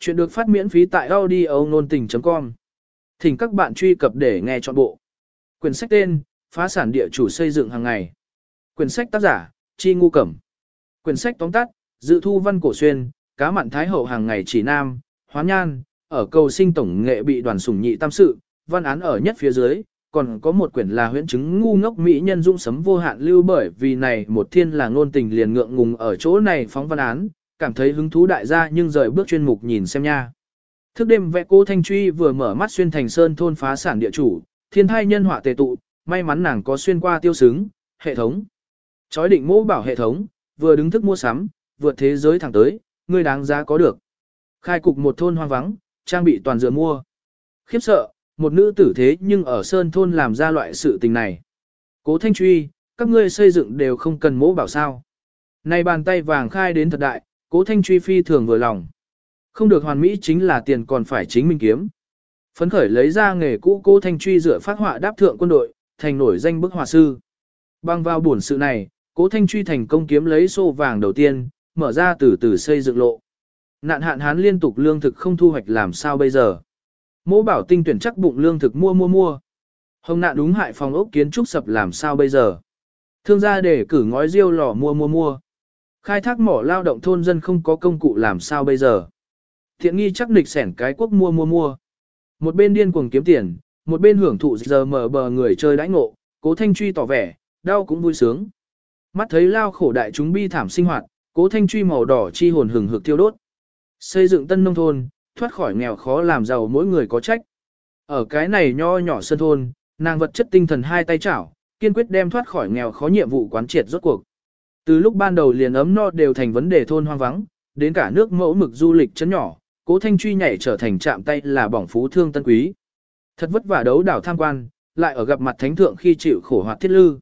Chuyện được phát miễn phí tại audio nôn tình.com. Thỉnh các bạn truy cập để nghe trọn bộ. Quyển sách tên, phá sản địa chủ xây dựng hàng ngày. Quyển sách tác giả, Chi Ngu Cẩm. Quyển sách tóm tắt, dự thu văn cổ xuyên, cá mặn thái hậu hàng ngày chỉ nam, hoán nhan, ở cầu sinh tổng nghệ bị đoàn sủng nhị tam sự, văn án ở nhất phía dưới, còn có một quyển là huyễn chứng ngu ngốc mỹ nhân dũng sấm vô hạn lưu bởi vì này một thiên là ngôn tình liền ngượng ngùng ở chỗ này phóng văn án, cảm thấy hứng thú đại gia nhưng rời bước chuyên mục nhìn xem nha. Thức đêm vẽ cô Thanh Truy vừa mở mắt xuyên thành sơn thôn phá sản địa chủ, thiên thai nhân họa tề tụ, may mắn nàng có xuyên qua tiêu xứng, hệ thống. Chói định mô bảo hệ thống, vừa đứng thức mua sắm, vượt thế giới thẳng tới, người đáng giá có được. Khai cục một thôn hoang vắng, trang bị toàn dựa mua. Khiếp sợ, một nữ tử thế nhưng ở sơn thôn làm ra loại sự tình này. Cố Thanh Truy, các ngươi xây dựng đều không cần mỗ bảo sao. Này bàn tay vàng khai đến thật đại, cố thanh truy phi thường vừa lòng. Không được hoàn mỹ chính là tiền còn phải chính mình kiếm. Phấn khởi lấy ra nghề cũ cố thanh truy dựa phát họa đáp thượng quân đội, thành nổi danh bức họa sư. Bằng vào buồn sự này, cố thanh truy thành công kiếm lấy xô vàng đầu tiên, mở ra từ từ xây dựng lộ. Nạn hạn hán liên tục lương thực không thu hoạch làm sao bây giờ. Mỗ bảo tinh tuyển chắc bụng lương thực mua mua mua. Hồng nạn đúng hại phòng ốc kiến trúc sập làm sao bây giờ. Thương gia để cử ngói riêu lò mua mua mua. Khai thác mỏ lao động thôn dân không có công cụ làm sao bây giờ. Thiện nghi chắc nịch sẻn cái quốc mua mua mua. Một bên điên cuồng kiếm tiền, một bên hưởng thụ giờ mở bờ người chơi đãi ngộ, cố thanh truy tỏ vẻ, đau cũng vui sướng. Mắt thấy lao khổ đại chúng bi thảm sinh hoạt, cố thanh truy màu đỏ chi hồn hừng hực thiêu đốt. Xây dựng tân nông thôn, thoát khỏi nghèo khó làm giàu mỗi người có trách. Ở cái này nho nhỏ sân thôn, nàng vật chất tinh thần hai tay chảo, kiên quyết đem thoát khỏi nghèo khó nhiệm vụ quán triệt rốt cuộc. Từ lúc ban đầu liền ấm no đều thành vấn đề thôn hoang vắng, đến cả nước mẫu mực du lịch chấn nhỏ, cố thanh truy nhảy trở thành chạm tay là bỏng phú thương tân quý. Thật vất vả đấu đảo tham quan, lại ở gặp mặt thánh thượng khi chịu khổ hoạt thiết lư.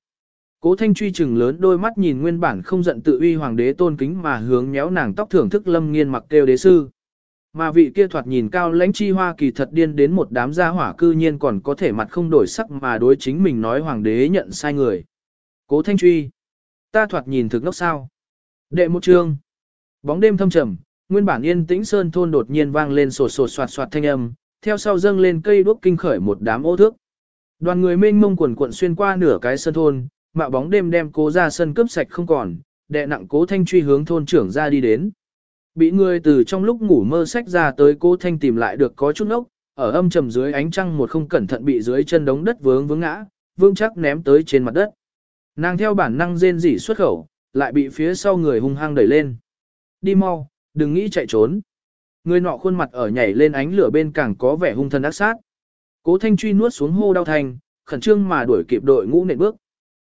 Cố thanh truy chừng lớn đôi mắt nhìn nguyên bản không giận tự uy hoàng đế tôn kính mà hướng méo nàng tóc thưởng thức lâm nghiên mặc kêu đế sư. Mà vị kia thoạt nhìn cao lãnh chi hoa kỳ thật điên đến một đám gia hỏa cư nhiên còn có thể mặt không đổi sắc mà đối chính mình nói hoàng đế nhận sai người. Cố thanh truy. Ta thoạt nhìn thực ngốc sao. Đệ một chương. Bóng đêm thâm trầm, nguyên bản yên tĩnh sơn thôn đột nhiên vang lên sột sột soạt soạt thanh âm, theo sau dâng lên cây đuốc kinh khởi một đám ô thước. Đoàn người mênh mông quần cuộn xuyên qua nửa cái sơn thôn, mạo bóng đêm đem cố ra sân cướp sạch không còn, đệ nặng cố thanh truy hướng thôn trưởng ra đi đến. Bị người từ trong lúc ngủ mơ sách ra tới cố thanh tìm lại được có chút nốc. ở âm trầm dưới ánh trăng một không cẩn thận bị dưới chân đống đất vướng vướng ngã, vương chắc ném tới trên mặt đất. Nàng theo bản năng rên rỉ xuất khẩu, lại bị phía sau người hung hăng đẩy lên. Đi mau, đừng nghĩ chạy trốn. Người nọ khuôn mặt ở nhảy lên ánh lửa bên càng có vẻ hung thân ác sát. Cố Thanh truy nuốt xuống hô đau thành, khẩn trương mà đuổi kịp đội ngũ nện bước.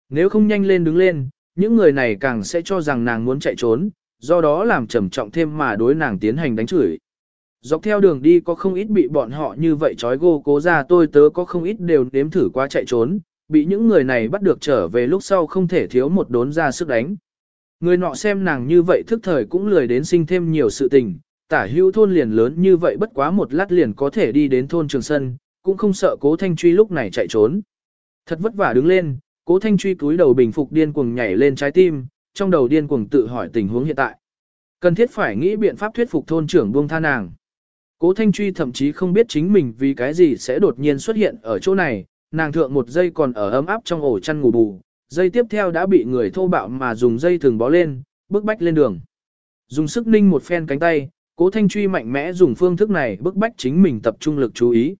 Nếu không nhanh lên đứng lên, những người này càng sẽ cho rằng nàng muốn chạy trốn, do đó làm trầm trọng thêm mà đối nàng tiến hành đánh chửi. Dọc theo đường đi có không ít bị bọn họ như vậy trói gô cố ra tôi tớ có không ít đều nếm thử qua chạy trốn, bị những người này bắt được trở về lúc sau không thể thiếu một đốn ra sức đánh. Người nọ xem nàng như vậy thức thời cũng lười đến sinh thêm nhiều sự tình, tả hữu thôn liền lớn như vậy bất quá một lát liền có thể đi đến thôn trường sân, cũng không sợ cố thanh truy lúc này chạy trốn. Thật vất vả đứng lên, cố thanh truy cúi đầu bình phục điên cuồng nhảy lên trái tim, trong đầu điên cuồng tự hỏi tình huống hiện tại. Cần thiết phải nghĩ biện pháp thuyết phục thôn trưởng buông tha nàng. Cố thanh truy thậm chí không biết chính mình vì cái gì sẽ đột nhiên xuất hiện ở chỗ này, nàng thượng một giây còn ở ấm áp trong ổ chăn ngủ bù, dây tiếp theo đã bị người thô bạo mà dùng dây thường bó lên, bước bách lên đường. Dùng sức ninh một phen cánh tay, cố thanh truy mạnh mẽ dùng phương thức này bức bách chính mình tập trung lực chú ý.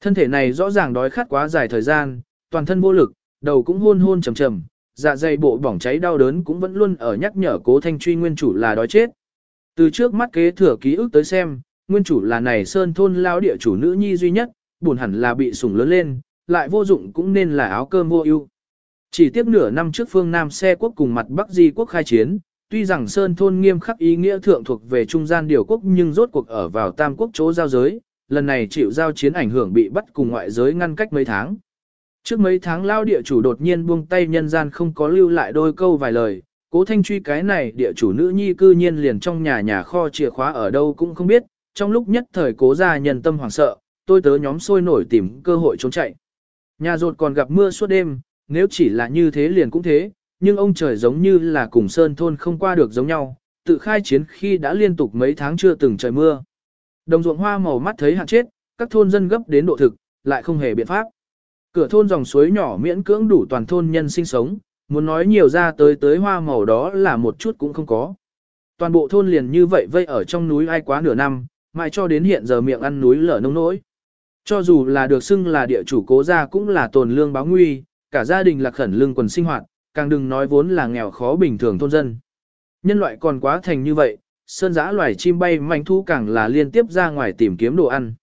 Thân thể này rõ ràng đói khát quá dài thời gian, toàn thân vô lực, đầu cũng hôn hôn trầm trầm, dạ dày bộ bỏng cháy đau đớn cũng vẫn luôn ở nhắc nhở cố thanh truy nguyên chủ là đói chết. Từ trước mắt kế thừa ký ức tới xem, nguyên chủ là này sơn thôn lao địa chủ nữ nhi duy nhất, buồn hẳn là bị sủng lớn lên, lại vô dụng cũng nên là áo cơm vô ưu. Chỉ tiếp nửa năm trước phương Nam xe quốc cùng mặt Bắc Di quốc khai chiến, tuy rằng Sơn Thôn nghiêm khắc ý nghĩa thượng thuộc về trung gian điều quốc nhưng rốt cuộc ở vào tam quốc chỗ giao giới, lần này chịu giao chiến ảnh hưởng bị bắt cùng ngoại giới ngăn cách mấy tháng. Trước mấy tháng lao địa chủ đột nhiên buông tay nhân gian không có lưu lại đôi câu vài lời, cố thanh truy cái này địa chủ nữ nhi cư nhiên liền trong nhà nhà kho chìa khóa ở đâu cũng không biết, trong lúc nhất thời cố gia nhân tâm hoảng sợ, tôi tớ nhóm sôi nổi tìm cơ hội trốn chạy. Nhà rột còn gặp mưa suốt đêm, nếu chỉ là như thế liền cũng thế, nhưng ông trời giống như là cùng sơn thôn không qua được giống nhau, tự khai chiến khi đã liên tục mấy tháng chưa từng trời mưa. Đồng ruộng hoa màu mắt thấy hạn chết, các thôn dân gấp đến độ thực, lại không hề biện pháp. Cửa thôn dòng suối nhỏ miễn cưỡng đủ toàn thôn nhân sinh sống, muốn nói nhiều ra tới tới hoa màu đó là một chút cũng không có. Toàn bộ thôn liền như vậy vây ở trong núi ai quá nửa năm, mãi cho đến hiện giờ miệng ăn núi lở nông nỗi. Cho dù là được xưng là địa chủ cố gia cũng là tồn lương báo nguy, cả gia đình lạc khẩn lương quần sinh hoạt, càng đừng nói vốn là nghèo khó bình thường thôn dân. Nhân loại còn quá thành như vậy, sơn giã loài chim bay manh thu càng là liên tiếp ra ngoài tìm kiếm đồ ăn.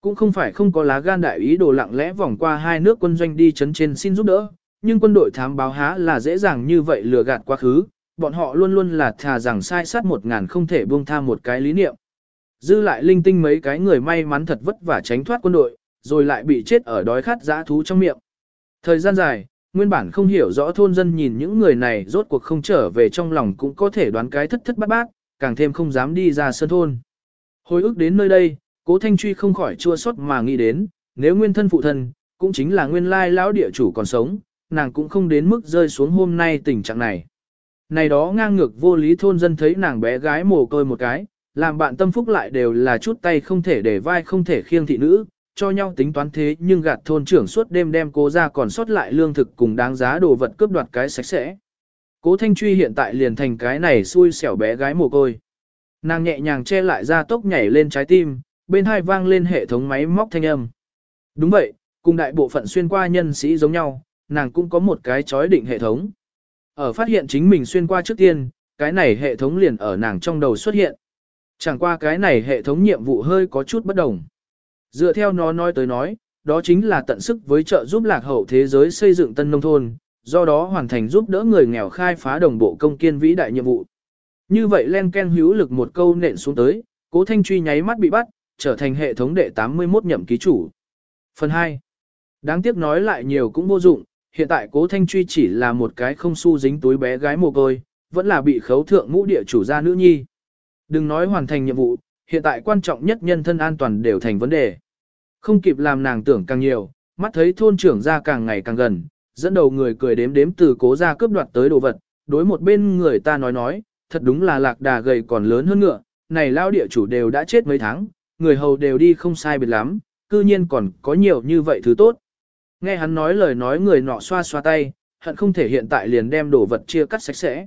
Cũng không phải không có lá gan đại ý đồ lặng lẽ vòng qua hai nước quân doanh đi chấn trên xin giúp đỡ, nhưng quân đội thám báo há là dễ dàng như vậy lừa gạt quá khứ, bọn họ luôn luôn là thà rằng sai sát một ngàn không thể buông tha một cái lý niệm. Dư lại linh tinh mấy cái người may mắn thật vất vả tránh thoát quân đội, rồi lại bị chết ở đói khát dã thú trong miệng. Thời gian dài, nguyên bản không hiểu rõ thôn dân nhìn những người này rốt cuộc không trở về trong lòng cũng có thể đoán cái thất thất bát bát, càng thêm không dám đi ra sân thôn. Hồi ức đến nơi đây, cố thanh truy không khỏi chua xót mà nghĩ đến, nếu nguyên thân phụ thân, cũng chính là nguyên lai lão địa chủ còn sống, nàng cũng không đến mức rơi xuống hôm nay tình trạng này. Này đó ngang ngược vô lý thôn dân thấy nàng bé gái mồ côi một cái, làm bạn tâm phúc lại đều là chút tay không thể để vai không thể khiêng thị nữ, cho nhau tính toán thế nhưng gạt thôn trưởng suốt đêm đem cố ra còn sót lại lương thực cùng đáng giá đồ vật cướp đoạt cái sạch sẽ. Cố Thanh Truy hiện tại liền thành cái này xui xẻo bé gái mồ côi. Nàng nhẹ nhàng che lại ra tốc nhảy lên trái tim, bên hai vang lên hệ thống máy móc thanh âm. Đúng vậy, cùng đại bộ phận xuyên qua nhân sĩ giống nhau, nàng cũng có một cái chói định hệ thống. Ở phát hiện chính mình xuyên qua trước tiên, cái này hệ thống liền ở nàng trong đầu xuất hiện. Chẳng qua cái này hệ thống nhiệm vụ hơi có chút bất đồng. Dựa theo nó nói tới nói, đó chính là tận sức với trợ giúp lạc hậu thế giới xây dựng tân nông thôn, do đó hoàn thành giúp đỡ người nghèo khai phá đồng bộ công kiên vĩ đại nhiệm vụ. Như vậy len ken hữu lực một câu nện xuống tới, cố thanh truy nháy mắt bị bắt, trở thành hệ thống đệ 81 nhậm ký chủ. Phần 2. Đáng tiếc nói lại nhiều cũng vô dụng, hiện tại cố thanh truy chỉ là một cái không su dính túi bé gái mồ côi, vẫn là bị khấu thượng ngũ địa chủ gia nữ nhi. Đừng nói hoàn thành nhiệm vụ, hiện tại quan trọng nhất nhân thân an toàn đều thành vấn đề. Không kịp làm nàng tưởng càng nhiều, mắt thấy thôn trưởng ra càng ngày càng gần, dẫn đầu người cười đếm đếm từ cố ra cướp đoạt tới đồ vật, đối một bên người ta nói nói, thật đúng là lạc đà gầy còn lớn hơn ngựa, này lao địa chủ đều đã chết mấy tháng, người hầu đều đi không sai biệt lắm, cư nhiên còn có nhiều như vậy thứ tốt. Nghe hắn nói lời nói người nọ xoa xoa tay, hận không thể hiện tại liền đem đồ vật chia cắt sạch sẽ.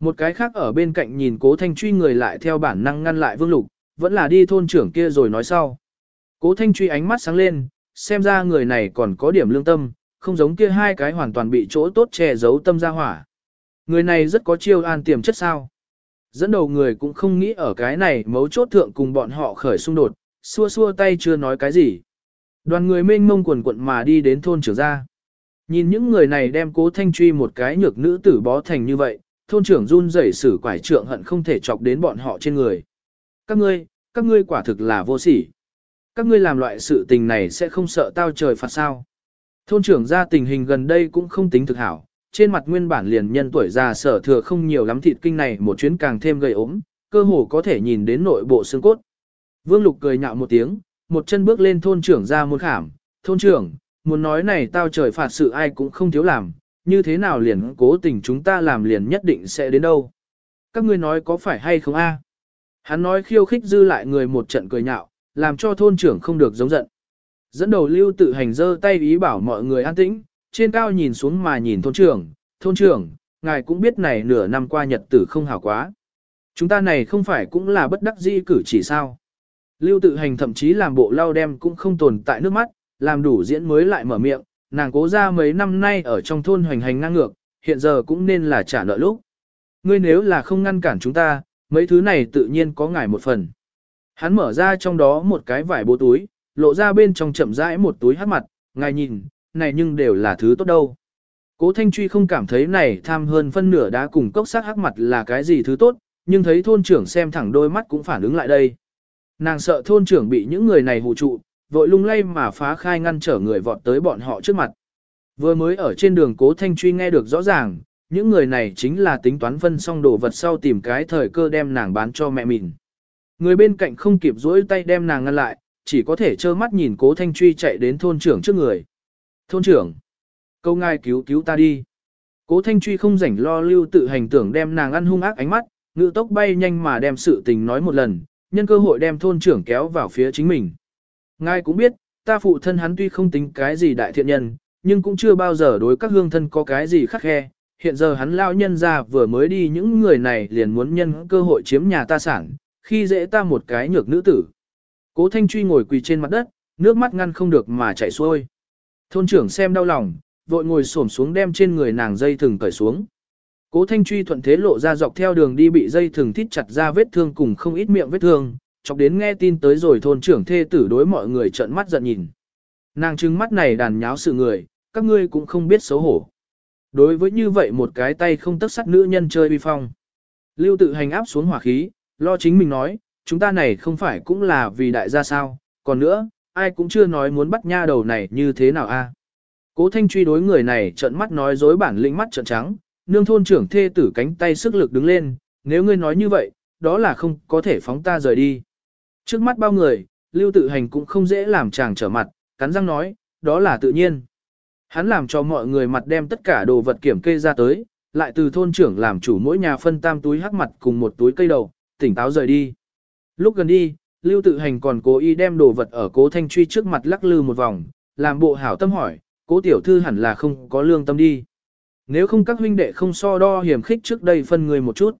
Một cái khác ở bên cạnh nhìn cố thanh truy người lại theo bản năng ngăn lại vương lục, vẫn là đi thôn trưởng kia rồi nói sau. Cố thanh truy ánh mắt sáng lên, xem ra người này còn có điểm lương tâm, không giống kia hai cái hoàn toàn bị chỗ tốt che giấu tâm ra hỏa. Người này rất có chiêu an tiềm chất sao. Dẫn đầu người cũng không nghĩ ở cái này mấu chốt thượng cùng bọn họ khởi xung đột, xua xua tay chưa nói cái gì. Đoàn người mênh mông quần quận mà đi đến thôn trưởng ra. Nhìn những người này đem cố thanh truy một cái nhược nữ tử bó thành như vậy, thôn trưởng run rẩy sử quải trượng hận không thể chọc đến bọn họ trên người. Các ngươi, các ngươi quả thực là vô sỉ. Các ngươi làm loại sự tình này sẽ không sợ tao trời phạt sao. Thôn trưởng ra tình hình gần đây cũng không tính thực hảo, trên mặt nguyên bản liền nhân tuổi già sở thừa không nhiều lắm thịt kinh này một chuyến càng thêm gây ốm, cơ hồ có thể nhìn đến nội bộ xương cốt. Vương Lục cười nhạo một tiếng, một chân bước lên thôn trưởng ra muôn khảm, thôn trưởng, muốn nói này tao trời phạt sự ai cũng không thiếu làm, như thế nào liền cố tình chúng ta làm liền nhất định sẽ đến đâu. Các ngươi nói có phải hay không a? Hắn nói khiêu khích dư lại người một trận cười nhạo, làm cho thôn trưởng không được giống giận. Dẫn đầu lưu tự hành dơ tay ý bảo mọi người an tĩnh, trên cao nhìn xuống mà nhìn thôn trưởng, thôn trưởng, ngài cũng biết này nửa năm qua nhật tử không hảo quá. Chúng ta này không phải cũng là bất đắc di cử chỉ sao. Lưu tự hành thậm chí làm bộ lau đem cũng không tồn tại nước mắt, làm đủ diễn mới lại mở miệng, nàng cố ra mấy năm nay ở trong thôn hoành hành ngang ngược, hiện giờ cũng nên là trả nợ lúc. Ngươi nếu là không ngăn cản chúng ta, mấy thứ này tự nhiên có ngài một phần. Hắn mở ra trong đó một cái vải bố túi, lộ ra bên trong chậm rãi một túi hát mặt, ngài nhìn, này nhưng đều là thứ tốt đâu. Cố Thanh Truy không cảm thấy này tham hơn phân nửa đã cùng cốc sắc hắc mặt là cái gì thứ tốt, nhưng thấy thôn trưởng xem thẳng đôi mắt cũng phản ứng lại đây. Nàng sợ thôn trưởng bị những người này hù trụ, vội lung lay mà phá khai ngăn trở người vọt tới bọn họ trước mặt. Vừa mới ở trên đường cố Thanh Truy nghe được rõ ràng, những người này chính là tính toán phân xong đồ vật sau tìm cái thời cơ đem nàng bán cho mẹ mình. Người bên cạnh không kịp duỗi tay đem nàng ngăn lại, chỉ có thể trơ mắt nhìn cố Thanh Truy chạy đến thôn trưởng trước người. Thôn trưởng, câu ngài cứu cứu ta đi. Cố Thanh Truy không rảnh lo lưu tự hành tưởng đem nàng ăn hung ác ánh mắt, ngự tốc bay nhanh mà đem sự tình nói một lần, nhân cơ hội đem thôn trưởng kéo vào phía chính mình. Ngài cũng biết, ta phụ thân hắn tuy không tính cái gì đại thiện nhân, nhưng cũng chưa bao giờ đối các hương thân có cái gì khắc khe. Hiện giờ hắn lao nhân ra vừa mới đi những người này liền muốn nhân cơ hội chiếm nhà ta sản, khi dễ ta một cái nhược nữ tử. Cố Thanh Truy ngồi quỳ trên mặt đất, nước mắt ngăn không được mà chảy xuôi. Thôn trưởng xem đau lòng, vội ngồi xổm xuống đem trên người nàng dây thừng cởi xuống. Cố Thanh Truy thuận thế lộ ra dọc theo đường đi bị dây thừng thít chặt ra vết thương cùng không ít miệng vết thương, chọc đến nghe tin tới rồi thôn trưởng thê tử đối mọi người trợn mắt giận nhìn. Nàng trừng mắt này đàn nháo sự người, các ngươi cũng không biết xấu hổ. Đối với như vậy một cái tay không tất sắt nữ nhân chơi uy phong. Lưu tự hành áp xuống hỏa khí, lo chính mình nói, chúng ta này không phải cũng là vì đại gia sao, còn nữa, ai cũng chưa nói muốn bắt nha đầu này như thế nào a. Cố Thanh truy đối người này trợn mắt nói dối bản lĩnh mắt trợn trắng, nương thôn trưởng thê tử cánh tay sức lực đứng lên, nếu ngươi nói như vậy, đó là không có thể phóng ta rời đi. Trước mắt bao người, lưu tự hành cũng không dễ làm chàng trở mặt, cắn răng nói, đó là tự nhiên. Hắn làm cho mọi người mặt đem tất cả đồ vật kiểm kê ra tới, lại từ thôn trưởng làm chủ mỗi nhà phân tam túi hắc mặt cùng một túi cây đầu, tỉnh táo rời đi. Lúc gần đi, lưu tự hành còn cố ý đem đồ vật ở cố thanh truy trước mặt lắc lư một vòng, làm bộ hảo tâm hỏi, cố tiểu thư hẳn là không có lương tâm đi. Nếu không các huynh đệ không so đo hiểm khích trước đây phân người một chút.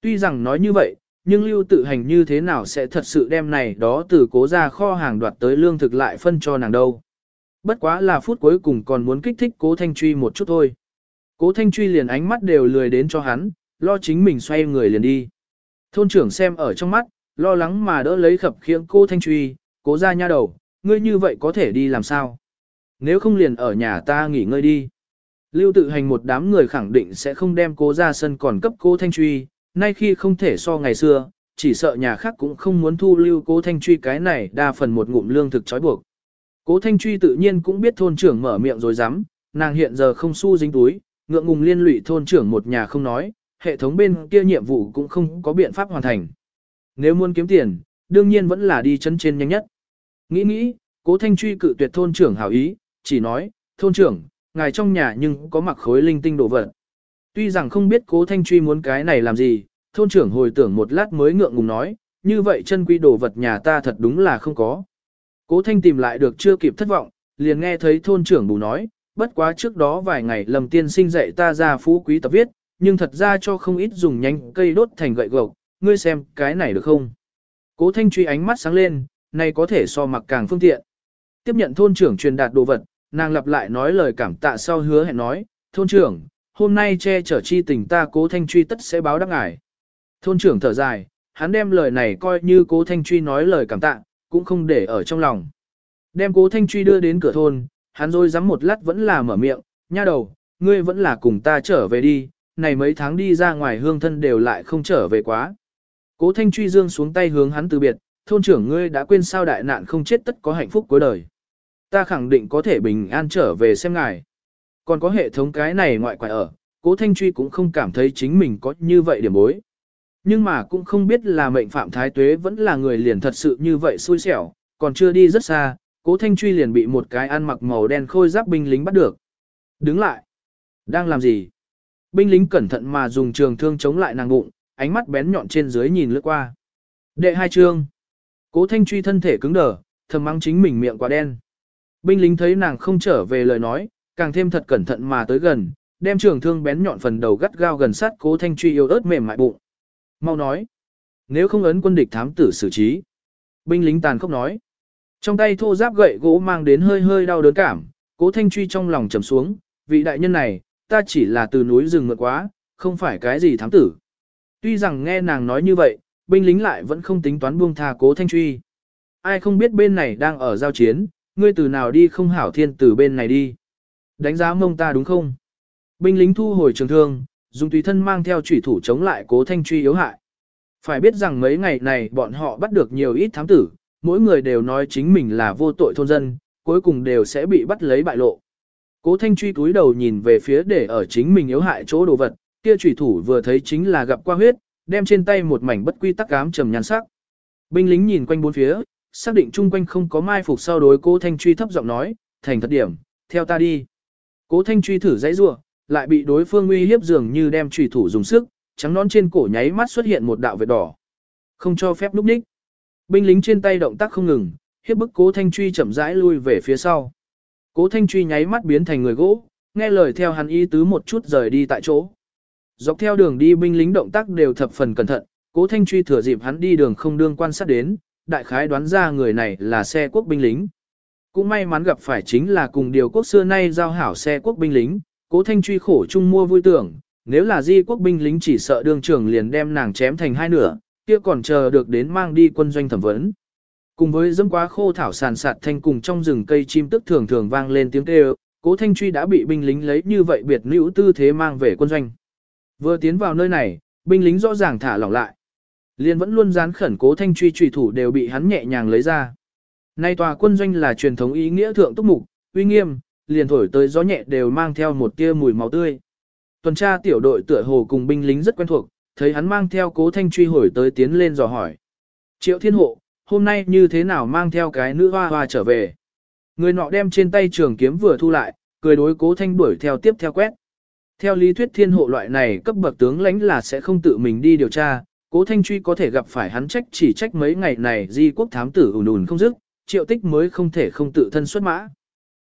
Tuy rằng nói như vậy, nhưng lưu tự hành như thế nào sẽ thật sự đem này đó từ cố ra kho hàng đoạt tới lương thực lại phân cho nàng đâu. Bất quá là phút cuối cùng còn muốn kích thích cố thanh truy một chút thôi. Cố thanh truy liền ánh mắt đều lười đến cho hắn, lo chính mình xoay người liền đi. Thôn trưởng xem ở trong mắt, lo lắng mà đỡ lấy khập khiễng cô thanh truy, cố ra nha đầu, ngươi như vậy có thể đi làm sao? Nếu không liền ở nhà ta nghỉ ngơi đi. Lưu tự hành một đám người khẳng định sẽ không đem cố ra sân còn cấp cố thanh truy, nay khi không thể so ngày xưa, chỉ sợ nhà khác cũng không muốn thu lưu cố thanh truy cái này đa phần một ngụm lương thực trói buộc. Cố thanh truy tự nhiên cũng biết thôn trưởng mở miệng rồi dám, nàng hiện giờ không xu dính túi, ngượng ngùng liên lụy thôn trưởng một nhà không nói, hệ thống bên kia nhiệm vụ cũng không có biện pháp hoàn thành. Nếu muốn kiếm tiền, đương nhiên vẫn là đi chân trên nhanh nhất. Nghĩ nghĩ, cố thanh truy cự tuyệt thôn trưởng hảo ý, chỉ nói, thôn trưởng, ngài trong nhà nhưng có mặc khối linh tinh đồ vật. Tuy rằng không biết cố thanh truy muốn cái này làm gì, thôn trưởng hồi tưởng một lát mới ngượng ngùng nói, như vậy chân quý đồ vật nhà ta thật đúng là không có. Cố thanh tìm lại được chưa kịp thất vọng, liền nghe thấy thôn trưởng bù nói, bất quá trước đó vài ngày lầm tiên sinh dạy ta ra phú quý tập viết, nhưng thật ra cho không ít dùng nhánh cây đốt thành gậy gộc, ngươi xem cái này được không? Cố thanh truy ánh mắt sáng lên, này có thể so mặc càng phương tiện. Tiếp nhận thôn trưởng truyền đạt đồ vật, nàng lặp lại nói lời cảm tạ sau hứa hẹn nói, thôn trưởng, hôm nay che chở chi tình ta cố thanh truy tất sẽ báo đáp ngài. Thôn trưởng thở dài, hắn đem lời này coi như cố thanh truy nói lời cảm tạ, cũng không để ở trong lòng. Đem cố thanh truy đưa đến cửa thôn, hắn rồi dám một lát vẫn là mở miệng, nha đầu, ngươi vẫn là cùng ta trở về đi, này mấy tháng đi ra ngoài hương thân đều lại không trở về quá. Cố thanh truy dương xuống tay hướng hắn từ biệt, thôn trưởng ngươi đã quên sao đại nạn không chết tất có hạnh phúc cuối đời. Ta khẳng định có thể bình an trở về xem ngài. Còn có hệ thống cái này ngoại quại ở, cố thanh truy cũng không cảm thấy chính mình có như vậy điểm bối. Nhưng mà cũng không biết là mệnh phạm thái tuế vẫn là người liền thật sự như vậy xui xẻo, còn chưa đi rất xa, cố thanh truy liền bị một cái ăn mặc màu đen khôi giáp binh lính bắt được. Đứng lại. Đang làm gì? Binh lính cẩn thận mà dùng trường thương chống lại nàng bụng, ánh mắt bén nhọn trên dưới nhìn lướt qua. Đệ hai chương. Cố thanh truy thân thể cứng đờ, thầm mắng chính mình miệng quá đen. Binh lính thấy nàng không trở về lời nói, càng thêm thật cẩn thận mà tới gần, đem trường thương bén nhọn phần đầu gắt gao gần sát cố thanh truy yêu ớt mềm mại bụng. Mau nói. Nếu không ấn quân địch thám tử xử trí. Binh lính tàn khốc nói. Trong tay thô giáp gậy gỗ mang đến hơi hơi đau đớn cảm, cố thanh truy trong lòng trầm xuống, vị đại nhân này, ta chỉ là từ núi rừng mượn quá, không phải cái gì thám tử. Tuy rằng nghe nàng nói như vậy, binh lính lại vẫn không tính toán buông tha cố thanh truy. Ai không biết bên này đang ở giao chiến, ngươi từ nào đi không hảo thiên từ bên này đi. Đánh giá mông ta đúng không? Binh lính thu hồi trường thương, dùng tùy thân mang theo chủy thủ chống lại cố thanh truy yếu hại. Phải biết rằng mấy ngày này bọn họ bắt được nhiều ít thám tử, mỗi người đều nói chính mình là vô tội thôn dân, cuối cùng đều sẽ bị bắt lấy bại lộ. Cố thanh truy túi đầu nhìn về phía để ở chính mình yếu hại chỗ đồ vật, kia chủy thủ vừa thấy chính là gặp qua huyết, đem trên tay một mảnh bất quy tắc ám trầm nhàn sắc. Binh lính nhìn quanh bốn phía, xác định chung quanh không có mai phục sau đối cố thanh truy thấp giọng nói, thành thật điểm, theo ta đi. Cố thanh truy thử dãy rủa, lại bị đối phương uy hiếp dường như đem truy thủ dùng sức, trắng nón trên cổ nháy mắt xuất hiện một đạo vệt đỏ. Không cho phép núp đích. binh lính trên tay động tác không ngừng, hiếp bức cố thanh truy chậm rãi lui về phía sau. Cố thanh truy nháy mắt biến thành người gỗ, nghe lời theo hắn ý tứ một chút rời đi tại chỗ. Dọc theo đường đi binh lính động tác đều thập phần cẩn thận, cố thanh truy thừa dịp hắn đi đường không đương quan sát đến, đại khái đoán ra người này là xe quốc binh lính. Cũng may mắn gặp phải chính là cùng điều quốc xưa nay giao hảo xe quốc binh lính, cố thanh truy khổ chung mua vui tưởng, nếu là di quốc binh lính chỉ sợ đương trưởng liền đem nàng chém thành hai nửa, kia còn chờ được đến mang đi quân doanh thẩm vấn. Cùng với dẫm quá khô thảo sàn sạt thanh cùng trong rừng cây chim tức thường thường vang lên tiếng kêu, cố thanh truy đã bị binh lính lấy như vậy biệt nữ tư thế mang về quân doanh. Vừa tiến vào nơi này, binh lính rõ ràng thả lỏng lại. Liên vẫn luôn dán khẩn cố thanh truy trùy thủ đều bị hắn nhẹ nhàng lấy ra. Nay tòa quân doanh là truyền thống ý nghĩa thượng túc mục, uy nghiêm, liền thổi tới gió nhẹ đều mang theo một tia mùi máu tươi. Tuần tra tiểu đội tựa hồ cùng binh lính rất quen thuộc, thấy hắn mang theo cố thanh truy hồi tới tiến lên dò hỏi. Triệu thiên hộ, hôm nay như thế nào mang theo cái nữ hoa hoa trở về? Người nọ đem trên tay trường kiếm vừa thu lại, cười đối cố thanh đuổi theo tiếp theo quét. Theo lý thuyết thiên hộ loại này cấp bậc tướng lãnh là sẽ không tự mình đi điều tra, cố thanh truy có thể gặp phải hắn trách chỉ trách mấy ngày này di quốc thám tử ùn ùn không dứt, triệu tích mới không thể không tự thân xuất mã.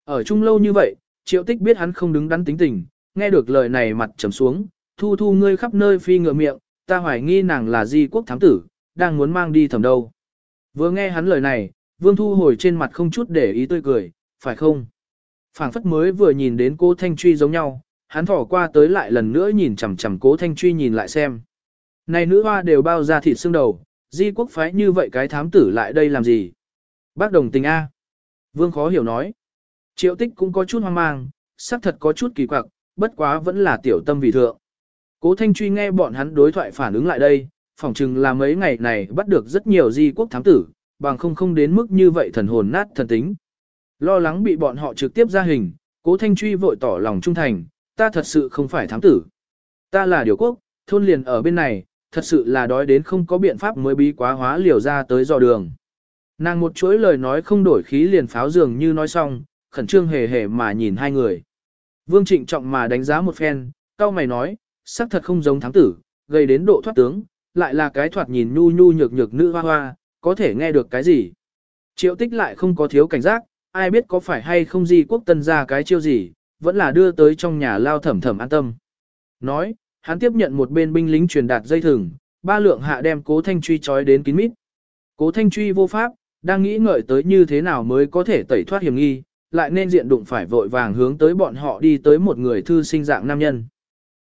Ở chung lâu như vậy, triệu tích biết hắn không đứng đắn tính tình, nghe được lời này mặt trầm xuống, thu thu ngươi khắp nơi phi ngựa miệng, ta hoài nghi nàng là di quốc thám tử, đang muốn mang đi thẩm đâu. Vừa nghe hắn lời này, vương thu hồi trên mặt không chút để ý tươi cười, phải không? phảng phất mới vừa nhìn đến cô Thanh Truy giống nhau, hắn thỏ qua tới lại lần nữa nhìn chằm chằm cố Thanh Truy nhìn lại xem. Này nữ hoa đều bao ra thịt xương đầu, di quốc phái như vậy cái thám tử lại đây làm gì? Bác đồng tình A. Vương khó hiểu nói. Triệu tích cũng có chút hoang mang, xác thật có chút kỳ quặc, bất quá vẫn là tiểu tâm vì thượng. Cố Thanh Truy nghe bọn hắn đối thoại phản ứng lại đây, phỏng chừng là mấy ngày này bắt được rất nhiều di quốc thám tử, bằng không không đến mức như vậy thần hồn nát thần tính. Lo lắng bị bọn họ trực tiếp ra hình, Cố Thanh Truy vội tỏ lòng trung thành, ta thật sự không phải thám tử. Ta là điều quốc, thôn liền ở bên này, thật sự là đói đến không có biện pháp mới bí quá hóa liều ra tới dò đường. Nàng một chuỗi lời nói không đổi khí liền pháo dường như nói xong, khẩn trương hề hề mà nhìn hai người. Vương trịnh trọng mà đánh giá một phen, cao mày nói, sắc thật không giống thắng tử, gây đến độ thoát tướng, lại là cái thoạt nhìn nhu nhu nhược nhược nữ hoa hoa, có thể nghe được cái gì. Triệu tích lại không có thiếu cảnh giác, ai biết có phải hay không gì quốc tân ra cái chiêu gì, vẫn là đưa tới trong nhà lao thẩm thẩm an tâm. Nói, hắn tiếp nhận một bên binh lính truyền đạt dây thừng, ba lượng hạ đem cố thanh truy trói đến kín mít. Cố thanh truy vô pháp, đang nghĩ ngợi tới như thế nào mới có thể tẩy thoát hiểm nghi, lại nên diện đụng phải vội vàng hướng tới bọn họ đi tới một người thư sinh dạng nam nhân.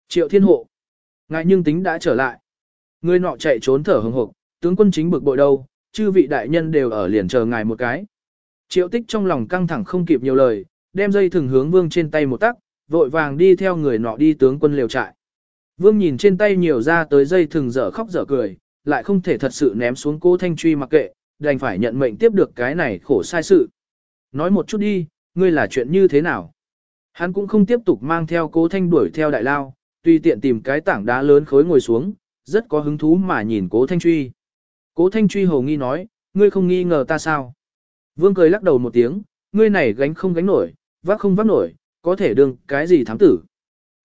Triệu thiên hộ. Ngại nhưng tính đã trở lại. Người nọ chạy trốn thở hừng hực, tướng quân chính bực bội đâu, chư vị đại nhân đều ở liền chờ ngài một cái. Triệu tích trong lòng căng thẳng không kịp nhiều lời, đem dây thừng hướng vương trên tay một tắc, vội vàng đi theo người nọ đi tướng quân liều trại. Vương nhìn trên tay nhiều ra tới dây thừng dở khóc dở cười, lại không thể thật sự ném xuống cô thanh truy mặc kệ, đành phải nhận mệnh tiếp được cái này khổ sai sự. Nói một chút đi, ngươi là chuyện như thế nào? Hắn cũng không tiếp tục mang theo cố thanh đuổi theo đại lao, tùy tiện tìm cái tảng đá lớn khối ngồi xuống, rất có hứng thú mà nhìn cố thanh truy. Cố thanh truy hồ nghi nói, ngươi không nghi ngờ ta sao? Vương cười lắc đầu một tiếng, ngươi này gánh không gánh nổi, vác không vác nổi, có thể đương cái gì thám tử.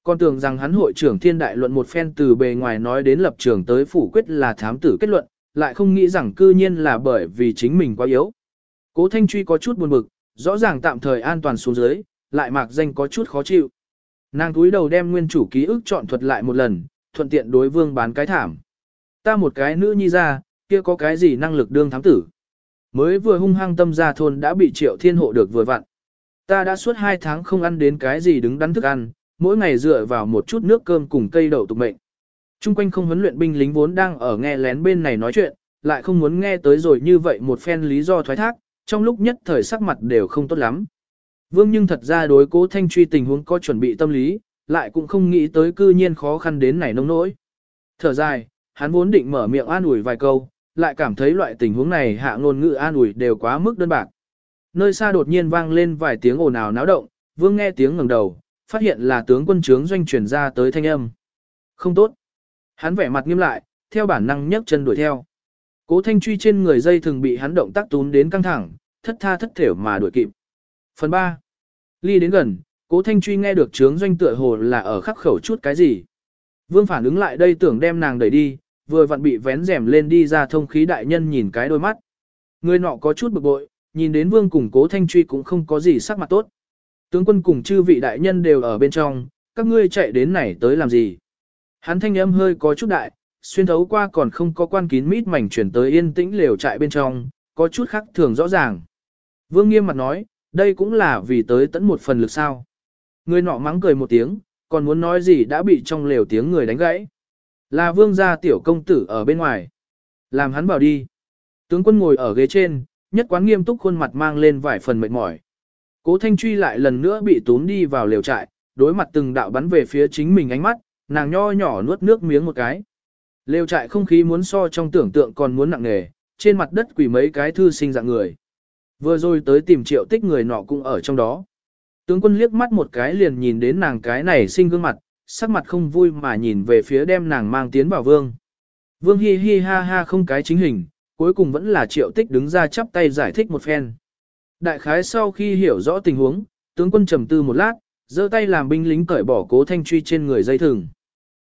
Con tưởng rằng hắn hội trưởng thiên đại luận một phen từ bề ngoài nói đến lập trường tới phủ quyết là thám tử kết luận, lại không nghĩ rằng cư nhiên là bởi vì chính mình quá yếu. Cố Thanh Truy có chút buồn bực, rõ ràng tạm thời an toàn xuống dưới, lại mạc danh có chút khó chịu. Nàng túi đầu đem nguyên chủ ký ức chọn thuật lại một lần, thuận tiện đối vương bán cái thảm. Ta một cái nữ nhi ra, kia có cái gì năng lực đương thám tử. Mới vừa hung hăng tâm ra thôn đã bị triệu thiên hộ được vừa vặn. Ta đã suốt hai tháng không ăn đến cái gì đứng đắn thức ăn, mỗi ngày dựa vào một chút nước cơm cùng cây đậu tục mệnh. Trung quanh không huấn luyện binh lính vốn đang ở nghe lén bên này nói chuyện, lại không muốn nghe tới rồi như vậy một phen lý do thoái thác, trong lúc nhất thời sắc mặt đều không tốt lắm. Vương nhưng thật ra đối cố thanh truy tình huống có chuẩn bị tâm lý, lại cũng không nghĩ tới cư nhiên khó khăn đến này nông nỗi. Thở dài, hắn vốn định mở miệng an ủi vài câu, lại cảm thấy loại tình huống này hạ ngôn ngữ an ủi đều quá mức đơn bạc. Nơi xa đột nhiên vang lên vài tiếng ồn ào náo động, vương nghe tiếng ngẩng đầu, phát hiện là tướng quân trướng doanh truyền ra tới thanh âm. Không tốt. Hắn vẻ mặt nghiêm lại, theo bản năng nhấc chân đuổi theo. Cố thanh truy trên người dây thường bị hắn động tác tún đến căng thẳng, thất tha thất thểu mà đuổi kịp. Phần 3. Ly đến gần, cố thanh truy nghe được trướng doanh tựa hồ là ở khắc khẩu chút cái gì. Vương phản ứng lại đây tưởng đem nàng đẩy đi, vừa vặn bị vén rèm lên đi ra thông khí đại nhân nhìn cái đôi mắt. Người nọ có chút bực bội, nhìn đến vương cùng cố thanh truy cũng không có gì sắc mặt tốt. Tướng quân cùng chư vị đại nhân đều ở bên trong, các ngươi chạy đến này tới làm gì? Hắn thanh âm hơi có chút đại, xuyên thấu qua còn không có quan kín mít mảnh chuyển tới yên tĩnh lều trại bên trong, có chút khác thường rõ ràng. Vương nghiêm mặt nói, đây cũng là vì tới tận một phần lực sao. Người nọ mắng cười một tiếng, còn muốn nói gì đã bị trong lều tiếng người đánh gãy. Là vương gia tiểu công tử ở bên ngoài. Làm hắn bảo đi. Tướng quân ngồi ở ghế trên, nhất quán nghiêm túc khuôn mặt mang lên vài phần mệt mỏi. Cố Thanh Truy lại lần nữa bị tốn đi vào lều trại, đối mặt từng đạo bắn về phía chính mình ánh mắt, nàng nho nhỏ nuốt nước miếng một cái. Lều trại không khí muốn so trong tưởng tượng còn muốn nặng nề, trên mặt đất quỳ mấy cái thư sinh dạng người. Vừa rồi tới tìm triệu tích người nọ cũng ở trong đó. Tướng quân liếc mắt một cái liền nhìn đến nàng cái này sinh gương mặt, sắc mặt không vui mà nhìn về phía đem nàng mang tiến vào vương. Vương hi hi ha ha không cái chính hình, cuối cùng vẫn là triệu tích đứng ra chắp tay giải thích một phen. Đại khái sau khi hiểu rõ tình huống, tướng quân trầm tư một lát, giơ tay làm binh lính cởi bỏ cố thanh truy trên người dây thừng.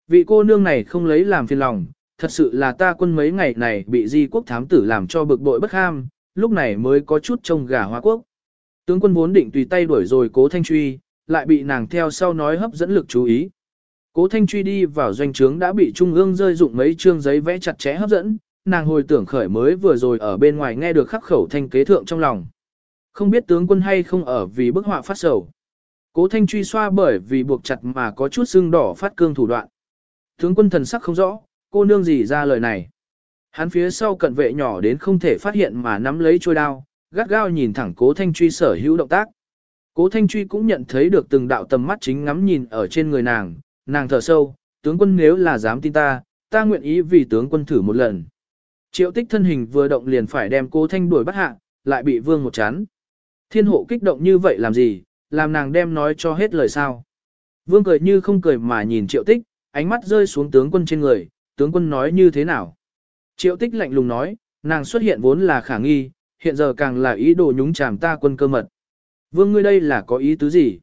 Vị cô nương này không lấy làm phiền lòng, thật sự là ta quân mấy ngày này bị di quốc thám tử làm cho bực bội bất ham, lúc này mới có chút trông gà hoa quốc. Tướng quân vốn định tùy tay đuổi rồi cố thanh truy, lại bị nàng theo sau nói hấp dẫn lực chú ý. Cố thanh truy đi vào doanh trướng đã bị trung ương rơi dụng mấy chương giấy vẽ chặt chẽ hấp dẫn, nàng hồi tưởng khởi mới vừa rồi ở bên ngoài nghe được khắc khẩu thanh kế thượng trong lòng. Không biết tướng quân hay không ở vì bức họa phát sầu. Cố thanh truy xoa bởi vì buộc chặt mà có chút xương đỏ phát cương thủ đoạn. Tướng quân thần sắc không rõ, cô nương gì ra lời này. Hắn phía sau cận vệ nhỏ đến không thể phát hiện mà nắm lấy trôi đao, gắt gao nhìn thẳng cố thanh truy sở hữu động tác. Cố thanh truy cũng nhận thấy được từng đạo tầm mắt chính ngắm nhìn ở trên người nàng, nàng thở sâu, tướng quân nếu là dám tin ta, ta nguyện ý vì tướng quân thử một lần. Triệu tích thân hình vừa động liền phải đem cố thanh đuổi bắt hạ, lại bị vương một chán. Thiên hộ kích động như vậy làm gì, làm nàng đem nói cho hết lời sao. Vương cười như không cười mà nhìn triệu tích, ánh mắt rơi xuống tướng quân trên người, tướng quân nói như thế nào. Triệu tích lạnh lùng nói, nàng xuất hiện vốn là khả nghi, hiện giờ càng là ý đồ nhúng chàm ta quân cơ mật. Vương ngươi đây là có ý tứ gì?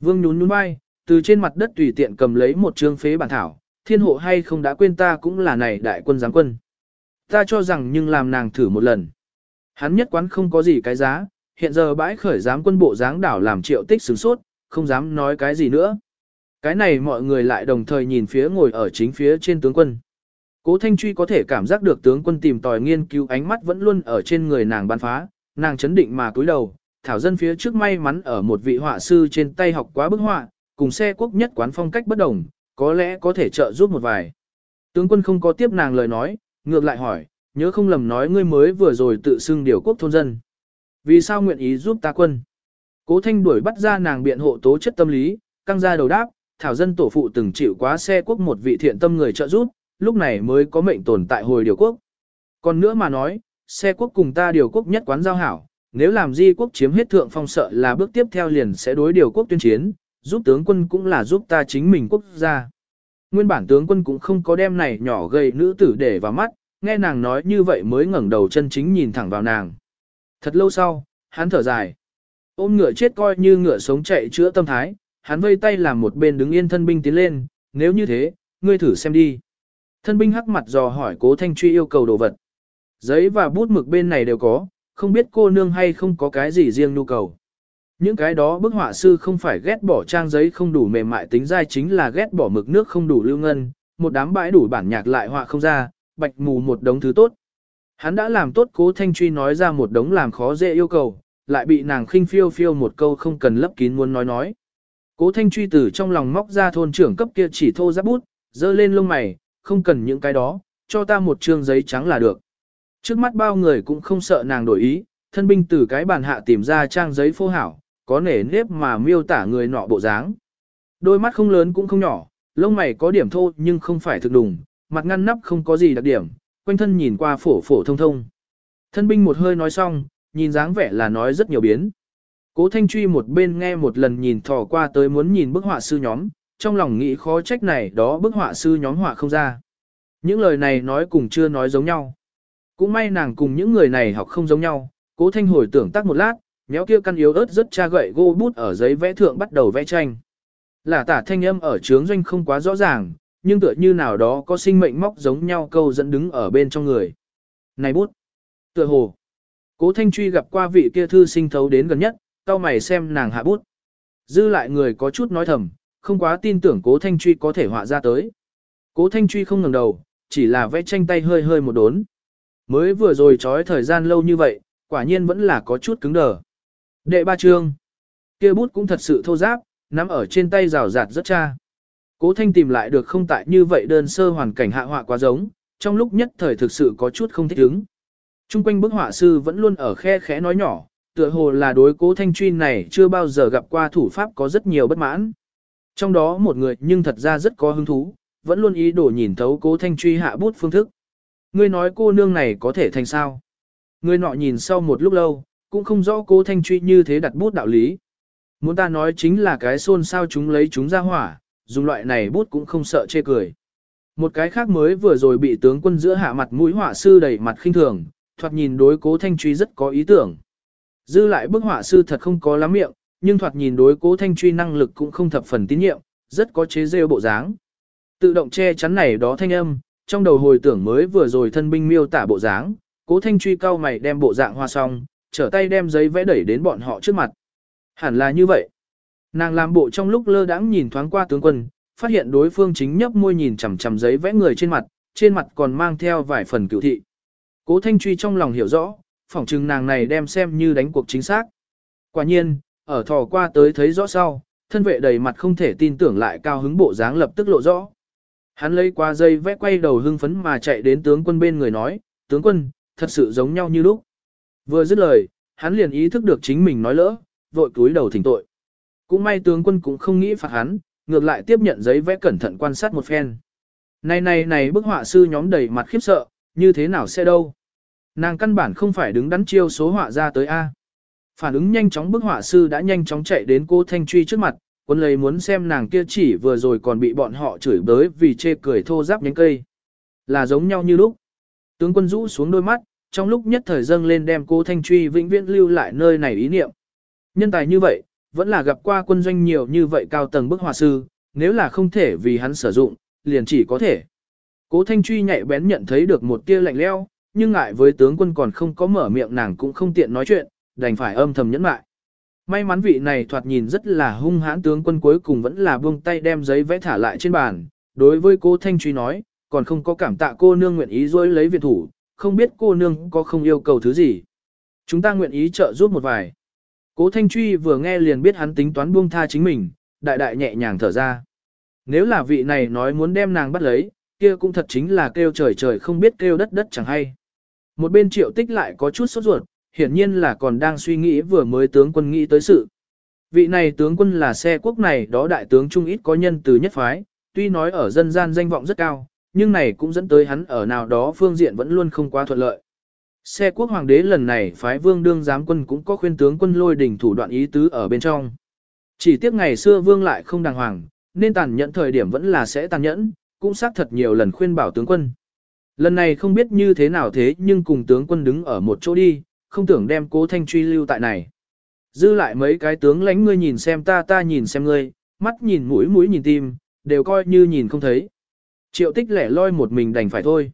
Vương nhún nhún vai, từ trên mặt đất tùy tiện cầm lấy một trương phế bản thảo, thiên hộ hay không đã quên ta cũng là này đại quân giáng quân. Ta cho rằng nhưng làm nàng thử một lần. Hắn nhất quán không có gì cái giá, hiện giờ bãi khởi giám quân bộ dáng đảo làm triệu tích sửng sốt, không dám nói cái gì nữa. Cái này mọi người lại đồng thời nhìn phía ngồi ở chính phía trên tướng quân. Cố Thanh Truy có thể cảm giác được tướng quân tìm tòi nghiên cứu ánh mắt vẫn luôn ở trên người nàng bắn phá, nàng chấn định mà cúi đầu, thảo dân phía trước may mắn ở một vị họa sư trên tay học quá bức họa, cùng xe quốc nhất quán phong cách bất đồng, có lẽ có thể trợ giúp một vài. Tướng quân không có tiếp nàng lời nói, ngược lại hỏi, nhớ không lầm nói ngươi mới vừa rồi tự xưng điều quốc thôn dân. Vì sao nguyện ý giúp ta quân? Cố Thanh đuổi bắt ra nàng biện hộ tố chất tâm lý, căng ra đầu đáp, thảo dân tổ phụ từng chịu quá xe quốc một vị thiện tâm người trợ giúp, lúc này mới có mệnh tồn tại hồi điều quốc. Còn nữa mà nói, xe quốc cùng ta điều quốc nhất quán giao hảo, nếu làm di quốc chiếm hết thượng phong sợ là bước tiếp theo liền sẽ đối điều quốc tuyên chiến, giúp tướng quân cũng là giúp ta chính mình quốc gia. Nguyên bản tướng quân cũng không có đem này nhỏ gầy nữ tử để vào mắt, nghe nàng nói như vậy mới ngẩng đầu chân chính nhìn thẳng vào nàng. Thật lâu sau, hắn thở dài. Ôm ngựa chết coi như ngựa sống chạy chữa tâm thái, hắn vây tay làm một bên đứng yên thân binh tiến lên, nếu như thế, ngươi thử xem đi. Thân binh hắc mặt dò hỏi cố thanh truy yêu cầu đồ vật. Giấy và bút mực bên này đều có, không biết cô nương hay không có cái gì riêng nhu cầu. Những cái đó bức họa sư không phải ghét bỏ trang giấy không đủ mềm mại tính dai chính là ghét bỏ mực nước không đủ lưu ngân, một đám bãi đủ bản nhạc lại họa không ra, bạch mù một đống thứ tốt. Hắn đã làm tốt cố thanh truy nói ra một đống làm khó dễ yêu cầu, lại bị nàng khinh phiêu phiêu một câu không cần lấp kín muốn nói nói. Cố thanh truy từ trong lòng móc ra thôn trưởng cấp kia chỉ thô giáp bút, dơ lên lông mày, không cần những cái đó, cho ta một trương giấy trắng là được. Trước mắt bao người cũng không sợ nàng đổi ý, thân binh từ cái bàn hạ tìm ra trang giấy phô hảo, có nể nếp mà miêu tả người nọ bộ dáng. Đôi mắt không lớn cũng không nhỏ, lông mày có điểm thô nhưng không phải thực đùng, mặt ngăn nắp không có gì đặc điểm, quanh thân nhìn qua phổ phổ thông thông. Thân binh một hơi nói xong, nhìn dáng vẻ là nói rất nhiều biến. Cố Thanh Truy một bên nghe một lần nhìn thò qua tới muốn nhìn bức họa sư nhóm, trong lòng nghĩ khó trách này đó bức họa sư nhóm họa không ra. Những lời này nói cùng chưa nói giống nhau. Cũng may nàng cùng những người này học không giống nhau, cố thanh hồi tưởng tác một lát, méo kia căn yếu ớt rất cha gậy gô bút ở giấy vẽ thượng bắt đầu vẽ tranh. Là tả thanh âm ở trướng doanh không quá rõ ràng, nhưng tựa như nào đó có sinh mệnh móc giống nhau câu dẫn đứng ở bên trong người. Này bút! Tựa hồ! Cố Thanh Truy gặp qua vị kia thư sinh thấu đến gần nhất, cao mày xem nàng hạ bút. Dư lại người có chút nói thầm, không quá tin tưởng Cố Thanh Truy có thể họa ra tới. Cố Thanh Truy không ngẩng đầu, chỉ là vẽ tranh tay hơi hơi một đốn. Mới vừa rồi trói thời gian lâu như vậy, quả nhiên vẫn là có chút cứng đờ. Đệ ba chương. kia bút cũng thật sự thô giáp, nắm ở trên tay rào rạt rất cha. Cố Thanh tìm lại được không tại như vậy đơn sơ hoàn cảnh hạ họa quá giống, trong lúc nhất thời thực sự có chút không thích ứng. Trung quanh bức họa sư vẫn luôn ở khe khẽ nói nhỏ, tựa hồ là đối cố thanh truy này chưa bao giờ gặp qua thủ pháp có rất nhiều bất mãn. Trong đó một người nhưng thật ra rất có hứng thú, vẫn luôn ý đồ nhìn thấu cố thanh truy hạ bút phương thức. Ngươi nói cô nương này có thể thành sao? ngươi nọ nhìn sau một lúc lâu, cũng không rõ cố thanh truy như thế đặt bút đạo lý. Muốn ta nói chính là cái xôn sao chúng lấy chúng ra hỏa, dùng loại này bút cũng không sợ chê cười. Một cái khác mới vừa rồi bị tướng quân giữa hạ mặt mũi họa sư đầy mặt khinh thường, thoạt nhìn đối cố thanh truy rất có ý tưởng. Dư lại bức họa sư thật không có lắm miệng, nhưng thoạt nhìn đối cố thanh truy năng lực cũng không thập phần tín nhiệm, rất có chế rêu bộ dáng. Tự động che chắn này đó thanh âm, trong đầu hồi tưởng mới vừa rồi thân binh miêu tả bộ dáng, cố thanh truy cao mày đem bộ dạng hoa xong, trở tay đem giấy vẽ đẩy đến bọn họ trước mặt. Hẳn là như vậy. Nàng làm bộ trong lúc lơ đãng nhìn thoáng qua tướng quân, phát hiện đối phương chính nhấp môi nhìn chằm chằm giấy vẽ người trên mặt, trên mặt còn mang theo vài phần cựu thị. Cố Thanh Truy trong lòng hiểu rõ, phỏng chừng nàng này đem xem như đánh cuộc chính xác. Quả nhiên, ở thò qua tới thấy rõ sau, thân vệ đầy mặt không thể tin tưởng lại cao hứng bộ dáng lập tức lộ rõ. Hắn lấy qua dây vẽ quay đầu hưng phấn mà chạy đến tướng quân bên người nói, tướng quân, thật sự giống nhau như lúc. Vừa dứt lời, hắn liền ý thức được chính mình nói lỡ, vội cúi đầu thỉnh tội. Cũng may tướng quân cũng không nghĩ phạt hắn, ngược lại tiếp nhận giấy vẽ cẩn thận quan sát một phen. Này này này bức họa sư nhóm đầy mặt khiếp sợ, như thế nào sẽ đâu. Nàng căn bản không phải đứng đắn chiêu số họa ra tới A. Phản ứng nhanh chóng bức họa sư đã nhanh chóng chạy đến cô Thanh Truy trước mặt, quân lấy muốn xem nàng kia chỉ vừa rồi còn bị bọn họ chửi bới vì chê cười thô giáp nhánh cây. Là giống nhau như lúc. Tướng quân rũ xuống đôi mắt, trong lúc nhất thời dâng lên đem cô Thanh Truy vĩnh viễn lưu lại nơi này ý niệm. Nhân tài như vậy, vẫn là gặp qua quân doanh nhiều như vậy cao tầng bức họa sư, nếu là không thể vì hắn sử dụng, liền chỉ có thể. Cố Thanh Truy nhạy bén nhận thấy được một tia lạnh leo, nhưng ngại với tướng quân còn không có mở miệng nàng cũng không tiện nói chuyện, đành phải âm thầm nhẫn mại. May mắn vị này thoạt nhìn rất là hung hãn tướng quân cuối cùng vẫn là buông tay đem giấy vẽ thả lại trên bàn. Đối với cô Thanh Truy nói, còn không có cảm tạ cô nương nguyện ý dối lấy viện thủ, không biết cô nương có không yêu cầu thứ gì. Chúng ta nguyện ý trợ giúp một vài. Cố Thanh Truy vừa nghe liền biết hắn tính toán buông tha chính mình, đại đại nhẹ nhàng thở ra. Nếu là vị này nói muốn đem nàng bắt lấy, kia cũng thật chính là kêu trời trời không biết kêu đất đất chẳng hay. Một bên triệu tích lại có chút sốt ruột, hiển nhiên là còn đang suy nghĩ vừa mới tướng quân nghĩ tới sự. Vị này tướng quân là xe quốc này đó đại tướng trung ít có nhân từ nhất phái, tuy nói ở dân gian danh vọng rất cao, nhưng này cũng dẫn tới hắn ở nào đó phương diện vẫn luôn không quá thuận lợi. Xe quốc hoàng đế lần này phái vương đương giám quân cũng có khuyên tướng quân lôi đỉnh thủ đoạn ý tứ ở bên trong. Chỉ tiếc ngày xưa vương lại không đàng hoàng, nên tàn nhẫn thời điểm vẫn là sẽ tàn nhẫn, cũng xác thật nhiều lần khuyên bảo tướng quân. Lần này không biết như thế nào thế nhưng cùng tướng quân đứng ở một chỗ đi, không tưởng đem cố thanh truy lưu tại này. Dư lại mấy cái tướng lãnh ngươi nhìn xem ta ta nhìn xem ngươi, mắt nhìn mũi mũi nhìn tim, đều coi như nhìn không thấy. Triệu tích lẻ loi một mình đành phải thôi.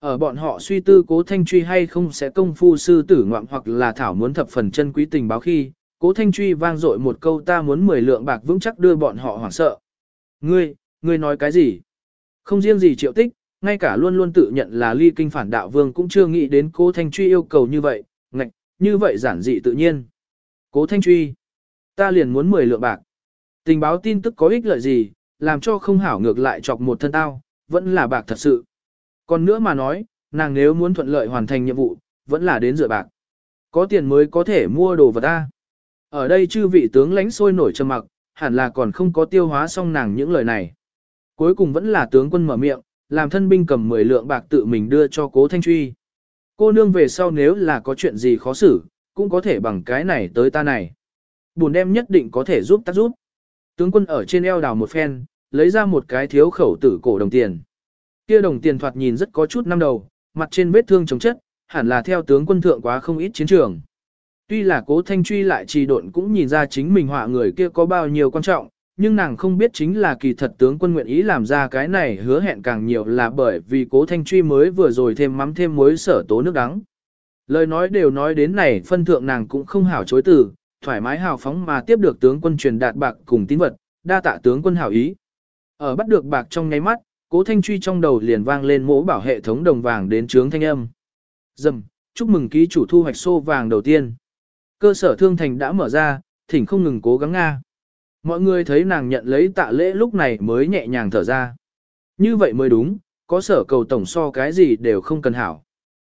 Ở bọn họ suy tư cố thanh truy hay không sẽ công phu sư tử ngoạm hoặc là thảo muốn thập phần chân quý tình báo khi, cố thanh truy vang dội một câu ta muốn 10 lượng bạc vững chắc đưa bọn họ hoảng sợ. Ngươi, ngươi nói cái gì? Không riêng gì triệu tích, ngay cả luôn luôn tự nhận là ly kinh phản đạo vương cũng chưa nghĩ đến cố thanh truy yêu cầu như vậy, ngạch, như vậy giản dị tự nhiên. Cố thanh truy, ta liền muốn 10 lượng bạc. Tình báo tin tức có ích lợi gì, làm cho không hảo ngược lại chọc một thân tao, vẫn là bạc thật sự. Còn nữa mà nói, nàng nếu muốn thuận lợi hoàn thành nhiệm vụ, vẫn là đến dựa bạc. Có tiền mới có thể mua đồ vật ta. Ở đây chư vị tướng lãnh sôi nổi trầm mặc, hẳn là còn không có tiêu hóa xong nàng những lời này. Cuối cùng vẫn là tướng quân mở miệng, làm thân binh cầm 10 lượng bạc tự mình đưa cho cố thanh truy. Cô nương về sau nếu là có chuyện gì khó xử, cũng có thể bằng cái này tới ta này. Bùn đem nhất định có thể giúp ta giúp. Tướng quân ở trên eo đào một phen, lấy ra một cái thiếu khẩu tử cổ đồng tiền. Kia đồng tiền thoạt nhìn rất có chút năm đầu, mặt trên vết thương chống chất, hẳn là theo tướng quân thượng quá không ít chiến trường. Tuy là cố thanh truy lại trì độn cũng nhìn ra chính mình họa người kia có bao nhiêu quan trọng, nhưng nàng không biết chính là kỳ thật tướng quân nguyện ý làm ra cái này hứa hẹn càng nhiều là bởi vì cố thanh truy mới vừa rồi thêm mắm thêm muối sở tố nước đắng. Lời nói đều nói đến này phân thượng nàng cũng không hảo chối từ, thoải mái hào phóng mà tiếp được tướng quân truyền đạt bạc cùng tín vật, đa tạ tướng quân hảo ý. Ở bắt được bạc trong nháy mắt, cố thanh truy trong đầu liền vang lên mỗ bảo hệ thống đồng vàng đến trướng thanh âm. Dầm, chúc mừng ký chủ thu hoạch xô vàng đầu tiên. Cơ sở thương thành đã mở ra, thỉnh không ngừng cố gắng Nga. Mọi người thấy nàng nhận lấy tạ lễ lúc này mới nhẹ nhàng thở ra. Như vậy mới đúng, có sở cầu tổng so cái gì đều không cần hảo.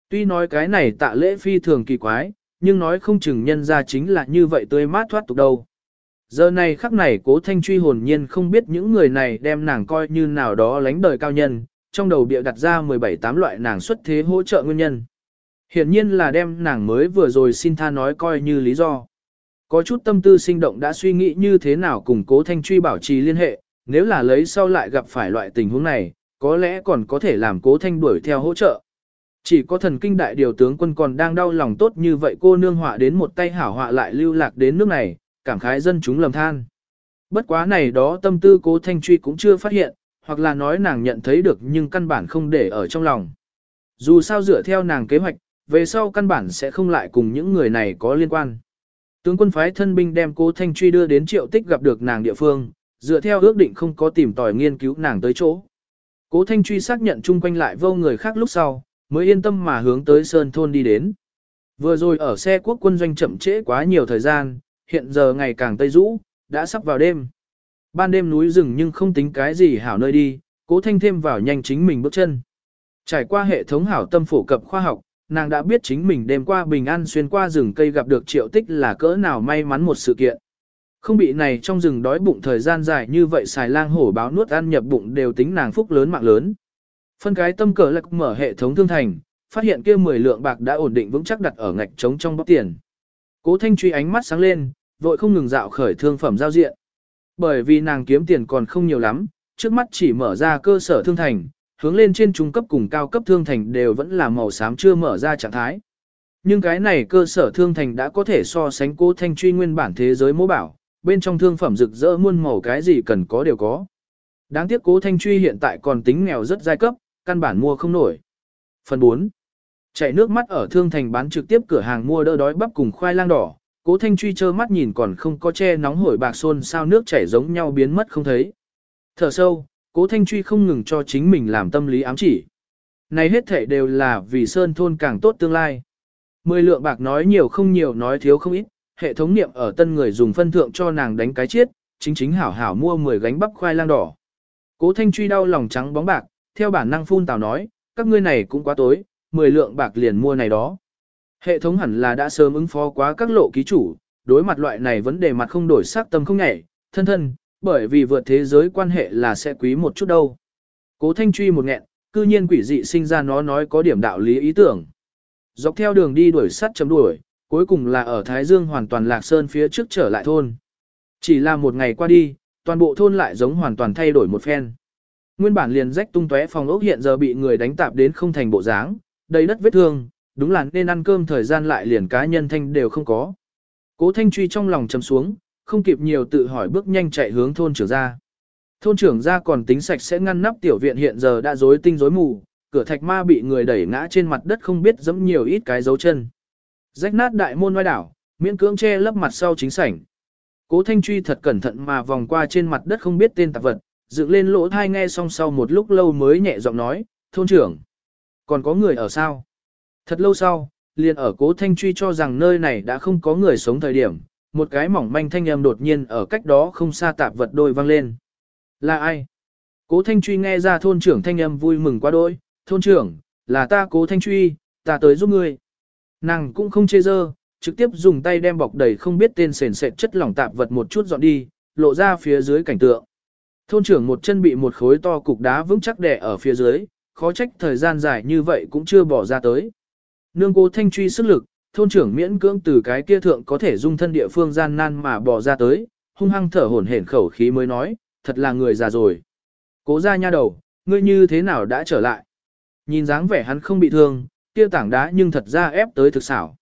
Tuy nói cái này tạ lễ phi thường kỳ quái, nhưng nói không chừng nhân ra chính là như vậy tươi mát thoát tục đâu. Giờ này khắc này cố thanh truy hồn nhiên không biết những người này đem nàng coi như nào đó lánh đời cao nhân, trong đầu bịa đặt ra 17-8 loại nàng xuất thế hỗ trợ nguyên nhân. Hiển nhiên là đem nàng mới vừa rồi xin tha nói coi như lý do. Có chút tâm tư sinh động đã suy nghĩ như thế nào cùng cố thanh truy bảo trì liên hệ, nếu là lấy sau lại gặp phải loại tình huống này, có lẽ còn có thể làm cố thanh đuổi theo hỗ trợ. Chỉ có thần kinh đại điều tướng quân còn đang đau lòng tốt như vậy cô nương họa đến một tay hảo họa lại lưu lạc đến nước này, cảm khái dân chúng lầm than. Bất quá này đó tâm tư cố thanh truy cũng chưa phát hiện, hoặc là nói nàng nhận thấy được nhưng căn bản không để ở trong lòng. Dù sao dựa theo nàng kế hoạch, về sau căn bản sẽ không lại cùng những người này có liên quan. Tướng quân phái thân binh đem cố thanh truy đưa đến triệu tích gặp được nàng địa phương, dựa theo ước định không có tìm tòi nghiên cứu nàng tới chỗ. Cố thanh truy xác nhận chung quanh lại vô người khác lúc sau, mới yên tâm mà hướng tới Sơn Thôn đi đến. Vừa rồi ở xe quốc quân doanh chậm trễ quá nhiều thời gian, hiện giờ ngày càng tây rũ, đã sắp vào đêm. Ban đêm núi rừng nhưng không tính cái gì hảo nơi đi, cố thanh thêm vào nhanh chính mình bước chân. Trải qua hệ thống hảo tâm phổ cập khoa học, nàng đã biết chính mình đêm qua bình an xuyên qua rừng cây gặp được triệu tích là cỡ nào may mắn một sự kiện. Không bị này trong rừng đói bụng thời gian dài như vậy xài lang hổ báo nuốt ăn nhập bụng đều tính nàng phúc lớn mạng lớn. Phân cái tâm cờ lạc mở hệ thống thương thành, phát hiện kia 10 lượng bạc đã ổn định vững chắc đặt ở ngạch trống trong bóc tiền. Cố Thanh truy ánh mắt sáng lên, vội không ngừng dạo khởi thương phẩm giao diện. Bởi vì nàng kiếm tiền còn không nhiều lắm, trước mắt chỉ mở ra cơ sở thương thành, hướng lên trên trung cấp cùng cao cấp thương thành đều vẫn là màu xám chưa mở ra trạng thái. Nhưng cái này cơ sở thương thành đã có thể so sánh cố thanh truy nguyên bản thế giới mô bảo, bên trong thương phẩm rực rỡ muôn màu cái gì cần có đều có. Đáng tiếc cố thanh truy hiện tại còn tính nghèo rất giai cấp, căn bản mua không nổi. Phần 4. Chạy nước mắt ở thương thành bán trực tiếp cửa hàng mua đỡ đói bắp cùng khoai lang đỏ, cố thanh truy trơ mắt nhìn còn không có che nóng hổi bạc xôn sao nước chảy giống nhau biến mất không thấy. Thở sâu, cố thanh truy không ngừng cho chính mình làm tâm lý ám chỉ. Này hết thể đều là vì sơn thôn càng tốt tương lai. Mười lượng bạc nói nhiều không nhiều nói thiếu không ít, hệ thống niệm ở tân người dùng phân thượng cho nàng đánh cái chiết, chính chính hảo hảo mua 10 gánh bắp khoai lang đỏ. Cố thanh truy đau lòng trắng bóng bạc, theo bản năng phun tào nói, các ngươi này cũng quá tối, 10 lượng bạc liền mua này đó. Hệ thống hẳn là đã sớm ứng phó quá các lộ ký chủ, đối mặt loại này vấn đề mặt không đổi sắc tâm không nhảy, thân thân, bởi vì vượt thế giới quan hệ là sẽ quý một chút đâu. Cố thanh truy một nghẹn, cư nhiên quỷ dị sinh ra nó nói có điểm đạo lý ý tưởng. Dọc theo đường đi đuổi sắt chấm đuổi, cuối cùng là ở Thái Dương hoàn toàn lạc sơn phía trước trở lại thôn. Chỉ là một ngày qua đi, toàn bộ thôn lại giống hoàn toàn thay đổi một phen. Nguyên bản liền rách tung tóe phòng ốc hiện giờ bị người đánh tạp đến không thành bộ dáng, đầy đất vết thương, đúng là nên ăn cơm thời gian lại liền cá nhân thanh đều không có. Cố Thanh Truy trong lòng chầm xuống, không kịp nhiều tự hỏi bước nhanh chạy hướng thôn trưởng ra. Thôn trưởng ra còn tính sạch sẽ ngăn nắp tiểu viện hiện giờ đã rối tinh rối mù, cửa thạch ma bị người đẩy ngã trên mặt đất không biết dẫm nhiều ít cái dấu chân. Rách nát đại môn ngoài đảo, miễn cưỡng che lấp mặt sau chính sảnh. Cố Thanh Truy thật cẩn thận mà vòng qua trên mặt đất không biết tên tạp vật, dựng lên lỗ thai nghe xong sau một lúc lâu mới nhẹ giọng nói, thôn trưởng. Còn có người ở sao? Thật lâu sau, liền ở cố Thanh Truy cho rằng nơi này đã không có người sống thời điểm, một cái mỏng manh thanh âm đột nhiên ở cách đó không xa tạp vật đôi vang lên. Là ai? Cố Thanh Truy nghe ra thôn trưởng thanh âm vui mừng quá đôi, thôn trưởng, là ta cố Thanh Truy, ta tới giúp ngươi. Nàng cũng không chê dơ, trực tiếp dùng tay đem bọc đầy không biết tên sền sệt chất lỏng tạp vật một chút dọn đi, lộ ra phía dưới cảnh tượng. Thôn trưởng một chân bị một khối to cục đá vững chắc đè ở phía dưới, khó trách thời gian dài như vậy cũng chưa bỏ ra tới. Nương cố thanh truy sức lực, thôn trưởng miễn cưỡng từ cái kia thượng có thể dung thân địa phương gian nan mà bỏ ra tới, hung hăng thở hổn hển khẩu khí mới nói, thật là người già rồi. Cố ra nha đầu, ngươi như thế nào đã trở lại? Nhìn dáng vẻ hắn không bị thương, kia tảng đá nhưng thật ra ép tới thực xảo.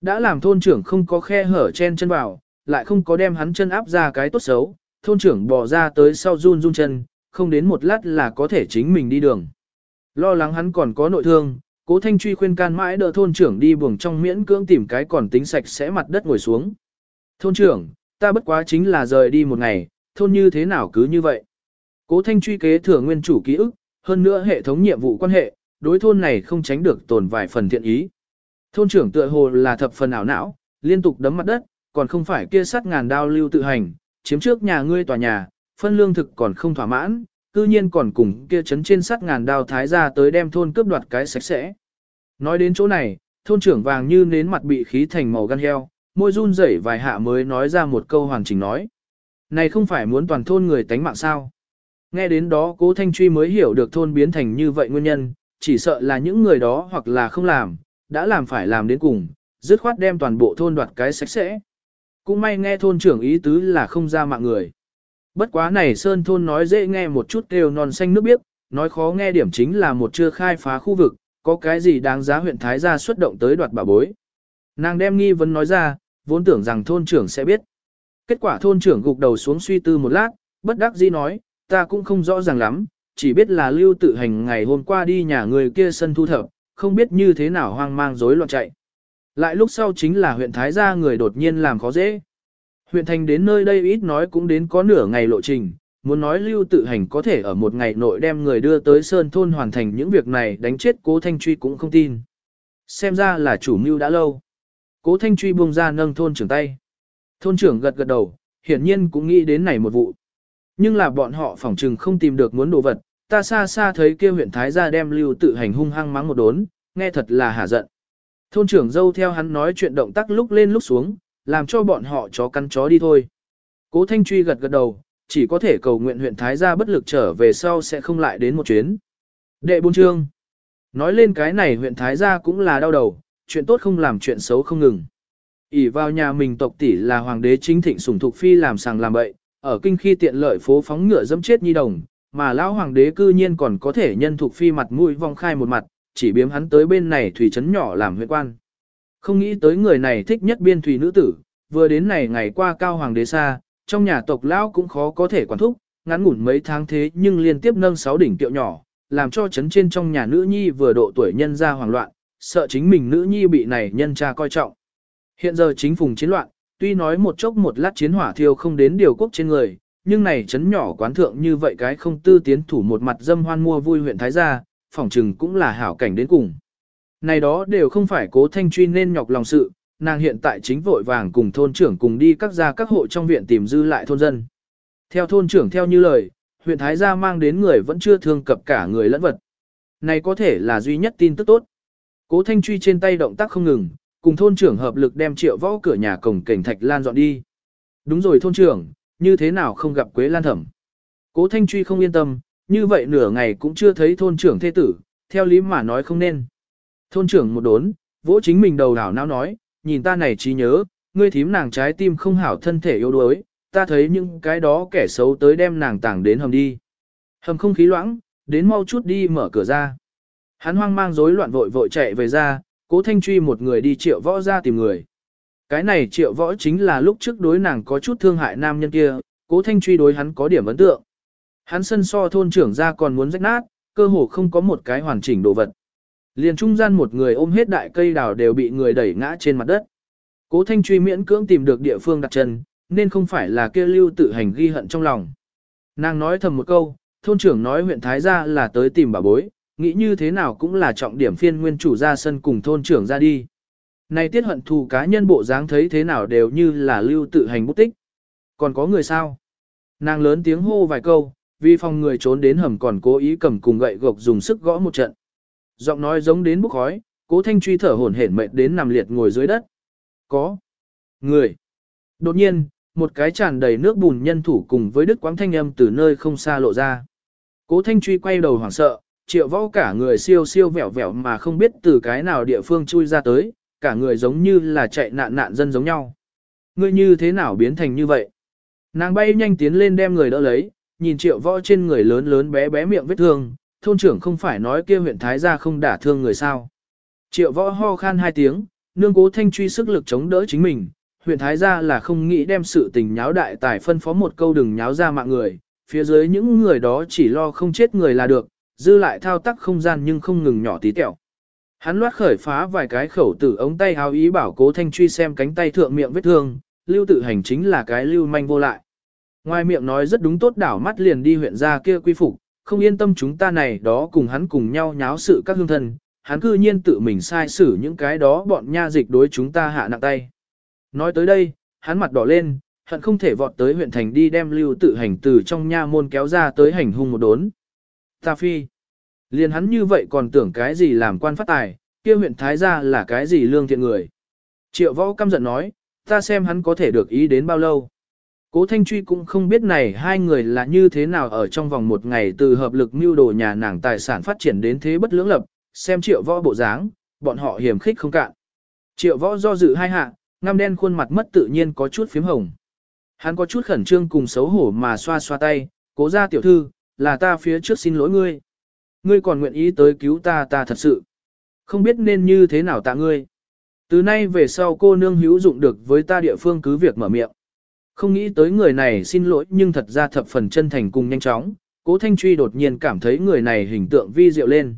Đã làm thôn trưởng không có khe hở chen chân vào, lại không có đem hắn chân áp ra cái tốt xấu, thôn trưởng bỏ ra tới sau run run chân, không đến một lát là có thể chính mình đi đường. Lo lắng hắn còn có nội thương, cố thanh truy khuyên can mãi đỡ thôn trưởng đi buồng trong miễn cưỡng tìm cái còn tính sạch sẽ mặt đất ngồi xuống. Thôn trưởng, ta bất quá chính là rời đi một ngày, thôn như thế nào cứ như vậy. Cố thanh truy kế thừa nguyên chủ ký ức, hơn nữa hệ thống nhiệm vụ quan hệ, đối thôn này không tránh được tồn vài phần thiện ý. Thôn trưởng tựa hồ là thập phần ảo não, liên tục đấm mặt đất, còn không phải kia sát ngàn đao lưu tự hành, chiếm trước nhà ngươi tòa nhà, phân lương thực còn không thỏa mãn, cư nhiên còn cùng kia chấn trên sắt ngàn đao thái ra tới đem thôn cướp đoạt cái sạch sẽ. Nói đến chỗ này, thôn trưởng vàng như nến mặt bị khí thành màu gan heo, môi run rẩy vài hạ mới nói ra một câu hoàn chỉnh nói. Này không phải muốn toàn thôn người tánh mạng sao? Nghe đến đó cố Thanh Truy mới hiểu được thôn biến thành như vậy nguyên nhân, chỉ sợ là những người đó hoặc là không làm, đã làm phải làm đến cùng, dứt khoát đem toàn bộ thôn đoạt cái sạch sẽ. Cũng may nghe thôn trưởng ý tứ là không ra mạng người. Bất quá này Sơn thôn nói dễ nghe một chút kêu non xanh nước biếc, nói khó nghe điểm chính là một chưa khai phá khu vực, có cái gì đáng giá huyện Thái gia xuất động tới đoạt bà bối. Nàng đem nghi vấn nói ra, vốn tưởng rằng thôn trưởng sẽ biết. Kết quả thôn trưởng gục đầu xuống suy tư một lát, bất đắc dĩ nói, ta cũng không rõ ràng lắm, chỉ biết là lưu tự hành ngày hôm qua đi nhà người kia sân thu thập, không biết như thế nào hoang mang rối loạn chạy. Lại lúc sau chính là huyện Thái gia người đột nhiên làm khó dễ. Huyện thành đến nơi đây ít nói cũng đến có nửa ngày lộ trình, muốn nói lưu tự hành có thể ở một ngày nội đem người đưa tới Sơn Thôn hoàn thành những việc này đánh chết cố Thanh Truy cũng không tin. Xem ra là chủ mưu đã lâu. Cố Thanh Truy buông ra nâng thôn trưởng tay. Thôn trưởng gật gật đầu, hiển nhiên cũng nghĩ đến này một vụ. Nhưng là bọn họ phỏng trừng không tìm được muốn đồ vật, ta xa xa thấy kia huyện Thái gia đem lưu tự hành hung hăng mắng một đốn, nghe thật là hả giận. Thôn trưởng dâu theo hắn nói chuyện động tác lúc lên lúc xuống, làm cho bọn họ chó cắn chó đi thôi. Cố Thanh Truy gật gật đầu, chỉ có thể cầu nguyện huyện Thái gia bất lực trở về sau sẽ không lại đến một chuyến. Đệ bốn chương. Nói lên cái này huyện Thái gia cũng là đau đầu, chuyện tốt không làm chuyện xấu không ngừng. ỉ vào nhà mình tộc tỷ là hoàng đế chính thịnh sủng thục phi làm sàng làm bậy, ở kinh khi tiện lợi phố phóng ngựa dẫm chết nhi đồng, mà lão hoàng đế cư nhiên còn có thể nhân thục phi mặt mũi vong khai một mặt, chỉ biếm hắn tới bên này thủy trấn nhỏ làm huyện quan. Không nghĩ tới người này thích nhất biên thủy nữ tử, vừa đến này ngày qua cao hoàng đế xa, trong nhà tộc lão cũng khó có thể quản thúc, ngắn ngủn mấy tháng thế nhưng liên tiếp nâng sáu đỉnh tiệu nhỏ, làm cho chấn trên trong nhà nữ nhi vừa độ tuổi nhân ra hoảng loạn, sợ chính mình nữ nhi bị này nhân cha coi trọng. Hiện giờ chính phùng chiến loạn, tuy nói một chốc một lát chiến hỏa thiêu không đến điều quốc trên người, nhưng này chấn nhỏ quán thượng như vậy cái không tư tiến thủ một mặt dâm hoan mua vui huyện Thái Gia, phỏng trừng cũng là hảo cảnh đến cùng. Này đó đều không phải cố thanh truy nên nhọc lòng sự, nàng hiện tại chính vội vàng cùng thôn trưởng cùng đi các gia các hộ trong viện tìm dư lại thôn dân. Theo thôn trưởng theo như lời, huyện Thái Gia mang đến người vẫn chưa thương cập cả người lẫn vật. Này có thể là duy nhất tin tức tốt. Cố thanh truy trên tay động tác không ngừng, cùng thôn trưởng hợp lực đem triệu võ cửa nhà cổng cảnh thạch lan dọn đi. Đúng rồi thôn trưởng, như thế nào không gặp Quế Lan Thẩm. Cố Thanh Truy không yên tâm, như vậy nửa ngày cũng chưa thấy thôn trưởng thế tử, theo lý mà nói không nên. Thôn trưởng một đốn, vỗ chính mình đầu đảo não nói, nhìn ta này trí nhớ, ngươi thím nàng trái tim không hảo thân thể yếu đuối, ta thấy những cái đó kẻ xấu tới đem nàng tảng đến hầm đi. Hầm không khí loãng, đến mau chút đi mở cửa ra. Hắn hoang mang rối loạn vội vội chạy về ra, cố thanh truy một người đi triệu võ ra tìm người. Cái này triệu võ chính là lúc trước đối nàng có chút thương hại nam nhân kia, cố thanh truy đối hắn có điểm ấn tượng. Hắn sân so thôn trưởng ra còn muốn rách nát, cơ hồ không có một cái hoàn chỉnh đồ vật. Liền trung gian một người ôm hết đại cây đào đều bị người đẩy ngã trên mặt đất. Cố thanh truy miễn cưỡng tìm được địa phương đặt chân, nên không phải là kia lưu tự hành ghi hận trong lòng. Nàng nói thầm một câu, thôn trưởng nói huyện Thái Gia là tới tìm bà bối, nghĩ như thế nào cũng là trọng điểm phiên nguyên chủ ra sân cùng thôn trưởng ra đi. Này tiết hận thù cá nhân bộ dáng thấy thế nào đều như là lưu tự hành bút tích. Còn có người sao? Nàng lớn tiếng hô vài câu, vì phòng người trốn đến hầm còn cố ý cầm cùng gậy gộc dùng sức gõ một trận. Giọng nói giống đến bốc khói, cố thanh truy thở hổn hển mệt đến nằm liệt ngồi dưới đất. Có. Người. Đột nhiên, một cái tràn đầy nước bùn nhân thủ cùng với đức quáng thanh âm từ nơi không xa lộ ra. Cố thanh truy quay đầu hoảng sợ, triệu võ cả người siêu siêu vẹo vẹo mà không biết từ cái nào địa phương chui ra tới, cả người giống như là chạy nạn nạn dân giống nhau. Ngươi như thế nào biến thành như vậy? Nàng bay nhanh tiến lên đem người đỡ lấy, nhìn triệu võ trên người lớn lớn bé bé miệng vết thương, thôn trưởng không phải nói kia huyện Thái gia không đả thương người sao. Triệu võ ho khan hai tiếng, nương cố thanh truy sức lực chống đỡ chính mình, huyện Thái gia là không nghĩ đem sự tình nháo đại tài phân phó một câu đừng nháo ra mạng người, phía dưới những người đó chỉ lo không chết người là được, dư lại thao tác không gian nhưng không ngừng nhỏ tí tẹo. Hắn loát khởi phá vài cái khẩu tử ống tay háo ý bảo cố thanh truy xem cánh tay thượng miệng vết thương, lưu tự hành chính là cái lưu manh vô lại. Ngoài miệng nói rất đúng tốt đảo mắt liền đi huyện ra kia quy phục, không yên tâm chúng ta này đó cùng hắn cùng nhau nháo sự các hương thân, hắn cư nhiên tự mình sai xử những cái đó bọn nha dịch đối chúng ta hạ nặng tay. Nói tới đây, hắn mặt đỏ lên, hận không thể vọt tới huyện thành đi đem lưu tự hành từ trong nha môn kéo ra tới hành hung một đốn. Ta phi. Liền hắn như vậy còn tưởng cái gì làm quan phát tài, kia huyện Thái gia là cái gì lương thiện người. Triệu võ căm giận nói, ta xem hắn có thể được ý đến bao lâu. Cố Thanh Truy cũng không biết này hai người là như thế nào ở trong vòng một ngày từ hợp lực mưu đồ nhà nàng tài sản phát triển đến thế bất lưỡng lập, xem triệu võ bộ dáng, bọn họ hiểm khích không cạn. Triệu võ do dự hai hạ, ngăm đen khuôn mặt mất tự nhiên có chút phím hồng. Hắn có chút khẩn trương cùng xấu hổ mà xoa xoa tay, cố ra tiểu thư, là ta phía trước xin lỗi ngươi. Ngươi còn nguyện ý tới cứu ta ta thật sự. Không biết nên như thế nào tạ ngươi. Từ nay về sau cô nương hữu dụng được với ta địa phương cứ việc mở miệng. Không nghĩ tới người này xin lỗi nhưng thật ra thập phần chân thành cùng nhanh chóng, cố thanh truy đột nhiên cảm thấy người này hình tượng vi diệu lên.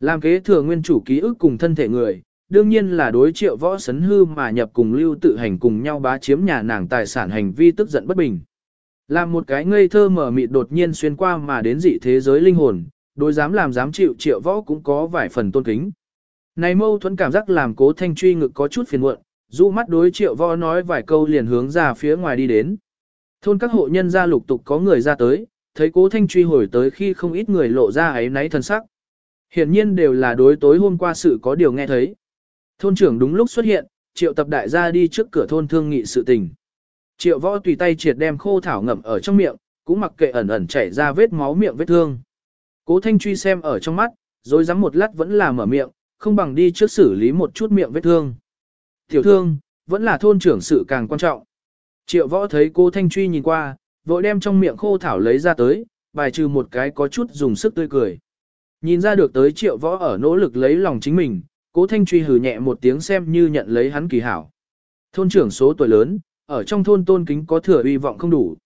Làm kế thừa nguyên chủ ký ức cùng thân thể người, đương nhiên là đối triệu võ sấn hư mà nhập cùng lưu tự hành cùng nhau bá chiếm nhà nàng tài sản hành vi tức giận bất bình. Làm một cái ngây thơ mở mịt đột nhiên xuyên qua mà đến dị thế giới linh hồn, đối dám làm dám chịu triệu võ cũng có vài phần tôn kính. Này mâu thuẫn cảm giác làm cố thanh truy ngực có chút phiền muộn, dụ mắt đối triệu võ nói vài câu liền hướng ra phía ngoài đi đến. Thôn các hộ nhân gia lục tục có người ra tới, thấy cố thanh truy hồi tới khi không ít người lộ ra ấy náy thân sắc. Hiển nhiên đều là đối tối hôm qua sự có điều nghe thấy. Thôn trưởng đúng lúc xuất hiện, triệu tập đại gia đi trước cửa thôn thương nghị sự tình. Triệu võ tùy tay triệt đem khô thảo ngậm ở trong miệng, cũng mặc kệ ẩn ẩn chảy ra vết máu miệng vết thương. Cố thanh truy xem ở trong mắt, rồi dám một lát vẫn là mở miệng, không bằng đi trước xử lý một chút miệng vết thương. Tiểu thương, vẫn là thôn trưởng sự càng quan trọng. Triệu võ thấy cô Thanh Truy nhìn qua, vội đem trong miệng khô thảo lấy ra tới, bài trừ một cái có chút dùng sức tươi cười. Nhìn ra được tới triệu võ ở nỗ lực lấy lòng chính mình, cố Thanh Truy hừ nhẹ một tiếng xem như nhận lấy hắn kỳ hảo. Thôn trưởng số tuổi lớn, ở trong thôn tôn kính có thừa uy vọng không đủ.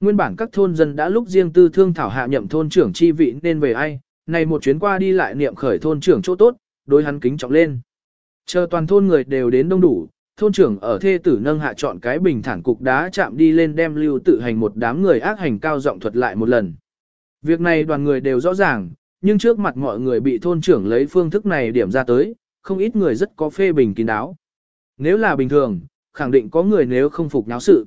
Nguyên bản các thôn dân đã lúc riêng tư thương thảo hạ nhậm thôn trưởng chi vị nên về ai, này một chuyến qua đi lại niệm khởi thôn trưởng chỗ tốt, đối hắn kính trọng lên. Chờ toàn thôn người đều đến đông đủ, thôn trưởng ở thê tử nâng hạ chọn cái bình thản cục đá chạm đi lên đem lưu tự hành một đám người ác hành cao giọng thuật lại một lần. Việc này đoàn người đều rõ ràng, nhưng trước mặt mọi người bị thôn trưởng lấy phương thức này điểm ra tới, không ít người rất có phê bình kín đáo. Nếu là bình thường, khẳng định có người nếu không phục náo sự.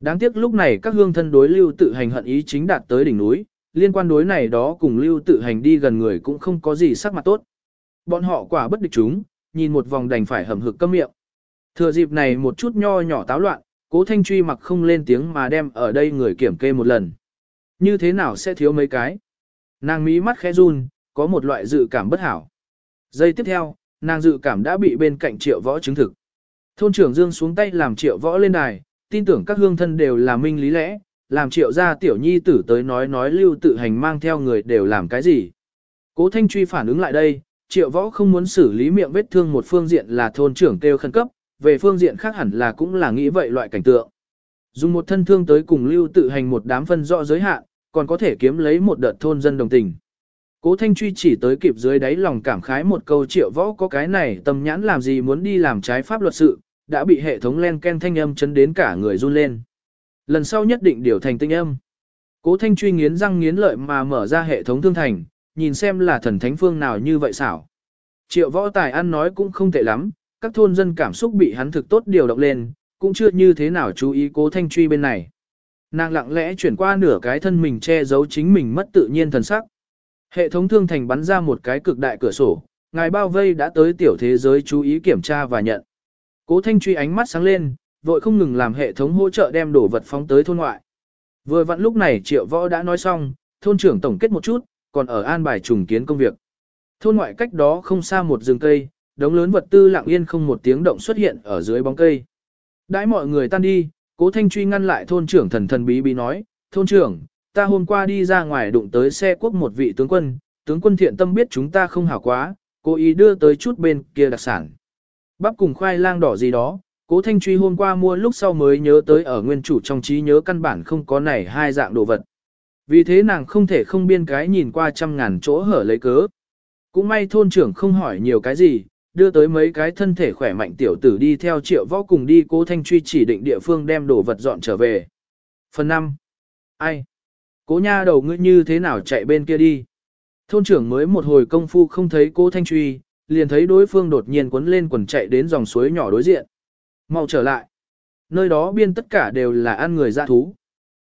Đáng tiếc lúc này các hương thân đối lưu tự hành hận ý chính đạt tới đỉnh núi, liên quan đối này đó cùng lưu tự hành đi gần người cũng không có gì sắc mặt tốt. Bọn họ quả bất địch chúng, nhìn một vòng đành phải hầm hực câm miệng. Thừa dịp này một chút nho nhỏ táo loạn, cố thanh truy mặc không lên tiếng mà đem ở đây người kiểm kê một lần. Như thế nào sẽ thiếu mấy cái? Nàng mí mắt khẽ run, có một loại dự cảm bất hảo. Giây tiếp theo, nàng dự cảm đã bị bên cạnh triệu võ chứng thực. Thôn trưởng Dương xuống tay làm triệu võ lên đài, tin tưởng các hương thân đều là minh lý lẽ, làm triệu gia tiểu nhi tử tới nói nói lưu tự hành mang theo người đều làm cái gì. Cố Thanh Truy phản ứng lại đây, triệu võ không muốn xử lý miệng vết thương một phương diện là thôn trưởng kêu khẩn cấp, về phương diện khác hẳn là cũng là nghĩ vậy loại cảnh tượng. Dùng một thân thương tới cùng lưu tự hành một đám phân rõ giới hạn, còn có thể kiếm lấy một đợt thôn dân đồng tình. Cố Thanh Truy chỉ tới kịp dưới đáy lòng cảm khái một câu triệu võ có cái này tầm nhãn làm gì muốn đi làm trái pháp luật sự, đã bị hệ thống len ken thanh âm chấn đến cả người run lên. Lần sau nhất định điều thành tinh âm. Cố Thanh Truy nghiến răng nghiến lợi mà mở ra hệ thống thương thành, nhìn xem là thần thánh phương nào như vậy xảo. Triệu võ tài ăn nói cũng không tệ lắm, các thôn dân cảm xúc bị hắn thực tốt điều động lên, cũng chưa như thế nào chú ý cố thanh truy bên này. Nàng lặng lẽ chuyển qua nửa cái thân mình che giấu chính mình mất tự nhiên thần sắc. Hệ thống thương thành bắn ra một cái cực đại cửa sổ, ngài bao vây đã tới tiểu thế giới chú ý kiểm tra và nhận. Cố thanh truy ánh mắt sáng lên, vội không ngừng làm hệ thống hỗ trợ đem đồ vật phóng tới thôn ngoại. Vừa vặn lúc này triệu võ đã nói xong, thôn trưởng tổng kết một chút, còn ở an bài trùng kiến công việc. Thôn ngoại cách đó không xa một rừng cây, đống lớn vật tư lặng yên không một tiếng động xuất hiện ở dưới bóng cây. Đãi mọi người tan đi, cố thanh truy ngăn lại thôn trưởng thần thần bí bí nói, thôn trưởng, ta hôm qua đi ra ngoài đụng tới xe quốc một vị tướng quân, tướng quân thiện tâm biết chúng ta không hảo quá, cố ý đưa tới chút bên kia đặc sản. Bắp cùng khoai lang đỏ gì đó, cố thanh truy hôm qua mua lúc sau mới nhớ tới ở nguyên chủ trong trí nhớ căn bản không có này hai dạng đồ vật. Vì thế nàng không thể không biên cái nhìn qua trăm ngàn chỗ hở lấy cớ. Cũng may thôn trưởng không hỏi nhiều cái gì, đưa tới mấy cái thân thể khỏe mạnh tiểu tử đi theo triệu võ cùng đi cố thanh truy chỉ định địa phương đem đồ vật dọn trở về. Phần 5. Ai? Cố nha đầu ngươi như thế nào chạy bên kia đi? Thôn trưởng mới một hồi công phu không thấy cố thanh truy, liền thấy đối phương đột nhiên quấn lên quần chạy đến dòng suối nhỏ đối diện. Mau trở lại. Nơi đó biên tất cả đều là ăn người dạ thú.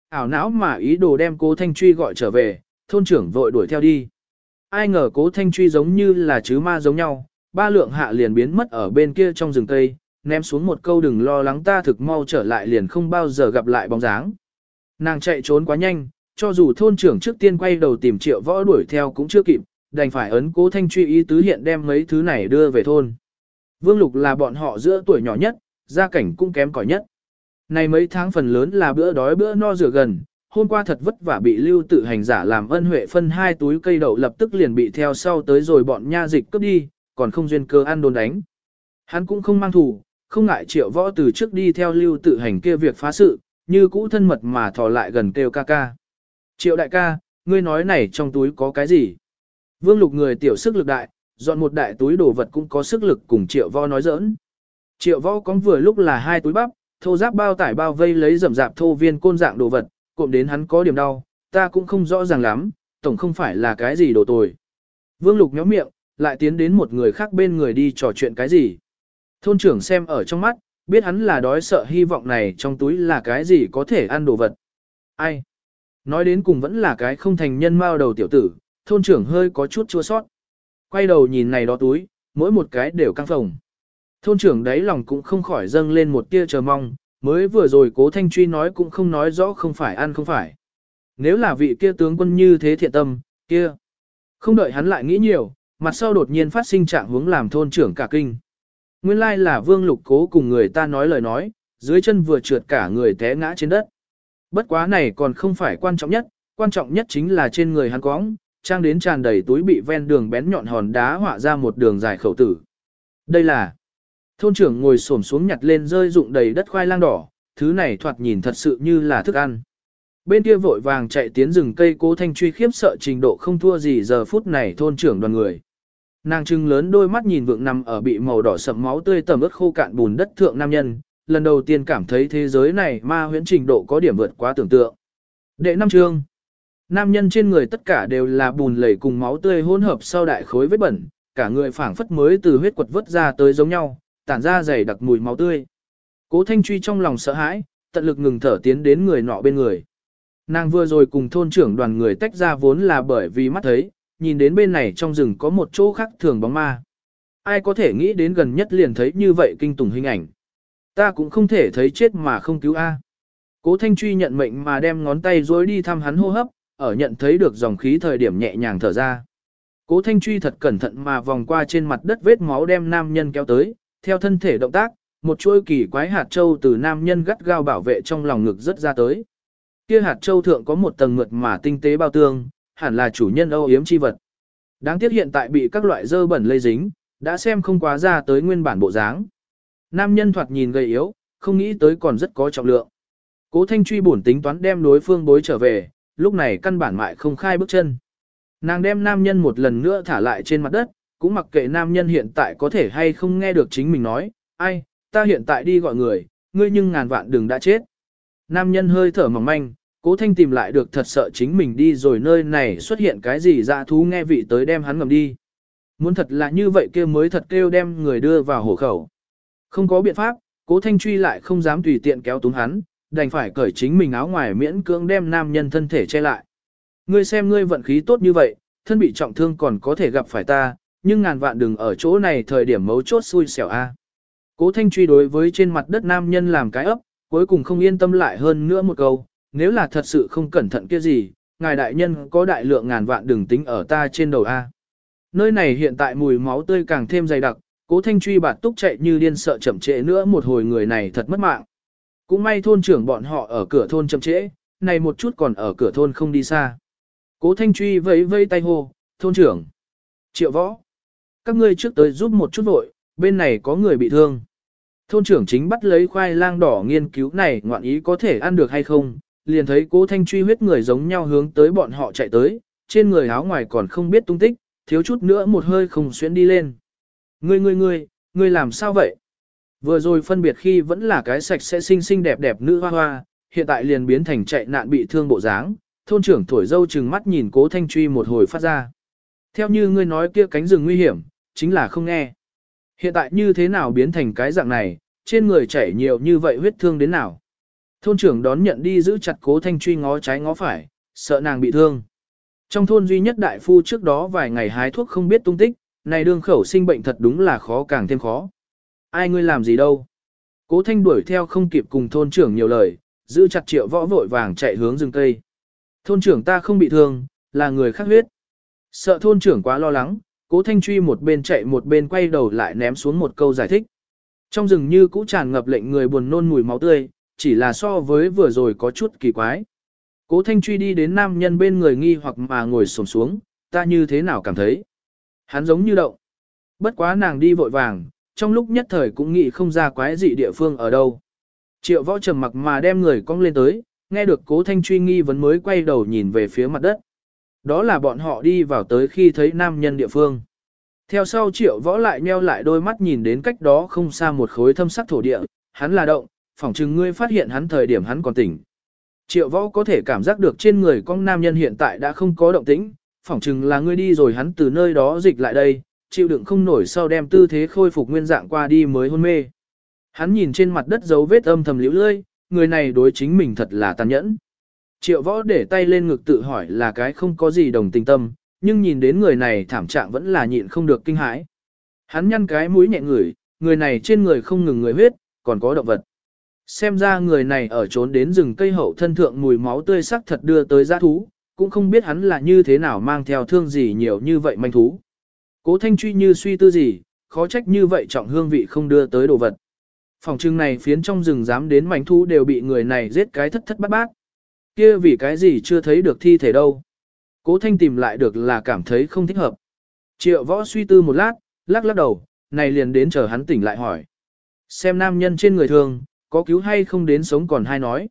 Ảo não mà ý đồ đem cố thanh truy gọi trở về, thôn trưởng vội đuổi theo đi. Ai ngờ cố thanh truy giống như là chứ ma giống nhau, ba lượng hạ liền biến mất ở bên kia trong rừng cây, ném xuống một câu đừng lo lắng ta thực mau trở lại liền không bao giờ gặp lại bóng dáng. Nàng chạy trốn quá nhanh, cho dù thôn trưởng trước tiên quay đầu tìm triệu võ đuổi theo cũng chưa kịp, đành phải ấn cố thanh truy ý tứ hiện đem mấy thứ này đưa về thôn. Vương Lục là bọn họ giữa tuổi nhỏ nhất, gia cảnh cũng kém cỏi nhất. Này mấy tháng phần lớn là bữa đói bữa no rửa gần, hôm qua thật vất vả bị lưu tự hành giả làm ân huệ phân hai túi cây đậu lập tức liền bị theo sau tới rồi bọn nha dịch cướp đi, còn không duyên cơ ăn đồn đánh. Hắn cũng không mang thủ, không ngại triệu võ từ trước đi theo lưu tự hành kia việc phá sự, như cũ thân mật mà thò lại gần kêu ca ca. Triệu đại ca, ngươi nói này trong túi có cái gì? Vương lục người tiểu sức lực đại, dọn một đại túi đồ vật cũng có sức lực cùng triệu võ nói giỡn. Triệu võ có vừa lúc là hai túi bắp, thô giáp bao tải bao vây lấy rậm rạp thô viên côn dạng đồ vật, cộm đến hắn có điểm đau, ta cũng không rõ ràng lắm, tổng không phải là cái gì đồ tồi. Vương lục nhóm miệng, lại tiến đến một người khác bên người đi trò chuyện cái gì. Thôn trưởng xem ở trong mắt, biết hắn là đói sợ hy vọng này trong túi là cái gì có thể ăn đồ vật. Ai? Nói đến cùng vẫn là cái không thành nhân mao đầu tiểu tử, thôn trưởng hơi có chút chua sót. Quay đầu nhìn này đó túi, mỗi một cái đều căng phồng. Thôn trưởng đấy lòng cũng không khỏi dâng lên một tia chờ mong, mới vừa rồi cố thanh truy nói cũng không nói rõ không phải ăn không phải. Nếu là vị kia tướng quân như thế thiện tâm, kia. Không đợi hắn lại nghĩ nhiều, mặt sau đột nhiên phát sinh trạng hướng làm thôn trưởng cả kinh. Nguyên lai là vương lục cố cùng người ta nói lời nói, dưới chân vừa trượt cả người té ngã trên đất. Bất quá này còn không phải quan trọng nhất, quan trọng nhất chính là trên người hắn cóng, trang đến tràn đầy túi bị ven đường bén nhọn hòn đá họa ra một đường dài khẩu tử. Đây là thôn trưởng ngồi xổm xuống nhặt lên rơi rụng đầy đất khoai lang đỏ, thứ này thoạt nhìn thật sự như là thức ăn. Bên kia vội vàng chạy tiến rừng cây cố thanh truy khiếp sợ trình độ không thua gì giờ phút này thôn trưởng đoàn người. Nàng trưng lớn đôi mắt nhìn vượng nằm ở bị màu đỏ sậm máu tươi tầm ướt khô cạn bùn đất thượng nam nhân, lần đầu tiên cảm thấy thế giới này ma huyễn trình độ có điểm vượt quá tưởng tượng. Đệ năm chương. Nam nhân trên người tất cả đều là bùn lầy cùng máu tươi hỗn hợp sau đại khối vết bẩn, cả người phảng phất mới từ huyết quật vớt ra tới giống nhau, tản ra dày đặc mùi máu tươi. Cố Thanh Truy trong lòng sợ hãi, tận lực ngừng thở tiến đến người nọ bên người. Nàng vừa rồi cùng thôn trưởng đoàn người tách ra vốn là bởi vì mắt thấy, nhìn đến bên này trong rừng có một chỗ khác thường bóng ma. Ai có thể nghĩ đến gần nhất liền thấy như vậy kinh tủng hình ảnh. Ta cũng không thể thấy chết mà không cứu A. Cố Thanh Truy nhận mệnh mà đem ngón tay dối đi thăm hắn hô hấp, ở nhận thấy được dòng khí thời điểm nhẹ nhàng thở ra. Cố Thanh Truy thật cẩn thận mà vòng qua trên mặt đất vết máu đem nam nhân kéo tới, theo thân thể động tác, một chuỗi kỳ quái hạt châu từ nam nhân gắt gao bảo vệ trong lòng ngực rất ra tới. Kia hạt châu thượng có một tầng mượt mà tinh tế bao tương, hẳn là chủ nhân âu yếm chi vật. Đáng tiếc hiện tại bị các loại dơ bẩn lây dính, đã xem không quá ra tới nguyên bản bộ dáng. Nam nhân thoạt nhìn gầy yếu, không nghĩ tới còn rất có trọng lượng. Cố Thanh Truy bổn tính toán đem đối phương bối trở về, lúc này căn bản mại không khai bước chân. Nàng đem nam nhân một lần nữa thả lại trên mặt đất, cũng mặc kệ nam nhân hiện tại có thể hay không nghe được chính mình nói, ai, ta hiện tại đi gọi người, ngươi nhưng ngàn vạn đừng đã chết. Nam nhân hơi thở mỏng manh, cố thanh tìm lại được thật sợ chính mình đi rồi nơi này xuất hiện cái gì dạ thú nghe vị tới đem hắn ngầm đi. Muốn thật là như vậy kia mới thật kêu đem người đưa vào hổ khẩu. Không có biện pháp, cố thanh truy lại không dám tùy tiện kéo túng hắn, đành phải cởi chính mình áo ngoài miễn cưỡng đem nam nhân thân thể che lại. Ngươi xem ngươi vận khí tốt như vậy, thân bị trọng thương còn có thể gặp phải ta, nhưng ngàn vạn đừng ở chỗ này thời điểm mấu chốt xui xẻo a. Cố Thanh truy đối với trên mặt đất nam nhân làm cái ấp, cuối cùng không yên tâm lại hơn nữa một câu, nếu là thật sự không cẩn thận kia gì, ngài đại nhân có đại lượng ngàn vạn đừng tính ở ta trên đầu a. Nơi này hiện tại mùi máu tươi càng thêm dày đặc, Cố Thanh truy bạt túc chạy như điên sợ chậm trễ nữa một hồi người này thật mất mạng. Cũng may thôn trưởng bọn họ ở cửa thôn chậm trễ, này một chút còn ở cửa thôn không đi xa. Cố Thanh truy vẫy vẫy tay hô, thôn trưởng. Triệu võ. Các ngươi trước tới giúp một chút vội, bên này có người bị thương. Thôn trưởng chính bắt lấy khoai lang đỏ nghiên cứu này ngoạn ý có thể ăn được hay không, liền thấy cố thanh truy huyết người giống nhau hướng tới bọn họ chạy tới, trên người áo ngoài còn không biết tung tích, thiếu chút nữa một hơi không xuyến đi lên. Ngươi ngươi ngươi, ngươi làm sao vậy? Vừa rồi phân biệt khi vẫn là cái sạch sẽ xinh xinh đẹp đẹp nữ hoa hoa, hiện tại liền biến thành chạy nạn bị thương bộ dáng, thôn trưởng thổi dâu chừng mắt nhìn cố thanh truy một hồi phát ra. Theo như ngươi nói kia cánh rừng nguy hiểm, chính là không nghe. Hiện tại như thế nào biến thành cái dạng này, trên người chảy nhiều như vậy huyết thương đến nào. Thôn trưởng đón nhận đi giữ chặt cố thanh truy ngó trái ngó phải, sợ nàng bị thương. Trong thôn duy nhất đại phu trước đó vài ngày hái thuốc không biết tung tích, này đương khẩu sinh bệnh thật đúng là khó càng thêm khó. Ai ngươi làm gì đâu? Cố thanh đuổi theo không kịp cùng thôn trưởng nhiều lời, giữ chặt triệu võ vội vàng chạy hướng rừng cây. Thôn trưởng ta không bị thương, là người khác huyết. Sợ thôn trưởng quá lo lắng, cố thanh truy một bên chạy một bên quay đầu lại ném xuống một câu giải thích. Trong rừng như cũ tràn ngập lệnh người buồn nôn mùi máu tươi, chỉ là so với vừa rồi có chút kỳ quái. Cố thanh truy đi đến nam nhân bên người nghi hoặc mà ngồi xổm xuống, ta như thế nào cảm thấy. Hắn giống như động. Bất quá nàng đi vội vàng, trong lúc nhất thời cũng nghĩ không ra quái dị địa phương ở đâu. Triệu võ trầm mặc mà đem người cong lên tới, nghe được cố thanh truy nghi vấn mới quay đầu nhìn về phía mặt đất. Đó là bọn họ đi vào tới khi thấy nam nhân địa phương. Theo sau triệu võ lại nheo lại đôi mắt nhìn đến cách đó không xa một khối thâm sắc thổ địa, hắn là động, phỏng chừng ngươi phát hiện hắn thời điểm hắn còn tỉnh. Triệu võ có thể cảm giác được trên người con nam nhân hiện tại đã không có động tĩnh, phỏng chừng là ngươi đi rồi hắn từ nơi đó dịch lại đây, chịu đựng không nổi sau đem tư thế khôi phục nguyên dạng qua đi mới hôn mê. Hắn nhìn trên mặt đất dấu vết âm thầm liễu lơi, người này đối chính mình thật là tàn nhẫn. Triệu võ để tay lên ngực tự hỏi là cái không có gì đồng tình tâm, nhưng nhìn đến người này thảm trạng vẫn là nhịn không được kinh hãi. Hắn nhăn cái mũi nhẹ ngửi, người này trên người không ngừng người huyết, còn có động vật. Xem ra người này ở trốn đến rừng cây hậu thân thượng mùi máu tươi sắc thật đưa tới giã thú, cũng không biết hắn là như thế nào mang theo thương gì nhiều như vậy manh thú. Cố thanh truy như suy tư gì, khó trách như vậy trọng hương vị không đưa tới đồ vật. Phòng trưng này phiến trong rừng dám đến manh thú đều bị người này giết cái thất thất bát bát. Kia vì cái gì chưa thấy được thi thể đâu. Cố thanh tìm lại được là cảm thấy không thích hợp. Triệu võ suy tư một lát, lắc lắc đầu, này liền đến chờ hắn tỉnh lại hỏi. Xem nam nhân trên người thường, có cứu hay không đến sống còn hay nói.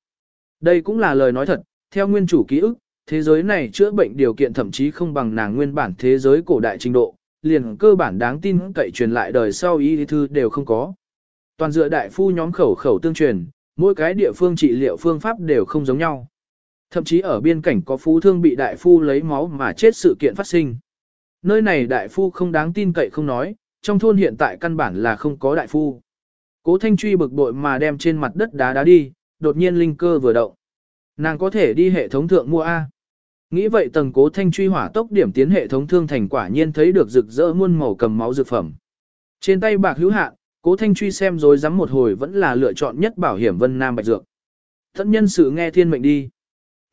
Đây cũng là lời nói thật, theo nguyên chủ ký ức, thế giới này chữa bệnh điều kiện thậm chí không bằng nàng nguyên bản thế giới cổ đại trình độ, liền cơ bản đáng tin cậy truyền lại đời sau y thư đều không có. Toàn dựa đại phu nhóm khẩu khẩu tương truyền, mỗi cái địa phương trị liệu phương pháp đều không giống nhau. Thậm chí ở biên cảnh có phú thương bị đại phu lấy máu mà chết sự kiện phát sinh. Nơi này đại phu không đáng tin cậy không nói, trong thôn hiện tại căn bản là không có đại phu. Cố Thanh Truy bực bội mà đem trên mặt đất đá đá đi, đột nhiên linh cơ vừa động. Nàng có thể đi hệ thống thượng mua A. Nghĩ vậy tầng Cố Thanh Truy hỏa tốc điểm tiến hệ thống thương thành quả nhiên thấy được rực rỡ muôn màu cầm máu dược phẩm. Trên tay bạc hữu hạn, Cố Thanh Truy xem rồi dám một hồi vẫn là lựa chọn nhất bảo hiểm Vân Nam Bạch Dược. Thất nhân sự nghe thiên mệnh đi.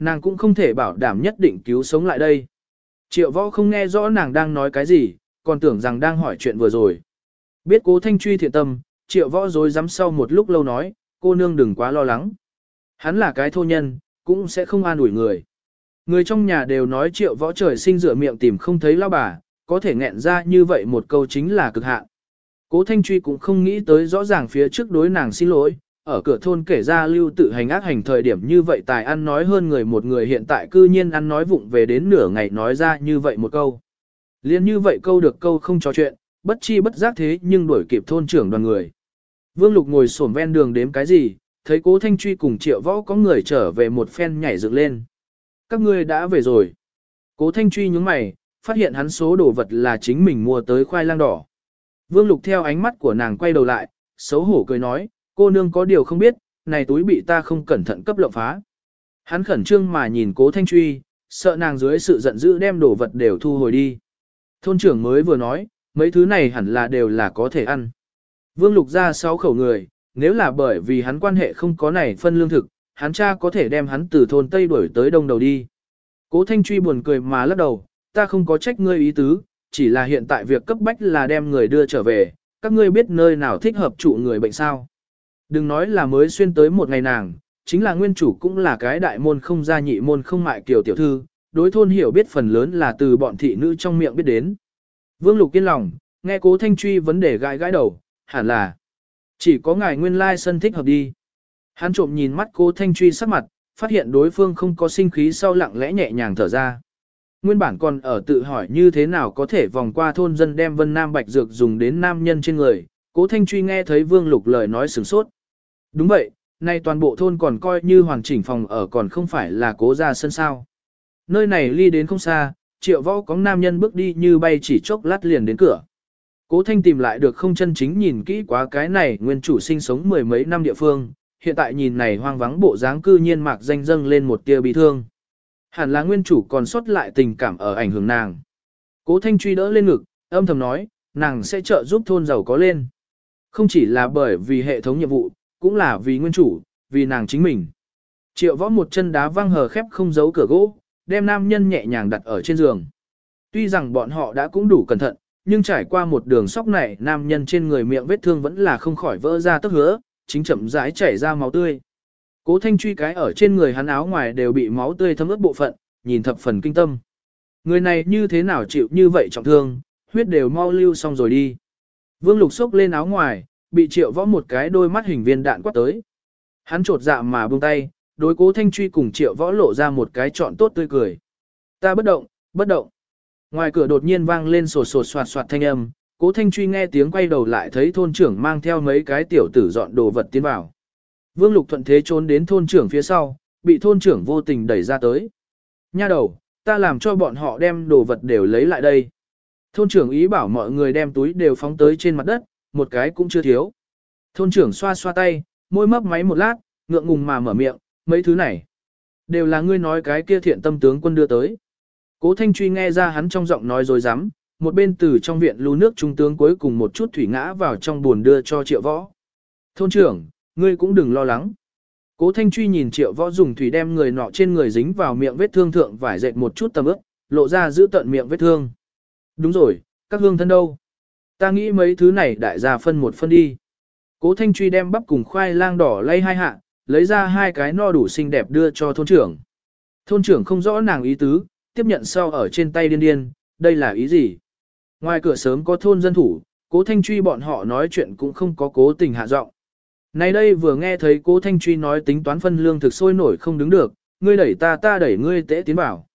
Nàng cũng không thể bảo đảm nhất định cứu sống lại đây. Triệu võ không nghe rõ nàng đang nói cái gì, còn tưởng rằng đang hỏi chuyện vừa rồi. Biết cố thanh truy thiện tâm, triệu võ dối dám sau một lúc lâu nói, cô nương đừng quá lo lắng. Hắn là cái thô nhân, cũng sẽ không an ủi người. Người trong nhà đều nói triệu võ trời sinh rửa miệng tìm không thấy lao bà, có thể nghẹn ra như vậy một câu chính là cực hạn. Cố Thanh Truy cũng không nghĩ tới rõ ràng phía trước đối nàng xin lỗi, ở cửa thôn kể ra lưu tự hành ác hành thời điểm như vậy tài ăn nói hơn người một người hiện tại cư nhiên ăn nói vụng về đến nửa ngày nói ra như vậy một câu. Liên như vậy câu được câu không trò chuyện, bất chi bất giác thế nhưng đuổi kịp thôn trưởng đoàn người. Vương Lục ngồi xổm ven đường đếm cái gì, thấy cố Thanh Truy cùng triệu võ có người trở về một phen nhảy dựng lên. Các ngươi đã về rồi. Cố Thanh Truy nhướng mày, phát hiện hắn số đồ vật là chính mình mua tới khoai lang đỏ. Vương Lục theo ánh mắt của nàng quay đầu lại, xấu hổ cười nói, cô nương có điều không biết, này túi bị ta không cẩn thận cấp lộng phá. Hắn khẩn trương mà nhìn cố thanh truy, sợ nàng dưới sự giận dữ đem đồ vật đều thu hồi đi. Thôn trưởng mới vừa nói, mấy thứ này hẳn là đều là có thể ăn. Vương lục ra sáu khẩu người, nếu là bởi vì hắn quan hệ không có này phân lương thực, hắn cha có thể đem hắn từ thôn Tây đuổi tới đông đầu đi. Cố thanh truy buồn cười mà lắc đầu, ta không có trách ngươi ý tứ, chỉ là hiện tại việc cấp bách là đem người đưa trở về, các ngươi biết nơi nào thích hợp trụ người bệnh sao. Đừng nói là mới xuyên tới một ngày nàng, chính là nguyên chủ cũng là cái đại môn không gia nhị môn không mại kiểu tiểu thư, đối thôn hiểu biết phần lớn là từ bọn thị nữ trong miệng biết đến. Vương Lục yên lòng, nghe cố thanh truy vấn đề gãi gãi đầu, hẳn là chỉ có ngài nguyên lai sân thích hợp đi. Hắn trộm nhìn mắt cố thanh truy sắc mặt, phát hiện đối phương không có sinh khí sau lặng lẽ nhẹ nhàng thở ra. Nguyên bản còn ở tự hỏi như thế nào có thể vòng qua thôn dân đem vân nam bạch dược dùng đến nam nhân trên người, cố thanh truy nghe thấy vương lục lời nói sửng sốt. Đúng vậy, nay toàn bộ thôn còn coi như hoàn chỉnh phòng ở còn không phải là cố ra sân sao. Nơi này ly đến không xa, triệu võ có nam nhân bước đi như bay chỉ chốc lát liền đến cửa. Cố thanh tìm lại được không chân chính nhìn kỹ quá cái này nguyên chủ sinh sống mười mấy năm địa phương, hiện tại nhìn này hoang vắng bộ dáng cư nhiên mạc danh dâng lên một tia bị thương. Hẳn là nguyên chủ còn sót lại tình cảm ở ảnh hưởng nàng. Cố thanh truy đỡ lên ngực, âm thầm nói, nàng sẽ trợ giúp thôn giàu có lên. Không chỉ là bởi vì hệ thống nhiệm vụ, cũng là vì nguyên chủ, vì nàng chính mình. Triệu võ một chân đá văng hờ khép không giấu cửa gỗ, đem nam nhân nhẹ nhàng đặt ở trên giường. Tuy rằng bọn họ đã cũng đủ cẩn thận, nhưng trải qua một đường sóc này, nam nhân trên người miệng vết thương vẫn là không khỏi vỡ ra tức hứa, chính chậm rãi chảy ra máu tươi. Cố thanh truy cái ở trên người hắn áo ngoài đều bị máu tươi thấm ướt bộ phận, nhìn thập phần kinh tâm. Người này như thế nào chịu như vậy trọng thương, huyết đều mau lưu xong rồi đi. Vương lục xốc lên áo ngoài, bị triệu võ một cái đôi mắt hình viên đạn quát tới. Hắn trột dạ mà buông tay, đối cố thanh truy cùng triệu võ lộ ra một cái trọn tốt tươi cười. Ta bất động, bất động. Ngoài cửa đột nhiên vang lên sột sột soạt soạt thanh âm, cố thanh truy nghe tiếng quay đầu lại thấy thôn trưởng mang theo mấy cái tiểu tử dọn đồ vật tiến vào. Vương lục thuận thế trốn đến thôn trưởng phía sau, bị thôn trưởng vô tình đẩy ra tới. Nha đầu, ta làm cho bọn họ đem đồ vật đều lấy lại đây. Thôn trưởng ý bảo mọi người đem túi đều phóng tới trên mặt đất, một cái cũng chưa thiếu. Thôn trưởng xoa xoa tay, môi mấp máy một lát, ngượng ngùng mà mở miệng, mấy thứ này. Đều là ngươi nói cái kia thiện tâm tướng quân đưa tới. Cố Thanh Truy nghe ra hắn trong giọng nói rồi dám, một bên từ trong viện lưu nước trung tướng cuối cùng một chút thủy ngã vào trong buồn đưa cho triệu võ. Thôn trưởng, ngươi cũng đừng lo lắng. Cố Thanh Truy nhìn triệu võ dùng thủy đem người nọ trên người dính vào miệng vết thương thượng vải dệt một chút tầm ướp, lộ ra giữ tận miệng vết thương. Đúng rồi, các hương thân đâu? Ta nghĩ mấy thứ này đại gia phân một phân đi. Cố Thanh Truy đem bắp cùng khoai lang đỏ lay hai hạ, lấy ra hai cái no đủ xinh đẹp đưa cho thôn trưởng. Thôn trưởng không rõ nàng ý tứ, tiếp nhận sau ở trên tay điên điên, đây là ý gì? Ngoài cửa sớm có thôn dân thủ, cố Thanh Truy bọn họ nói chuyện cũng không có cố tình hạ giọng. Này đây vừa nghe thấy cố Thanh Truy nói tính toán phân lương thực sôi nổi không đứng được, ngươi đẩy ta ta đẩy ngươi tễ tiến bảo.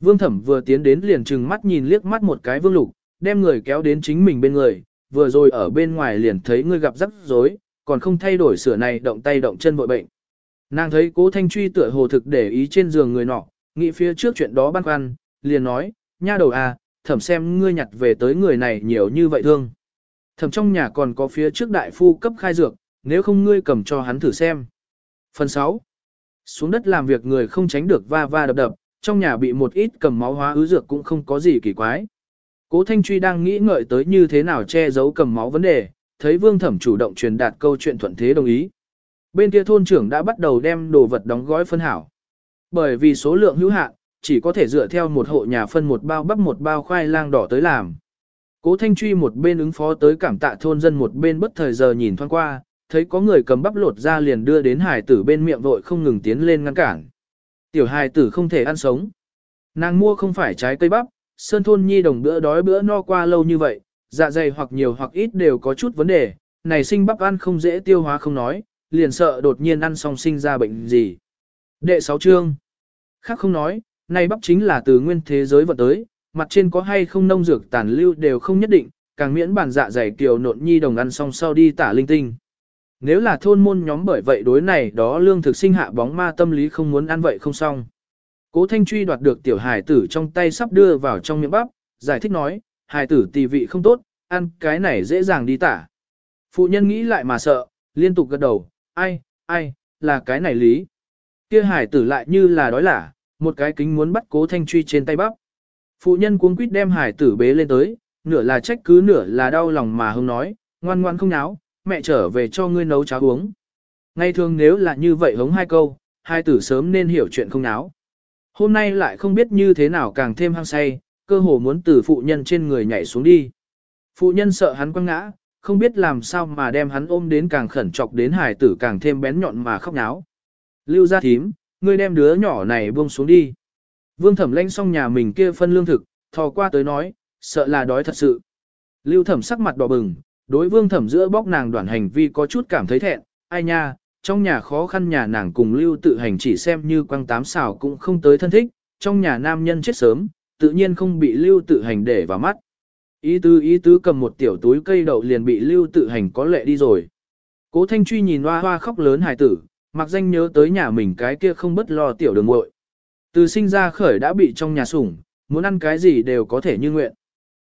Vương Thẩm vừa tiến đến liền trừng mắt nhìn liếc mắt một cái Vương Lục, đem người kéo đến chính mình bên người, vừa rồi ở bên ngoài liền thấy ngươi gặp rắc rối, còn không thay đổi sửa này động tay động chân vội bệnh. Nàng thấy cố thanh truy tựa hồ thực để ý trên giường người nọ, nghĩ phía trước chuyện đó băn khoăn, liền nói, nha đầu à, thẩm xem ngươi nhặt về tới người này nhiều như vậy thương. Thẩm trong nhà còn có phía trước đại phu cấp khai dược, nếu không ngươi cầm cho hắn thử xem. Phần 6. Xuống đất làm việc người không tránh được va va đập đập, trong nhà bị một ít cầm máu hóa ứ dược cũng không có gì kỳ quái. Cố Thanh Truy đang nghĩ ngợi tới như thế nào che giấu cầm máu vấn đề, thấy Vương Thẩm chủ động truyền đạt câu chuyện thuận thế đồng ý. Bên kia thôn trưởng đã bắt đầu đem đồ vật đóng gói phân hảo. Bởi vì số lượng hữu hạn, chỉ có thể dựa theo một hộ nhà phân một bao bắp một bao khoai lang đỏ tới làm. Cố Thanh Truy một bên ứng phó tới cảm tạ thôn dân một bên bất thời giờ nhìn thoáng qua, thấy có người cầm bắp lột ra liền đưa đến hải tử bên miệng vội không ngừng tiến lên ngăn cản. Tiểu hài tử không thể ăn sống. Nàng mua không phải trái cây bắp, sơn thôn nhi đồng bữa đói bữa no qua lâu như vậy, dạ dày hoặc nhiều hoặc ít đều có chút vấn đề, này sinh bắp ăn không dễ tiêu hóa không nói, liền sợ đột nhiên ăn xong sinh ra bệnh gì. Đệ sáu chương. Khác không nói, này bắp chính là từ nguyên thế giới vận tới, mặt trên có hay không nông dược tàn lưu đều không nhất định, càng miễn bản dạ dày kiều nộn nhi đồng ăn xong sau đi tả linh tinh. Nếu là thôn môn nhóm bởi vậy đối này đó lương thực sinh hạ bóng ma tâm lý không muốn ăn vậy không xong. Cố Thanh truy đoạt được tiểu hài tử trong tay sắp đưa vào trong miệng bắp, giải thích nói, hài tử tỳ vị không tốt, ăn cái này dễ dàng đi tả. Phụ nhân nghĩ lại mà sợ, liên tục gật đầu, ai, ai, là cái này lý. Kia hài tử lại như là đói lả, một cái kính muốn bắt cố Thanh truy trên tay bắp. Phụ nhân cuống quýt đem hài tử bế lên tới, nửa là trách cứ nửa là đau lòng mà hông nói, ngoan ngoan không náo, mẹ trở về cho ngươi nấu cháo uống. Ngay thường nếu là như vậy hống hai câu, hai tử sớm nên hiểu chuyện không náo. Hôm nay lại không biết như thế nào càng thêm hăng say, cơ hồ muốn từ phụ nhân trên người nhảy xuống đi. Phụ nhân sợ hắn quăng ngã, không biết làm sao mà đem hắn ôm đến càng khẩn trọc đến hải tử càng thêm bén nhọn mà khóc náo. Lưu ra thím, ngươi đem đứa nhỏ này buông xuống đi. Vương thẩm lanh xong nhà mình kia phân lương thực, thò qua tới nói, sợ là đói thật sự. Lưu thẩm sắc mặt đỏ bừng, đối vương thẩm giữa bóc nàng đoàn hành vi có chút cảm thấy thẹn, ai nha, trong nhà khó khăn nhà nàng cùng lưu tự hành chỉ xem như quăng tám xào cũng không tới thân thích, trong nhà nam nhân chết sớm, tự nhiên không bị lưu tự hành để vào mắt. Ý tứ ý tứ cầm một tiểu túi cây đậu liền bị lưu tự hành có lệ đi rồi. Cố Thanh Truy nhìn hoa hoa khóc lớn hài tử, mặc danh nhớ tới nhà mình cái kia không bất lo tiểu đường muội. Từ sinh ra khởi đã bị trong nhà sủng, muốn ăn cái gì đều có thể như nguyện.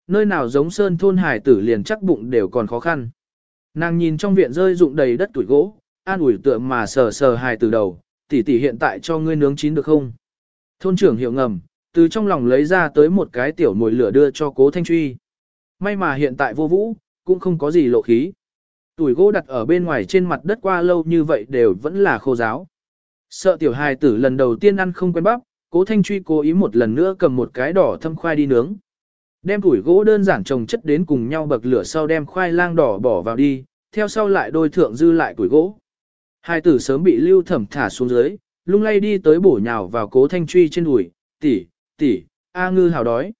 Nơi nào giống sơn thôn hài tử liền chắc bụng đều còn khó khăn. Nàng nhìn trong viện rơi rụng đầy đất tuổi gỗ, an ủi tựa mà sờ sờ hài tử đầu, tỷ tỷ hiện tại cho ngươi nướng chín được không? Thôn trưởng hiệu ngầm, từ trong lòng lấy ra tới một cái tiểu mồi lửa đưa cho cố thanh truy. May mà hiện tại vô vũ, cũng không có gì lộ khí. Tuổi gỗ đặt ở bên ngoài trên mặt đất qua lâu như vậy đều vẫn là khô giáo. Sợ tiểu hài tử lần đầu tiên ăn không quen bắp, cố thanh truy cố ý một lần nữa cầm một cái đỏ thâm khoai đi nướng. Đem tuổi gỗ đơn giản trồng chất đến cùng nhau bậc lửa sau đem khoai lang đỏ bỏ vào đi, theo sau lại đôi thượng dư lại tuổi gỗ. Hai tử sớm bị lưu thẩm thả xuống dưới, lung lay đi tới bổ nhào vào cố thanh truy trên đùi, tỷ, tỷ, A ngư hào đói.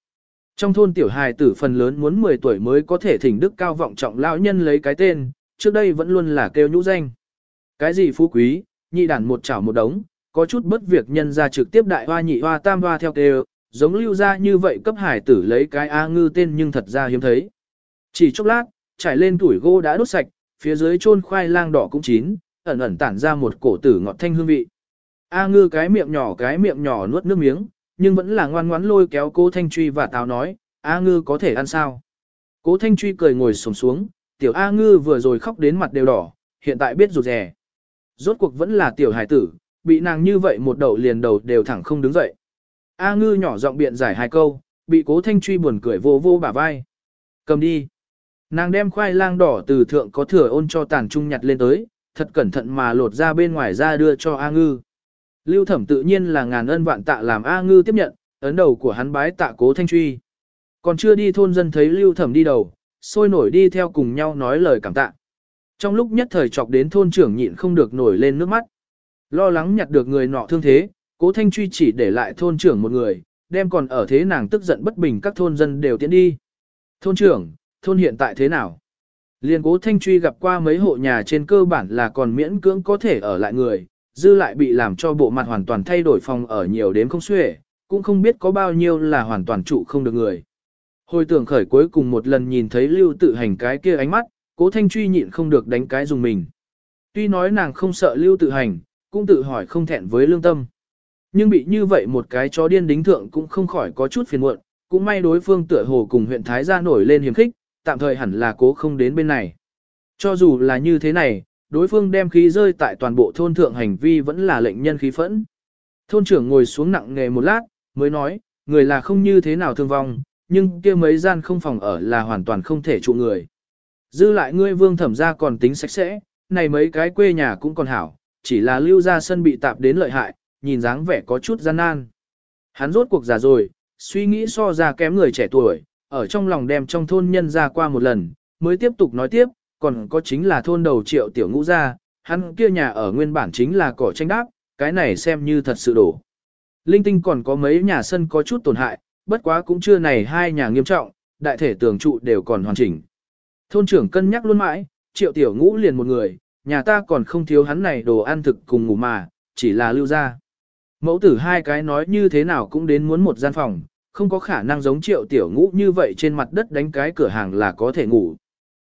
Trong thôn tiểu hài tử phần lớn muốn 10 tuổi mới có thể thỉnh đức cao vọng trọng lão nhân lấy cái tên, trước đây vẫn luôn là kêu nhũ danh. Cái gì phú quý, nhị đản một chảo một đống, có chút bất việc nhân ra trực tiếp đại hoa nhị hoa tam hoa theo kêu, giống lưu ra như vậy cấp hải tử lấy cái A ngư tên nhưng thật ra hiếm thấy. Chỉ chốc lát, trải lên tuổi gỗ đã đốt sạch, phía dưới chôn khoai lang đỏ cũng chín, ẩn ẩn tản ra một cổ tử ngọt thanh hương vị. A ngư cái miệng nhỏ cái miệng nhỏ nuốt nước miếng, nhưng vẫn là ngoan ngoãn lôi kéo cố Thanh Truy và táo nói, A ngư có thể ăn sao? Cố Thanh Truy cười ngồi sổng xuống, tiểu A ngư vừa rồi khóc đến mặt đều đỏ, hiện tại biết rụt rè. Rốt cuộc vẫn là tiểu hải tử, bị nàng như vậy một đầu liền đầu đều thẳng không đứng dậy. A ngư nhỏ giọng biện giải hai câu, bị cố Thanh Truy buồn cười vô vô bả vai. Cầm đi. Nàng đem khoai lang đỏ từ thượng có thừa ôn cho tàn trung nhặt lên tới, thật cẩn thận mà lột ra bên ngoài ra đưa cho A ngư. Lưu thẩm tự nhiên là ngàn ân vạn tạ làm A ngư tiếp nhận, ấn đầu của hắn bái tạ cố thanh truy. Còn chưa đi thôn dân thấy lưu thẩm đi đầu, sôi nổi đi theo cùng nhau nói lời cảm tạ. Trong lúc nhất thời chọc đến thôn trưởng nhịn không được nổi lên nước mắt. Lo lắng nhặt được người nọ thương thế, cố thanh truy chỉ để lại thôn trưởng một người, đem còn ở thế nàng tức giận bất bình các thôn dân đều tiến đi. Thôn trưởng, thôn hiện tại thế nào? Liên cố thanh truy gặp qua mấy hộ nhà trên cơ bản là còn miễn cưỡng có thể ở lại người, dư lại bị làm cho bộ mặt hoàn toàn thay đổi phòng ở nhiều đến không xuể, cũng không biết có bao nhiêu là hoàn toàn trụ không được người. Hồi tưởng khởi cuối cùng một lần nhìn thấy lưu tự hành cái kia ánh mắt, cố thanh truy nhịn không được đánh cái dùng mình. Tuy nói nàng không sợ lưu tự hành, cũng tự hỏi không thẹn với lương tâm. Nhưng bị như vậy một cái chó điên đính thượng cũng không khỏi có chút phiền muộn, cũng may đối phương tựa hồ cùng huyện Thái gia nổi lên hiểm khích, tạm thời hẳn là cố không đến bên này. Cho dù là như thế này, đối phương đem khí rơi tại toàn bộ thôn thượng hành vi vẫn là lệnh nhân khí phẫn. Thôn trưởng ngồi xuống nặng nghề một lát, mới nói, người là không như thế nào thương vong, nhưng kia mấy gian không phòng ở là hoàn toàn không thể trụ người. Dư lại ngươi vương thẩm ra còn tính sạch sẽ, này mấy cái quê nhà cũng còn hảo, chỉ là lưu ra sân bị tạp đến lợi hại, nhìn dáng vẻ có chút gian nan. Hắn rốt cuộc già rồi, suy nghĩ so ra kém người trẻ tuổi, ở trong lòng đem trong thôn nhân ra qua một lần, mới tiếp tục nói tiếp, còn có chính là thôn đầu triệu tiểu ngũ gia, hắn kia nhà ở nguyên bản chính là cỏ tranh đáp, cái này xem như thật sự đổ. Linh tinh còn có mấy nhà sân có chút tổn hại, bất quá cũng chưa này hai nhà nghiêm trọng, đại thể tường trụ đều còn hoàn chỉnh. Thôn trưởng cân nhắc luôn mãi, triệu tiểu ngũ liền một người, nhà ta còn không thiếu hắn này đồ ăn thực cùng ngủ mà, chỉ là lưu ra. Mẫu tử hai cái nói như thế nào cũng đến muốn một gian phòng, không có khả năng giống triệu tiểu ngũ như vậy trên mặt đất đánh cái cửa hàng là có thể ngủ.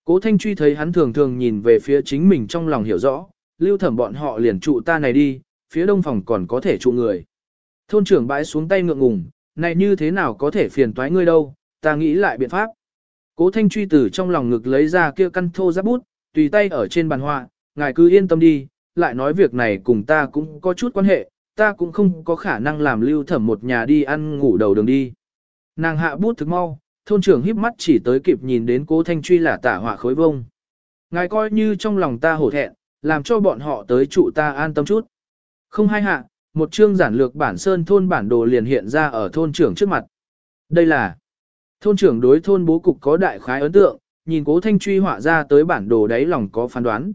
Cố Thanh Truy thấy hắn thường thường nhìn về phía chính mình trong lòng hiểu rõ, lưu thẩm bọn họ liền trụ ta này đi, phía đông phòng còn có thể trụ người. Thôn trưởng bãi xuống tay ngượng ngùng, này như thế nào có thể phiền toái ngươi đâu, ta nghĩ lại biện pháp. Cố Thanh Truy từ trong lòng ngực lấy ra kia căn thô giáp bút, tùy tay ở trên bàn họa, ngài cứ yên tâm đi, lại nói việc này cùng ta cũng có chút quan hệ, ta cũng không có khả năng làm lưu thẩm một nhà đi ăn ngủ đầu đường đi. Nàng hạ bút thực mau, thôn trưởng híp mắt chỉ tới kịp nhìn đến cố thanh truy là tả họa khối vông. Ngài coi như trong lòng ta hổ thẹn, làm cho bọn họ tới trụ ta an tâm chút. Không hai hạ, một chương giản lược bản sơn thôn bản đồ liền hiện ra ở thôn trưởng trước mặt. Đây là thôn trưởng đối thôn bố cục có đại khái ấn tượng, nhìn cố thanh truy họa ra tới bản đồ đáy lòng có phán đoán.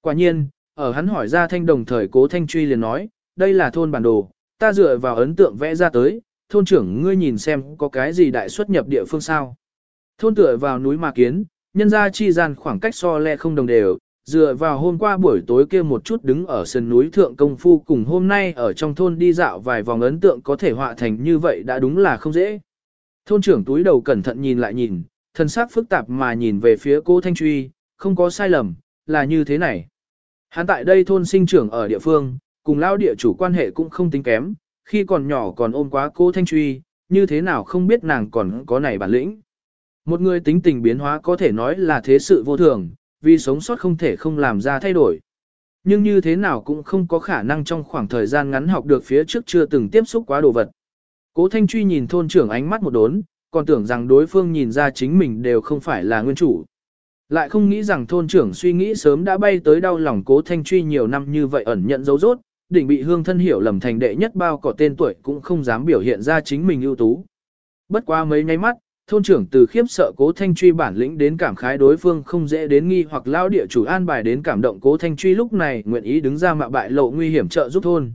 Quả nhiên, ở hắn hỏi ra thanh đồng thời cố thanh truy liền nói, đây là thôn bản đồ, ta dựa vào ấn tượng vẽ ra tới, thôn trưởng ngươi nhìn xem có cái gì đại xuất nhập địa phương sao. Thôn tựa vào núi mà kiến, nhân ra chi gian khoảng cách so le không đồng đều, dựa vào hôm qua buổi tối kia một chút đứng ở sân núi thượng công phu cùng hôm nay ở trong thôn đi dạo vài vòng ấn tượng có thể họa thành như vậy đã đúng là không dễ. Thôn trưởng túi đầu cẩn thận nhìn lại nhìn, thân xác phức tạp mà nhìn về phía cô Thanh Truy, không có sai lầm, là như thế này. Hắn tại đây thôn sinh trưởng ở địa phương, cùng lao địa chủ quan hệ cũng không tính kém, khi còn nhỏ còn ôm quá cô Thanh Truy, như thế nào không biết nàng còn có này bản lĩnh. Một người tính tình biến hóa có thể nói là thế sự vô thường, vì sống sót không thể không làm ra thay đổi. Nhưng như thế nào cũng không có khả năng trong khoảng thời gian ngắn học được phía trước chưa từng tiếp xúc quá đồ vật. Cố Thanh Truy nhìn thôn trưởng ánh mắt một đốn, còn tưởng rằng đối phương nhìn ra chính mình đều không phải là nguyên chủ. Lại không nghĩ rằng thôn trưởng suy nghĩ sớm đã bay tới đau lòng cố Thanh Truy nhiều năm như vậy ẩn nhận dấu rốt, đỉnh bị hương thân hiểu lầm thành đệ nhất bao cỏ tên tuổi cũng không dám biểu hiện ra chính mình ưu tú. Bất qua mấy nháy mắt, thôn trưởng từ khiếp sợ cố thanh truy bản lĩnh đến cảm khái đối phương không dễ đến nghi hoặc lao địa chủ an bài đến cảm động cố thanh truy lúc này nguyện ý đứng ra mạ bại lộ nguy hiểm trợ giúp thôn.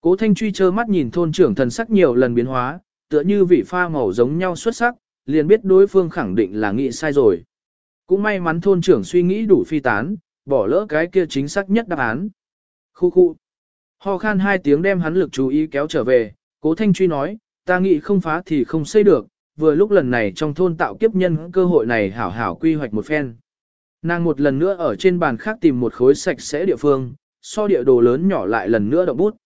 Cố thanh truy trơ mắt nhìn thôn trưởng thần sắc nhiều lần biến hóa, tựa như vị pha màu giống nhau xuất sắc, liền biết đối phương khẳng định là nghĩ sai rồi. Cũng may mắn thôn trưởng suy nghĩ đủ phi tán, bỏ lỡ cái kia chính xác nhất đáp án. Khu khu. Ho khan hai tiếng đem hắn lực chú ý kéo trở về, cố thanh truy nói, ta nghĩ không phá thì không xây được, vừa lúc lần này trong thôn tạo kiếp nhân cơ hội này hảo hảo quy hoạch một phen. Nàng một lần nữa ở trên bàn khác tìm một khối sạch sẽ địa phương, so địa đồ lớn nhỏ lại lần nữa động bút.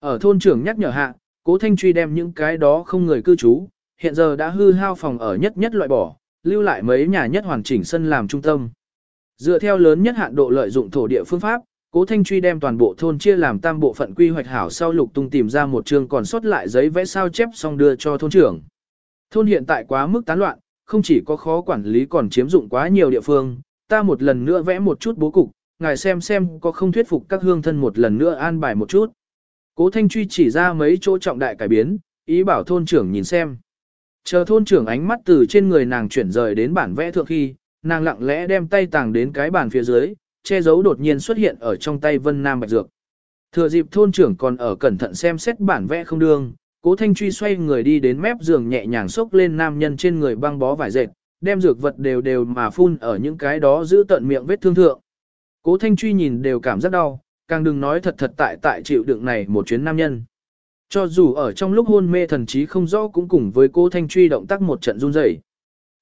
Ở thôn trưởng nhắc nhở hạ, cố thanh truy đem những cái đó không người cư trú, hiện giờ đã hư hao phòng ở nhất nhất loại bỏ, lưu lại mấy nhà nhất hoàn chỉnh sân làm trung tâm. Dựa theo lớn nhất hạn độ lợi dụng thổ địa phương pháp, Cố Thanh Truy đem toàn bộ thôn chia làm tam bộ phận quy hoạch hảo sau lục tung tìm ra một chương còn sót lại giấy vẽ sao chép xong đưa cho thôn trưởng. Thôn hiện tại quá mức tán loạn, không chỉ có khó quản lý còn chiếm dụng quá nhiều địa phương, ta một lần nữa vẽ một chút bố cục, ngài xem xem có không thuyết phục các hương thân một lần nữa an bài một chút. Cố Thanh Truy chỉ ra mấy chỗ trọng đại cải biến, ý bảo thôn trưởng nhìn xem. Chờ thôn trưởng ánh mắt từ trên người nàng chuyển rời đến bản vẽ thượng khi, nàng lặng lẽ đem tay tàng đến cái bàn phía dưới, che giấu đột nhiên xuất hiện ở trong tay Vân Nam Bạch Dược. Thừa dịp thôn trưởng còn ở cẩn thận xem xét bản vẽ không đương, Cố Thanh Truy xoay người đi đến mép giường nhẹ nhàng xốc lên nam nhân trên người băng bó vải dệt, đem dược vật đều đều mà phun ở những cái đó giữ tận miệng vết thương thượng. Cố Thanh Truy nhìn đều cảm rất đau, càng đừng nói thật thật tại tại chịu đựng này một chuyến nam nhân. Cho dù ở trong lúc hôn mê thần trí không rõ cũng cùng với Cố Thanh Truy động tác một trận run rẩy.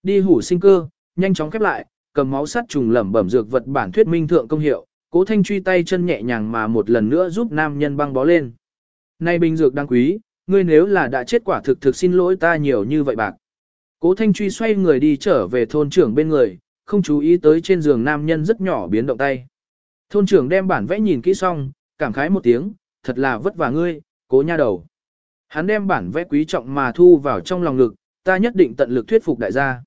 Đi hủ sinh cơ, nhanh chóng khép lại, cầm máu sắt trùng lẩm bẩm dược vật bản thuyết minh thượng công hiệu, Cố Thanh Truy tay chân nhẹ nhàng mà một lần nữa giúp nam nhân băng bó lên. Nay bình dược đáng quý, ngươi nếu là đã chết quả thực thực xin lỗi ta nhiều như vậy bạc. Cố Thanh Truy xoay người đi trở về thôn trưởng bên người, không chú ý tới trên giường nam nhân rất nhỏ biến động tay. Thôn trưởng đem bản vẽ nhìn kỹ xong, cảm khái một tiếng, thật là vất vả ngươi, cố nha đầu. Hắn đem bản vẽ quý trọng mà thu vào trong lòng lực, ta nhất định tận lực thuyết phục đại gia.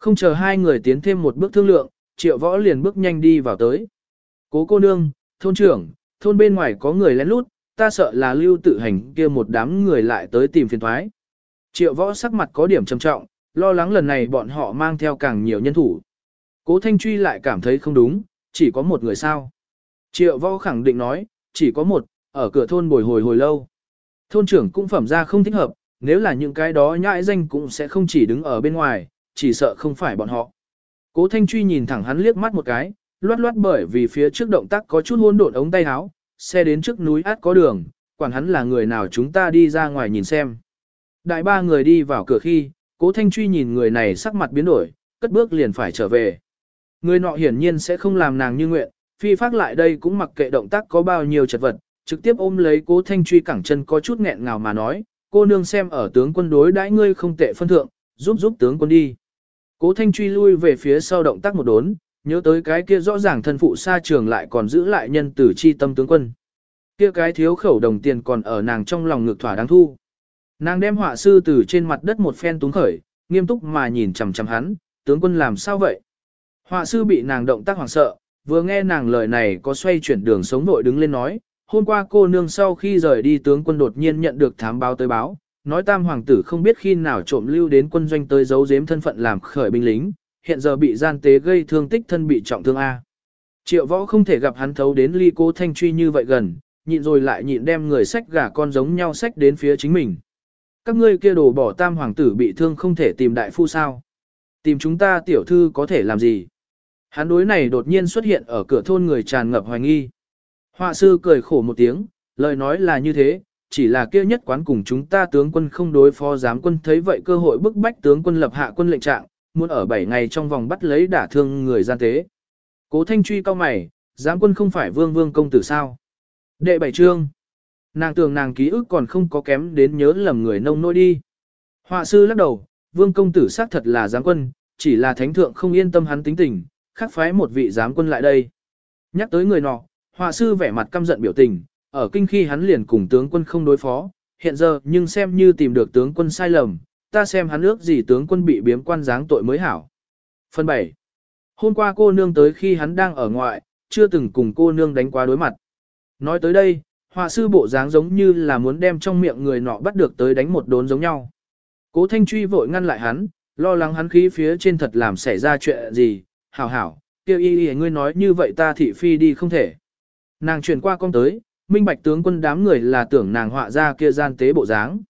Không chờ hai người tiến thêm một bước thương lượng, triệu võ liền bước nhanh đi vào tới. Cố cô nương, thôn trưởng, thôn bên ngoài có người lén lút, ta sợ là lưu tự hành kia một đám người lại tới tìm phiền thoái. Triệu võ sắc mặt có điểm trầm trọng, lo lắng lần này bọn họ mang theo càng nhiều nhân thủ. Cố Thanh Truy lại cảm thấy không đúng, chỉ có một người sao. Triệu võ khẳng định nói, chỉ có một, ở cửa thôn bồi hồi hồi lâu. Thôn trưởng cũng phẩm ra không thích hợp, nếu là những cái đó nhãi danh cũng sẽ không chỉ đứng ở bên ngoài, chỉ sợ không phải bọn họ. Cố Thanh Truy nhìn thẳng hắn liếc mắt một cái, loát loát bởi vì phía trước động tác có chút hôn độn ống tay áo, xe đến trước núi át có đường, quản hắn là người nào chúng ta đi ra ngoài nhìn xem. Đại ba người đi vào cửa khi, cố thanh truy nhìn người này sắc mặt biến đổi, cất bước liền phải trở về. Người nọ hiển nhiên sẽ không làm nàng như nguyện, phi phát lại đây cũng mặc kệ động tác có bao nhiêu chật vật, trực tiếp ôm lấy cố thanh truy cẳng chân có chút nghẹn ngào mà nói, cô nương xem ở tướng quân đối đãi ngươi không tệ phân thượng, giúp giúp tướng quân đi. Cố thanh truy lui về phía sau động tác một đốn, nhớ tới cái kia rõ ràng thân phụ xa trường lại còn giữ lại nhân tử chi tâm tướng quân. Kia cái thiếu khẩu đồng tiền còn ở nàng trong lòng ngược thỏa đáng thu. Nàng đem họa sư từ trên mặt đất một phen túng khởi, nghiêm túc mà nhìn chằm chằm hắn, tướng quân làm sao vậy? Họa sư bị nàng động tác hoảng sợ, vừa nghe nàng lời này có xoay chuyển đường sống nội đứng lên nói, hôm qua cô nương sau khi rời đi tướng quân đột nhiên nhận được thám báo tới báo, nói tam hoàng tử không biết khi nào trộm lưu đến quân doanh tới giấu giếm thân phận làm khởi binh lính, hiện giờ bị gian tế gây thương tích thân bị trọng thương A. Triệu võ không thể gặp hắn thấu đến ly cô thanh truy như vậy gần, nhịn rồi lại nhịn đem người sách gà con giống nhau sách đến phía chính mình. Các ngươi kia đồ bỏ tam hoàng tử bị thương không thể tìm đại phu sao. Tìm chúng ta tiểu thư có thể làm gì? Hắn đối này đột nhiên xuất hiện ở cửa thôn người tràn ngập hoài nghi. Họa sư cười khổ một tiếng, lời nói là như thế, chỉ là kia nhất quán cùng chúng ta tướng quân không đối phó giám quân thấy vậy cơ hội bức bách tướng quân lập hạ quân lệnh trạng, muốn ở 7 ngày trong vòng bắt lấy đả thương người gian tế. Cố Thanh truy cao mày, giám quân không phải vương vương công tử sao? Đệ bảy trương. Nàng tưởng nàng ký ức còn không có kém đến nhớ lầm người nông nỗi đi. Họa sư lắc đầu, vương công tử xác thật là giám quân, chỉ là thánh thượng không yên tâm hắn tính tình, khắc phái một vị giám quân lại đây. Nhắc tới người nọ, họa sư vẻ mặt căm giận biểu tình, ở kinh khi hắn liền cùng tướng quân không đối phó, hiện giờ nhưng xem như tìm được tướng quân sai lầm, ta xem hắn ước gì tướng quân bị biếm quan giáng tội mới hảo. Phần 7. Hôm qua cô nương tới khi hắn đang ở ngoại, chưa từng cùng cô nương đánh quá đối mặt. Nói tới đây, họa sư bộ dáng giống như là muốn đem trong miệng người nọ bắt được tới đánh một đốn giống nhau. Cố Thanh Truy vội ngăn lại hắn, lo lắng hắn khí phía trên thật làm xảy ra chuyện gì, hảo hảo, kêu y y ngươi nói như vậy ta thị phi đi không thể. Nàng chuyển qua con tới, minh bạch tướng quân đám người là tưởng nàng họa ra kia gian tế bộ dáng.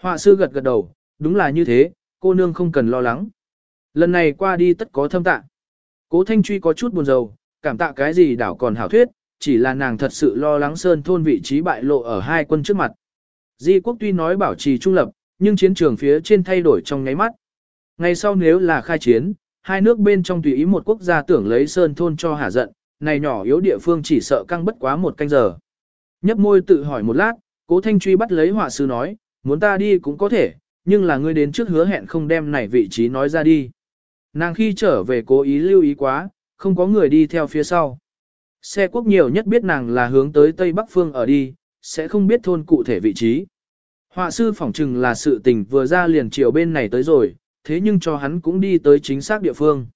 Họa sư gật gật đầu, đúng là như thế, cô nương không cần lo lắng. Lần này qua đi tất có thâm tạ. Cố Thanh Truy có chút buồn rầu, cảm tạ cái gì đảo còn hảo thuyết, chỉ là nàng thật sự lo lắng sơn thôn vị trí bại lộ ở hai quân trước mặt. Di quốc tuy nói bảo trì trung lập, nhưng chiến trường phía trên thay đổi trong nháy mắt. Ngày sau nếu là khai chiến, hai nước bên trong tùy ý một quốc gia tưởng lấy sơn thôn cho hả giận, này nhỏ yếu địa phương chỉ sợ căng bất quá một canh giờ. Nhấp môi tự hỏi một lát, cố thanh truy bắt lấy họa sư nói, muốn ta đi cũng có thể, nhưng là ngươi đến trước hứa hẹn không đem này vị trí nói ra đi. Nàng khi trở về cố ý lưu ý quá, không có người đi theo phía sau. Xe quốc nhiều nhất biết nàng là hướng tới Tây Bắc Phương ở đi, sẽ không biết thôn cụ thể vị trí. Họa sư phỏng chừng là sự tình vừa ra liền chiều bên này tới rồi, thế nhưng cho hắn cũng đi tới chính xác địa phương.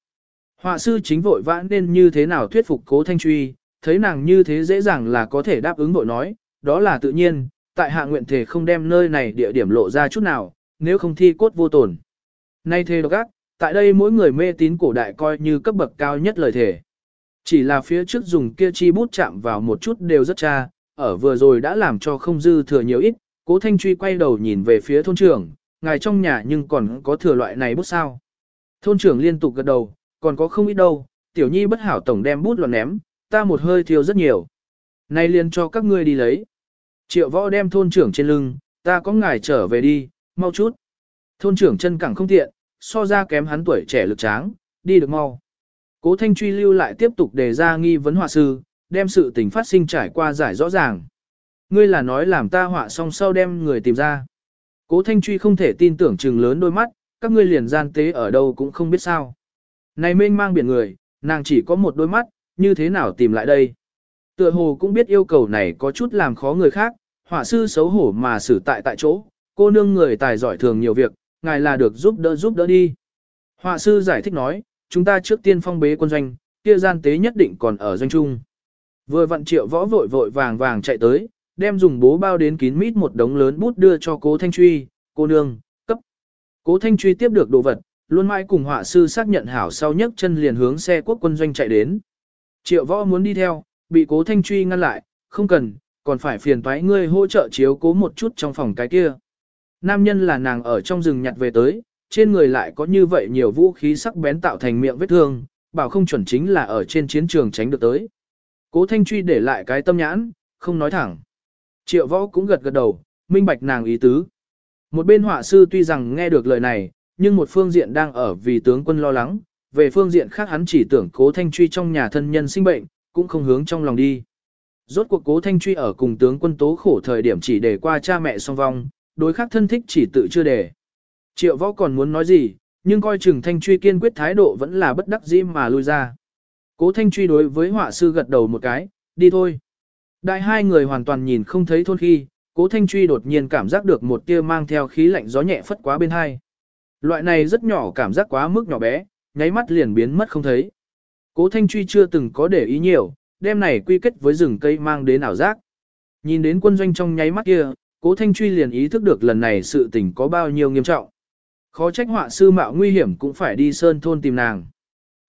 Họa sư chính vội vã nên như thế nào thuyết phục cố thanh truy, thấy nàng như thế dễ dàng là có thể đáp ứng vội nói, đó là tự nhiên, tại hạ nguyện thể không đem nơi này địa điểm lộ ra chút nào, nếu không thi cốt vô tổn. Nay thề độc ác, tại đây mỗi người mê tín cổ đại coi như cấp bậc cao nhất lời thể. Chỉ là phía trước dùng kia chi bút chạm vào một chút đều rất cha, ở vừa rồi đã làm cho không dư thừa nhiều ít, cố thanh truy quay đầu nhìn về phía thôn trưởng, ngài trong nhà nhưng còn có thừa loại này bút sao. Thôn trưởng liên tục gật đầu, còn có không ít đâu, tiểu nhi bất hảo tổng đem bút loạn ném, ta một hơi thiêu rất nhiều. Nay liền cho các ngươi đi lấy. Triệu võ đem thôn trưởng trên lưng, ta có ngài trở về đi, mau chút. Thôn trưởng chân cẳng không tiện, so ra kém hắn tuổi trẻ lực tráng, đi được mau. Cố Thanh truy lưu lại tiếp tục đề ra nghi vấn họa sư, đem sự tình phát sinh trải qua giải rõ ràng. Ngươi là nói làm ta họa xong sau đem người tìm ra. Cố Thanh truy không thể tin tưởng trừng lớn đôi mắt, các ngươi liền gian tế ở đâu cũng không biết sao. Này mênh mang biển người, nàng chỉ có một đôi mắt, như thế nào tìm lại đây? Tựa hồ cũng biết yêu cầu này có chút làm khó người khác, họa sư xấu hổ mà xử tại tại chỗ, cô nương người tài giỏi thường nhiều việc, ngài là được giúp đỡ giúp đỡ đi. Họa sư giải thích nói, chúng ta trước tiên phong bế quân doanh, kia gian tế nhất định còn ở doanh trung. Vừa vặn triệu võ vội vội vàng vàng chạy tới, đem dùng bố bao đến kín mít một đống lớn bút đưa cho cố Thanh Truy, cô nương, cấp. Cố Thanh Truy tiếp được đồ vật, luôn mãi cùng họa sư xác nhận hảo sau nhấc chân liền hướng xe quốc quân doanh chạy đến. Triệu võ muốn đi theo, bị cố Thanh Truy ngăn lại, không cần, còn phải phiền toái ngươi hỗ trợ chiếu cố một chút trong phòng cái kia. Nam nhân là nàng ở trong rừng nhặt về tới, trên người lại có như vậy nhiều vũ khí sắc bén tạo thành miệng vết thương, bảo không chuẩn chính là ở trên chiến trường tránh được tới. Cố Thanh Truy để lại cái tâm nhãn, không nói thẳng. Triệu võ cũng gật gật đầu, minh bạch nàng ý tứ. Một bên họa sư tuy rằng nghe được lời này, nhưng một phương diện đang ở vì tướng quân lo lắng, về phương diện khác hắn chỉ tưởng cố thanh truy trong nhà thân nhân sinh bệnh, cũng không hướng trong lòng đi. Rốt cuộc cố thanh truy ở cùng tướng quân tố khổ thời điểm chỉ để qua cha mẹ song vong, đối khác thân thích chỉ tự chưa để. Triệu võ còn muốn nói gì, nhưng coi chừng thanh truy kiên quyết thái độ vẫn là bất đắc dĩ mà lui ra. Cố thanh truy đối với họa sư gật đầu một cái, đi thôi. Đại hai người hoàn toàn nhìn không thấy thôn khi, cố thanh truy đột nhiên cảm giác được một tia mang theo khí lạnh gió nhẹ phất quá bên hai. Loại này rất nhỏ cảm giác quá mức nhỏ bé, nháy mắt liền biến mất không thấy. Cố thanh truy chưa từng có để ý nhiều, đêm này quy kết với rừng cây mang đến ảo giác. Nhìn đến quân doanh trong nháy mắt kia, cố thanh truy liền ý thức được lần này sự tình có bao nhiêu nghiêm trọng. Khó trách họa sư mạo nguy hiểm cũng phải đi sơn thôn tìm nàng.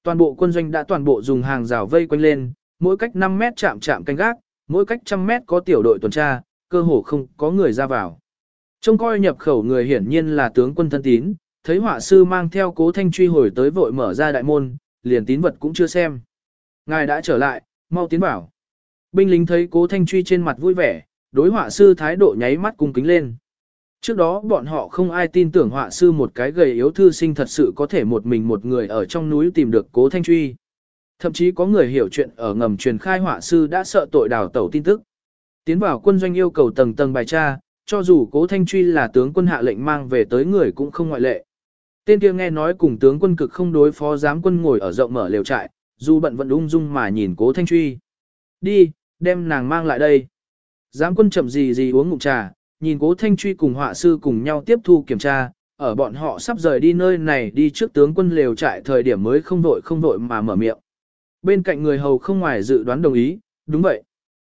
Toàn bộ quân doanh đã toàn bộ dùng hàng rào vây quanh lên, mỗi cách 5 mét chạm chạm canh gác, mỗi cách trăm mét có tiểu đội tuần tra, cơ hồ không có người ra vào. Trông coi nhập khẩu người hiển nhiên là tướng quân thân tín, thấy họa sư mang theo cố thanh truy hồi tới vội mở ra đại môn, liền tín vật cũng chưa xem. Ngài đã trở lại, mau tiến bảo. Binh lính thấy cố thanh truy trên mặt vui vẻ, đối họa sư thái độ nháy mắt cung kính lên. Trước đó bọn họ không ai tin tưởng họa sư một cái gầy yếu thư sinh thật sự có thể một mình một người ở trong núi tìm được cố thanh truy. Thậm chí có người hiểu chuyện ở ngầm truyền khai họa sư đã sợ tội đào tẩu tin tức. Tiến vào quân doanh yêu cầu tầng tầng bài tra, cho dù cố thanh truy là tướng quân hạ lệnh mang về tới người cũng không ngoại lệ. Tên kia nghe nói cùng tướng quân cực không đối phó giám quân ngồi ở rộng mở lều trại, dù bận vẫn ung dung mà nhìn cố thanh truy. Đi, đem nàng mang lại đây. Giám quân chậm gì gì uống ngụm trà, nhìn cố thanh truy cùng họa sư cùng nhau tiếp thu kiểm tra, ở bọn họ sắp rời đi nơi này đi trước tướng quân lều trại thời điểm mới không vội không vội mà mở miệng. Bên cạnh người hầu không ngoài dự đoán đồng ý, đúng vậy.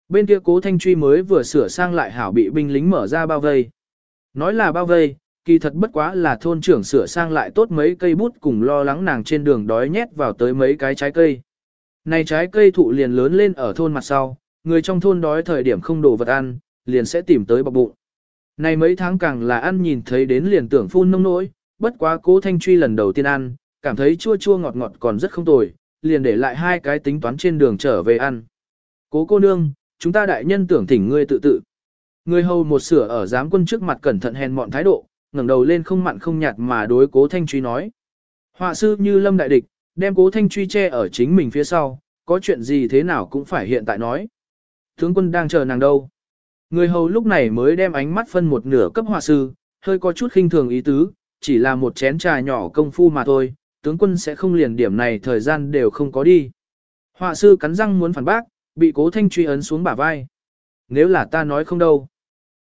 Bên kia cố thanh truy mới vừa sửa sang lại hảo bị binh lính mở ra bao vây. Nói là bao vây, kỳ thật bất quá là thôn trưởng sửa sang lại tốt mấy cây bút cùng lo lắng nàng trên đường đói nhét vào tới mấy cái trái cây. Này trái cây thụ liền lớn lên ở thôn mặt sau, người trong thôn đói thời điểm không đồ vật ăn, liền sẽ tìm tới bọc bụng. Này mấy tháng càng là ăn nhìn thấy đến liền tưởng phun nông nỗi, bất quá cố thanh truy lần đầu tiên ăn, cảm thấy chua chua ngọt ngọt còn rất không tồi, liền để lại hai cái tính toán trên đường trở về ăn. Cố cô nương, chúng ta đại nhân tưởng thỉnh ngươi tự tự. Người hầu một sửa ở giám quân trước mặt cẩn thận hèn mọn thái độ, ngẩng đầu lên không mặn không nhạt mà đối cố thanh truy nói. Họa sư như lâm đại địch, đem cố thanh truy che ở chính mình phía sau, có chuyện gì thế nào cũng phải hiện tại nói. Tướng quân đang chờ nàng đâu. Người hầu lúc này mới đem ánh mắt phân một nửa cấp họa sư, hơi có chút khinh thường ý tứ, chỉ là một chén trà nhỏ công phu mà thôi, tướng quân sẽ không liền điểm này thời gian đều không có đi. Họa sư cắn răng muốn phản bác, bị cố thanh truy ấn xuống bả vai. Nếu là ta nói không đâu.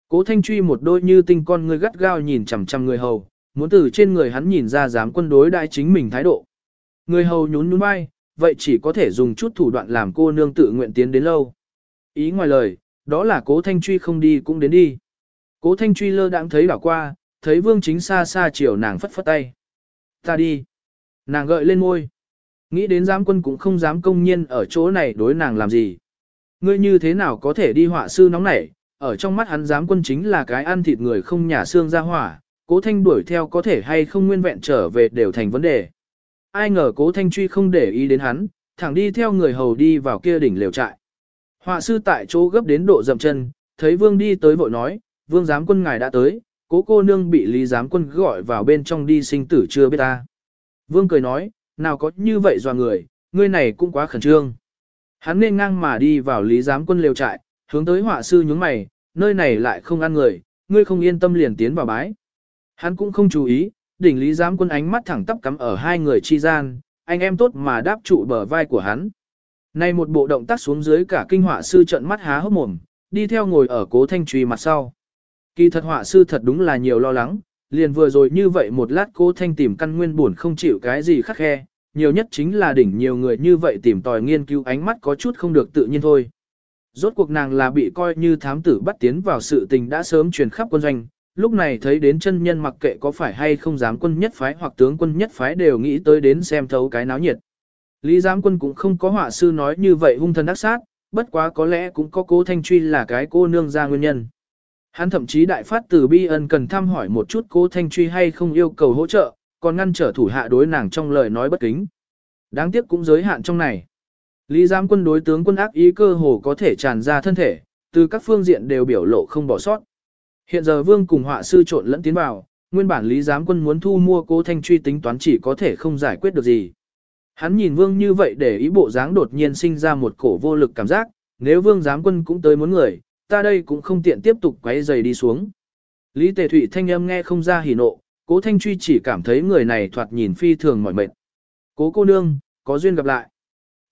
Cố thanh truy một đôi như tinh con người gắt gao nhìn chằm chằm người hầu, muốn từ trên người hắn nhìn ra dám quân đối đại chính mình thái độ. Người hầu nhún nhún vai, vậy chỉ có thể dùng chút thủ đoạn làm cô nương tự nguyện tiến đến lâu. Ý ngoài lời, đó là cố thanh truy không đi cũng đến đi. Cố thanh truy lơ đãng thấy đảo qua, thấy vương chính xa xa chiều nàng phất phất tay. Ta đi. Nàng gợi lên môi. Nghĩ đến giám quân cũng không dám công nhiên ở chỗ này đối nàng làm gì. Ngươi như thế nào có thể đi họa sư nóng nảy, ở trong mắt hắn giám quân chính là cái ăn thịt người không nhả xương ra hỏa, cố thanh đuổi theo có thể hay không nguyên vẹn trở về đều thành vấn đề. Ai ngờ cố thanh truy không để ý đến hắn, thẳng đi theo người hầu đi vào kia đỉnh liều trại. Họa sư tại chỗ gấp đến độ dậm chân, thấy vương đi tới vội nói, vương giám quân ngài đã tới, cố cô nương bị lý giám quân gọi vào bên trong đi sinh tử chưa biết ta. Vương cười nói, nào có như vậy dò người, ngươi này cũng quá khẩn trương. Hắn nên ngang mà đi vào lý giám quân liều trại, hướng tới họa sư nhướng mày, nơi này lại không ăn người, ngươi không yên tâm liền tiến vào bái. Hắn cũng không chú ý, đỉnh lý giám quân ánh mắt thẳng tắp cắm ở hai người chi gian, anh em tốt mà đáp trụ bờ vai của hắn. nay một bộ động tác xuống dưới cả kinh họa sư trận mắt há hốc mồm, đi theo ngồi ở cố thanh trùy mặt sau. Kỳ thật họa sư thật đúng là nhiều lo lắng, liền vừa rồi như vậy một lát cố thanh tìm căn nguyên buồn không chịu cái gì khắc khe, nhiều nhất chính là đỉnh nhiều người như vậy tìm tòi nghiên cứu ánh mắt có chút không được tự nhiên thôi. Rốt cuộc nàng là bị coi như thám tử bắt tiến vào sự tình đã sớm truyền khắp quân doanh, lúc này thấy đến chân nhân mặc kệ có phải hay không dám quân nhất phái hoặc tướng quân nhất phái đều nghĩ tới đến xem thấu cái náo nhiệt. Lý giám quân cũng không có họa sư nói như vậy hung thần ác sát, bất quá có lẽ cũng có cố thanh truy là cái cô nương ra nguyên nhân. Hắn thậm chí đại phát từ bi ân cần thăm hỏi một chút cố thanh truy hay không yêu cầu hỗ trợ, còn ngăn trở thủ hạ đối nàng trong lời nói bất kính. Đáng tiếc cũng giới hạn trong này. Lý giám quân đối tướng quân ác ý cơ hồ có thể tràn ra thân thể, từ các phương diện đều biểu lộ không bỏ sót. Hiện giờ vương cùng họa sư trộn lẫn tiến vào, nguyên bản lý giám quân muốn thu mua cố thanh truy tính toán chỉ có thể không giải quyết được gì. Hắn nhìn vương như vậy để ý bộ dáng đột nhiên sinh ra một cổ vô lực cảm giác, nếu vương giám quân cũng tới muốn người, ta đây cũng không tiện tiếp tục quấy giày đi xuống. Lý tề thủy thanh âm nghe không ra hỉ nộ, cố thanh truy chỉ cảm thấy người này thoạt nhìn phi thường mỏi mệt. Cố cô nương, có duyên gặp lại.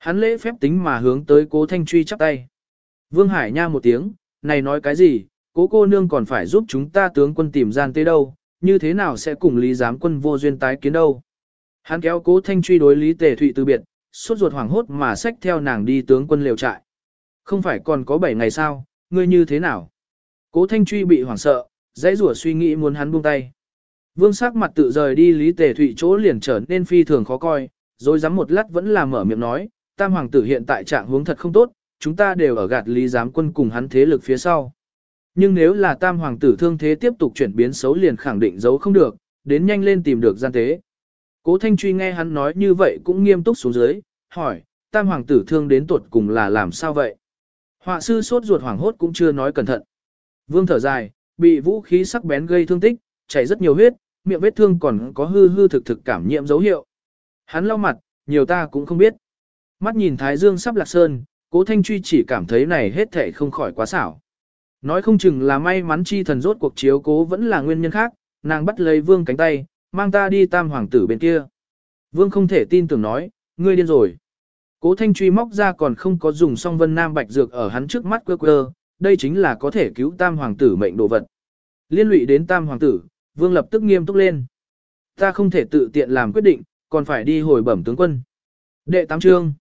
Hắn lễ phép tính mà hướng tới cố thanh truy chắp tay. Vương Hải nha một tiếng, này nói cái gì, cố cô nương còn phải giúp chúng ta tướng quân tìm gian tế đâu, như thế nào sẽ cùng lý giám quân vô duyên tái kiến đâu. Hắn kéo cố thanh truy đối lý tề thụy từ biệt, suốt ruột hoảng hốt mà xách theo nàng đi tướng quân liều trại. Không phải còn có 7 ngày sao, ngươi như thế nào? Cố thanh truy bị hoảng sợ, dãy rủa suy nghĩ muốn hắn buông tay. Vương sắc mặt tự rời đi lý tề thụy chỗ liền trở nên phi thường khó coi, rồi dám một lát vẫn là mở miệng nói, tam hoàng tử hiện tại trạng huống thật không tốt, chúng ta đều ở gạt lý giám quân cùng hắn thế lực phía sau. Nhưng nếu là tam hoàng tử thương thế tiếp tục chuyển biến xấu liền khẳng định giấu không được, đến nhanh lên tìm được gian tế. Cố Thanh Truy nghe hắn nói như vậy cũng nghiêm túc xuống dưới, hỏi, tam hoàng tử thương đến tuột cùng là làm sao vậy? Họa sư sốt ruột hoảng hốt cũng chưa nói cẩn thận. Vương thở dài, bị vũ khí sắc bén gây thương tích, chảy rất nhiều huyết, miệng vết thương còn có hư hư thực thực cảm nhiễm dấu hiệu. Hắn lau mặt, nhiều ta cũng không biết. Mắt nhìn Thái Dương sắp lạc sơn, cố Thanh Truy chỉ cảm thấy này hết thảy không khỏi quá xảo. Nói không chừng là may mắn chi thần rốt cuộc chiếu cố vẫn là nguyên nhân khác, nàng bắt lấy vương cánh tay, mang ta đi tam hoàng tử bên kia. Vương không thể tin tưởng nói, ngươi điên rồi. Cố Thanh Truy móc ra còn không có dùng song vân nam bạch dược ở hắn trước mắt quơ quơ, đây chính là có thể cứu tam hoàng tử mệnh đồ vật. Liên lụy đến tam hoàng tử, vương lập tức nghiêm túc lên. Ta không thể tự tiện làm quyết định, còn phải đi hồi bẩm tướng quân. Đệ tám chương.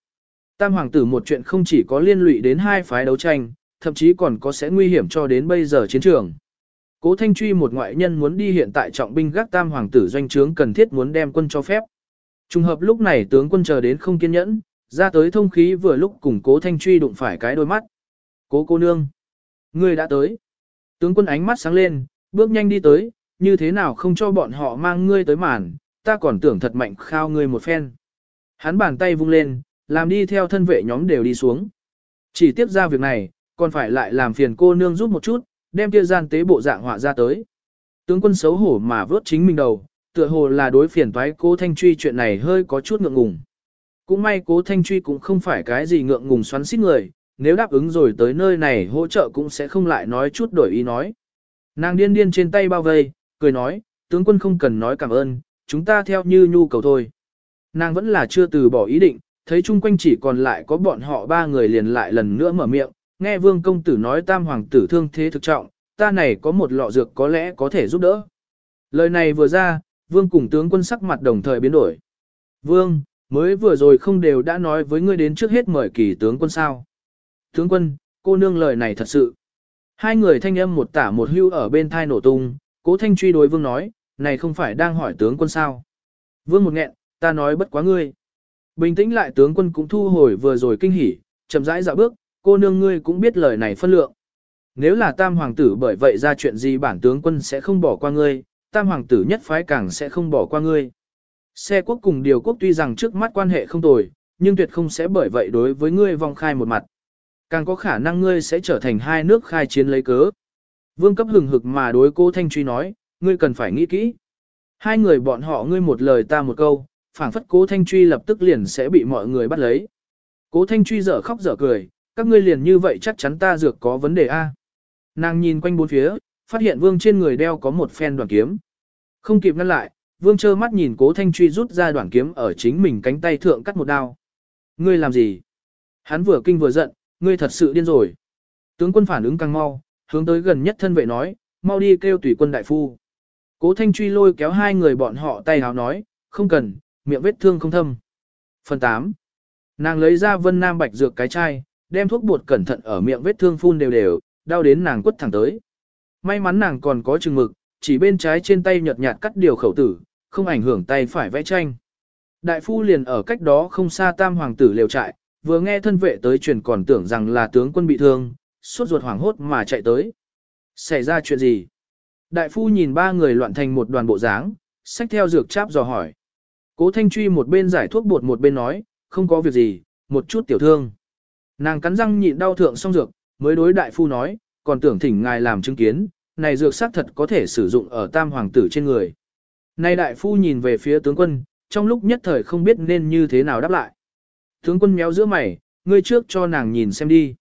Tam hoàng tử một chuyện không chỉ có liên lụy đến hai phái đấu tranh, thậm chí còn có sẽ nguy hiểm cho đến bây giờ chiến trường. Cố Thanh Truy một ngoại nhân muốn đi hiện tại trọng binh gác tam hoàng tử doanh trướng cần thiết muốn đem quân cho phép. Trùng hợp lúc này tướng quân chờ đến không kiên nhẫn, ra tới thông khí vừa lúc cùng Cố Thanh Truy đụng phải cái đôi mắt. Cố cô nương. Ngươi đã tới. Tướng quân ánh mắt sáng lên, bước nhanh đi tới, như thế nào không cho bọn họ mang ngươi tới màn, ta còn tưởng thật mạnh khao ngươi một phen. Hắn bàn tay vung lên, làm đi theo thân vệ nhóm đều đi xuống. Chỉ tiếp ra việc này, còn phải lại làm phiền cô nương giúp một chút, đem kia gian tế bộ dạng họa ra tới. Tướng quân xấu hổ mà vớt chính mình đầu, tựa hồ là đối phiền toái cố thanh truy chuyện này hơi có chút ngượng ngùng. Cũng may cố thanh truy cũng không phải cái gì ngượng ngùng xoắn xít người, nếu đáp ứng rồi tới nơi này hỗ trợ cũng sẽ không lại nói chút đổi ý nói. Nàng điên điên trên tay bao vây, cười nói, tướng quân không cần nói cảm ơn, chúng ta theo như nhu cầu thôi. Nàng vẫn là chưa từ bỏ ý định, thấy chung quanh chỉ còn lại có bọn họ ba người liền lại lần nữa mở miệng, nghe vương công tử nói tam hoàng tử thương thế thực trọng, ta này có một lọ dược có lẽ có thể giúp đỡ. Lời này vừa ra, vương cùng tướng quân sắc mặt đồng thời biến đổi. Vương, mới vừa rồi không đều đã nói với ngươi đến trước hết mời kỳ tướng quân sao. Tướng quân, cô nương lời này thật sự. Hai người thanh âm một tả một hưu ở bên thai nổ tung, cố thanh truy đối vương nói, này không phải đang hỏi tướng quân sao. Vương một nghẹn, ta nói bất quá ngươi. Bình tĩnh lại tướng quân cũng thu hồi vừa rồi kinh hỉ, chậm rãi dạo bước, cô nương ngươi cũng biết lời này phân lượng. Nếu là tam hoàng tử bởi vậy ra chuyện gì bản tướng quân sẽ không bỏ qua ngươi, tam hoàng tử nhất phái càng sẽ không bỏ qua ngươi. Xe quốc cùng điều quốc tuy rằng trước mắt quan hệ không tồi, nhưng tuyệt không sẽ bởi vậy đối với ngươi vong khai một mặt. Càng có khả năng ngươi sẽ trở thành hai nước khai chiến lấy cớ. Vương cấp hừng hực mà đối cô Thanh Truy nói, ngươi cần phải nghĩ kỹ. Hai người bọn họ ngươi một lời ta một câu, phảng phất cố Thanh Truy lập tức liền sẽ bị mọi người bắt lấy. Cố Thanh Truy dở khóc dở cười, các ngươi liền như vậy chắc chắn ta dược có vấn đề A. Nàng nhìn quanh bốn phía, phát hiện vương trên người đeo có một phen đoàn kiếm. Không kịp ngăn lại, vương trơ mắt nhìn cố thanh truy rút ra đoàn kiếm ở chính mình cánh tay thượng cắt một đao. Ngươi làm gì? Hắn vừa kinh vừa giận, ngươi thật sự điên rồi. Tướng quân phản ứng càng mau, hướng tới gần nhất thân vệ nói, mau đi kêu tùy quân đại phu. Cố thanh truy lôi kéo hai người bọn họ tay háo nói, không cần, miệng vết thương không thâm. Phần 8. Nàng lấy ra vân nam bạch dược cái chai, đem thuốc bột cẩn thận ở miệng vết thương phun đều đều, đau đến nàng quất thẳng tới. May mắn nàng còn có chừng mực, chỉ bên trái trên tay nhợt nhạt cắt điều khẩu tử, không ảnh hưởng tay phải vẽ tranh. Đại phu liền ở cách đó không xa tam hoàng tử liều trại, vừa nghe thân vệ tới truyền còn tưởng rằng là tướng quân bị thương, suốt ruột hoảng hốt mà chạy tới. Xảy ra chuyện gì? Đại phu nhìn ba người loạn thành một đoàn bộ dáng, xách theo dược cháp dò hỏi. Cố Thanh Truy một bên giải thuốc bột một bên nói, không có việc gì, một chút tiểu thương. Nàng cắn răng nhịn đau thượng xong dược, mới đối đại phu nói, còn tưởng thỉnh ngài làm chứng kiến, này dược xác thật có thể sử dụng ở tam hoàng tử trên người. Nay đại phu nhìn về phía tướng quân, trong lúc nhất thời không biết nên như thế nào đáp lại. Tướng quân méo giữa mày, ngươi trước cho nàng nhìn xem đi.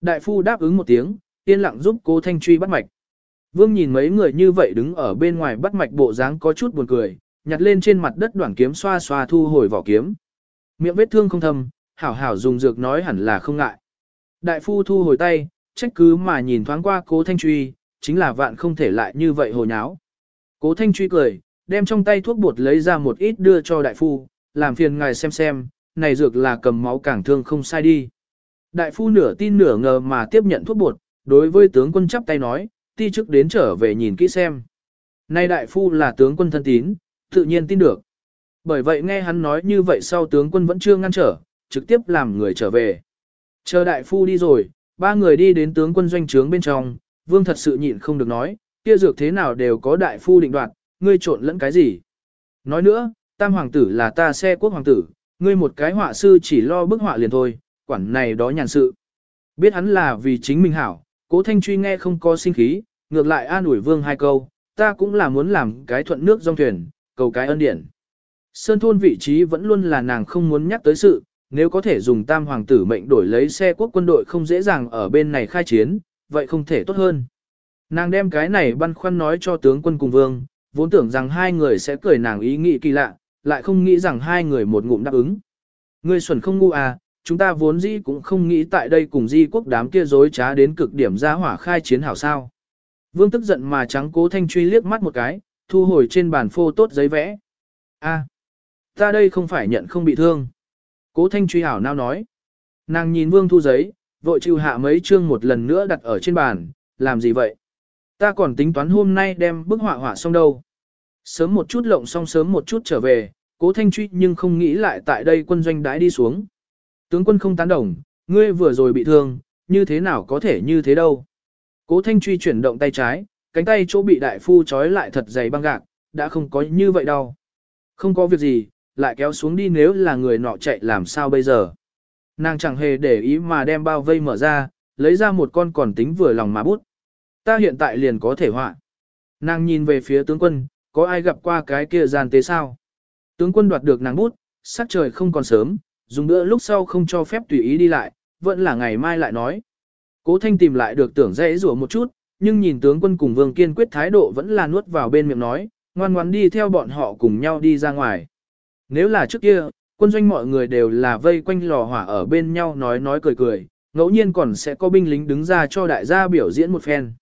Đại phu đáp ứng một tiếng, yên lặng giúp cô Thanh Truy bắt mạch. Vương nhìn mấy người như vậy đứng ở bên ngoài bắt mạch bộ dáng có chút buồn cười, nhặt lên trên mặt đất đoạn kiếm xoa xoa thu hồi vỏ kiếm. Miệng vết thương không thâm, hảo hảo dùng dược nói hẳn là không ngại. Đại phu thu hồi tay, trách cứ mà nhìn thoáng qua cố thanh truy, chính là vạn không thể lại như vậy hồ nháo. Cố thanh truy cười, đem trong tay thuốc bột lấy ra một ít đưa cho đại phu, làm phiền ngài xem xem, này dược là cầm máu càng thương không sai đi. Đại phu nửa tin nửa ngờ mà tiếp nhận thuốc bột, đối với tướng quân chắp tay nói, ti chức đến trở về nhìn kỹ xem. Nay đại phu là tướng quân thân tín, tự nhiên tin được. Bởi vậy nghe hắn nói như vậy sau tướng quân vẫn chưa ngăn trở, trực tiếp làm người trở về. Chờ đại phu đi rồi, ba người đi đến tướng quân doanh trướng bên trong, vương thật sự nhịn không được nói, kia dược thế nào đều có đại phu định đoạt, ngươi trộn lẫn cái gì. Nói nữa, tam hoàng tử là ta xe quốc hoàng tử, ngươi một cái họa sư chỉ lo bức họa liền thôi, quản này đó nhàn sự. Biết hắn là vì chính mình hảo, cố thanh truy nghe không có sinh khí, ngược lại an ủi vương hai câu, ta cũng là muốn làm cái thuận nước dòng thuyền, cầu cái ân điển. Sơn thôn vị trí vẫn luôn là nàng không muốn nhắc tới sự, nếu có thể dùng tam hoàng tử mệnh đổi lấy xe quốc quân đội không dễ dàng ở bên này khai chiến, vậy không thể tốt hơn. Nàng đem cái này băn khoăn nói cho tướng quân cùng vương, vốn tưởng rằng hai người sẽ cười nàng ý nghĩ kỳ lạ, lại không nghĩ rằng hai người một ngụm đáp ứng. Ngươi xuẩn không ngu à, chúng ta vốn dĩ cũng không nghĩ tại đây cùng di quốc đám kia dối trá đến cực điểm ra hỏa khai chiến hảo sao. Vương tức giận mà trắng cố thanh truy liếc mắt một cái, thu hồi trên bàn phô tốt giấy vẽ. a ta đây không phải nhận không bị thương. Cố thanh truy hảo nao nói. Nàng nhìn vương thu giấy, vội chịu hạ mấy chương một lần nữa đặt ở trên bàn, làm gì vậy? Ta còn tính toán hôm nay đem bức họa họa xong đâu. Sớm một chút lộng xong sớm một chút trở về, cố thanh truy nhưng không nghĩ lại tại đây quân doanh đãi đi xuống. Tướng quân không tán đồng, ngươi vừa rồi bị thương, như thế nào có thể như thế đâu. Cố thanh truy chuyển động tay trái, cánh tay chỗ bị đại phu trói lại thật dày băng gạc, đã không có như vậy đâu. Không có việc gì, lại kéo xuống đi nếu là người nọ chạy làm sao bây giờ. Nàng chẳng hề để ý mà đem bao vây mở ra, lấy ra một con còn tính vừa lòng mà bút. Ta hiện tại liền có thể họa. Nàng nhìn về phía tướng quân, có ai gặp qua cái kia gian tế sao? Tướng quân đoạt được nàng bút, sắc trời không còn sớm, dùng bữa lúc sau không cho phép tùy ý đi lại, vẫn là ngày mai lại nói. Cố thanh tìm lại được tưởng dễ rủa một chút, nhưng nhìn tướng quân cùng vương kiên quyết thái độ vẫn là nuốt vào bên miệng nói, ngoan ngoan đi theo bọn họ cùng nhau đi ra ngoài. Nếu là trước kia, quân doanh mọi người đều là vây quanh lò hỏa ở bên nhau nói nói cười cười, ngẫu nhiên còn sẽ có binh lính đứng ra cho đại gia biểu diễn một phen.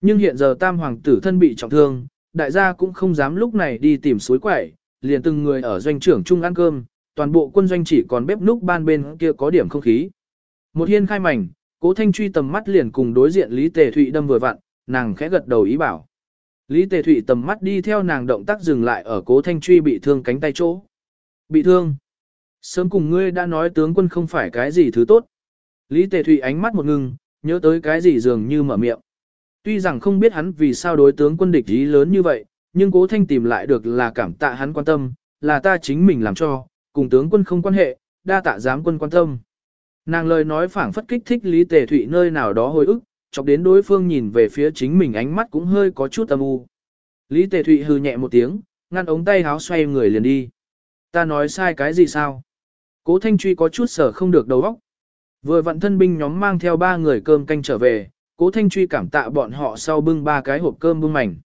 Nhưng hiện giờ tam hoàng tử thân bị trọng thương, đại gia cũng không dám lúc này đi tìm suối quẩy, liền từng người ở doanh trưởng chung ăn cơm, toàn bộ quân doanh chỉ còn bếp núc ban bên kia có điểm không khí. Một hiên khai mảnh, cố thanh truy tầm mắt liền cùng đối diện Lý Tề Thụy đâm vừa vặn, nàng khẽ gật đầu ý bảo. Lý Tề Thụy tầm mắt đi theo nàng động tác dừng lại ở cố thanh truy bị thương cánh tay chỗ. Bị thương. Sớm cùng ngươi đã nói tướng quân không phải cái gì thứ tốt. Lý Tề Thụy ánh mắt một ngưng, nhớ tới cái gì dường như mở miệng. Tuy rằng không biết hắn vì sao đối tướng quân địch ý lớn như vậy, nhưng cố thanh tìm lại được là cảm tạ hắn quan tâm, là ta chính mình làm cho, cùng tướng quân không quan hệ, đa tạ giám quân quan tâm. Nàng lời nói phảng phất kích thích Lý Tề Thụy nơi nào đó hồi ức, chọc đến đối phương nhìn về phía chính mình ánh mắt cũng hơi có chút âm u. Lý Tề Thụy hừ nhẹ một tiếng, ngăn ống tay háo xoay người liền đi. Ta nói sai cái gì sao? Cố Thanh Truy có chút sở không được đầu óc. Vừa vận thân binh nhóm mang theo ba người cơm canh trở về, Cố Thanh Truy cảm tạ bọn họ sau bưng ba cái hộp cơm bưng mảnh.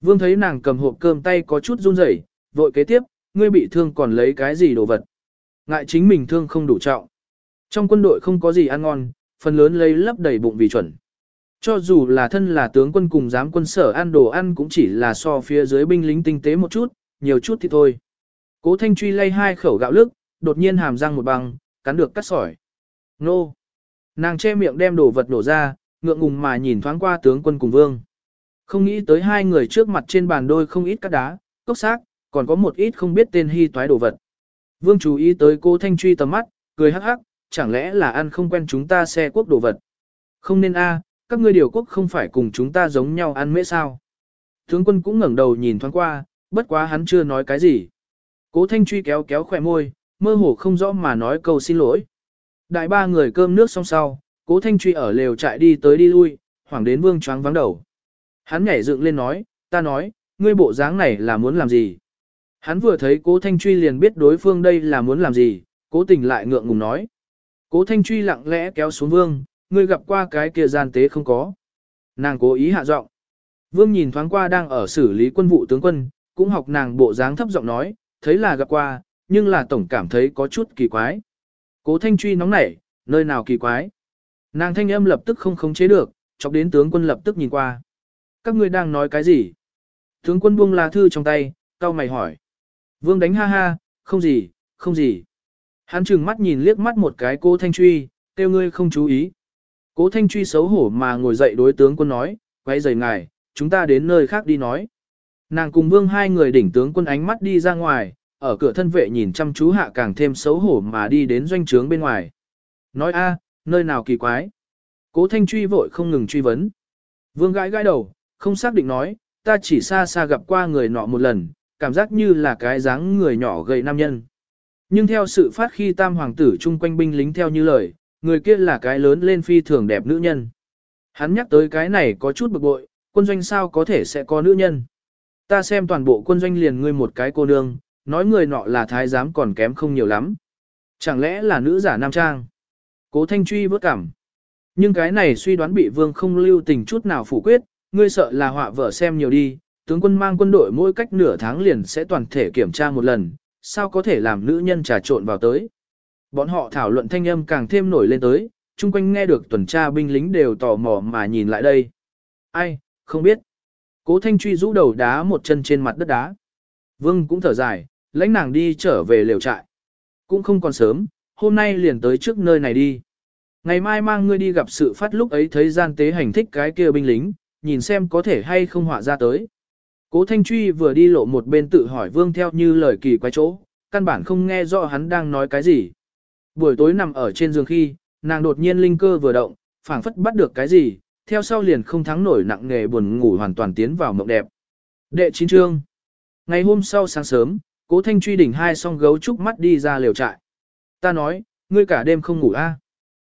Vương thấy nàng cầm hộp cơm tay có chút run rẩy, vội kế tiếp, ngươi bị thương còn lấy cái gì đồ vật. Ngại chính mình thương không đủ trọng. Trong quân đội không có gì ăn ngon, phần lớn lấy lấp đầy bụng vì chuẩn. Cho dù là thân là tướng quân cùng giám quân sở ăn đồ ăn cũng chỉ là so phía dưới binh lính tinh tế một chút, nhiều chút thì thôi. Cố Thanh Truy lay hai khẩu gạo lức, đột nhiên hàm răng một bằng, cắn được cắt sỏi. Nô! Nàng che miệng đem đồ vật đổ ra, ngượng ngùng mà nhìn thoáng qua tướng quân cùng vương. Không nghĩ tới hai người trước mặt trên bàn đôi không ít cát đá, cốc xác, còn có một ít không biết tên hy toái đồ vật. Vương chú ý tới cô Thanh Truy tầm mắt, cười hắc hắc, chẳng lẽ là ăn không quen chúng ta xe quốc đồ vật. Không nên a, các ngươi điều quốc không phải cùng chúng ta giống nhau ăn mễ sao. Tướng quân cũng ngẩng đầu nhìn thoáng qua, bất quá hắn chưa nói cái gì. Cố Thanh Truy kéo kéo khỏe môi, mơ hồ không rõ mà nói câu xin lỗi. Đại ba người cơm nước xong sau, Cố Thanh Truy ở lều trại đi tới đi lui, hoảng đến vương choáng vắng đầu. Hắn nhảy dựng lên nói, ta nói, ngươi bộ dáng này là muốn làm gì? Hắn vừa thấy cố Thanh Truy liền biết đối phương đây là muốn làm gì, cố tình lại ngượng ngùng nói. Cố Thanh Truy lặng lẽ kéo xuống vương, ngươi gặp qua cái kia gian tế không có. Nàng cố ý hạ giọng. Vương nhìn thoáng qua đang ở xử lý quân vụ tướng quân, cũng học nàng bộ dáng thấp giọng nói, thấy là gặp qua, nhưng là tổng cảm thấy có chút kỳ quái. Cố Thanh Truy nóng nảy, nơi nào kỳ quái. Nàng thanh âm lập tức không khống chế được, chọc đến tướng quân lập tức nhìn qua. Các ngươi đang nói cái gì? Tướng quân buông lá thư trong tay, cau mày hỏi. Vương đánh ha ha, không gì, không gì. Hắn chừng mắt nhìn liếc mắt một cái cô Thanh Truy, kêu ngươi không chú ý. Cố Thanh Truy xấu hổ mà ngồi dậy đối tướng quân nói, quay rời ngài, chúng ta đến nơi khác đi nói. Nàng cùng vương hai người đỉnh tướng quân ánh mắt đi ra ngoài, ở cửa thân vệ nhìn chăm chú hạ càng thêm xấu hổ mà đi đến doanh trướng bên ngoài. Nói a, nơi nào kỳ quái. Cố Thanh Truy vội không ngừng truy vấn. Vương gãi gãi đầu, không xác định nói, ta chỉ xa xa gặp qua người nọ một lần, cảm giác như là cái dáng người nhỏ gầy nam nhân. Nhưng theo sự phát khi tam hoàng tử chung quanh binh lính theo như lời, người kia là cái lớn lên phi thường đẹp nữ nhân. Hắn nhắc tới cái này có chút bực bội, quân doanh sao có thể sẽ có nữ nhân. Ta xem toàn bộ quân doanh liền ngươi một cái cô nương, nói người nọ là thái giám còn kém không nhiều lắm. Chẳng lẽ là nữ giả nam trang? Cố Thanh Truy vớt cảm. Nhưng cái này suy đoán bị vương không lưu tình chút nào phủ quyết, ngươi sợ là họa vợ xem nhiều đi, tướng quân mang quân đội mỗi cách nửa tháng liền sẽ toàn thể kiểm tra một lần, sao có thể làm nữ nhân trà trộn vào tới. Bọn họ thảo luận thanh âm càng thêm nổi lên tới, chung quanh nghe được tuần tra binh lính đều tò mò mà nhìn lại đây. Ai, không biết. Cố Thanh Truy rũ đầu đá một chân trên mặt đất đá. Vương cũng thở dài, lãnh nàng đi trở về lều trại. Cũng không còn sớm, hôm nay liền tới trước nơi này đi. Ngày mai mang ngươi đi gặp sự phát lúc ấy thấy gian tế hành thích cái kia binh lính, nhìn xem có thể hay không họa ra tới. Cố Thanh Truy vừa đi lộ một bên tự hỏi Vương theo như lời kỳ quái chỗ, căn bản không nghe rõ hắn đang nói cái gì. Buổi tối nằm ở trên giường khi, nàng đột nhiên linh cơ vừa động, phảng phất bắt được cái gì, theo sau liền không thắng nổi nặng nghề buồn ngủ hoàn toàn tiến vào mộng đẹp. Đệ chín trương. Ngày hôm sau sáng sớm, Cố Thanh Truy đỉnh hai song gấu trúc mắt đi ra liều trại. Ta nói, ngươi cả đêm không ngủ a? À?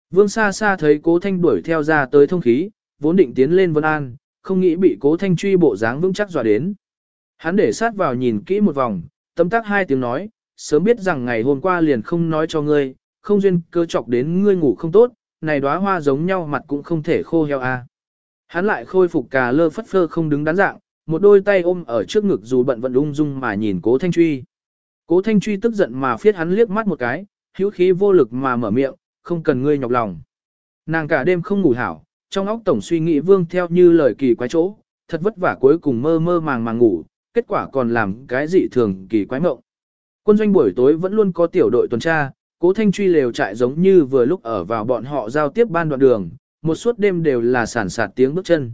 Vương xa xa thấy Cố Thanh đuổi theo ra tới thông khí, vốn định tiến lên Vân An, không nghĩ bị Cố Thanh truy bộ dáng vững chắc dọa đến. Hắn để sát vào nhìn kỹ một vòng, tâm tác hai tiếng nói, sớm biết rằng ngày hôm qua liền không nói cho ngươi, không duyên cơ chọc đến ngươi ngủ không tốt, này đóa hoa giống nhau mặt cũng không thể khô heo a. Hắn lại khôi phục cà lơ phất phơ không đứng đắn dạng, một đôi tay ôm ở trước ngực dù bận vận ung dung mà nhìn cố thanh truy. Cố thanh truy tức giận mà phiết hắn liếc mắt một cái, hữu khí vô lực mà mở miệng, không cần ngươi nhọc lòng. Nàng cả đêm không ngủ hảo, trong óc tổng suy nghĩ vương theo như lời kỳ quái chỗ, thật vất vả cuối cùng mơ mơ màng màng ngủ, kết quả còn làm cái dị thường kỳ quái mộng. Quân doanh buổi tối vẫn luôn có tiểu đội tuần tra, cố thanh truy lều trại giống như vừa lúc ở vào bọn họ giao tiếp ban đoạn đường, một suốt đêm đều là sản sạt tiếng bước chân.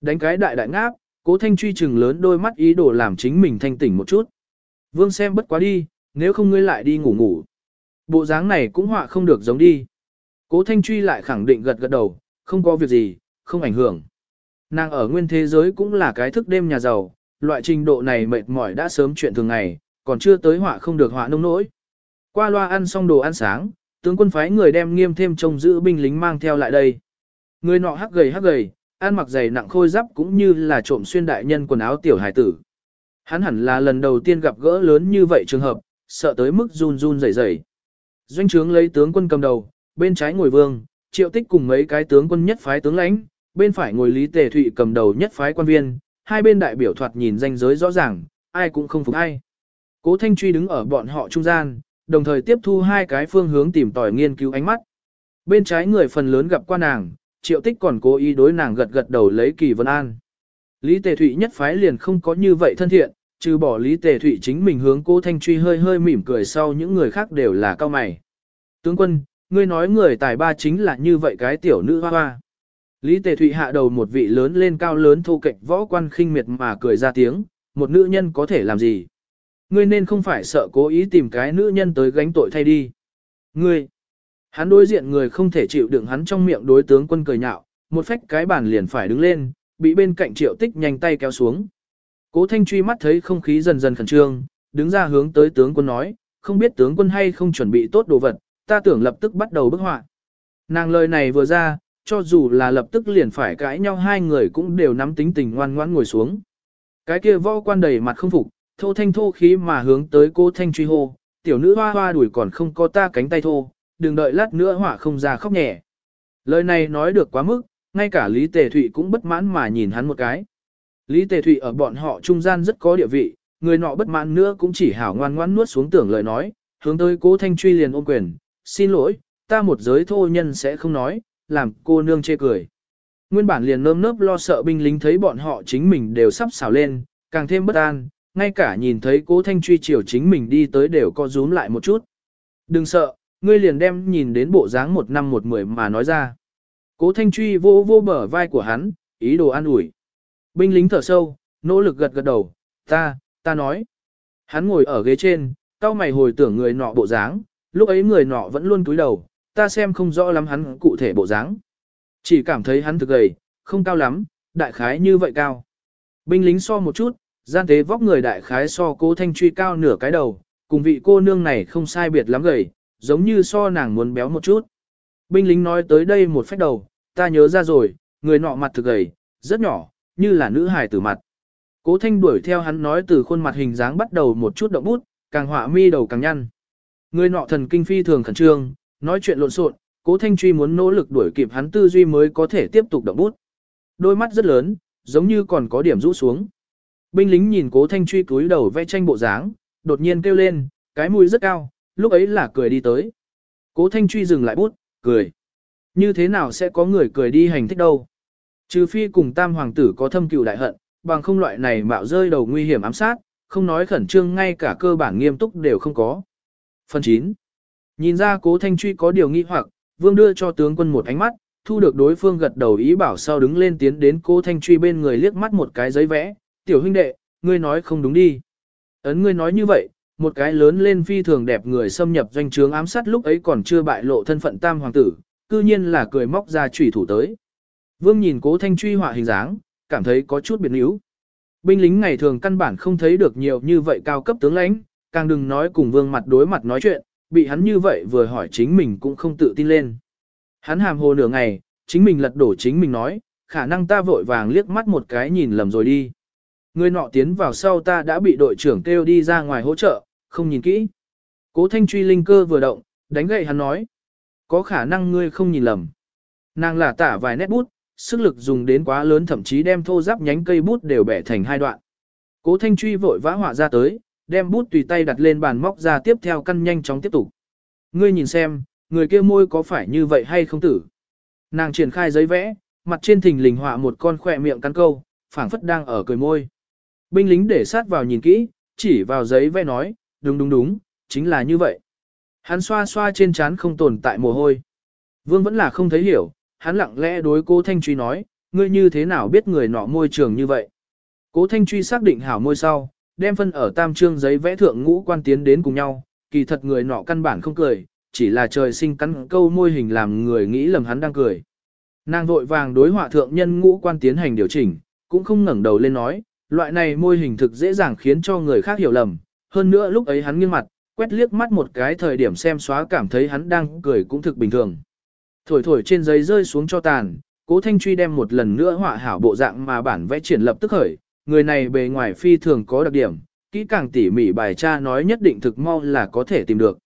Đánh cái đại đại ngáp, cố thanh truy chừng lớn đôi mắt ý đồ làm chính mình thanh tỉnh một chút. Vương xem bất quá đi, nếu không ngươi lại đi ngủ ngủ. Bộ dáng này cũng họa không được giống đi. Cố thanh truy lại khẳng định gật gật đầu, không có việc gì, không ảnh hưởng. Nàng ở nguyên thế giới cũng là cái thức đêm nhà giàu, loại trình độ này mệt mỏi đã sớm chuyện thường ngày, còn chưa tới họa không được họa nông nỗi. Qua loa ăn xong đồ ăn sáng, tướng quân phái người đem nghiêm thêm trông giữ binh lính mang theo lại đây. Người nọ hắc gầy hắc gầy, ăn mặc dày nặng khôi giáp cũng như là trộm xuyên đại nhân quần áo tiểu hải tử. Hắn hẳn là lần đầu tiên gặp gỡ lớn như vậy trường hợp, sợ tới mức run run rẩy rẩy. Doanh trướng lấy tướng quân cầm đầu, bên trái ngồi vương, triệu tích cùng mấy cái tướng quân nhất phái tướng lãnh, bên phải ngồi Lý Tề Thụy cầm đầu nhất phái quan viên, hai bên đại biểu thoạt nhìn danh giới rõ ràng, ai cũng không phục ai. Cố Thanh Truy đứng ở bọn họ trung gian, đồng thời tiếp thu hai cái phương hướng tìm tòi nghiên cứu ánh mắt. Bên trái người phần lớn gặp qua nàng, triệu tích còn cố ý đối nàng gật gật đầu lấy kỳ vân an. Lý Tề Thụy nhất phái liền không có như vậy thân thiện, trừ bỏ Lý Tề Thụy chính mình hướng cố Thanh Truy hơi hơi mỉm cười sau những người khác đều là cao mày. Tướng quân, ngươi nói người tài ba chính là như vậy cái tiểu nữ hoa hoa. Lý Tề Thụy hạ đầu một vị lớn lên cao lớn thu kệch võ quan khinh miệt mà cười ra tiếng, một nữ nhân có thể làm gì? Ngươi nên không phải sợ cố ý tìm cái nữ nhân tới gánh tội thay đi. Ngươi, hắn đối diện người không thể chịu đựng hắn trong miệng đối tướng quân cười nhạo, một phách cái bàn liền phải đứng lên, bị bên cạnh triệu tích nhanh tay kéo xuống. Cố thanh truy mắt thấy không khí dần dần khẩn trương, đứng ra hướng tới tướng quân nói, không biết tướng quân hay không chuẩn bị tốt đồ vật, ta tưởng lập tức bắt đầu bức họa. Nàng lời này vừa ra, cho dù là lập tức liền phải cãi nhau hai người cũng đều nắm tính tình ngoan ngoãn ngồi xuống. Cái kia võ quan đầy mặt không phục, thô thanh thô khí mà hướng tới cô thanh truy hô, tiểu nữ hoa hoa đuổi còn không có ta cánh tay thô, đừng đợi lát nữa họa không ra khóc nhẹ. Lời này nói được quá mức, ngay cả Lý Tề Thụy cũng bất mãn mà nhìn hắn một cái. Lý Tề Thụy ở bọn họ trung gian rất có địa vị, người nọ bất mãn nữa cũng chỉ hảo ngoan ngoãn nuốt xuống tưởng lời nói, hướng tới cố thanh truy liền ôm quyền, xin lỗi, ta một giới thô nhân sẽ không nói, làm cô nương chê cười. Nguyên bản liền nơm nớp lo sợ binh lính thấy bọn họ chính mình đều sắp xào lên, càng thêm bất an, ngay cả nhìn thấy cố thanh truy chiều chính mình đi tới đều co rúm lại một chút. Đừng sợ, ngươi liền đem nhìn đến bộ dáng một năm một mười mà nói ra. Cố thanh truy vô vô bờ vai của hắn, ý đồ an ủi. Binh lính thở sâu, nỗ lực gật gật đầu, ta, ta nói. Hắn ngồi ở ghế trên, cao mày hồi tưởng người nọ bộ dáng, lúc ấy người nọ vẫn luôn cúi đầu, ta xem không rõ lắm hắn cụ thể bộ dáng. Chỉ cảm thấy hắn thực gầy, không cao lắm, đại khái như vậy cao. Binh lính so một chút, gian tế vóc người đại khái so cố thanh truy cao nửa cái đầu, cùng vị cô nương này không sai biệt lắm gầy, giống như so nàng muốn béo một chút. Binh lính nói tới đây một phép đầu, ta nhớ ra rồi, người nọ mặt thực gầy, rất nhỏ, như là nữ hài tử mặt. Cố thanh đuổi theo hắn nói từ khuôn mặt hình dáng bắt đầu một chút động bút, càng họa mi đầu càng nhăn. Người nọ thần kinh phi thường khẩn trương, nói chuyện lộn xộn, cố thanh truy muốn nỗ lực đuổi kịp hắn tư duy mới có thể tiếp tục động bút. Đôi mắt rất lớn, giống như còn có điểm rũ xuống. Binh lính nhìn cố thanh truy cúi đầu vẽ tranh bộ dáng, đột nhiên kêu lên, cái mũi rất cao, lúc ấy là cười đi tới. Cố thanh truy dừng lại bút, cười. Như thế nào sẽ có người cười đi hành thích đâu? Trừ phi cùng tam hoàng tử có thâm cựu đại hận, bằng không loại này mạo rơi đầu nguy hiểm ám sát, không nói khẩn trương ngay cả cơ bản nghiêm túc đều không có. Phần 9. Nhìn ra cố thanh truy có điều nghi hoặc, vương đưa cho tướng quân một ánh mắt, thu được đối phương gật đầu ý bảo sau đứng lên tiến đến cố thanh truy bên người liếc mắt một cái giấy vẽ, tiểu huynh đệ, ngươi nói không đúng đi. Ấn ngươi nói như vậy, một cái lớn lên phi thường đẹp người xâm nhập doanh trướng ám sát lúc ấy còn chưa bại lộ thân phận tam hoàng tử, cư nhiên là cười móc ra chủy thủ tới. Vương nhìn cố thanh truy họa hình dáng, cảm thấy có chút biệt níu. Binh lính ngày thường căn bản không thấy được nhiều như vậy cao cấp tướng lãnh, càng đừng nói cùng vương mặt đối mặt nói chuyện, bị hắn như vậy vừa hỏi chính mình cũng không tự tin lên. Hắn hàm hồ nửa ngày, chính mình lật đổ chính mình nói, khả năng ta vội vàng liếc mắt một cái nhìn lầm rồi đi. Người nọ tiến vào sau ta đã bị đội trưởng kêu đi ra ngoài hỗ trợ, không nhìn kỹ. Cố thanh truy linh cơ vừa động, đánh gậy hắn nói. Có khả năng ngươi không nhìn lầm. Nàng là tả vài nét bút, sức lực dùng đến quá lớn thậm chí đem thô giáp nhánh cây bút đều bẻ thành hai đoạn. Cố thanh truy vội vã họa ra tới, đem bút tùy tay đặt lên bàn móc ra tiếp theo căn nhanh chóng tiếp tục. Ngươi nhìn xem, người kia môi có phải như vậy hay không tử? Nàng triển khai giấy vẽ, mặt trên thình lình họa một con khỏe miệng cắn câu, phảng phất đang ở cười môi. Binh lính để sát vào nhìn kỹ, chỉ vào giấy vẽ nói, đúng đúng đúng, chính là như vậy. Hắn xoa xoa trên trán không tồn tại mồ hôi. Vương vẫn là không thấy hiểu, hắn lặng lẽ đối cố Thanh Truy nói, ngươi như thế nào biết người nọ môi trường như vậy. Cố Thanh Truy xác định hảo môi sau, đem phân ở tam trương giấy vẽ thượng ngũ quan tiến đến cùng nhau, kỳ thật người nọ căn bản không cười, chỉ là trời sinh cắn câu môi hình làm người nghĩ lầm hắn đang cười. Nàng vội vàng đối họa thượng nhân ngũ quan tiến hành điều chỉnh, cũng không ngẩng đầu lên nói, loại này môi hình thực dễ dàng khiến cho người khác hiểu lầm, hơn nữa lúc ấy hắn nghiêng mặt, quét liếc mắt một cái thời điểm xem xóa cảm thấy hắn đang cười cũng thực bình thường. Thổi thổi trên giấy rơi xuống cho tàn, cố thanh truy đem một lần nữa họa hảo bộ dạng mà bản vẽ triển lập tức khởi, người này bề ngoài phi thường có đặc điểm, kỹ càng tỉ mỉ bài tra nói nhất định thực mau là có thể tìm được.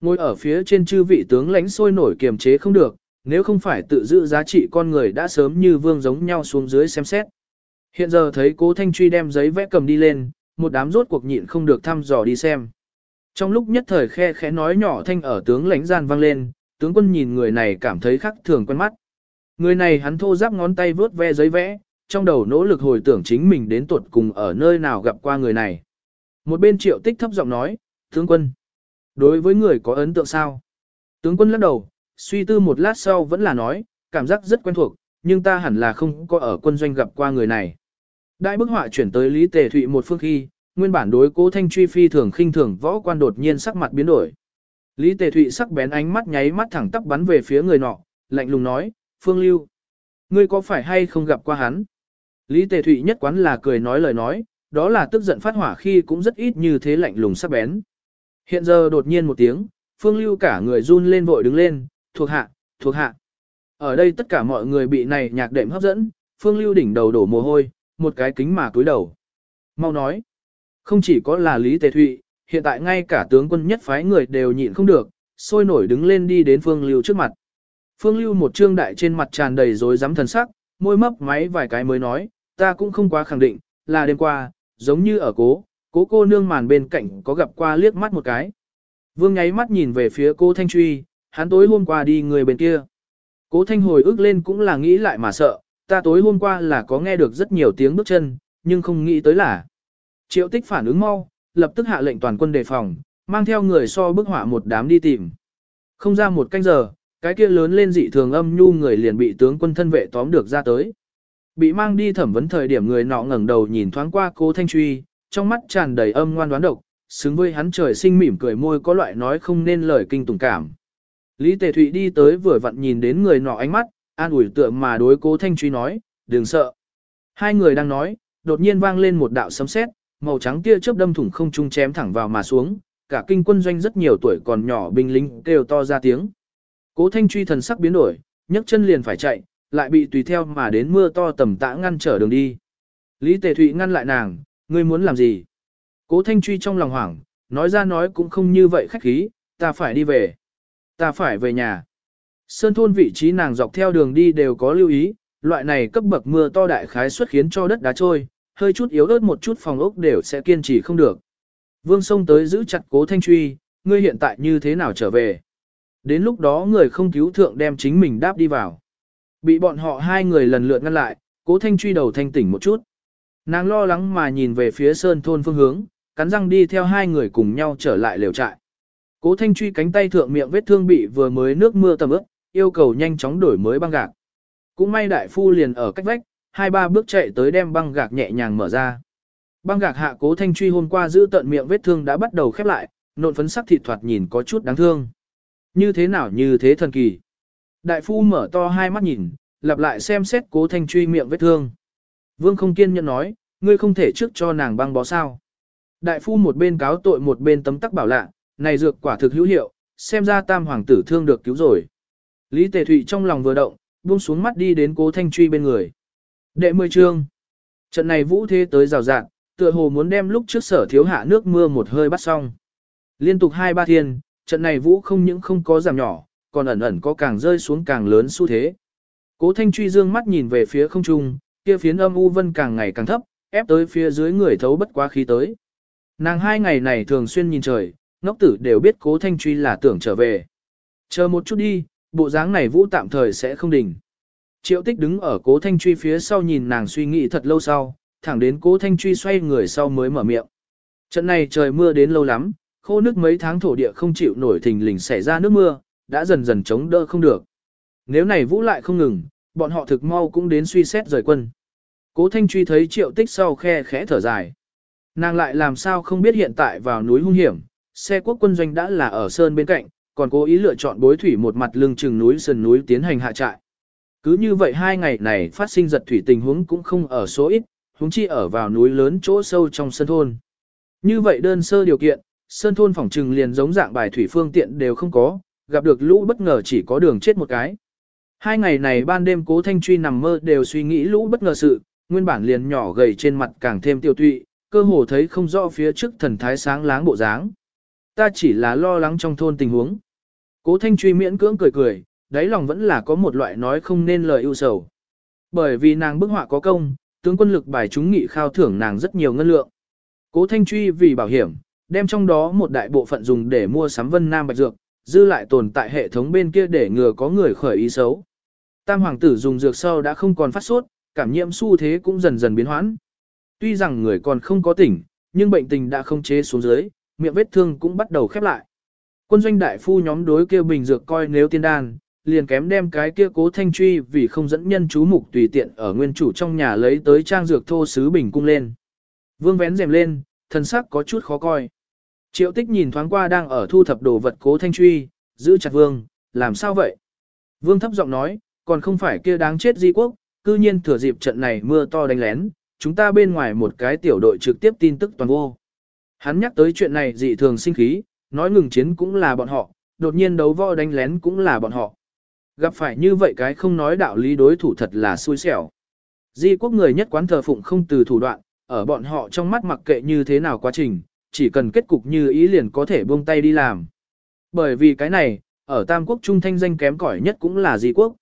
Ngồi ở phía trên chư vị tướng lãnh sôi nổi kiềm chế không được, nếu không phải tự giữ giá trị con người đã sớm như vương giống nhau xuống dưới xem xét. Hiện giờ thấy cố Thanh Truy đem giấy vẽ cầm đi lên, một đám rốt cuộc nhịn không được thăm dò đi xem. Trong lúc nhất thời khe khẽ nói nhỏ thanh ở tướng lãnh gian vang lên, tướng quân nhìn người này cảm thấy khắc thường quen mắt. Người này hắn thô giáp ngón tay vớt ve giấy vẽ, trong đầu nỗ lực hồi tưởng chính mình đến tuột cùng ở nơi nào gặp qua người này. Một bên triệu tích thấp giọng nói, tướng quân, đối với người có ấn tượng sao? Tướng quân lắc đầu, suy tư một lát sau vẫn là nói, cảm giác rất quen thuộc, nhưng ta hẳn là không có ở quân doanh gặp qua người này. Đại bức họa chuyển tới Lý Tề Thụy một phương khi, nguyên bản đối cố thanh truy phi thường khinh thường võ quan đột nhiên sắc mặt biến đổi. Lý Tề Thụy sắc bén ánh mắt nháy mắt thẳng tắp bắn về phía người nọ, lạnh lùng nói, Phương Lưu, ngươi có phải hay không gặp qua hắn? Lý Tề Thụy nhất quán là cười nói lời nói, đó là tức giận phát hỏa khi cũng rất ít như thế lạnh lùng sắc bén. Hiện giờ đột nhiên một tiếng, Phương Lưu cả người run lên vội đứng lên, thuộc hạ, thuộc hạ. Ở đây tất cả mọi người bị này nhạc đệm hấp dẫn, Phương Lưu đỉnh đầu đổ mồ hôi, một cái kính mà cúi đầu. Mau nói, không chỉ có là Lý Tề Thụy, hiện tại ngay cả tướng quân nhất phái người đều nhịn không được, sôi nổi đứng lên đi đến Phương Lưu trước mặt. Phương Lưu một trương đại trên mặt tràn đầy rối rắm thần sắc, môi mấp máy vài cái mới nói, ta cũng không quá khẳng định, là đêm qua, giống như ở cố, cố cô nương màn bên cạnh có gặp qua liếc mắt một cái. Vương nháy mắt nhìn về phía cô Thanh Truy, hắn tối hôm qua đi người bên kia. Cố Thanh hồi ức lên cũng là nghĩ lại mà sợ, ta tối hôm qua là có nghe được rất nhiều tiếng bước chân, nhưng không nghĩ tới là. Triệu tích phản ứng mau, lập tức hạ lệnh toàn quân đề phòng, mang theo người so bức họa một đám đi tìm. Không ra một canh giờ, cái kia lớn lên dị thường âm nhu người liền bị tướng quân thân vệ tóm được ra tới. Bị mang đi thẩm vấn thời điểm người nọ ngẩng đầu nhìn thoáng qua cố thanh truy, trong mắt tràn đầy âm ngoan đoán độc, xứng với hắn trời sinh mỉm cười môi có loại nói không nên lời kinh tủng cảm. Lý Tề Thụy đi tới vừa vặn nhìn đến người nọ ánh mắt, an ủi tượng mà đối cố thanh truy nói, đừng sợ. Hai người đang nói, đột nhiên vang lên một đạo sấm sét, màu trắng tia chớp đâm thủng không trung chém thẳng vào mà xuống, cả kinh quân doanh rất nhiều tuổi còn nhỏ binh lính kêu to ra tiếng. Cố Thanh truy thần sắc biến đổi, nhấc chân liền phải chạy, lại bị tùy theo mà đến mưa to tầm tã ngăn trở đường đi. Lý Tề Thụy ngăn lại nàng, ngươi muốn làm gì? Cố Thanh Truy trong lòng hoảng, nói ra nói cũng không như vậy khách khí, ta phải đi về. Ta phải về nhà. Sơn thôn vị trí nàng dọc theo đường đi đều có lưu ý, loại này cấp bậc mưa to đại khái xuất khiến cho đất đá trôi, hơi chút yếu ớt một chút phòng ốc đều sẽ kiên trì không được. Vương sông tới giữ chặt cố thanh truy, ngươi hiện tại như thế nào trở về. Đến lúc đó người không cứu thượng đem chính mình đáp đi vào. Bị bọn họ hai người lần lượt ngăn lại, cố thanh truy đầu thanh tỉnh một chút. Nàng lo lắng mà nhìn về phía sơn thôn phương hướng, cắn răng đi theo hai người cùng nhau trở lại lều trại. Cố thanh truy cánh tay thượng miệng vết thương bị vừa mới nước mưa tầm ướt, yêu cầu nhanh chóng đổi mới băng gạc. Cũng may đại phu liền ở cách vách, hai ba bước chạy tới đem băng gạc nhẹ nhàng mở ra. Băng gạc hạ cố thanh truy hôm qua giữ tận miệng vết thương đã bắt đầu khép lại, nộn phấn sắc thịt thoạt nhìn có chút đáng thương. Như thế nào như thế thần kỳ. Đại phu mở to hai mắt nhìn, lặp lại xem xét cố thanh truy miệng vết thương. Vương không kiên nhẫn nói, ngươi không thể trước cho nàng băng bó sao. Đại phu một bên cáo tội một bên tấm tắc bảo lạ, này dược quả thực hữu hiệu, xem ra tam hoàng tử thương được cứu rồi. Lý Tề Thụy trong lòng vừa động, buông xuống mắt đi đến cố thanh truy bên người. Đệ mười trương. Trận này vũ thế tới rào rạng, tựa hồ muốn đem lúc trước sở thiếu hạ nước mưa một hơi bắt xong. Liên tục hai ba thiên, trận này vũ không những không có giảm nhỏ, còn ẩn ẩn có càng rơi xuống càng lớn xu thế. Cố thanh truy dương mắt nhìn về phía không trung, kia phiến âm u vân càng ngày càng thấp, ép tới phía dưới người thấu bất quá khí tới. Nàng hai ngày này thường xuyên nhìn trời, ngốc tử đều biết cố thanh truy là tưởng trở về. Chờ một chút đi, bộ dáng này vũ tạm thời sẽ không đỉnh. Triệu tích đứng ở cố thanh truy phía sau nhìn nàng suy nghĩ thật lâu sau, thẳng đến cố thanh truy xoay người sau mới mở miệng. Trận này trời mưa đến lâu lắm, khô nước mấy tháng thổ địa không chịu nổi thình lình xảy ra nước mưa, đã dần dần chống đỡ không được. Nếu này vũ lại không ngừng, bọn họ thực mau cũng đến suy xét rời quân. Cố thanh truy thấy triệu tích sau khe khẽ thở dài. Nàng lại làm sao không biết hiện tại vào núi hung hiểm, xe quốc quân doanh đã là ở sơn bên cạnh, còn cố ý lựa chọn bối thủy một mặt lưng chừng núi sườn núi tiến hành hạ trại. Cứ như vậy hai ngày này phát sinh giật thủy tình huống cũng không ở số ít, huống chi ở vào núi lớn chỗ sâu trong sân thôn. Như vậy đơn sơ điều kiện, sơn thôn phòng trừng liền giống dạng bài thủy phương tiện đều không có, gặp được lũ bất ngờ chỉ có đường chết một cái. Hai ngày này ban đêm cố thanh truy nằm mơ đều suy nghĩ lũ bất ngờ sự, nguyên bản liền nhỏ gầy trên mặt càng thêm tiêu tụy, cơ hồ thấy không rõ phía trước thần thái sáng láng bộ dáng. Ta chỉ là lo lắng trong thôn tình huống. Cố thanh truy miễn cưỡng cười cười, đáy lòng vẫn là có một loại nói không nên lời ưu sầu. Bởi vì nàng bức họa có công, tướng quân lực bài chúng nghị khao thưởng nàng rất nhiều ngân lượng. Cố thanh truy vì bảo hiểm, đem trong đó một đại bộ phận dùng để mua sắm vân nam bạch dược, dư lại tồn tại hệ thống bên kia để ngừa có người khởi ý xấu. Tam hoàng tử dùng dược sau đã không còn phát sốt, cảm nhiễm xu thế cũng dần dần biến hoãn. Tuy rằng người còn không có tỉnh, nhưng bệnh tình đã không chế xuống dưới, miệng vết thương cũng bắt đầu khép lại. Quân doanh đại phu nhóm đối kia bình dược coi nếu tiên đan, liền kém đem cái kia cố thanh truy vì không dẫn nhân chú mục tùy tiện ở nguyên chủ trong nhà lấy tới trang dược thô sứ bình cung lên. Vương vén rèm lên, thân sắc có chút khó coi. Triệu tích nhìn thoáng qua đang ở thu thập đồ vật cố thanh truy, giữ chặt vương, làm sao vậy? Vương thấp giọng nói, còn không phải kia đáng chết di quốc, cư nhiên thừa dịp trận này mưa to đánh lén, chúng ta bên ngoài một cái tiểu đội trực tiếp tin tức toàn vô. Hắn nhắc tới chuyện này dị thường sinh khí, nói ngừng chiến cũng là bọn họ, đột nhiên đấu võ đánh lén cũng là bọn họ. Gặp phải như vậy cái không nói đạo lý đối thủ thật là xui xẻo. Di quốc người nhất quán thờ phụng không từ thủ đoạn, ở bọn họ trong mắt mặc kệ như thế nào quá trình, chỉ cần kết cục như ý liền có thể buông tay đi làm. Bởi vì cái này, ở Tam Quốc Trung thanh danh kém cỏi nhất cũng là Di quốc.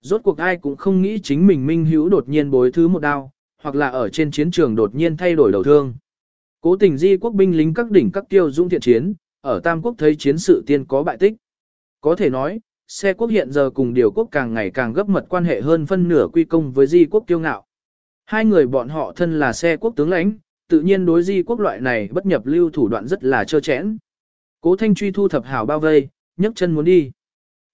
Rốt cuộc ai cũng không nghĩ chính mình minh hữu đột nhiên bối thứ một đao, hoặc là ở trên chiến trường đột nhiên thay đổi đầu thương. Cố tình Di quốc binh lính các đỉnh các tiêu dũng thiện chiến, ở Tam Quốc thấy chiến sự tiên có bại tích. Có thể nói, xe quốc hiện giờ cùng điều quốc càng ngày càng gấp mật quan hệ hơn phân nửa quy công với di quốc kiêu ngạo. Hai người bọn họ thân là xe quốc tướng lãnh, tự nhiên đối di quốc loại này bất nhập lưu thủ đoạn rất là trơ chẽn. Cố Thanh truy thu thập hảo bao vây, nhấc chân muốn đi.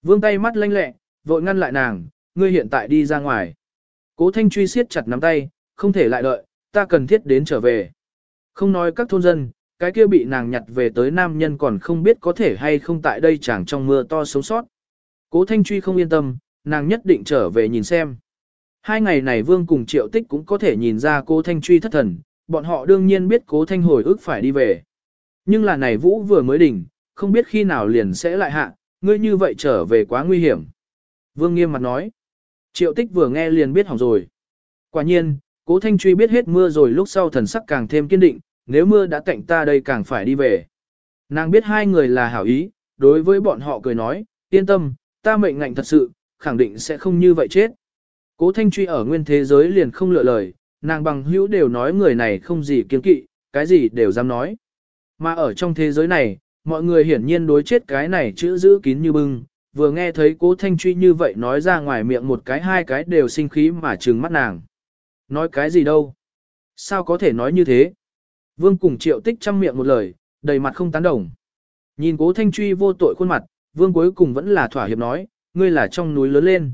Vương tay mắt lanh lẹ, vội ngăn lại nàng, ngươi hiện tại đi ra ngoài. Cố Thanh truy siết chặt nắm tay, không thể lại đợi, ta cần thiết đến trở về. Không nói các thôn dân, cái kia bị nàng nhặt về tới nam nhân còn không biết có thể hay không tại đây chẳng trong mưa to sống sót. Cố Thanh Truy không yên tâm, nàng nhất định trở về nhìn xem. Hai ngày này Vương cùng Triệu Tích cũng có thể nhìn ra cô Thanh Truy thất thần, bọn họ đương nhiên biết Cố Thanh hồi ức phải đi về. Nhưng là này Vũ vừa mới đỉnh, không biết khi nào liền sẽ lại hạ, ngươi như vậy trở về quá nguy hiểm. Vương nghiêm mặt nói. Triệu tích vừa nghe liền biết hỏng rồi. Quả nhiên, cố thanh truy biết hết mưa rồi lúc sau thần sắc càng thêm kiên định, nếu mưa đã cạnh ta đây càng phải đi về. Nàng biết hai người là hảo ý, đối với bọn họ cười nói, yên tâm, ta mệnh ngạnh thật sự, khẳng định sẽ không như vậy chết. Cố thanh truy ở nguyên thế giới liền không lựa lời, nàng bằng hữu đều nói người này không gì kiên kỵ, cái gì đều dám nói. Mà ở trong thế giới này, mọi người hiển nhiên đối chết cái này chữ giữ kín như bưng, vừa nghe thấy cố thanh truy như vậy nói ra ngoài miệng một cái hai cái đều sinh khí mà trừng mắt nàng. Nói cái gì đâu? Sao có thể nói như thế? Vương cùng triệu tích chăm miệng một lời, đầy mặt không tán đồng. Nhìn cố thanh truy vô tội khuôn mặt, vương cuối cùng vẫn là thỏa hiệp nói, ngươi là trong núi lớn lên.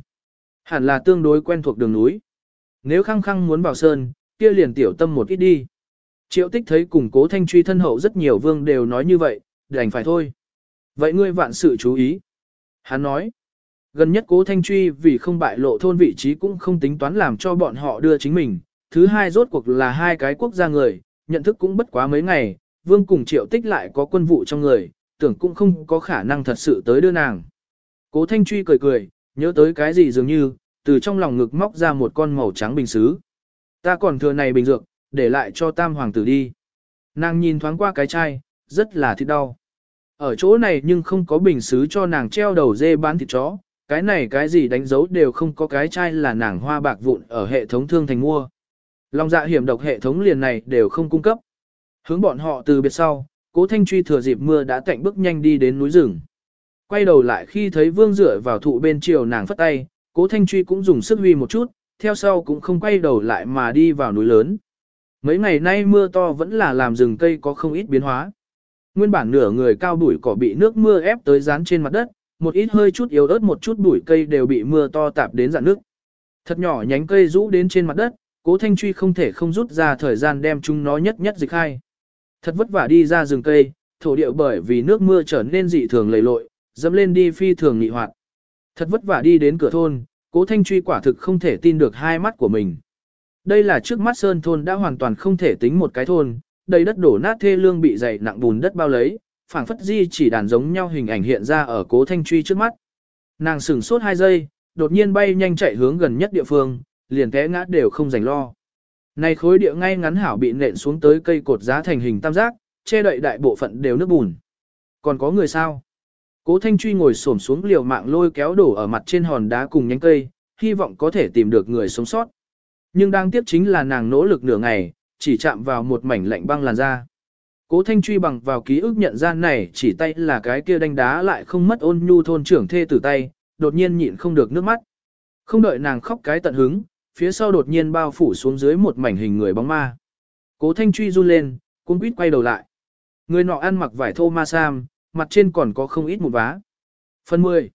Hẳn là tương đối quen thuộc đường núi. Nếu khăng khăng muốn vào sơn, kia liền tiểu tâm một ít đi. Triệu tích thấy cùng cố thanh truy thân hậu rất nhiều vương đều nói như vậy, đành phải thôi. Vậy ngươi vạn sự chú ý. Hắn nói, gần nhất cố thanh truy vì không bại lộ thôn vị trí cũng không tính toán làm cho bọn họ đưa chính mình. Thứ hai rốt cuộc là hai cái quốc gia người, nhận thức cũng bất quá mấy ngày, vương cùng triệu tích lại có quân vụ trong người, tưởng cũng không có khả năng thật sự tới đưa nàng. Cố thanh truy cười cười, nhớ tới cái gì dường như, từ trong lòng ngực móc ra một con màu trắng bình xứ. Ta còn thừa này bình dược, để lại cho tam hoàng tử đi. Nàng nhìn thoáng qua cái chai, rất là thịt đau. Ở chỗ này nhưng không có bình xứ cho nàng treo đầu dê bán thịt chó, cái này cái gì đánh dấu đều không có cái chai là nàng hoa bạc vụn ở hệ thống thương thành mua. Lòng dạ hiểm độc hệ thống liền này đều không cung cấp. Hướng bọn họ từ biệt sau, cố thanh truy thừa dịp mưa đã cạnh bước nhanh đi đến núi rừng. Quay đầu lại khi thấy vương rửa vào thụ bên chiều nàng phất tay, cố thanh truy cũng dùng sức huy một chút, theo sau cũng không quay đầu lại mà đi vào núi lớn. Mấy ngày nay mưa to vẫn là làm rừng cây có không ít biến hóa. Nguyên bản nửa người cao bụi cỏ bị nước mưa ép tới dán trên mặt đất, một ít hơi chút yếu ớt một chút bụi cây đều bị mưa to tạp đến dạn nước. Thật nhỏ nhánh cây rũ đến trên mặt đất, cố thanh truy không thể không rút ra thời gian đem chúng nó nhất nhất dịch hai. Thật vất vả đi ra rừng cây, thổ điệu bởi vì nước mưa trở nên dị thường lầy lội, dẫm lên đi phi thường nghị hoạt. Thật vất vả đi đến cửa thôn, cố thanh truy quả thực không thể tin được hai mắt của mình. Đây là trước mắt sơn thôn đã hoàn toàn không thể tính một cái thôn, đầy đất đổ nát thê lương bị dày nặng bùn đất bao lấy, phảng phất di chỉ đàn giống nhau hình ảnh hiện ra ở cố thanh truy trước mắt. Nàng sửng sốt hai giây, đột nhiên bay nhanh chạy hướng gần nhất địa phương, liền té ngã đều không dành lo. Này khối địa ngay ngắn hảo bị nện xuống tới cây cột giá thành hình tam giác, che đậy đại bộ phận đều nước bùn. Còn có người sao? Cố Thanh Truy ngồi xổm xuống liều mạng lôi kéo đổ ở mặt trên hòn đá cùng nhánh cây, hy vọng có thể tìm được người sống sót. Nhưng đang tiếp chính là nàng nỗ lực nửa ngày, chỉ chạm vào một mảnh lạnh băng làn da. Cố Thanh Truy bằng vào ký ức nhận ra này chỉ tay là cái kia đánh đá lại không mất ôn nhu thôn trưởng thê tử tay, đột nhiên nhịn không được nước mắt. Không đợi nàng khóc cái tận hứng, phía sau đột nhiên bao phủ xuống dưới một mảnh hình người bóng ma. Cố Thanh Truy run lên, cuống quýt quay đầu lại. Người nọ ăn mặc vải thô ma sam, mặt trên còn có không ít một vá. Phần 10.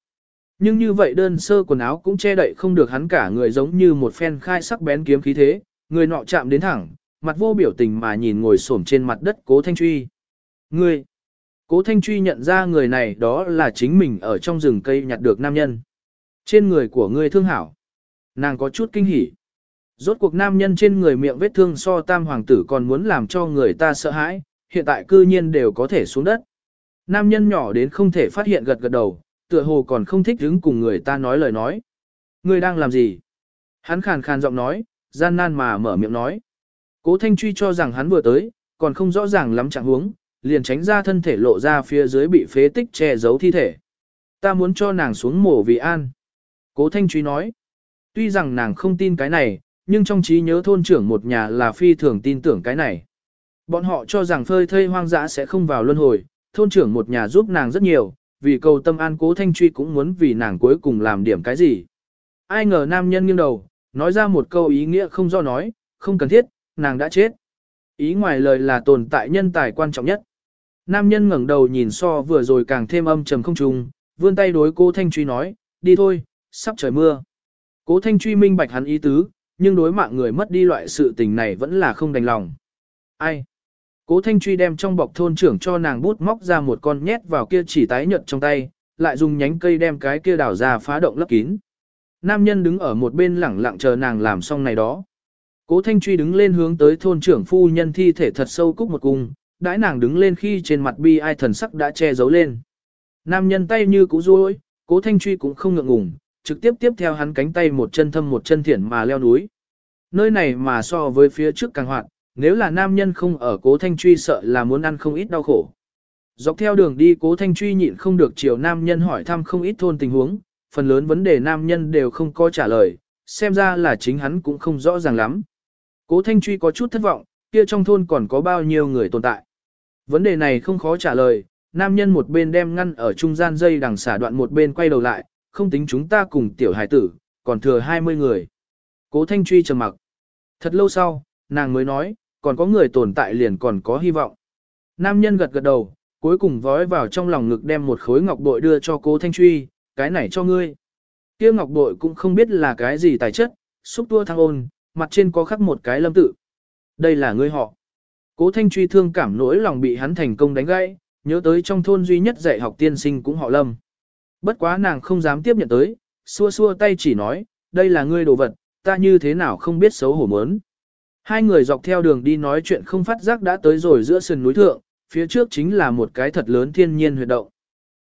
Nhưng như vậy đơn sơ quần áo cũng che đậy không được hắn cả người giống như một phen khai sắc bén kiếm khí thế, người nọ chạm đến thẳng, mặt vô biểu tình mà nhìn ngồi xổm trên mặt đất cố thanh truy. Ngươi! Cố thanh truy nhận ra người này đó là chính mình ở trong rừng cây nhặt được nam nhân. Trên người của ngươi thương hảo. Nàng có chút kinh hỉ. Rốt cuộc nam nhân trên người miệng vết thương so tam hoàng tử còn muốn làm cho người ta sợ hãi, hiện tại cư nhiên đều có thể xuống đất. Nam nhân nhỏ đến không thể phát hiện gật gật đầu, tựa hồ còn không thích đứng cùng người ta nói lời nói. Ngươi đang làm gì? Hắn khàn khàn giọng nói, gian nan mà mở miệng nói. Cố Thanh Truy cho rằng hắn vừa tới, còn không rõ ràng lắm trạng huống, liền tránh ra thân thể lộ ra phía dưới bị phế tích che giấu thi thể. Ta muốn cho nàng xuống mổ vì an. Cố Thanh Truy nói. Tuy rằng nàng không tin cái này, nhưng trong trí nhớ thôn trưởng một nhà là phi thường tin tưởng cái này. Bọn họ cho rằng phơi thây hoang dã sẽ không vào luân hồi, thôn trưởng một nhà giúp nàng rất nhiều, vì cầu tâm an cố thanh truy cũng muốn vì nàng cuối cùng làm điểm cái gì. Ai ngờ nam nhân nghiêng đầu, nói ra một câu ý nghĩa không do nói, không cần thiết, nàng đã chết. Ý ngoài lời là tồn tại nhân tài quan trọng nhất. Nam nhân ngẩng đầu nhìn so vừa rồi càng thêm âm trầm không trùng, vươn tay đối cố thanh truy nói, đi thôi, sắp trời mưa. Cố thanh truy minh bạch hắn ý tứ, nhưng đối mạng người mất đi loại sự tình này vẫn là không đành lòng. Ai? Cố Thanh Truy đem trong bọc thôn trưởng cho nàng bút móc ra một con nhét vào kia chỉ tái nhợt trong tay, lại dùng nhánh cây đem cái kia đảo ra phá động lấp kín. Nam nhân đứng ở một bên lẳng lặng chờ nàng làm xong này đó. Cố Thanh Truy đứng lên hướng tới thôn trưởng phu nhân thi thể thật sâu cúc một cung, đãi nàng đứng lên khi trên mặt bi ai thần sắc đã che giấu lên. Nam nhân tay như cũ ruôi, Cố Thanh Truy cũng không ngượng ngùng, trực tiếp tiếp theo hắn cánh tay một chân thâm một chân thiển mà leo núi. Nơi này mà so với phía trước càng hoạt, nếu là nam nhân không ở cố thanh truy sợ là muốn ăn không ít đau khổ. Dọc theo đường đi cố thanh truy nhịn không được chiều nam nhân hỏi thăm không ít thôn tình huống, phần lớn vấn đề nam nhân đều không có trả lời, xem ra là chính hắn cũng không rõ ràng lắm. Cố thanh truy có chút thất vọng, kia trong thôn còn có bao nhiêu người tồn tại. Vấn đề này không khó trả lời, nam nhân một bên đem ngăn ở trung gian dây đằng xả đoạn một bên quay đầu lại, không tính chúng ta cùng tiểu hải tử, còn thừa 20 người. Cố thanh truy trầm mặc. Thật lâu sau, nàng mới nói, còn có người tồn tại liền còn có hy vọng. Nam nhân gật gật đầu, cuối cùng vói vào trong lòng ngực đem một khối ngọc bội đưa cho cố thanh truy, cái này cho ngươi. Kia ngọc bội cũng không biết là cái gì tài chất, xúc tua thăng ôn, mặt trên có khắc một cái lâm tự. Đây là ngươi họ. Cố thanh truy thương cảm nỗi lòng bị hắn thành công đánh gãy, nhớ tới trong thôn duy nhất dạy học tiên sinh cũng họ lâm. Bất quá nàng không dám tiếp nhận tới, xua xua tay chỉ nói, đây là ngươi đồ vật, ta như thế nào không biết xấu hổ mớn. Hai người dọc theo đường đi nói chuyện không phát giác đã tới rồi giữa sườn núi thượng, phía trước chính là một cái thật lớn thiên nhiên huyệt động.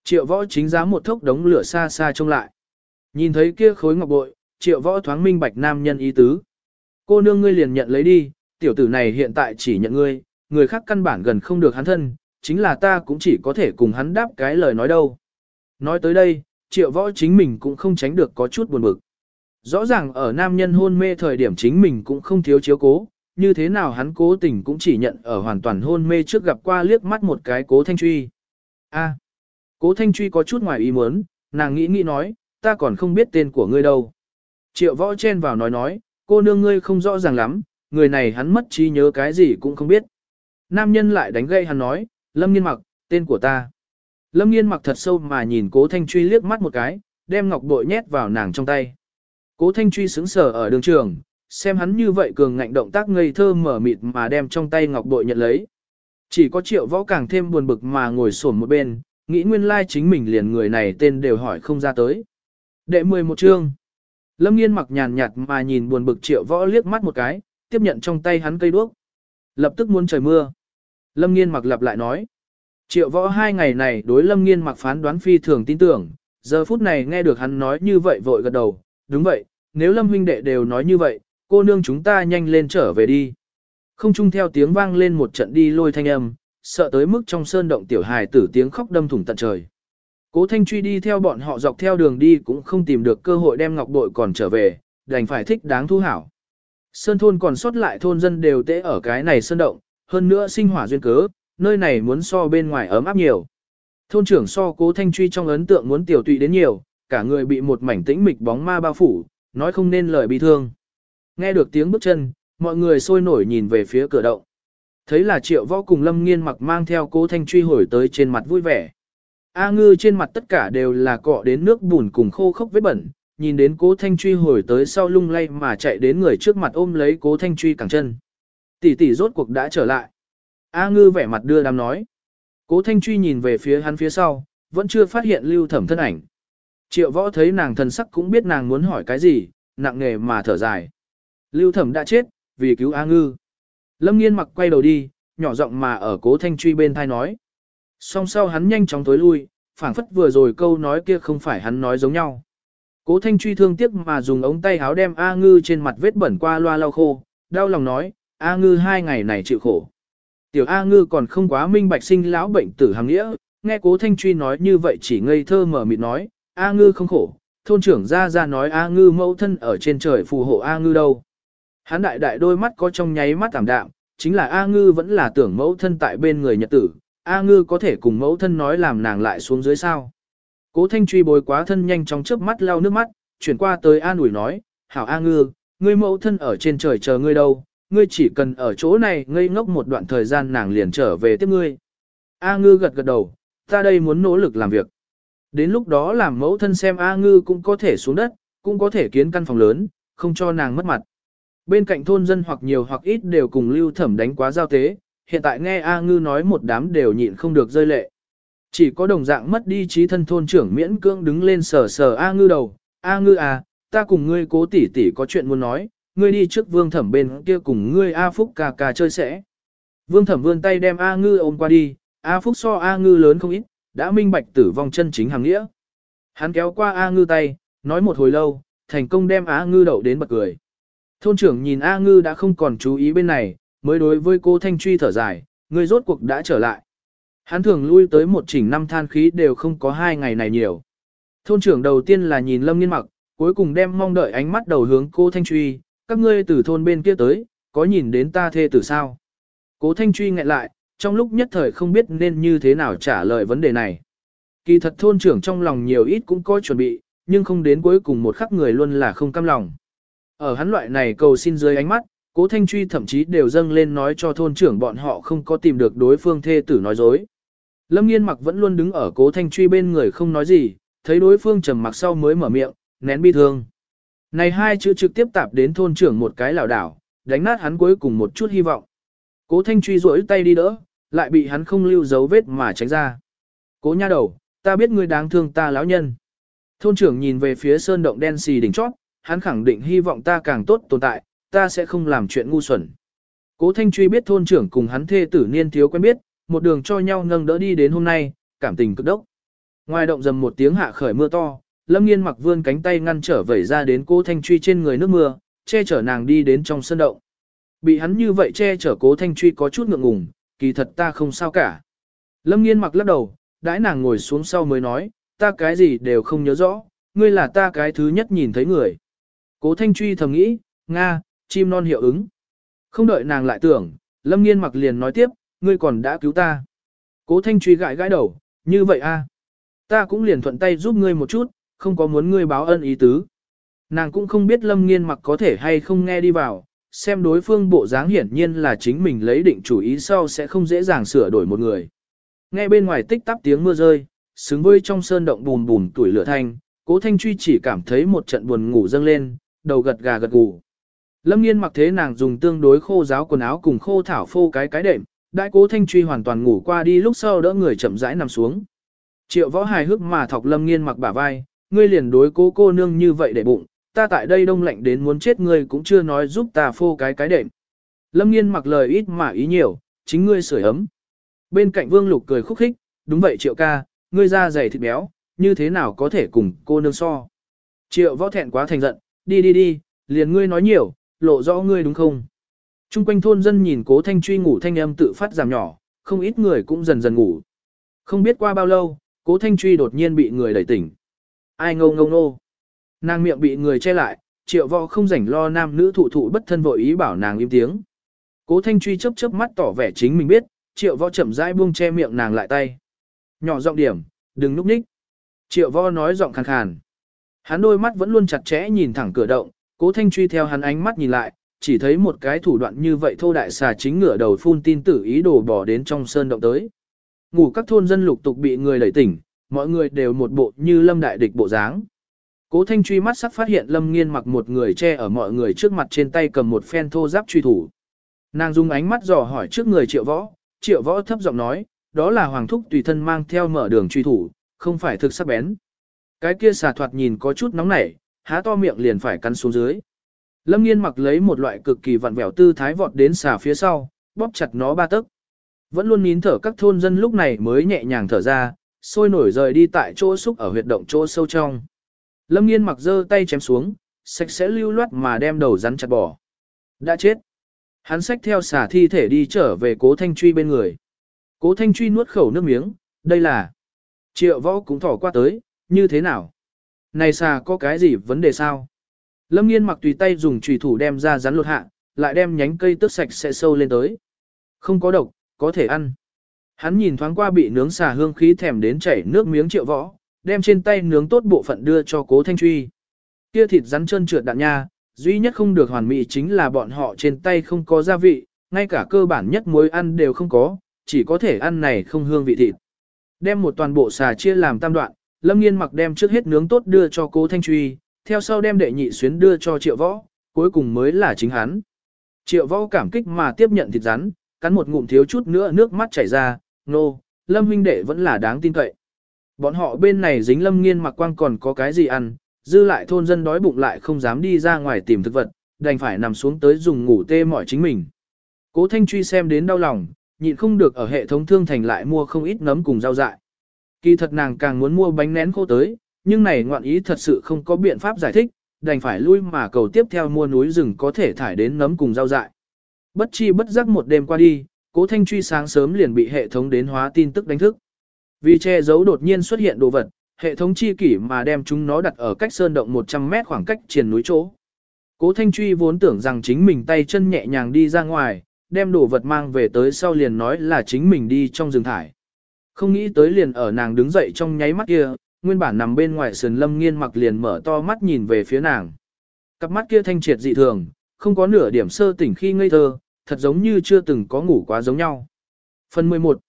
Triệu võ chính giá một thốc đống lửa xa xa trông lại. Nhìn thấy kia khối ngọc bội, triệu võ thoáng minh bạch nam nhân ý tứ. Cô nương ngươi liền nhận lấy đi, tiểu tử này hiện tại chỉ nhận ngươi, người khác căn bản gần không được hắn thân, chính là ta cũng chỉ có thể cùng hắn đáp cái lời nói đâu. Nói tới đây, triệu võ chính mình cũng không tránh được có chút buồn bực. Rõ ràng ở nam nhân hôn mê thời điểm chính mình cũng không thiếu chiếu cố, như thế nào hắn cố tình cũng chỉ nhận ở hoàn toàn hôn mê trước gặp qua liếc mắt một cái cố thanh truy. A, cố thanh truy có chút ngoài ý muốn, nàng nghĩ nghĩ nói, ta còn không biết tên của ngươi đâu. Triệu võ chen vào nói nói, cô nương ngươi không rõ ràng lắm, người này hắn mất trí nhớ cái gì cũng không biết. Nam nhân lại đánh gây hắn nói, Lâm Nghiên mặc, tên của ta. Lâm Nghiên mặc thật sâu mà nhìn cố thanh truy liếc mắt một cái, đem ngọc bội nhét vào nàng trong tay. Cố thanh truy sững sờ ở đường trường, xem hắn như vậy cường ngạnh động tác ngây thơ mở mịt mà đem trong tay ngọc bội nhận lấy. Chỉ có triệu võ càng thêm buồn bực mà ngồi xổm một bên, nghĩ nguyên lai chính mình liền người này tên đều hỏi không ra tới. Đệ 11 chương. Lâm nghiên mặc nhàn nhạt mà nhìn buồn bực triệu võ liếc mắt một cái, tiếp nhận trong tay hắn cây đuốc. Lập tức muốn trời mưa. Lâm nghiên mặc lặp lại nói. Triệu võ hai ngày này đối lâm nghiên mặc phán đoán phi thường tin tưởng, giờ phút này nghe được hắn nói như vậy vội gật đầu, đúng vậy, nếu lâm huynh đệ đều nói như vậy, cô nương chúng ta nhanh lên trở về đi. Không chung theo tiếng vang lên một trận đi lôi thanh âm, sợ tới mức trong sơn động tiểu hài tử tiếng khóc đâm thủng tận trời. Cố Thanh Truy đi theo bọn họ dọc theo đường đi cũng không tìm được cơ hội đem ngọc bội còn trở về, đành phải thích đáng thu hảo. Sơn thôn còn sót lại thôn dân đều tễ ở cái này sơn động, hơn nữa sinh hỏa duyên cớ, nơi này muốn so bên ngoài ấm áp nhiều. Thôn trưởng so Cố Thanh Truy trong ấn tượng muốn tiểu tụy đến nhiều, cả người bị một mảnh tĩnh mịch bóng ma bao phủ, nói không nên lời bi thương. Nghe được tiếng bước chân, mọi người sôi nổi nhìn về phía cửa động. Thấy là triệu võ cùng lâm nghiên mặc mang theo cố thanh truy hồi tới trên mặt vui vẻ. A ngư trên mặt tất cả đều là cọ đến nước bùn cùng khô khốc vết bẩn, nhìn đến cố thanh truy hồi tới sau lung lay mà chạy đến người trước mặt ôm lấy cố thanh truy cẳng chân. Tỷ tỷ rốt cuộc đã trở lại. A ngư vẻ mặt đưa đám nói. Cố thanh truy nhìn về phía hắn phía sau, vẫn chưa phát hiện lưu thẩm thân ảnh. Triệu võ thấy nàng thần sắc cũng biết nàng muốn hỏi cái gì, nặng nề mà thở dài. Lưu thẩm đã chết, vì cứu A ngư. Lâm nghiên mặc quay đầu đi, nhỏ giọng mà ở cố thanh truy bên thai nói. Song sau hắn nhanh chóng tối lui, phảng phất vừa rồi câu nói kia không phải hắn nói giống nhau. Cố thanh truy thương tiếc mà dùng ống tay áo đem A ngư trên mặt vết bẩn qua loa lau khô, đau lòng nói, A ngư hai ngày này chịu khổ. Tiểu A ngư còn không quá minh bạch sinh lão bệnh tử hàng nghĩa, nghe cố thanh truy nói như vậy chỉ ngây thơ mở mịt nói, A ngư không khổ, thôn trưởng ra ra nói A ngư mẫu thân ở trên trời phù hộ A ngư đâu. Hán đại đại đôi mắt có trong nháy mắt tảm đạm, chính là A ngư vẫn là tưởng mẫu thân tại bên người nhật tử, A ngư có thể cùng mẫu thân nói làm nàng lại xuống dưới sao. Cố thanh truy bồi quá thân nhanh trong chớp mắt lau nước mắt, chuyển qua tới A ủi nói, hảo A ngư, ngươi mẫu thân ở trên trời chờ ngươi đâu, ngươi chỉ cần ở chỗ này ngây ngốc một đoạn thời gian nàng liền trở về tiếp ngươi. A ngư gật gật đầu, ta đây muốn nỗ lực làm việc. Đến lúc đó làm mẫu thân xem A ngư cũng có thể xuống đất, cũng có thể kiến căn phòng lớn, không cho nàng mất mặt. Bên cạnh thôn dân hoặc nhiều hoặc ít đều cùng lưu thẩm đánh quá giao tế, hiện tại nghe A ngư nói một đám đều nhịn không được rơi lệ. Chỉ có đồng dạng mất đi trí thân thôn trưởng miễn cưỡng đứng lên sờ sờ A ngư đầu, A ngư à, ta cùng ngươi cố tỷ tỷ có chuyện muốn nói, ngươi đi trước vương thẩm bên kia cùng ngươi A Phúc cà cà chơi sẽ. Vương thẩm vươn tay đem A ngư ôm qua đi, A Phúc so A ngư lớn không ít, đã minh bạch tử vong chân chính hàng nghĩa. Hắn kéo qua A ngư tay, nói một hồi lâu, thành công đem A Ngư đậu đến bật cười. Thôn trưởng nhìn A Ngư đã không còn chú ý bên này, mới đối với cô Thanh Truy thở dài, người rốt cuộc đã trở lại. Hắn thường lui tới một chỉnh năm than khí đều không có hai ngày này nhiều. Thôn trưởng đầu tiên là nhìn Lâm Nghiên mặc, cuối cùng đem mong đợi ánh mắt đầu hướng cô Thanh Truy, các ngươi từ thôn bên kia tới, có nhìn đến ta thê tử sao? Cố Thanh Truy ngại lại, trong lúc nhất thời không biết nên như thế nào trả lời vấn đề này. Kỳ thật thôn trưởng trong lòng nhiều ít cũng có chuẩn bị, nhưng không đến cuối cùng một khắc người luôn là không cam lòng. Ở hắn loại này cầu xin dưới ánh mắt, cố Thanh Truy thậm chí đều dâng lên nói cho thôn trưởng bọn họ không có tìm được đối phương thê tử nói dối. Lâm nghiên mặc vẫn luôn đứng ở cố Thanh Truy bên người không nói gì, thấy đối phương trầm mặc sau mới mở miệng, nén bi thương. Này hai chữ trực tiếp tạp đến thôn trưởng một cái lảo đảo, đánh nát hắn cuối cùng một chút hy vọng. Cố Thanh truy rỗi tay đi đỡ, lại bị hắn không lưu dấu vết mà tránh ra. Cố nha đầu, ta biết ngươi đáng thương ta lão nhân. Thôn trưởng nhìn về phía sơn động đen xì đỉnh chót, hắn khẳng định hy vọng ta càng tốt tồn tại, ta sẽ không làm chuyện ngu xuẩn. Cố Thanh Truy biết thôn trưởng cùng hắn thê tử niên thiếu quen biết, một đường cho nhau nâng đỡ đi đến hôm nay, cảm tình cực đốc. Ngoài động dầm một tiếng hạ khởi mưa to, Lâm Nghiên mặc vươn cánh tay ngăn trở vẩy ra đến Cố Thanh Truy trên người nước mưa, che chở nàng đi đến trong sân động. Bị hắn như vậy che chở Cố Thanh Truy có chút ngượng ngùng, kỳ thật ta không sao cả. Lâm Nghiên mặc lắc đầu, đãi nàng ngồi xuống sau mới nói, ta cái gì đều không nhớ rõ, ngươi là ta cái thứ nhất nhìn thấy người. Cố Thanh Truy thầm nghĩ, Nga, chim non hiệu ứng. Không đợi nàng lại tưởng, Lâm Nghiên mặc liền nói tiếp, ngươi còn đã cứu ta. Cố Thanh Truy gãi gãi đầu, như vậy a, Ta cũng liền thuận tay giúp ngươi một chút, không có muốn ngươi báo ân ý tứ. Nàng cũng không biết Lâm Nghiên mặc có thể hay không nghe đi vào, xem đối phương bộ dáng hiển nhiên là chính mình lấy định chủ ý sau sẽ không dễ dàng sửa đổi một người. Nghe bên ngoài tích tắp tiếng mưa rơi, xứng với trong sơn động bùn bùn tuổi lửa thanh, cố thanh truy chỉ cảm thấy một trận buồn ngủ dâng lên, đầu gật gà gật gù. Lâm nghiên mặc thế nàng dùng tương đối khô giáo quần áo cùng khô thảo phô cái cái đệm, đại cố thanh truy hoàn toàn ngủ qua đi lúc sau đỡ người chậm rãi nằm xuống. Triệu võ hài hước mà thọc lâm nghiên mặc bả vai, ngươi liền đối cố cô nương như vậy để bụng, ta tại đây đông lạnh đến muốn chết ngươi cũng chưa nói giúp ta phô cái cái đệm. Lâm nghiên mặc lời ít mà ý nhiều, chính ngươi sưởi ấm. Bên cạnh vương lục cười khúc khích, đúng vậy triệu ca, ngươi da dày thịt béo, như thế nào có thể cùng cô nương so. Triệu võ thẹn quá thành giận, đi đi đi, liền ngươi nói nhiều, lộ rõ ngươi đúng không. Trung quanh thôn dân nhìn cố thanh truy ngủ thanh âm tự phát giảm nhỏ, không ít người cũng dần dần ngủ. Không biết qua bao lâu, cố thanh truy đột nhiên bị người đẩy tỉnh. Ai ngâu ngâu nô. Nàng miệng bị người che lại, triệu võ không rảnh lo nam nữ thụ thụ bất thân vội ý bảo nàng im tiếng. Cố thanh truy chớp chớp mắt tỏ vẻ chính mình biết, triệu võ chậm rãi buông che miệng nàng lại tay. Nhỏ giọng điểm, đừng núp ních. Triệu võ nói giọng khàn khàn. Hắn đôi mắt vẫn luôn chặt chẽ nhìn thẳng cửa động, cố thanh truy theo hắn ánh mắt nhìn lại, chỉ thấy một cái thủ đoạn như vậy thô đại xà chính ngửa đầu phun tin tử ý đồ bỏ đến trong sơn động tới. Ngủ các thôn dân lục tục bị người đẩy tỉnh, mọi người đều một bộ như lâm đại địch bộ dáng. Cố thanh truy mắt sắc phát hiện lâm nghiên mặc một người che ở mọi người trước mặt trên tay cầm một phen thô giáp truy thủ. Nàng dùng ánh mắt dò hỏi trước người triệu võ, triệu võ thấp giọng nói, đó là hoàng thúc tùy thân mang theo mở đường truy thủ, không phải thực sắc bén. Cái kia xà thoạt nhìn có chút nóng nảy, há to miệng liền phải cắn xuống dưới. Lâm nghiên mặc lấy một loại cực kỳ vặn vẹo tư thái vọt đến xà phía sau, bóp chặt nó ba tấc. Vẫn luôn nín thở các thôn dân lúc này mới nhẹ nhàng thở ra, sôi nổi rời đi tại chỗ xúc ở huyệt động chỗ sâu trong. Lâm nghiên mặc giơ tay chém xuống, sạch sẽ lưu loát mà đem đầu rắn chặt bỏ. Đã chết. Hắn xách theo xả thi thể đi trở về cố thanh truy bên người. Cố thanh truy nuốt khẩu nước miếng, đây là. Triệu võ cũng thỏ qua tới, như thế nào? Này xà có cái gì vấn đề sao? Lâm nghiên mặc tùy tay dùng trùy thủ đem ra rắn lột hạ, lại đem nhánh cây tước sạch sẽ sâu lên tới. Không có độc, có thể ăn. Hắn nhìn thoáng qua bị nướng xà hương khí thèm đến chảy nước miếng triệu võ, đem trên tay nướng tốt bộ phận đưa cho cố thanh truy. Kia thịt rắn chân trượt đạn nha, duy nhất không được hoàn mỹ chính là bọn họ trên tay không có gia vị, ngay cả cơ bản nhất muối ăn đều không có, chỉ có thể ăn này không hương vị thịt. Đem một toàn bộ xà chia làm tam đoạn, Lâm Nghiên mặc đem trước hết nướng tốt đưa cho cố Thanh Truy, theo sau đem đệ nhị xuyến đưa cho Triệu Võ, cuối cùng mới là chính hắn. Triệu Võ cảm kích mà tiếp nhận thịt rắn, cắn một ngụm thiếu chút nữa nước mắt chảy ra, nô, no, Lâm huynh đệ vẫn là đáng tin cậy. Bọn họ bên này dính lâm nghiên mặc quang còn có cái gì ăn, dư lại thôn dân đói bụng lại không dám đi ra ngoài tìm thực vật, đành phải nằm xuống tới dùng ngủ tê mỏi chính mình. Cố Thanh Truy xem đến đau lòng, nhịn không được ở hệ thống thương thành lại mua không ít nấm cùng rau dại. Kỳ thật nàng càng muốn mua bánh nén khô tới, nhưng này ngoạn ý thật sự không có biện pháp giải thích, đành phải lui mà cầu tiếp theo mua núi rừng có thể thải đến nấm cùng rau dại. Bất chi bất giác một đêm qua đi, cố thanh truy sáng sớm liền bị hệ thống đến hóa tin tức đánh thức. Vì che giấu đột nhiên xuất hiện đồ vật, hệ thống chi kỷ mà đem chúng nó đặt ở cách sơn động 100 mét khoảng cách triền núi chỗ. Cố Thanh Truy vốn tưởng rằng chính mình tay chân nhẹ nhàng đi ra ngoài, đem đồ vật mang về tới sau liền nói là chính mình đi trong rừng thải. Không nghĩ tới liền ở nàng đứng dậy trong nháy mắt kia, nguyên bản nằm bên ngoài sườn lâm nghiên mặc liền mở to mắt nhìn về phía nàng. Cặp mắt kia thanh triệt dị thường, không có nửa điểm sơ tỉnh khi ngây thơ, thật giống như chưa từng có ngủ quá giống nhau. Phần 11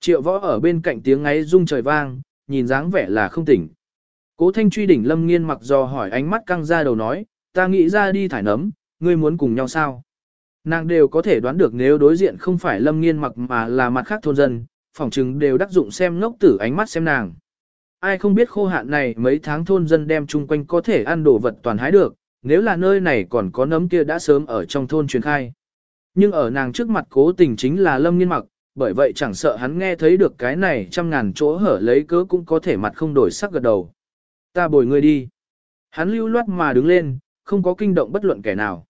Triệu võ ở bên cạnh tiếng ấy rung trời vang, nhìn dáng vẻ là không tỉnh. Cố thanh truy đỉnh lâm nghiên mặc do hỏi ánh mắt căng ra đầu nói, ta nghĩ ra đi thải nấm, ngươi muốn cùng nhau sao? Nàng đều có thể đoán được nếu đối diện không phải lâm nghiên mặc mà là mặt khác thôn dân, phỏng chừng đều đắc dụng xem ngốc tử ánh mắt xem nàng. Ai không biết khô hạn này mấy tháng thôn dân đem chung quanh có thể ăn đồ vật toàn hái được, nếu là nơi này còn có nấm kia đã sớm ở trong thôn truyền khai. Nhưng ở nàng trước mặt cố tình chính là lâm nghiên mặc, bởi vậy chẳng sợ hắn nghe thấy được cái này trăm ngàn chỗ hở lấy cớ cũng có thể mặt không đổi sắc gật đầu. Ta bồi ngươi đi. Hắn lưu loát mà đứng lên, không có kinh động bất luận kẻ nào.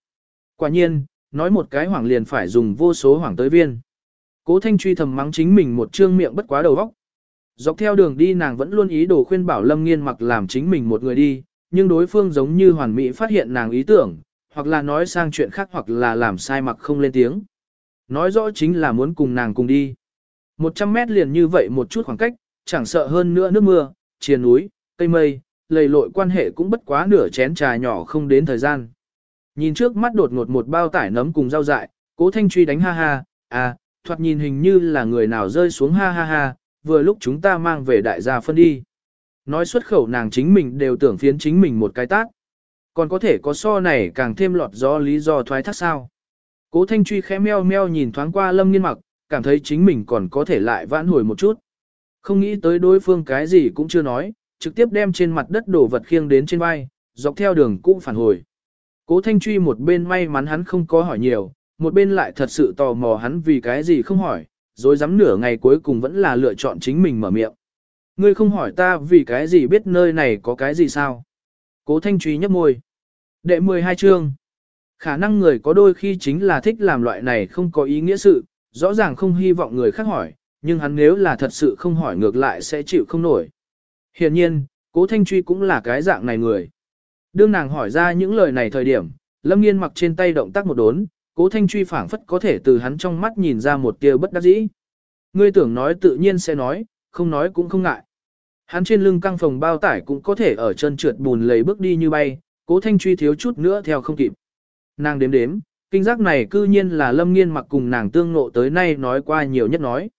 Quả nhiên, nói một cái hoảng liền phải dùng vô số hoảng tới viên. Cố Thanh truy thầm mắng chính mình một trương miệng bất quá đầu óc. Dọc theo đường đi nàng vẫn luôn ý đồ khuyên bảo Lâm Nghiên mặc làm chính mình một người đi, nhưng đối phương giống như hoàn mỹ phát hiện nàng ý tưởng, hoặc là nói sang chuyện khác hoặc là làm sai mặc không lên tiếng. Nói rõ chính là muốn cùng nàng cùng đi. 100 mét liền như vậy một chút khoảng cách, chẳng sợ hơn nữa nước mưa, triền núi, cây mây, lầy lội quan hệ cũng bất quá nửa chén trà nhỏ không đến thời gian. Nhìn trước mắt đột ngột một bao tải nấm cùng rau dại, cố thanh truy đánh ha ha, à, thoạt nhìn hình như là người nào rơi xuống ha ha ha, vừa lúc chúng ta mang về đại gia phân đi. Nói xuất khẩu nàng chính mình đều tưởng phiến chính mình một cái tác. Còn có thể có so này càng thêm lọt do lý do thoái thác sao. Cố Thanh Truy khẽ meo meo nhìn thoáng qua Lâm Nghiên Mặc, cảm thấy chính mình còn có thể lại vãn hồi một chút. Không nghĩ tới đối phương cái gì cũng chưa nói, trực tiếp đem trên mặt đất đổ vật khiêng đến trên vai, dọc theo đường cũng phản hồi. Cố Thanh Truy một bên may mắn hắn không có hỏi nhiều, một bên lại thật sự tò mò hắn vì cái gì không hỏi, rồi dám nửa ngày cuối cùng vẫn là lựa chọn chính mình mở miệng. Ngươi không hỏi ta vì cái gì biết nơi này có cái gì sao? Cố Thanh Truy nhấp môi. Đệ 12 chương. Khả năng người có đôi khi chính là thích làm loại này không có ý nghĩa sự, rõ ràng không hy vọng người khác hỏi, nhưng hắn nếu là thật sự không hỏi ngược lại sẽ chịu không nổi. Hiện nhiên, cố Thanh Truy cũng là cái dạng này người. Đương nàng hỏi ra những lời này thời điểm, Lâm Nghiên mặc trên tay động tác một đốn, cố Thanh Truy phảng phất có thể từ hắn trong mắt nhìn ra một tia bất đắc dĩ. Ngươi tưởng nói tự nhiên sẽ nói, không nói cũng không ngại. Hắn trên lưng căng phòng bao tải cũng có thể ở chân trượt bùn lấy bước đi như bay, cố Thanh Truy thiếu chút nữa theo không kịp. Nàng đếm đếm, kinh giác này cư nhiên là lâm nghiên mặc cùng nàng tương ngộ tới nay nói qua nhiều nhất nói.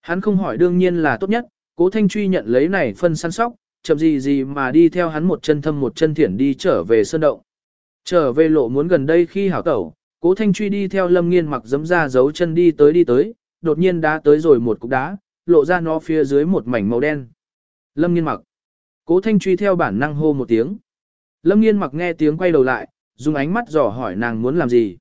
Hắn không hỏi đương nhiên là tốt nhất, cố thanh truy nhận lấy này phân săn sóc, chậm gì gì mà đi theo hắn một chân thâm một chân thiển đi trở về sơn động. Trở về lộ muốn gần đây khi hảo tẩu, cố thanh truy đi theo lâm nghiên mặc dấm ra dấu chân đi tới đi tới, đột nhiên đá tới rồi một cục đá, lộ ra nó phía dưới một mảnh màu đen. Lâm nghiên mặc. Cố thanh truy theo bản năng hô một tiếng. Lâm nghiên mặc nghe tiếng quay đầu lại, dùng ánh mắt dò hỏi nàng muốn làm gì.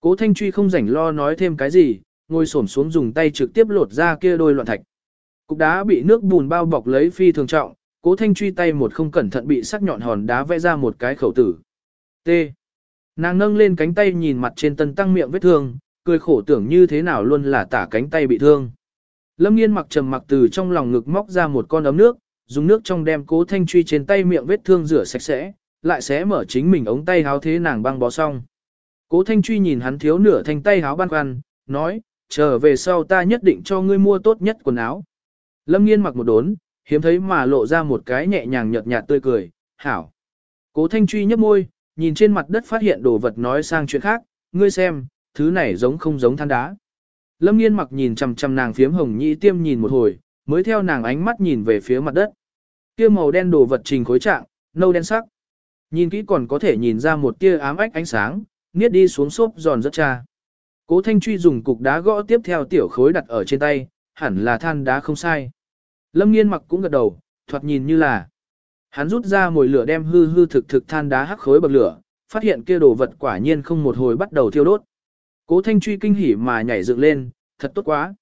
Cố Thanh Truy không rảnh lo nói thêm cái gì, ngồi xổm xuống dùng tay trực tiếp lột ra kia đôi loạn thạch. Cục đá bị nước bùn bao bọc lấy phi thường trọng, Cố Thanh Truy tay một không cẩn thận bị sắc nhọn hòn đá vẽ ra một cái khẩu tử. T. Nàng nâng lên cánh tay nhìn mặt trên tân tăng miệng vết thương, cười khổ tưởng như thế nào luôn là tả cánh tay bị thương. Lâm Nghiên mặc trầm mặc từ trong lòng ngực móc ra một con ấm nước, dùng nước trong đem Cố Thanh Truy trên tay miệng vết thương rửa sạch sẽ, lại sẽ mở chính mình ống tay háo thế nàng băng bó xong. Cố Thanh Truy nhìn hắn thiếu nửa thanh tay háo băn khoăn, nói, trở về sau ta nhất định cho ngươi mua tốt nhất quần áo. Lâm Nghiên mặc một đốn, hiếm thấy mà lộ ra một cái nhẹ nhàng nhợt nhạt tươi cười, hảo. Cố Thanh Truy nhấp môi, nhìn trên mặt đất phát hiện đồ vật nói sang chuyện khác, ngươi xem, thứ này giống không giống than đá. Lâm Nghiên mặc nhìn chằm chằm nàng phiếm hồng nhĩ tiêm nhìn một hồi, mới theo nàng ánh mắt nhìn về phía mặt đất. Kia màu đen đồ vật trình khối trạng, nâu đen sắc. Nhìn kỹ còn có thể nhìn ra một tia ám ách ánh sáng, niết đi xuống xốp giòn rất cha. Cố Thanh Truy dùng cục đá gõ tiếp theo tiểu khối đặt ở trên tay, hẳn là than đá không sai. Lâm Nghiên mặc cũng gật đầu, thoạt nhìn như là. Hắn rút ra mồi lửa đem hư hư thực thực than đá hắc khối bậc lửa, phát hiện kia đồ vật quả nhiên không một hồi bắt đầu thiêu đốt. Cố Thanh Truy kinh hỉ mà nhảy dựng lên, thật tốt quá.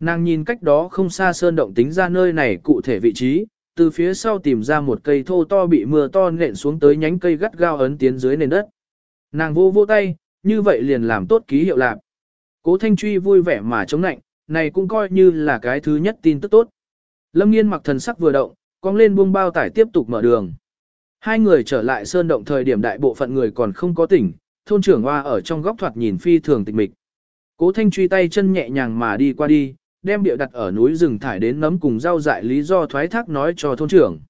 Nàng nhìn cách đó không xa sơn động tính ra nơi này cụ thể vị trí, từ phía sau tìm ra một cây thô to bị mưa to nện xuống tới nhánh cây gắt gao ấn tiến dưới nền đất. Nàng vô vô tay, như vậy liền làm tốt ký hiệu lạc. Cố Thanh Truy vui vẻ mà chống nạnh, này cũng coi như là cái thứ nhất tin tức tốt. Lâm Nghiên mặc thần sắc vừa động, cong lên buông bao tải tiếp tục mở đường. Hai người trở lại sơn động thời điểm đại bộ phận người còn không có tỉnh, thôn trưởng hoa ở trong góc thoạt nhìn phi thường tịch mịch. Cố Thanh truy tay chân nhẹ nhàng mà đi qua đi, đem địa đặt ở núi rừng thải đến nấm cùng rau dại lý do thoái thác nói cho thôn trưởng.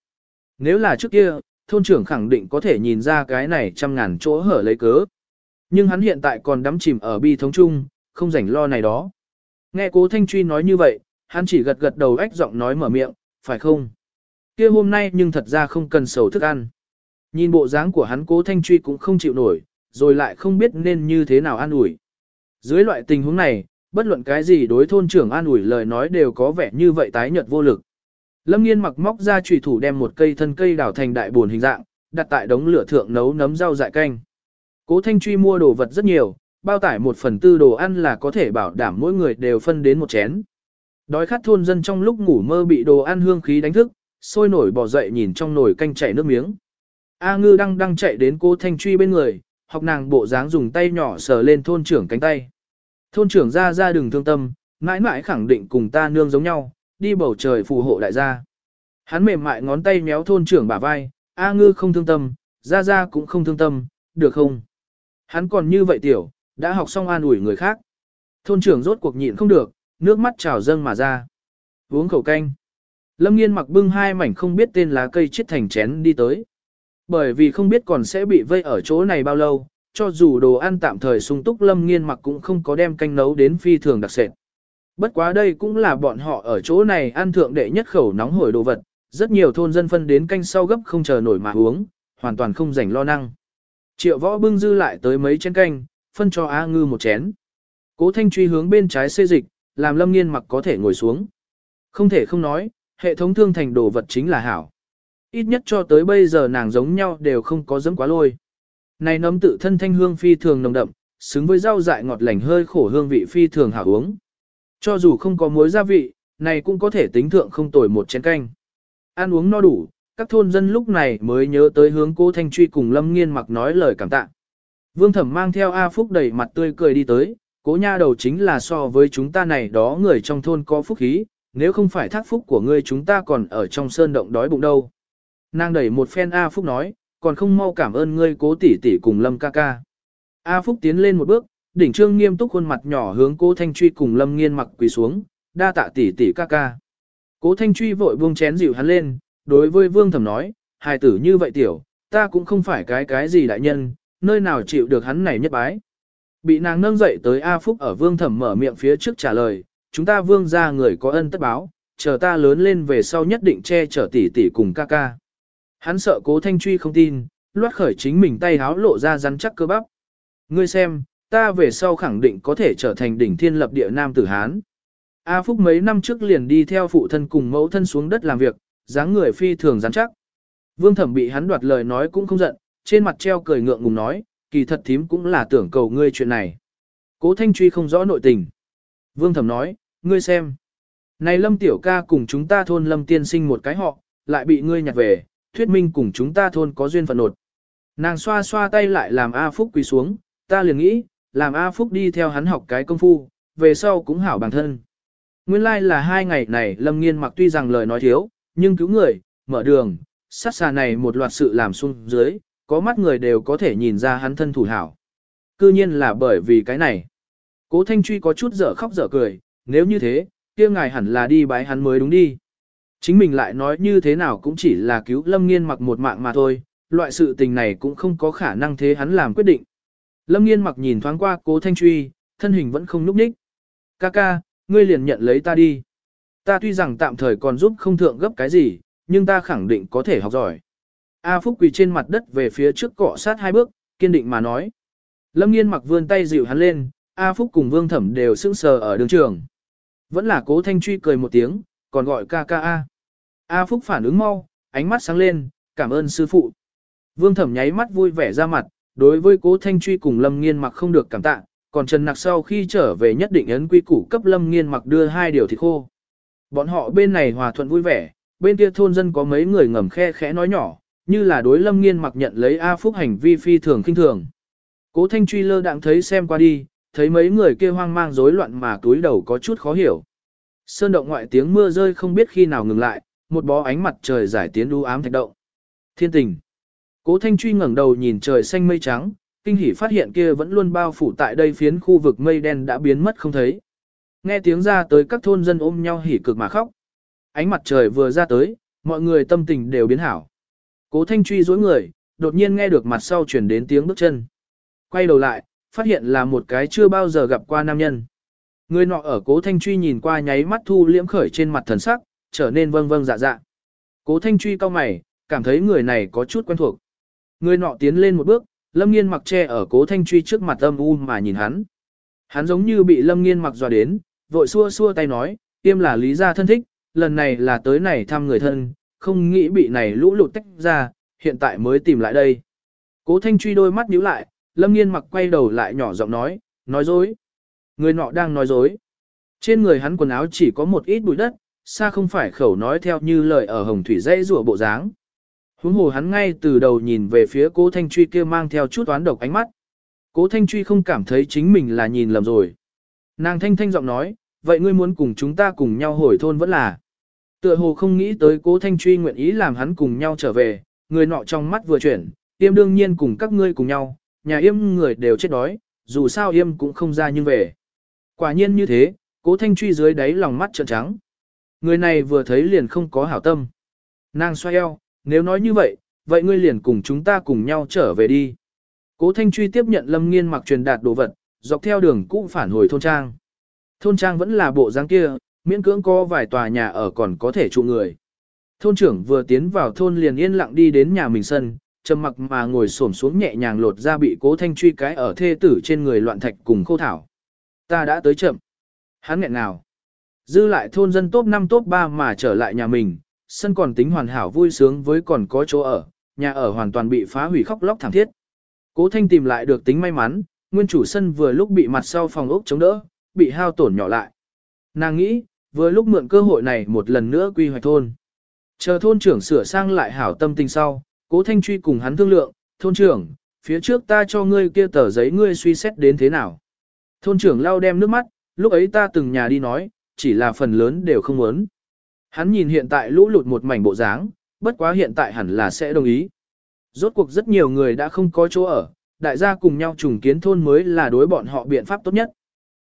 Nếu là trước kia, thôn trưởng khẳng định có thể nhìn ra cái này trăm ngàn chỗ hở lấy cớ. Nhưng hắn hiện tại còn đắm chìm ở bi thống chung, không rảnh lo này đó. Nghe cố Thanh Truy nói như vậy, hắn chỉ gật gật đầu ách giọng nói mở miệng, phải không? kia hôm nay nhưng thật ra không cần sầu thức ăn. Nhìn bộ dáng của hắn cố Thanh Truy cũng không chịu nổi, rồi lại không biết nên như thế nào an ủi. Dưới loại tình huống này, bất luận cái gì đối thôn trưởng an ủi lời nói đều có vẻ như vậy tái nhợt vô lực. Lâm Nghiên mặc móc ra chủy thủ đem một cây thân cây đào thành đại buồn hình dạng, đặt tại đống lửa thượng nấu nấm rau dại canh. Cố Thanh Truy mua đồ vật rất nhiều, bao tải một phần tư đồ ăn là có thể bảo đảm mỗi người đều phân đến một chén. Đói khát thôn dân trong lúc ngủ mơ bị đồ ăn hương khí đánh thức, sôi nổi bò dậy nhìn trong nồi canh chảy nước miếng. A ngư đang đang chạy đến cố Thanh Truy bên người, học nàng bộ dáng dùng tay nhỏ sờ lên thôn trưởng cánh tay. Thôn trưởng ra ra đừng thương tâm, mãi mãi khẳng định cùng ta nương giống nhau, đi bầu trời phù hộ đại gia. Hắn mềm mại ngón tay méo thôn trưởng bả vai, A ngư không thương tâm, ra ra cũng không thương tâm, được không? Hắn còn như vậy tiểu, đã học xong an ủi người khác. Thôn trưởng rốt cuộc nhịn không được, nước mắt trào dâng mà ra. Uống khẩu canh. Lâm nghiên mặc bưng hai mảnh không biết tên lá cây chết thành chén đi tới. Bởi vì không biết còn sẽ bị vây ở chỗ này bao lâu, cho dù đồ ăn tạm thời sung túc lâm nghiên mặc cũng không có đem canh nấu đến phi thường đặc sệt. Bất quá đây cũng là bọn họ ở chỗ này ăn thượng đệ nhất khẩu nóng hổi đồ vật, rất nhiều thôn dân phân đến canh sau gấp không chờ nổi mà uống, hoàn toàn không rảnh lo năng. Triệu võ bưng dư lại tới mấy chén canh, phân cho A ngư một chén. Cố thanh truy hướng bên trái xê dịch, làm lâm nghiên mặc có thể ngồi xuống. Không thể không nói, hệ thống thương thành đồ vật chính là hảo. Ít nhất cho tới bây giờ nàng giống nhau đều không có dấm quá lôi. Này nấm tự thân thanh hương phi thường nồng đậm, xứng với rau dại ngọt lành hơi khổ hương vị phi thường hảo uống. Cho dù không có muối gia vị, này cũng có thể tính thượng không tồi một chén canh. Ăn uống no đủ, các thôn dân lúc này mới nhớ tới hướng cô Thanh Truy cùng Lâm Nghiên mặc nói lời cảm tạ. Vương Thẩm mang theo A Phúc đầy mặt tươi cười đi tới, cố nha đầu chính là so với chúng ta này đó người trong thôn có phúc khí, nếu không phải thác phúc của ngươi chúng ta còn ở trong sơn động đói bụng đâu. Nàng đẩy một phen A Phúc nói, còn không mau cảm ơn ngươi cố tỷ tỷ cùng Lâm ca ca. A Phúc tiến lên một bước, đỉnh trương nghiêm túc khuôn mặt nhỏ hướng cố Thanh Truy cùng Lâm nghiên mặc quỳ xuống, đa tạ tỷ tỷ ca ca. Cố Thanh Truy vội buông chén dịu hắn lên, đối với Vương Thẩm nói, hài tử như vậy tiểu, ta cũng không phải cái cái gì đại nhân, nơi nào chịu được hắn này nhất bái. Bị nàng nâng dậy tới A Phúc ở Vương Thẩm mở miệng phía trước trả lời, chúng ta Vương ra người có ân tất báo, chờ ta lớn lên về sau nhất định che chở tỷ tỷ cùng ca ca. Hắn sợ cố thanh truy không tin, loát khởi chính mình tay háo lộ ra rắn chắc cơ bắp. Ngươi xem, ta về sau khẳng định có thể trở thành đỉnh thiên lập địa nam tử Hán. A Phúc mấy năm trước liền đi theo phụ thân cùng mẫu thân xuống đất làm việc, dáng người phi thường rắn chắc. Vương thẩm bị hắn đoạt lời nói cũng không giận, trên mặt treo cười ngượng ngùng nói, kỳ thật thím cũng là tưởng cầu ngươi chuyện này. Cố Thanh Truy không rõ nội tình. Vương thẩm nói, ngươi xem. Này Lâm Tiểu ca cùng chúng ta thôn Lâm tiên sinh một cái họ, lại bị ngươi nhặt về, thuyết minh cùng chúng ta thôn có duyên phận nột. Nàng xoa xoa tay lại làm A Phúc quỳ xuống, ta liền nghĩ, làm A Phúc đi theo hắn học cái công phu, về sau cũng hảo bản thân. Nguyên lai like là hai ngày này Lâm Nghiên mặc tuy rằng lời nói thiếu, nhưng cứu người, mở đường, sát xà này một loạt sự làm xuống dưới, có mắt người đều có thể nhìn ra hắn thân thủ hảo. Cư nhiên là bởi vì cái này. Cố Thanh Truy có chút dở khóc dở cười, nếu như thế, kia ngài hẳn là đi bái hắn mới đúng đi. Chính mình lại nói như thế nào cũng chỉ là cứu Lâm Nghiên mặc một mạng mà thôi, loại sự tình này cũng không có khả năng thế hắn làm quyết định. Lâm Nghiên mặc nhìn thoáng qua cố Thanh Truy, thân hình vẫn không núp ních. Ca ca, ngươi liền nhận lấy ta đi. Ta tuy rằng tạm thời còn giúp không thượng gấp cái gì, nhưng ta khẳng định có thể học giỏi. A Phúc quỳ trên mặt đất về phía trước cọ sát hai bước, kiên định mà nói. Lâm Nghiên mặc vươn tay dịu hắn lên, A Phúc cùng Vương Thẩm đều sững sờ ở đường trường. Vẫn là cố Thanh Truy cười một tiếng, còn gọi ca ca A. A Phúc phản ứng mau, ánh mắt sáng lên, cảm ơn sư phụ. Vương Thẩm nháy mắt vui vẻ ra mặt, đối với cố Thanh Truy cùng Lâm Nghiên mặc không được cảm tạ, còn Trần Nặc sau khi trở về nhất định ấn quy củ cấp Lâm Nghiên mặc đưa hai điều thịt khô. Bọn họ bên này hòa thuận vui vẻ, bên kia thôn dân có mấy người ngầm khe khẽ nói nhỏ, như là đối lâm nghiên mặc nhận lấy A Phúc hành vi phi thường khinh thường. Cố Thanh Truy lơ đạng thấy xem qua đi, thấy mấy người kia hoang mang rối loạn mà túi đầu có chút khó hiểu. Sơn động ngoại tiếng mưa rơi không biết khi nào ngừng lại, một bó ánh mặt trời giải tiến đu ám thạch động. Thiên tình. Cố Thanh Truy ngẩng đầu nhìn trời xanh mây trắng, kinh hỉ phát hiện kia vẫn luôn bao phủ tại đây phiến khu vực mây đen đã biến mất không thấy. Nghe tiếng ra tới các thôn dân ôm nhau hỉ cực mà khóc. Ánh mặt trời vừa ra tới, mọi người tâm tình đều biến hảo. Cố Thanh Truy dối người, đột nhiên nghe được mặt sau chuyển đến tiếng bước chân. Quay đầu lại, phát hiện là một cái chưa bao giờ gặp qua nam nhân. Người nọ ở cố Thanh Truy nhìn qua nháy mắt thu liễm khởi trên mặt thần sắc, trở nên vâng vâng dạ dạ. Cố Thanh Truy cau mày, cảm thấy người này có chút quen thuộc. Người nọ tiến lên một bước, Lâm Nghiên mặc che ở Cố Thanh Truy trước mặt âm u mà nhìn hắn. Hắn giống như bị Lâm Nghiên mặc dọa đến, vội xua xua tay nói, tiêm là lý gia thân thích, lần này là tới này thăm người thân, không nghĩ bị này lũ lụt tách ra, hiện tại mới tìm lại đây. Cố Thanh Truy đôi mắt nhíu lại, Lâm Nghiên mặc quay đầu lại nhỏ giọng nói, nói dối. Người nọ đang nói dối. Trên người hắn quần áo chỉ có một ít bụi đất, xa không phải khẩu nói theo như lời ở hồng thủy dãy rùa bộ dáng. Huống hồ hắn ngay từ đầu nhìn về phía cố Thanh Truy kia mang theo chút toán độc ánh mắt. Cố Thanh Truy không cảm thấy chính mình là nhìn lầm rồi. Nàng thanh thanh giọng nói, vậy ngươi muốn cùng chúng ta cùng nhau hồi thôn vẫn là. Tựa hồ không nghĩ tới cố Thanh Truy nguyện ý làm hắn cùng nhau trở về, người nọ trong mắt vừa chuyển, yêm đương nhiên cùng các ngươi cùng nhau, nhà yêm người đều chết đói, dù sao yêm cũng không ra nhưng về. Quả nhiên như thế, cố Thanh Truy dưới đáy lòng mắt trợn trắng. Người này vừa thấy liền không có hảo tâm. Nàng xoay eo, nếu nói như vậy, vậy ngươi liền cùng chúng ta cùng nhau trở về đi. Cố Thanh Truy tiếp nhận Lâm Nghiên mặc truyền đạt đồ vật, dọc theo đường cũ phản hồi thôn trang. Thôn trang vẫn là bộ dáng kia, miễn cưỡng có vài tòa nhà ở còn có thể trụ người. Thôn trưởng vừa tiến vào thôn liền yên lặng đi đến nhà mình sân, trầm mặc mà ngồi xổm xuống nhẹ nhàng lột ra bị cố thanh truy cái ở thê tử trên người loạn thạch cùng khô thảo. Ta đã tới chậm. Hắn nghẹn nào. Dư lại thôn dân top 5 top 3 mà trở lại nhà mình, sân còn tính hoàn hảo vui sướng với còn có chỗ ở, nhà ở hoàn toàn bị phá hủy khóc lóc thảm thiết. Cố Thanh tìm lại được tính may mắn, nguyên chủ sân vừa lúc bị mặt sau phòng ốc chống đỡ, bị hao tổn nhỏ lại. Nàng nghĩ, vừa lúc mượn cơ hội này một lần nữa quy hoạch thôn. Chờ thôn trưởng sửa sang lại hảo tâm tình sau, Cố Thanh truy cùng hắn thương lượng, thôn trưởng, phía trước ta cho ngươi kia tờ giấy ngươi suy xét đến thế nào. Thôn trưởng lau đem nước mắt, lúc ấy ta từng nhà đi nói, chỉ là phần lớn đều không muốn. Hắn nhìn hiện tại lũ lụt một mảnh bộ dáng, bất quá hiện tại hẳn là sẽ đồng ý. Rốt cuộc rất nhiều người đã không có chỗ ở, đại gia cùng nhau trùng kiến thôn mới là đối bọn họ biện pháp tốt nhất.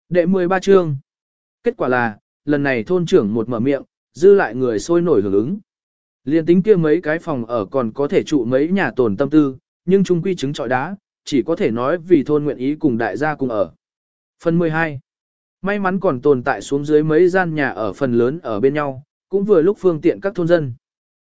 Đệ 13 chương. Kết quả là, lần này thôn trưởng một mở miệng, dư lại người sôi nổi hưởng ứng. Liên tính kia mấy cái phòng ở còn có thể trụ mấy nhà tồn tâm tư, nhưng chung quy chứng trọi đá, chỉ có thể nói vì thôn nguyện ý cùng đại gia cùng ở. Phần 12. May mắn còn tồn tại xuống dưới mấy gian nhà ở phần lớn ở bên nhau, cũng vừa lúc phương tiện các thôn dân.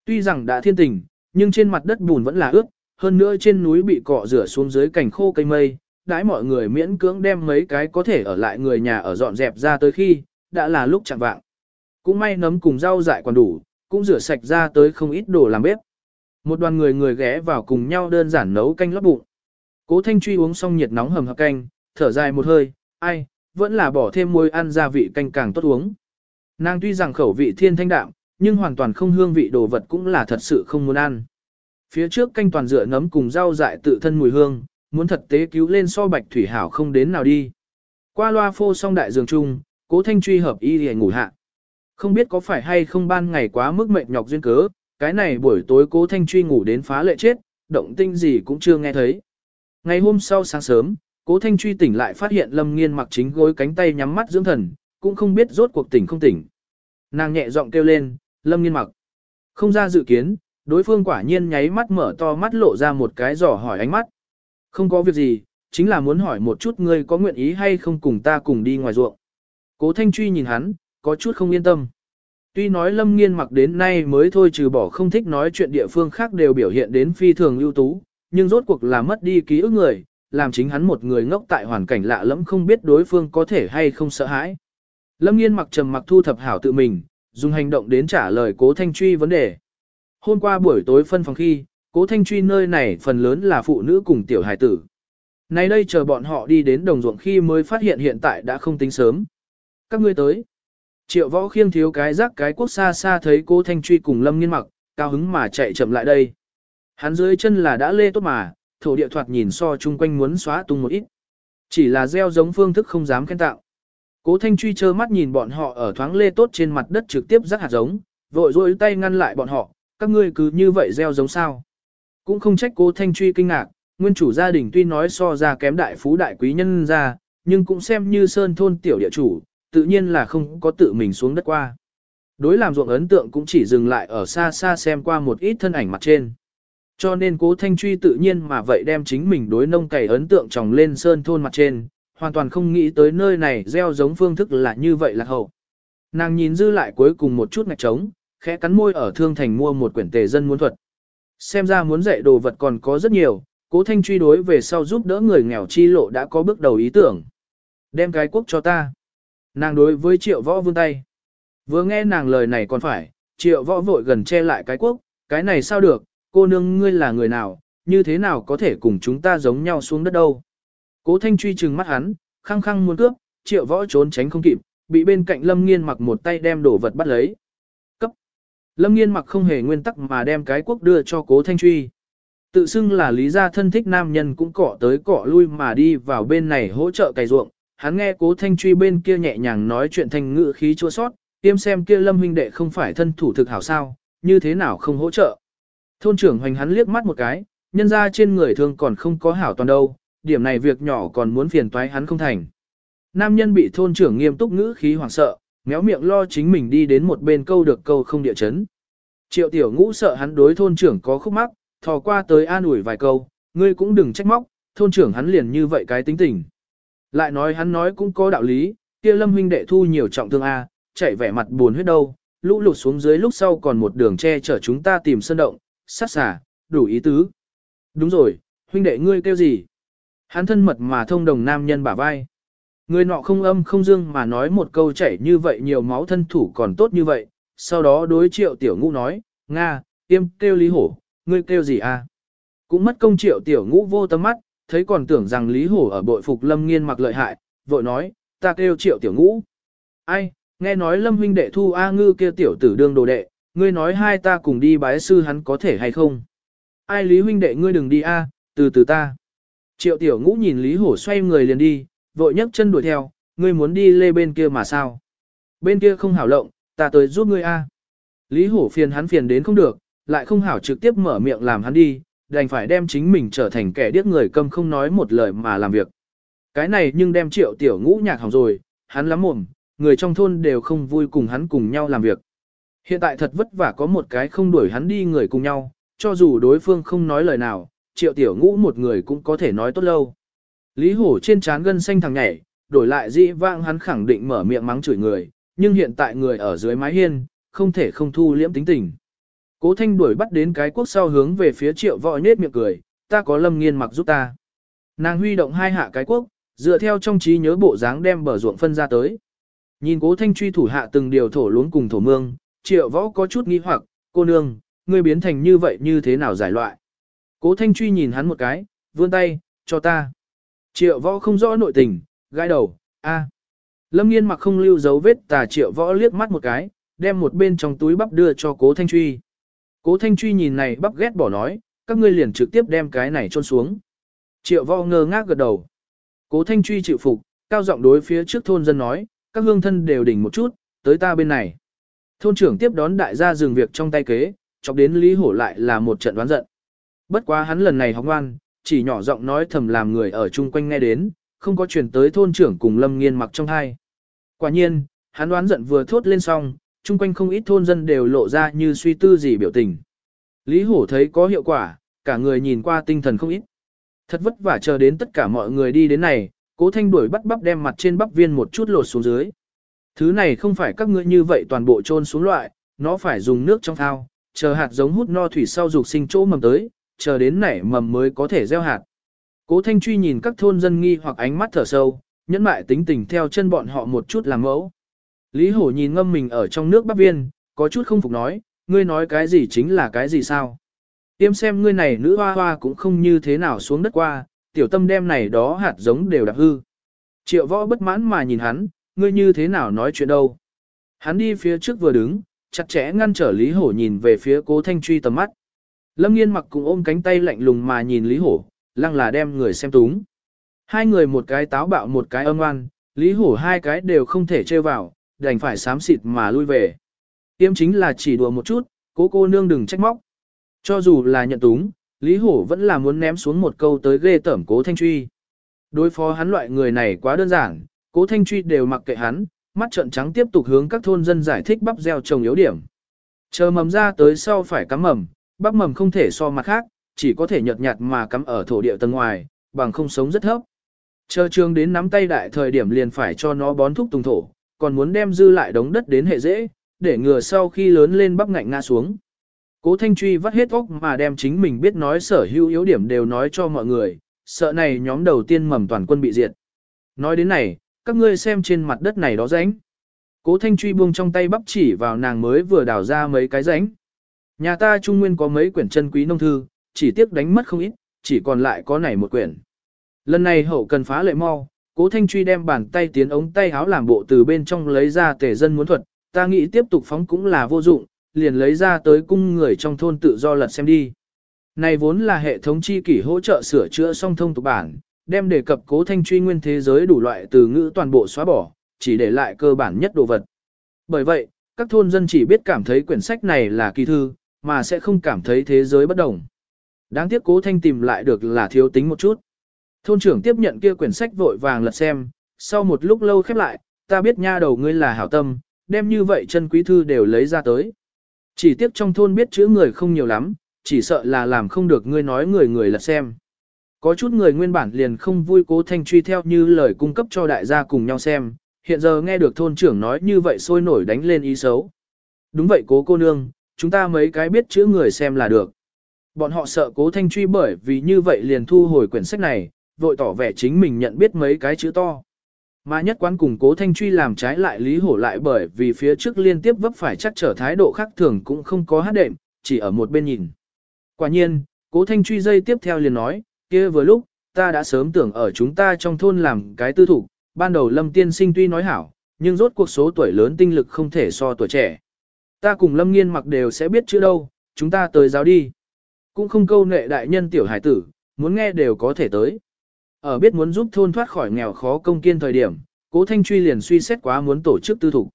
Tuy rằng đã thiên tình, nhưng trên mặt đất bùn vẫn là ướt, hơn nữa trên núi bị cọ rửa xuống dưới cảnh khô cây mây, đãi mọi người miễn cưỡng đem mấy cái có thể ở lại người nhà ở dọn dẹp ra tới khi, đã là lúc chẳng vạng. Cũng may nấm cùng rau dại còn đủ, cũng rửa sạch ra tới không ít đồ làm bếp. Một đoàn người người ghé vào cùng nhau đơn giản nấu canh lót bụng. Cố Thanh Truy uống xong nhiệt nóng hầm hập canh, thở dài một hơi, ai, vẫn là bỏ thêm muối ăn gia vị canh càng tốt uống. Nàng tuy rằng khẩu vị thiên thanh đạm, nhưng hoàn toàn không hương vị đồ vật cũng là thật sự không muốn ăn. Phía trước canh toàn dựa nấm cùng rau dại tự thân mùi hương, muốn thật tế cứu lên so bạch thủy hảo không đến nào đi. Qua loa phô xong đại giường chung, cố thanh truy hợp y để ngủ hạ. Không biết có phải hay không ban ngày quá mức mệt nhọc duyên cớ, cái này buổi tối cố thanh truy ngủ đến phá lệ chết, động tinh gì cũng chưa nghe thấy. Ngày hôm sau sáng sớm, cố thanh truy tỉnh lại phát hiện lâm nghiên mặc chính gối cánh tay nhắm mắt dưỡng thần, cũng không biết rốt cuộc tỉnh không tỉnh. Nàng nhẹ giọng kêu lên, lâm nghiên mặc. Không ra dự kiến, đối phương quả nhiên nháy mắt mở to mắt lộ ra một cái giỏ hỏi ánh mắt. Không có việc gì, chính là muốn hỏi một chút ngươi có nguyện ý hay không cùng ta cùng đi ngoài ruộng. Cố Thanh Truy nhìn hắn, có chút không yên tâm. Tuy nói Lâm Nghiên mặc đến nay mới thôi trừ bỏ không thích nói chuyện địa phương khác đều biểu hiện đến phi thường ưu tú, nhưng rốt cuộc là mất đi ký ức người, làm chính hắn một người ngốc tại hoàn cảnh lạ lẫm không biết đối phương có thể hay không sợ hãi. Lâm Nghiên mặc trầm mặc thu thập hảo tự mình, dùng hành động đến trả lời Cố Thanh Truy vấn đề. Hôm qua buổi tối phân phòng khi, Cố Thanh Truy nơi này phần lớn là phụ nữ cùng tiểu hài tử. Nay đây chờ bọn họ đi đến đồng ruộng khi mới phát hiện hiện tại đã không tính sớm. Các ngươi tới. Triệu võ khiêng thiếu cái rác cái quốc xa xa thấy cô Thanh Truy cùng Lâm Nghiên mặc, cao hứng mà chạy chậm lại đây. Hắn dưới chân là đã lê tốt mà, thổ địa thoạt nhìn so chung quanh muốn xóa tung một ít. Chỉ là gieo giống phương thức không dám khen tạo. Cố Thanh Truy trơ mắt nhìn bọn họ ở thoáng lê tốt trên mặt đất trực tiếp rắc hạt giống, vội rôi tay ngăn lại bọn họ, các ngươi cứ như vậy gieo giống sao. Cũng không trách cố Thanh Truy kinh ngạc, nguyên chủ gia đình tuy nói so ra kém đại phú đại quý nhân ra, nhưng cũng xem như sơn thôn tiểu địa chủ, tự nhiên là không có tự mình xuống đất qua. Đối làm ruộng ấn tượng cũng chỉ dừng lại ở xa xa xem qua một ít thân ảnh mặt trên. Cho nên cố thanh truy tự nhiên mà vậy đem chính mình đối nông cày ấn tượng trồng lên sơn thôn mặt trên, hoàn toàn không nghĩ tới nơi này gieo giống phương thức là như vậy là hậu. Nàng nhìn dư lại cuối cùng một chút ngạch trống, khẽ cắn môi ở thương thành mua một quyển tề dân muốn thuật. Xem ra muốn dạy đồ vật còn có rất nhiều, cố thanh truy đối về sau giúp đỡ người nghèo chi lộ đã có bước đầu ý tưởng. Đem cái quốc cho ta. Nàng đối với triệu võ vươn tay. Vừa nghe nàng lời này còn phải, triệu võ vội gần che lại cái quốc, cái này sao được, cô nương ngươi là người nào, như thế nào có thể cùng chúng ta giống nhau xuống đất đâu. Cố thanh truy trừng mắt hắn, khăng khăng muốn cướp, triệu võ trốn tránh không kịp, bị bên cạnh lâm nghiên mặc một tay đem đổ vật bắt lấy. Cấp. Lâm nghiên mặc không hề nguyên tắc mà đem cái quốc đưa cho cố thanh truy. Tự xưng là lý gia thân thích nam nhân cũng cỏ tới cỏ lui mà đi vào bên này hỗ trợ cày ruộng, hắn nghe cố thanh truy bên kia nhẹ nhàng nói chuyện thành ngữ khí chua sót, tiêm xem kia lâm huynh đệ không phải thân thủ thực hảo sao, như thế nào không hỗ trợ. Thôn trưởng hoành hắn liếc mắt một cái, nhân ra trên người thương còn không có hảo toàn đâu, điểm này việc nhỏ còn muốn phiền toái hắn không thành. Nam nhân bị thôn trưởng nghiêm túc ngữ khí hoảng sợ, méo miệng lo chính mình đi đến một bên câu được câu không địa chấn. Triệu tiểu ngũ sợ hắn đối thôn trưởng có khúc mắc, thò qua tới an ủi vài câu, ngươi cũng đừng trách móc, thôn trưởng hắn liền như vậy cái tính tình. Lại nói hắn nói cũng có đạo lý, kia lâm huynh đệ thu nhiều trọng thương A, chạy vẻ mặt buồn huyết đâu, lũ lụt xuống dưới lúc sau còn một đường che chở chúng ta tìm sơn động, sát xả, đủ ý tứ. Đúng rồi, huynh đệ ngươi kêu gì? Hắn thân mật mà thông đồng nam nhân bả vai. Người nọ không âm không dương mà nói một câu chảy như vậy nhiều máu thân thủ còn tốt như vậy, sau đó đối triệu tiểu ngũ nói, Nga, tiêm kêu lý hổ, ngươi kêu gì à? Cũng mất công triệu tiểu ngũ vô tâm mắt, thấy còn tưởng rằng lý hổ ở bội phục lâm nghiên mặc lợi hại, vội nói, ta kêu triệu tiểu ngũ. Ai, nghe nói lâm huynh đệ thu A ngư kia tiểu tử đương đồ đệ, ngươi nói hai ta cùng đi bái sư hắn có thể hay không? Ai lý huynh đệ ngươi đừng đi A, từ từ ta. Triệu tiểu ngũ nhìn lý hổ xoay người liền đi, vội nhấc chân đuổi theo, ngươi muốn đi lê bên kia mà sao? Bên kia không hảo lộng, ta tới giúp ngươi A. Lý hổ phiền hắn phiền đến không được, lại không hảo trực tiếp mở miệng làm hắn đi, đành phải đem chính mình trở thành kẻ điếc người câm không nói một lời mà làm việc. Cái này nhưng đem triệu tiểu ngũ nhạc hỏng rồi, hắn lắm mồm, người trong thôn đều không vui cùng hắn cùng nhau làm việc. Hiện tại thật vất vả có một cái không đuổi hắn đi người cùng nhau, cho dù đối phương không nói lời nào, triệu tiểu ngũ một người cũng có thể nói tốt lâu. Lý hổ trên trán gân xanh thằng nhảy, đổi lại dĩ vãng hắn khẳng định mở miệng mắng chửi người, nhưng hiện tại người ở dưới mái hiên, không thể không thu liễm tính tình. Cố thanh đuổi bắt đến cái quốc sau hướng về phía triệu võ nết miệng cười, ta có lâm nghiên mặc giúp ta. Nàng huy động hai hạ cái quốc, dựa theo trong trí nhớ bộ dáng đem bờ ruộng phân ra tới. Nhìn cố thanh truy thủ hạ từng điều thổ luống cùng thổ mương, triệu võ có chút nghi hoặc, cô nương, ngươi biến thành như vậy như thế nào giải loại. Cố thanh truy nhìn hắn một cái, vươn tay, cho ta. Triệu võ không rõ nội tình, gãi đầu, a. Lâm nghiên mặc không lưu dấu vết tà triệu võ liếc mắt một cái, đem một bên trong túi bắp đưa cho cố thanh truy. Cố Thanh Truy nhìn này bắp ghét bỏ nói, các ngươi liền trực tiếp đem cái này trôn xuống. Triệu võ ngơ ngác gật đầu. Cố Thanh Truy chịu phục, cao giọng đối phía trước thôn dân nói, các hương thân đều đỉnh một chút, tới ta bên này. Thôn trưởng tiếp đón đại gia dừng việc trong tay kế, chọc đến Lý Hổ lại là một trận đoán giận. Bất quá hắn lần này học ngoan, chỉ nhỏ giọng nói thầm làm người ở chung quanh nghe đến, không có chuyển tới thôn trưởng cùng Lâm Nghiên mặc trong hai. Quả nhiên, hắn đoán giận vừa thốt lên xong, chung quanh không ít thôn dân đều lộ ra như suy tư gì biểu tình. Lý Hổ thấy có hiệu quả, cả người nhìn qua tinh thần không ít. Thật vất vả chờ đến tất cả mọi người đi đến này, cố thanh đuổi bắt bắp đem mặt trên bắp viên một chút lột xuống dưới. Thứ này không phải các ngươi như vậy toàn bộ trôn xuống loại, nó phải dùng nước trong thao, chờ hạt giống hút no thủy sau dục sinh chỗ mầm tới, chờ đến nảy mầm mới có thể gieo hạt. Cố Thanh Truy nhìn các thôn dân nghi hoặc ánh mắt thở sâu, nhẫn mại tính tình theo chân bọn họ một chút làm mẫu. Lý Hổ nhìn ngâm mình ở trong nước bắp viên, có chút không phục nói, ngươi nói cái gì chính là cái gì sao. Tiêm xem ngươi này nữ hoa hoa cũng không như thế nào xuống đất qua, tiểu tâm đem này đó hạt giống đều đạp hư. Triệu võ bất mãn mà nhìn hắn, ngươi như thế nào nói chuyện đâu. Hắn đi phía trước vừa đứng, chặt chẽ ngăn trở Lý Hổ nhìn về phía cố thanh truy tầm mắt. Lâm nghiên mặc cùng ôm cánh tay lạnh lùng mà nhìn Lý Hổ, lăng là đem người xem túng. Hai người một cái táo bạo một cái âm ngoan, Lý Hổ hai cái đều không thể chơi vào, đành phải sám xịt mà lui về. Tiêm chính là chỉ đùa một chút, cố cô nương đừng trách móc. Cho dù là nhận túng, Lý Hổ vẫn là muốn ném xuống một câu tới ghê tẩm cố thanh truy. Đối phó hắn loại người này quá đơn giản, cố thanh truy đều mặc kệ hắn, mắt trợn trắng tiếp tục hướng các thôn dân giải thích bắp gieo trồng yếu điểm. Chờ mầm ra tới sau phải cắm mầm, bắp mầm không thể so mặt khác, chỉ có thể nhợt nhạt mà cắm ở thổ địa tầng ngoài, bằng không sống rất thấp. Chờ trường đến nắm tay đại thời điểm liền phải cho nó bón thúc tùng thổ, còn muốn đem dư lại đống đất đến hệ dễ, để ngừa sau khi lớn lên bắp ngạnh ngã xuống. Cố Thanh Truy vắt hết óc mà đem chính mình biết nói sở hữu yếu điểm đều nói cho mọi người, sợ này nhóm đầu tiên mầm toàn quân bị diệt. Nói đến này, các ngươi xem trên mặt đất này đó rãnh. Cố Thanh Truy buông trong tay bắp chỉ vào nàng mới vừa đào ra mấy cái rãnh. Nhà ta trung nguyên có mấy quyển chân quý nông thư, chỉ tiếc đánh mất không ít, chỉ còn lại có này một quyển. Lần này hậu cần phá lệ mau, Cố Thanh Truy đem bàn tay tiến ống tay háo làm bộ từ bên trong lấy ra tể dân muốn thuật, ta nghĩ tiếp tục phóng cũng là vô dụng, liền lấy ra tới cung người trong thôn tự do lật xem đi. Này vốn là hệ thống chi kỷ hỗ trợ sửa chữa song thông tục bản, đem đề cập cố thanh truy nguyên thế giới đủ loại từ ngữ toàn bộ xóa bỏ, chỉ để lại cơ bản nhất đồ vật. Bởi vậy, các thôn dân chỉ biết cảm thấy quyển sách này là kỳ thư, mà sẽ không cảm thấy thế giới bất đồng. Đáng tiếc cố thanh tìm lại được là thiếu tính một chút. Thôn trưởng tiếp nhận kia quyển sách vội vàng lật xem, sau một lúc lâu khép lại, ta biết nha đầu ngươi là hảo tâm, đem như vậy chân quý thư đều lấy ra tới. Chỉ tiếc trong thôn biết chữ người không nhiều lắm, chỉ sợ là làm không được ngươi nói người người lật xem. Có chút người nguyên bản liền không vui cố thanh truy theo như lời cung cấp cho đại gia cùng nhau xem, hiện giờ nghe được thôn trưởng nói như vậy sôi nổi đánh lên ý xấu. Đúng vậy cố cô nương, chúng ta mấy cái biết chữ người xem là được. Bọn họ sợ cố thanh truy bởi vì như vậy liền thu hồi quyển sách này, vội tỏ vẻ chính mình nhận biết mấy cái chữ to. Mà nhất quán cùng cố thanh truy làm trái lại lý hổ lại bởi vì phía trước liên tiếp vấp phải chắc trở thái độ khác thường cũng không có hát đệm, chỉ ở một bên nhìn. Quả nhiên, cố thanh truy dây tiếp theo liền nói, kia vừa lúc, ta đã sớm tưởng ở chúng ta trong thôn làm cái tư thủ, ban đầu lâm tiên sinh tuy nói hảo, nhưng rốt cuộc số tuổi lớn tinh lực không thể so tuổi trẻ. Ta cùng lâm nghiên mặc đều sẽ biết chữ đâu, chúng ta tới giáo đi. Cũng không câu nệ đại nhân tiểu hải tử, muốn nghe đều có thể tới. Ở biết muốn giúp thôn thoát khỏi nghèo khó công kiên thời điểm, cố thanh truy liền suy xét quá muốn tổ chức tư thủ.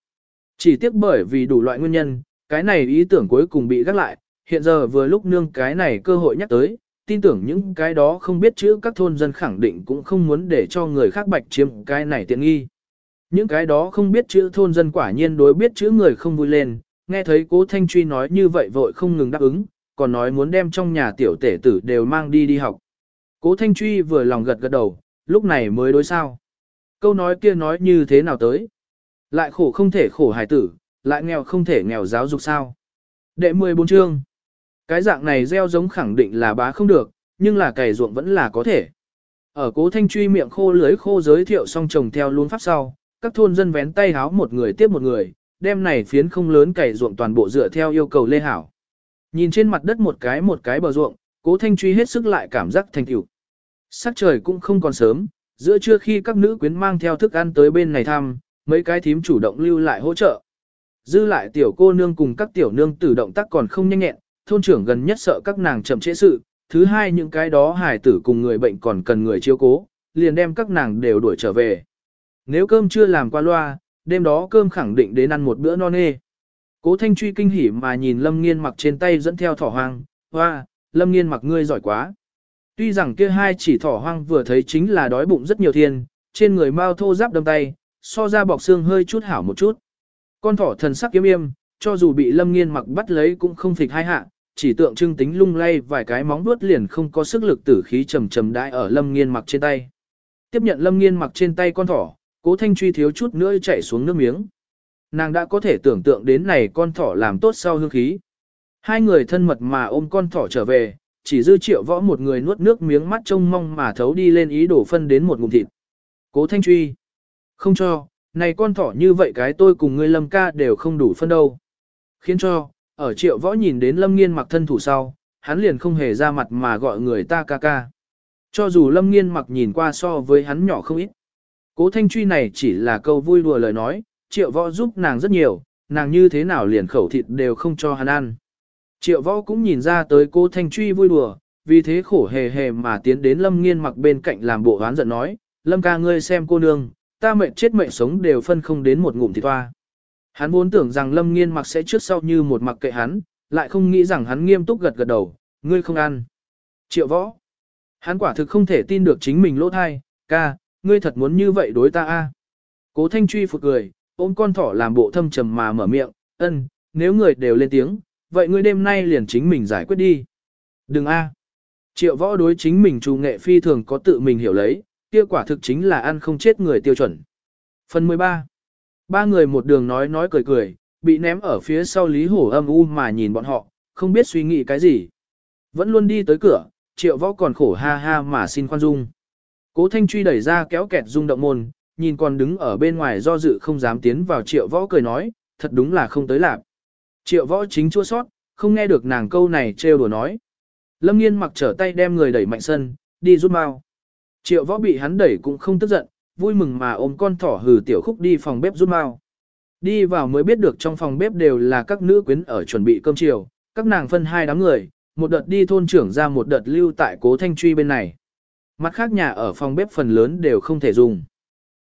Chỉ tiếc bởi vì đủ loại nguyên nhân, cái này ý tưởng cuối cùng bị gác lại, hiện giờ vừa lúc nương cái này cơ hội nhắc tới, tin tưởng những cái đó không biết chữ các thôn dân khẳng định cũng không muốn để cho người khác bạch chiếm cái này tiện nghi. Những cái đó không biết chữ thôn dân quả nhiên đối biết chữ người không vui lên, nghe thấy cố Thanh Truy nói như vậy vội không ngừng đáp ứng, còn nói muốn đem trong nhà tiểu tể tử đều mang đi đi học. Cố Thanh Truy vừa lòng gật gật đầu, lúc này mới đối sao. Câu nói kia nói như thế nào tới? Lại khổ không thể khổ hài tử, lại nghèo không thể nghèo giáo dục sao? Đệ 14 chương. Cái dạng này gieo giống khẳng định là bá không được, nhưng là cày ruộng vẫn là có thể. Ở cố thanh truy miệng khô lưới khô giới thiệu xong trồng theo luôn pháp sau, các thôn dân vén tay háo một người tiếp một người, đem này phiến không lớn cày ruộng toàn bộ dựa theo yêu cầu lê hảo. Nhìn trên mặt đất một cái một cái bờ ruộng, cố thanh truy hết sức lại cảm giác thành tựu. Sắc trời cũng không còn sớm, giữa trưa khi các nữ quyến mang theo thức ăn tới bên này thăm, mấy cái thím chủ động lưu lại hỗ trợ. Dư lại tiểu cô nương cùng các tiểu nương tử động tác còn không nhanh nhẹn, thôn trưởng gần nhất sợ các nàng chậm trễ sự, thứ hai những cái đó hài tử cùng người bệnh còn cần người chiếu cố, liền đem các nàng đều đuổi trở về. Nếu cơm chưa làm qua loa, đêm đó cơm khẳng định đến ăn một bữa no nê. Cố Thanh Truy kinh hỉ mà nhìn Lâm Nghiên mặc trên tay dẫn theo thỏ hoang, hoa, Lâm Nghiên mặc ngươi giỏi quá. Tuy rằng kia hai chỉ thỏ hoang vừa thấy chính là đói bụng rất nhiều thiên, trên người mau thô giáp đâm tay, so ra bọc xương hơi chút hảo một chút. Con thỏ thần sắc kiếm yêm, cho dù bị lâm nghiên mặc bắt lấy cũng không phịch hai hạ, chỉ tượng trưng tính lung lay vài cái móng vuốt liền không có sức lực tử khí trầm trầm đại ở lâm nghiên mặc trên tay. Tiếp nhận lâm nghiên mặc trên tay con thỏ, cố thanh truy thiếu chút nữa chạy xuống nước miếng. Nàng đã có thể tưởng tượng đến này con thỏ làm tốt sau hương khí. Hai người thân mật mà ôm con thỏ trở về, chỉ dư triệu võ một người nuốt nước miếng mắt trông mong mà thấu đi lên ý đổ phân đến một ngụm thịt. Cố thanh truy. Không cho, này con thỏ như vậy cái tôi cùng ngươi lâm ca đều không đủ phân đâu. Khiến cho, ở triệu võ nhìn đến lâm nghiên mặc thân thủ sau, hắn liền không hề ra mặt mà gọi người ta ca ca. Cho dù lâm nghiên mặc nhìn qua so với hắn nhỏ không ít. Cố thanh truy này chỉ là câu vui đùa lời nói, triệu võ giúp nàng rất nhiều, nàng như thế nào liền khẩu thịt đều không cho hắn ăn. Triệu võ cũng nhìn ra tới cô Thanh Truy vui đùa, vì thế khổ hề hề mà tiến đến Lâm Nghiên mặc bên cạnh làm bộ hoán giận nói, Lâm ca ngươi xem cô nương, ta mệnh chết mệnh sống đều phân không đến một ngụm thịt toa. Hắn vốn tưởng rằng Lâm Nghiên mặc sẽ trước sau như một mặc kệ hắn, lại không nghĩ rằng hắn nghiêm túc gật gật đầu, ngươi không ăn. Triệu võ. Hắn quả thực không thể tin được chính mình lỗ thai, ca, ngươi thật muốn như vậy đối ta a? Cố Thanh Truy phục cười, ôm con thỏ làm bộ thâm trầm mà mở miệng, ân, nếu người đều lên tiếng, vậy ngươi đêm nay liền chính mình giải quyết đi. Đừng a. Triệu võ đối chính mình trù nghệ phi thường có tự mình hiểu lấy, kia quả thực chính là ăn không chết người tiêu chuẩn. Phần 13. Ba người một đường nói nói cười cười, bị ném ở phía sau Lý Hổ âm u mà nhìn bọn họ, không biết suy nghĩ cái gì. Vẫn luôn đi tới cửa, triệu võ còn khổ ha ha mà xin khoan dung. Cố Thanh Truy đẩy ra kéo kẹt rung động môn, nhìn còn đứng ở bên ngoài do dự không dám tiến vào triệu võ cười nói, thật đúng là không tới lạc. Triệu võ chính chua sót, không nghe được nàng câu này trêu đùa nói. Lâm nghiên mặc trở tay đem người đẩy mạnh sân, đi rút mau. Triệu võ bị hắn đẩy cũng không tức giận, vui mừng mà ôm con thỏ hừ tiểu khúc đi phòng bếp rút mau. Đi vào mới biết được trong phòng bếp đều là các nữ quyến ở chuẩn bị cơm chiều, các nàng phân hai đám người, một đợt đi thôn trưởng ra một đợt lưu tại cố thanh truy bên này. Mặt khác nhà ở phòng bếp phần lớn đều không thể dùng.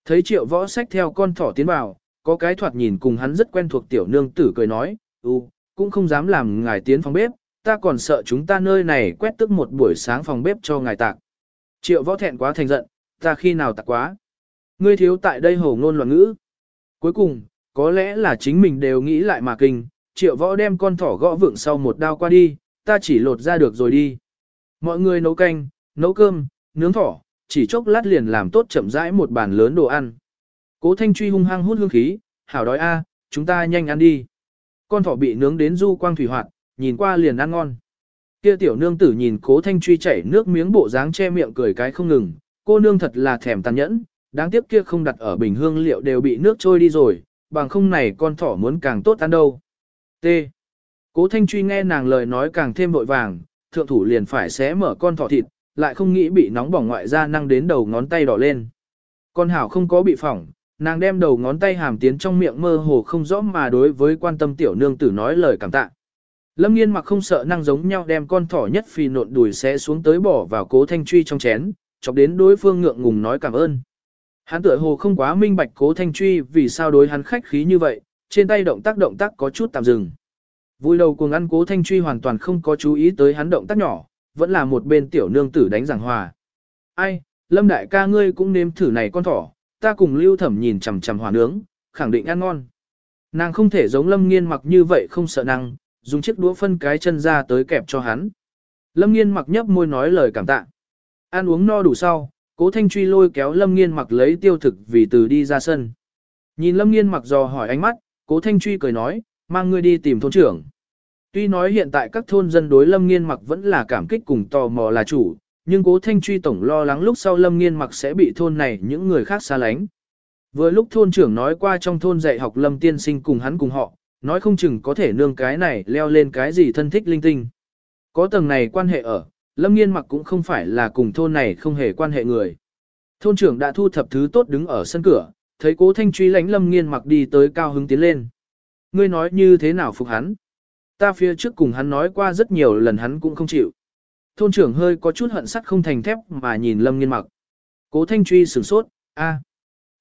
Thấy triệu võ sách theo con thỏ tiến vào, có cái thoạt nhìn cùng hắn rất quen thuộc tiểu nương tử cười nói, ừ, cũng không dám làm ngài tiến phòng bếp, ta còn sợ chúng ta nơi này quét tức một buổi sáng phòng bếp cho ngài tạc. Triệu võ thẹn quá thành giận, ta khi nào tạc quá. Ngươi thiếu tại đây hổ ngôn loạn ngữ. Cuối cùng, có lẽ là chính mình đều nghĩ lại mà kinh, triệu võ đem con thỏ gõ vượng sau một đao qua đi, ta chỉ lột ra được rồi đi. Mọi người nấu canh, nấu cơm, nướng thỏ, chỉ chốc lát liền làm tốt chậm rãi một bàn lớn đồ ăn. Cố Thanh Truy hung hăng hút hương khí, hảo đói a, chúng ta nhanh ăn đi. Con thỏ bị nướng đến du quang thủy hoạt, nhìn qua liền ăn ngon. Kia tiểu nương tử nhìn Cố Thanh Truy chảy nước miếng bộ dáng che miệng cười cái không ngừng, cô nương thật là thèm tàn nhẫn, đáng tiếc kia không đặt ở bình hương liệu đều bị nước trôi đi rồi, bằng không này con thỏ muốn càng tốt ăn đâu. T. Cố Thanh Truy nghe nàng lời nói càng thêm vội vàng, thượng thủ liền phải xé mở con thỏ thịt, lại không nghĩ bị nóng bỏng ngoại ra năng đến đầu ngón tay đỏ lên. Con hảo không có bị phỏng, nàng đem đầu ngón tay hàm tiến trong miệng mơ hồ không rõ mà đối với quan tâm tiểu nương tử nói lời cảm tạ. Lâm nghiên mặc không sợ năng giống nhau đem con thỏ nhất phi nộn đùi xé xuống tới bỏ vào cố thanh truy trong chén, chọc đến đối phương ngượng ngùng nói cảm ơn. Hắn tựa hồ không quá minh bạch cố thanh truy vì sao đối hắn khách khí như vậy, trên tay động tác động tác có chút tạm dừng. Vui đầu cuồng ăn cố thanh truy hoàn toàn không có chú ý tới hắn động tác nhỏ, vẫn là một bên tiểu nương tử đánh giảng hòa. Ai, lâm đại ca ngươi cũng nếm thử này con thỏ, ta cùng lưu thẩm nhìn chằm chằm hòa nướng, khẳng định ăn ngon. Nàng không thể giống lâm nghiên mặc như vậy không sợ năng, dùng chiếc đũa phân cái chân ra tới kẹp cho hắn. Lâm nghiên mặc nhấp môi nói lời cảm tạ. Ăn uống no đủ sau, cố thanh truy lôi kéo lâm nghiên mặc lấy tiêu thực vì từ đi ra sân. Nhìn lâm nghiên mặc dò hỏi ánh mắt, cố thanh truy cười nói, mang ngươi đi tìm thôn trưởng. Tuy nói hiện tại các thôn dân đối lâm nghiên mặc vẫn là cảm kích cùng tò mò là chủ, nhưng cố thanh truy tổng lo lắng lúc sau lâm nghiên mặc sẽ bị thôn này những người khác xa lánh. Vừa lúc thôn trưởng nói qua trong thôn dạy học lâm tiên sinh cùng hắn cùng họ, nói không chừng có thể nương cái này leo lên cái gì thân thích linh tinh. Có tầng này quan hệ ở, lâm nghiên mặc cũng không phải là cùng thôn này không hề quan hệ người. Thôn trưởng đã thu thập thứ tốt đứng ở sân cửa, thấy cố thanh truy lánh lâm nghiên mặc đi tới cao hứng tiến lên. Ngươi nói như thế nào phục hắn? Ta phía trước cùng hắn nói qua rất nhiều lần hắn cũng không chịu. Thôn trưởng hơi có chút hận sắt không thành thép mà nhìn lâm nghiên mặc. Cố thanh truy sửng sốt, a,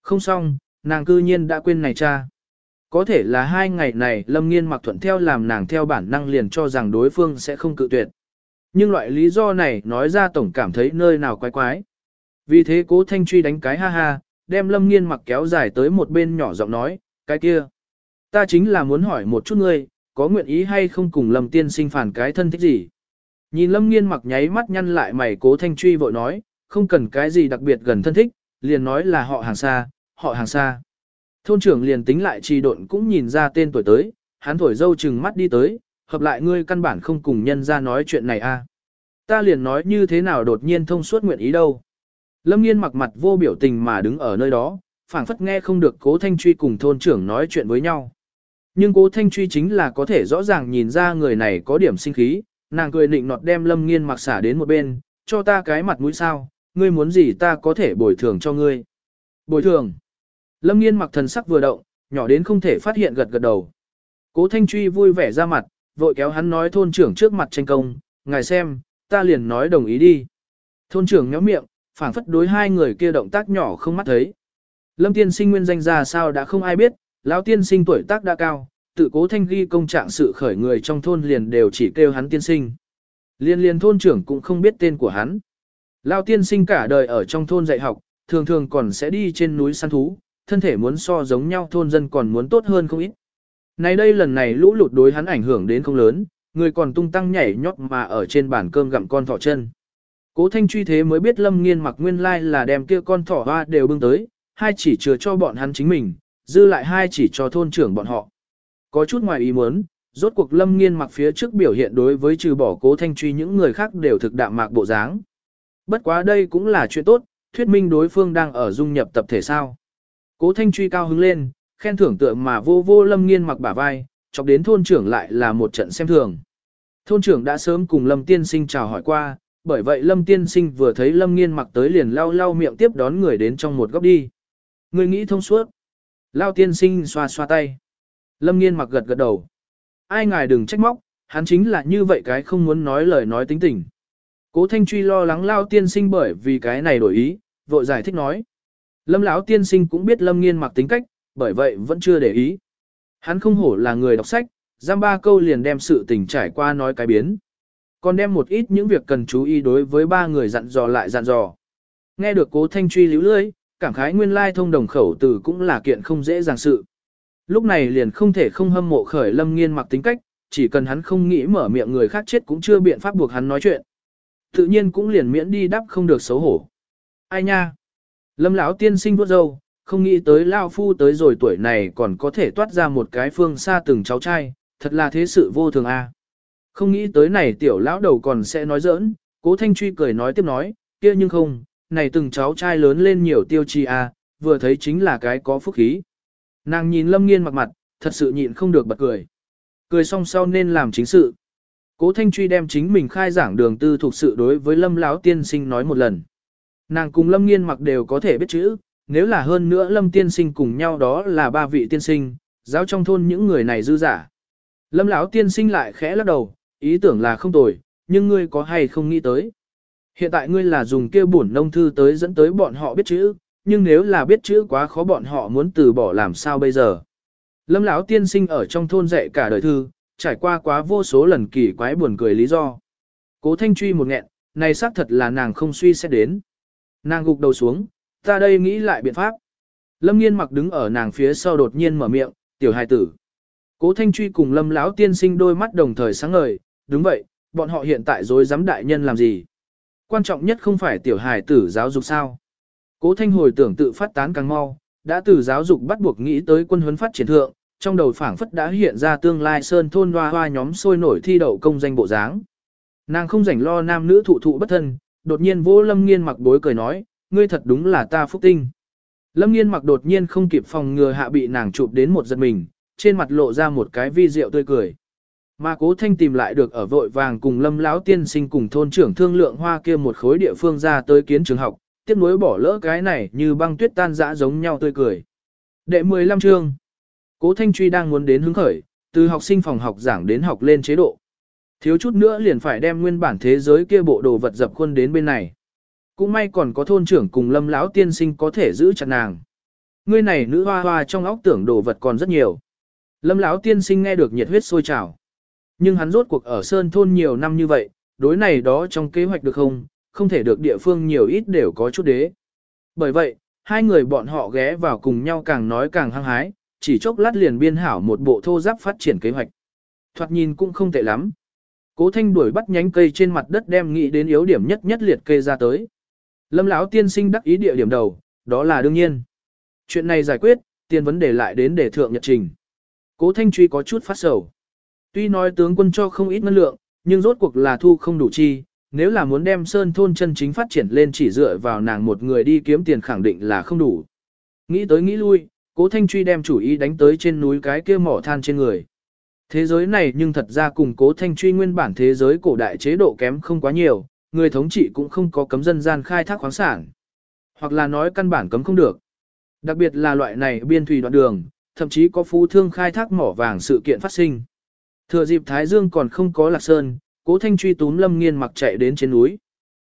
không xong, nàng cư nhiên đã quên này cha. Có thể là hai ngày này lâm nghiên mặc thuận theo làm nàng theo bản năng liền cho rằng đối phương sẽ không cự tuyệt. Nhưng loại lý do này nói ra tổng cảm thấy nơi nào quái quái. Vì thế cố thanh truy đánh cái ha ha, đem lâm nghiên mặc kéo dài tới một bên nhỏ giọng nói, cái kia. Ta chính là muốn hỏi một chút ngươi, có nguyện ý hay không cùng lâm tiên sinh phản cái thân thích gì. Nhìn lâm nghiên mặc nháy mắt nhăn lại mày cố thanh truy vội nói, không cần cái gì đặc biệt gần thân thích, liền nói là họ hàng xa, họ hàng xa. Thôn trưởng liền tính lại trì độn cũng nhìn ra tên tuổi tới, hắn thổi dâu chừng mắt đi tới, hợp lại ngươi căn bản không cùng nhân ra nói chuyện này a. Ta liền nói như thế nào đột nhiên thông suốt nguyện ý đâu. Lâm nghiên mặc mặt vô biểu tình mà đứng ở nơi đó, phảng phất nghe không được cố thanh truy cùng thôn trưởng nói chuyện với nhau. Nhưng cố thanh truy chính là có thể rõ ràng nhìn ra người này có điểm sinh khí, nàng cười nịnh nọt đem lâm nghiên mặc xả đến một bên, cho ta cái mặt mũi sao, ngươi muốn gì ta có thể bồi thường cho ngươi. Bồi thường. Lâm nghiên mặc thần sắc vừa động, nhỏ đến không thể phát hiện gật gật đầu, Cố Thanh Truy vui vẻ ra mặt, vội kéo hắn nói thôn trưởng trước mặt tranh công, ngài xem, ta liền nói đồng ý đi. Thôn trưởng nhó miệng, phản phất đối hai người kia động tác nhỏ không mắt thấy. Lâm tiên sinh nguyên danh ra sao đã không ai biết, lão tiên sinh tuổi tác đã cao, tự cố thanh ghi công trạng sự khởi người trong thôn liền đều chỉ kêu hắn tiên sinh. Liên liên thôn trưởng cũng không biết tên của hắn. Lão tiên sinh cả đời ở trong thôn dạy học, thường thường còn sẽ đi trên núi săn thú, thân thể muốn so giống nhau thôn dân còn muốn tốt hơn không ít. Này đây lần này lũ lụt đối hắn ảnh hưởng đến không lớn, người còn tung tăng nhảy nhót mà ở trên bàn cơm gặm con thỏ chân. Cố thanh truy thế mới biết lâm nghiên mặc nguyên lai là đem kia con thỏ hoa đều bưng tới, hai chỉ chừa cho bọn hắn chính mình, dư lại hai chỉ cho thôn trưởng bọn họ. Có chút ngoài ý muốn, rốt cuộc lâm nghiên mặc phía trước biểu hiện đối với trừ bỏ cố thanh truy những người khác đều thực đạm mạc bộ dáng. Bất quá đây cũng là chuyện tốt, thuyết minh đối phương đang ở dung nhập tập thể sao. Cố thanh truy cao hứng lên, khen thưởng tượng mà vô vô lâm nghiên mặc bả vai, chọc đến thôn trưởng lại là một trận xem thường. Thôn trưởng đã sớm cùng lâm tiên sinh chào hỏi qua, bởi vậy lâm tiên sinh vừa thấy lâm nghiên mặc tới liền lau lau miệng tiếp đón người đến trong một góc đi. Người nghĩ thông suốt. Lao tiên sinh xoa xoa tay. Lâm nghiên mặc gật gật đầu. Ai ngài đừng trách móc, hắn chính là như vậy cái không muốn nói lời nói tính tình. Cố thanh truy lo lắng Lao tiên sinh bởi vì cái này đổi ý, vội giải thích nói. Lâm lão tiên sinh cũng biết lâm nghiên mặc tính cách, bởi vậy vẫn chưa để ý. Hắn không hổ là người đọc sách, giam ba câu liền đem sự tình trải qua nói cái biến. Còn đem một ít những việc cần chú ý đối với ba người dặn dò lại dặn dò. Nghe được cố thanh truy líu lưới, cảm khái nguyên lai thông đồng khẩu từ cũng là kiện không dễ dàng sự. Lúc này liền không thể không hâm mộ khởi lâm nghiên mặc tính cách, chỉ cần hắn không nghĩ mở miệng người khác chết cũng chưa biện pháp buộc hắn nói chuyện. Tự nhiên cũng liền miễn đi đắp không được xấu hổ. Ai nha? Lâm lão tiên sinh vuốt râu, không nghĩ tới lao phu tới rồi tuổi này còn có thể toát ra một cái phương xa từng cháu trai, thật là thế sự vô thường a. Không nghĩ tới này tiểu lão đầu còn sẽ nói giỡn, cố thanh truy cười nói tiếp nói, kia nhưng không, này từng cháu trai lớn lên nhiều tiêu chi a, vừa thấy chính là cái có phúc khí. Nàng nhìn lâm nghiên mặt mặt, thật sự nhịn không được bật cười. Cười xong sau nên làm chính sự. Cố Thanh Truy đem chính mình khai giảng đường tư thuộc sự đối với Lâm lão tiên sinh nói một lần. Nàng cùng Lâm Nghiên mặc đều có thể biết chữ, nếu là hơn nữa Lâm tiên sinh cùng nhau đó là ba vị tiên sinh, giáo trong thôn những người này dư giả. Lâm lão tiên sinh lại khẽ lắc đầu, ý tưởng là không tồi, nhưng ngươi có hay không nghĩ tới. Hiện tại ngươi là dùng kia bổn nông thư tới dẫn tới bọn họ biết chữ, nhưng nếu là biết chữ quá khó bọn họ muốn từ bỏ làm sao bây giờ. Lâm lão tiên sinh ở trong thôn dạy cả đời thư, trải qua quá vô số lần kỳ quái buồn cười lý do. Cố thanh truy một nghẹn, này xác thật là nàng không suy xét đến. Nàng gục đầu xuống, ta đây nghĩ lại biện pháp. Lâm nghiên mặc đứng ở nàng phía sau đột nhiên mở miệng, tiểu hài tử. Cố thanh truy cùng lâm lão tiên sinh đôi mắt đồng thời sáng ngời, đúng vậy, bọn họ hiện tại dối dám đại nhân làm gì. Quan trọng nhất không phải tiểu hài tử giáo dục sao. Cố thanh hồi tưởng tự phát tán càng mau, đã từ giáo dục bắt buộc nghĩ tới quân huấn phát triển thượng, trong đầu phảng phất đã hiện ra tương lai sơn thôn hoa hoa nhóm sôi nổi thi đậu công danh bộ dáng. Nàng không rảnh lo nam nữ thụ thụ bất thân, đột nhiên vô lâm nghiên mặc bối cười nói, ngươi thật đúng là ta phúc tinh. Lâm nghiên mặc đột nhiên không kịp phòng ngừa hạ bị nàng chụp đến một giật mình, trên mặt lộ ra một cái vi diệu tươi cười. Mà cố thanh tìm lại được ở vội vàng cùng lâm lão tiên sinh cùng thôn trưởng thương lượng hoa kia một khối địa phương ra tới kiến trường học, tiếc nuối bỏ lỡ cái này như băng tuyết tan dã giống nhau tươi cười. Đệ 15 chương Cố Thanh Truy đang muốn đến hứng khởi, từ học sinh phòng học giảng đến học lên chế độ. Thiếu chút nữa liền phải đem nguyên bản thế giới kia bộ đồ vật dập khuôn đến bên này. Cũng may còn có thôn trưởng cùng lâm lão tiên sinh có thể giữ chặt nàng. Ngươi này nữ hoa hoa trong óc tưởng đồ vật còn rất nhiều. Lâm lão tiên sinh nghe được nhiệt huyết sôi trào. Nhưng hắn rốt cuộc ở sơn thôn nhiều năm như vậy, đối này đó trong kế hoạch được không, không thể được địa phương nhiều ít đều có chút đế. Bởi vậy, hai người bọn họ ghé vào cùng nhau càng nói càng hăng hái, chỉ chốc lát liền biên hảo một bộ thô giáp phát triển kế hoạch. Thoạt nhìn cũng không tệ lắm. Cố Thanh đuổi bắt nhánh cây trên mặt đất đem nghĩ đến yếu điểm nhất nhất liệt kê ra tới. Lâm lão tiên sinh đắc ý địa điểm đầu, đó là đương nhiên. Chuyện này giải quyết, tiền vấn đề lại đến để thượng nhật trình. Cố Thanh truy có chút phát sầu. Tuy nói tướng quân cho không ít ngân lượng, nhưng rốt cuộc là thu không đủ chi, nếu là muốn đem sơn thôn chân chính phát triển lên chỉ dựa vào nàng một người đi kiếm tiền khẳng định là không đủ. Nghĩ tới nghĩ lui, cố thanh truy đem chủ ý đánh tới trên núi cái kia mỏ than trên người. Thế giới này nhưng thật ra cùng cố thanh truy nguyên bản thế giới cổ đại chế độ kém không quá nhiều, người thống trị cũng không có cấm dân gian khai thác khoáng sản. Hoặc là nói căn bản cấm không được. Đặc biệt là loại này biên thủy đoạn đường, thậm chí có phú thương khai thác mỏ vàng sự kiện phát sinh. Thừa dịp Thái Dương còn không có lạc sơn, cố thanh truy túm lâm nghiên mặc chạy đến trên núi.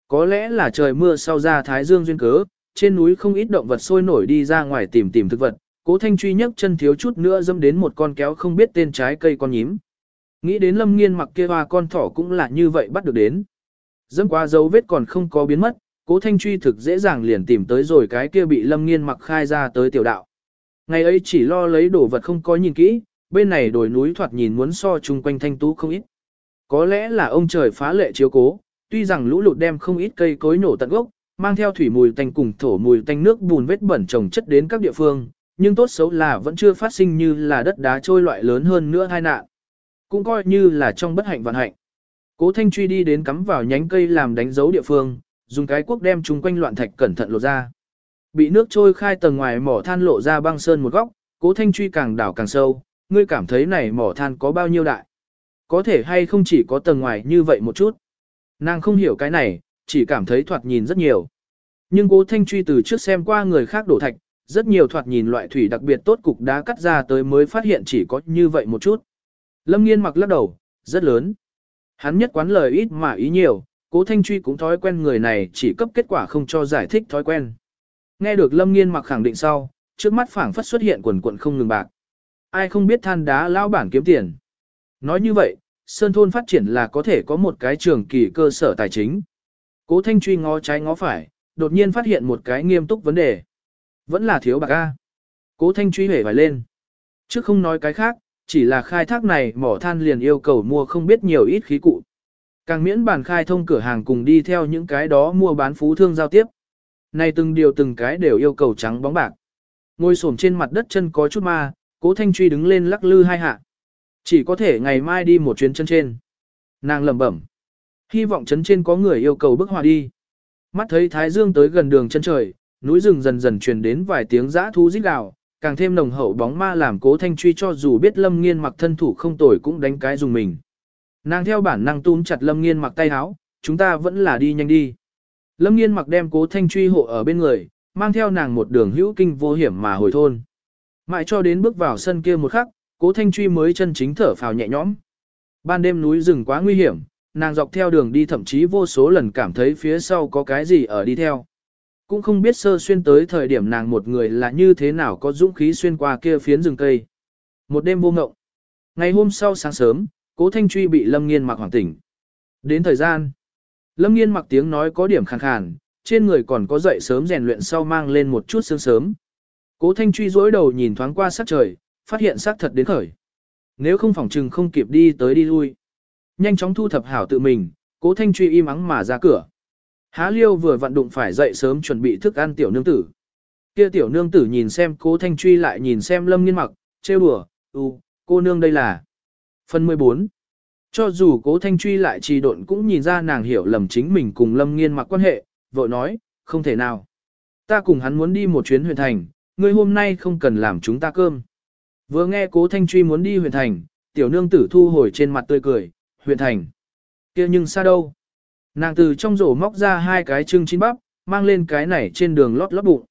Có lẽ là trời mưa sau ra Thái Dương duyên cớ, trên núi không ít động vật sôi nổi đi ra ngoài tìm tìm thực vật, cố thanh truy nhấc chân thiếu chút nữa dâm đến một con kéo không biết tên trái cây con nhím. Nghĩ đến lâm nghiên mặc kia hoa con thỏ cũng là như vậy bắt được đến. Dâm qua dấu vết còn không có biến mất, cố thanh truy thực dễ dàng liền tìm tới rồi cái kia bị lâm nghiên mặc khai ra tới tiểu đạo. Ngày ấy chỉ lo lấy đồ vật không có nhìn kỹ, bên này đồi núi thoạt nhìn muốn so chung quanh thanh tú không ít. Có lẽ là ông trời phá lệ chiếu cố, tuy rằng lũ lụt đem không ít cây cối nổ tận gốc, mang theo thủy mùi tanh cùng thổ mùi tanh nước bùn vết bẩn trồng chất đến các địa phương, nhưng tốt xấu là vẫn chưa phát sinh như là đất đá trôi loại lớn hơn nữa tai nạn. Cũng coi như là trong bất hạnh vạn hạnh. Cố Thanh truy đi đến cắm vào nhánh cây làm đánh dấu địa phương, dùng cái cuốc đem chúng quanh loạn thạch cẩn thận lộ ra. Bị nước trôi khai tầng ngoài mỏ than lộ ra băng sơn một góc, Cố Thanh truy càng đảo càng sâu, ngươi cảm thấy này mỏ than có bao nhiêu đại? Có thể hay không chỉ có tầng ngoài như vậy một chút. Nàng không hiểu cái này, chỉ cảm thấy thoạt nhìn rất nhiều. Nhưng cố thanh truy từ trước xem qua người khác đổ thạch, rất nhiều thoạt nhìn loại thủy đặc biệt tốt cục đá cắt ra tới mới phát hiện chỉ có như vậy một chút. Lâm nghiên mặc lắc đầu, rất lớn. Hắn nhất quán lời ít mà ý nhiều, cố thanh truy cũng thói quen người này chỉ cấp kết quả không cho giải thích thói quen. Nghe được lâm nghiên mặc khẳng định sau, trước mắt phảng phất xuất hiện quần quận không ngừng bạc. Ai không biết than đá lao bản kiếm tiền. Nói như vậy, Sơn Thôn phát triển là có thể có một cái trường kỳ cơ sở tài chính. Cố Thanh Truy ngó trái ngó phải, đột nhiên phát hiện một cái nghiêm túc vấn đề. Vẫn là thiếu bạc A. Cố Thanh Truy hể vài lên. trước không nói cái khác, chỉ là khai thác này mỏ than liền yêu cầu mua không biết nhiều ít khí cụ. Càng miễn bàn khai thông cửa hàng cùng đi theo những cái đó mua bán phú thương giao tiếp. Này từng điều từng cái đều yêu cầu trắng bóng bạc. Ngồi xổm trên mặt đất chân có chút ma, cố thanh truy đứng lên lắc lư hai hạ. Chỉ có thể ngày mai đi một chuyến chân trên. Nàng lẩm bẩm. Hy vọng chân trên có người yêu cầu bức họa đi. Mắt thấy Thái Dương tới gần đường chân trời, núi rừng dần dần truyền đến vài tiếng giã thú rít gào, càng thêm nồng hậu bóng ma làm cố thanh truy cho dù biết lâm nghiên mặc thân thủ không tồi cũng đánh cái dùng mình. Nàng theo bản năng túm chặt lâm nghiên mặc tay áo, chúng ta vẫn là đi nhanh đi. Lâm nghiên mặc đem cố thanh truy hộ ở bên người, mang theo nàng một đường hữu kinh vô hiểm mà hồi thôn. Mãi cho đến bước vào sân kia một khắc, cố thanh truy mới chân chính thở phào nhẹ nhõm. Ban đêm núi rừng quá nguy hiểm, nàng dọc theo đường đi thậm chí vô số lần cảm thấy phía sau có cái gì ở đi theo. Cũng không biết sơ xuyên tới thời điểm nàng một người là như thế nào có dũng khí xuyên qua kia phiến rừng cây. Một đêm vô ngộng. Ngày hôm sau sáng sớm, cố thanh truy bị lâm nghiên mặc hoàng tỉnh. Đến thời gian, lâm nghiên mặc tiếng nói có điểm khàn khàn, trên người còn có dậy sớm rèn luyện sau mang lên một chút sương sớm. Cố thanh truy dối đầu nhìn thoáng qua sắc trời, phát hiện sắc thật đến khởi. Nếu không phòng trừng không kịp đi tới đi lui. Nhanh chóng thu thập hảo tự mình, cố thanh truy im ắng mà ra cửa. Há liêu vừa vận đụng phải dậy sớm chuẩn bị thức ăn tiểu nương tử. Kia tiểu nương tử nhìn xem cố thanh truy lại nhìn xem lâm nghiên mặc, trêu đùa, u, cô nương đây là. Phần 14. Cho dù cố thanh truy lại trì độn cũng nhìn ra nàng hiểu lầm chính mình cùng lâm nghiên mặc quan hệ, vợ nói, không thể nào. Ta cùng hắn muốn đi một chuyến huyền thành, ngươi hôm nay không cần làm chúng ta cơm. Vừa nghe cố thanh truy muốn đi huyền thành, tiểu nương tử thu hồi trên mặt tươi cười, huyền thành. kia nhưng xa đâu? Nàng từ trong rổ móc ra hai cái trưng chín bắp, mang lên cái này trên đường lót lót bụng.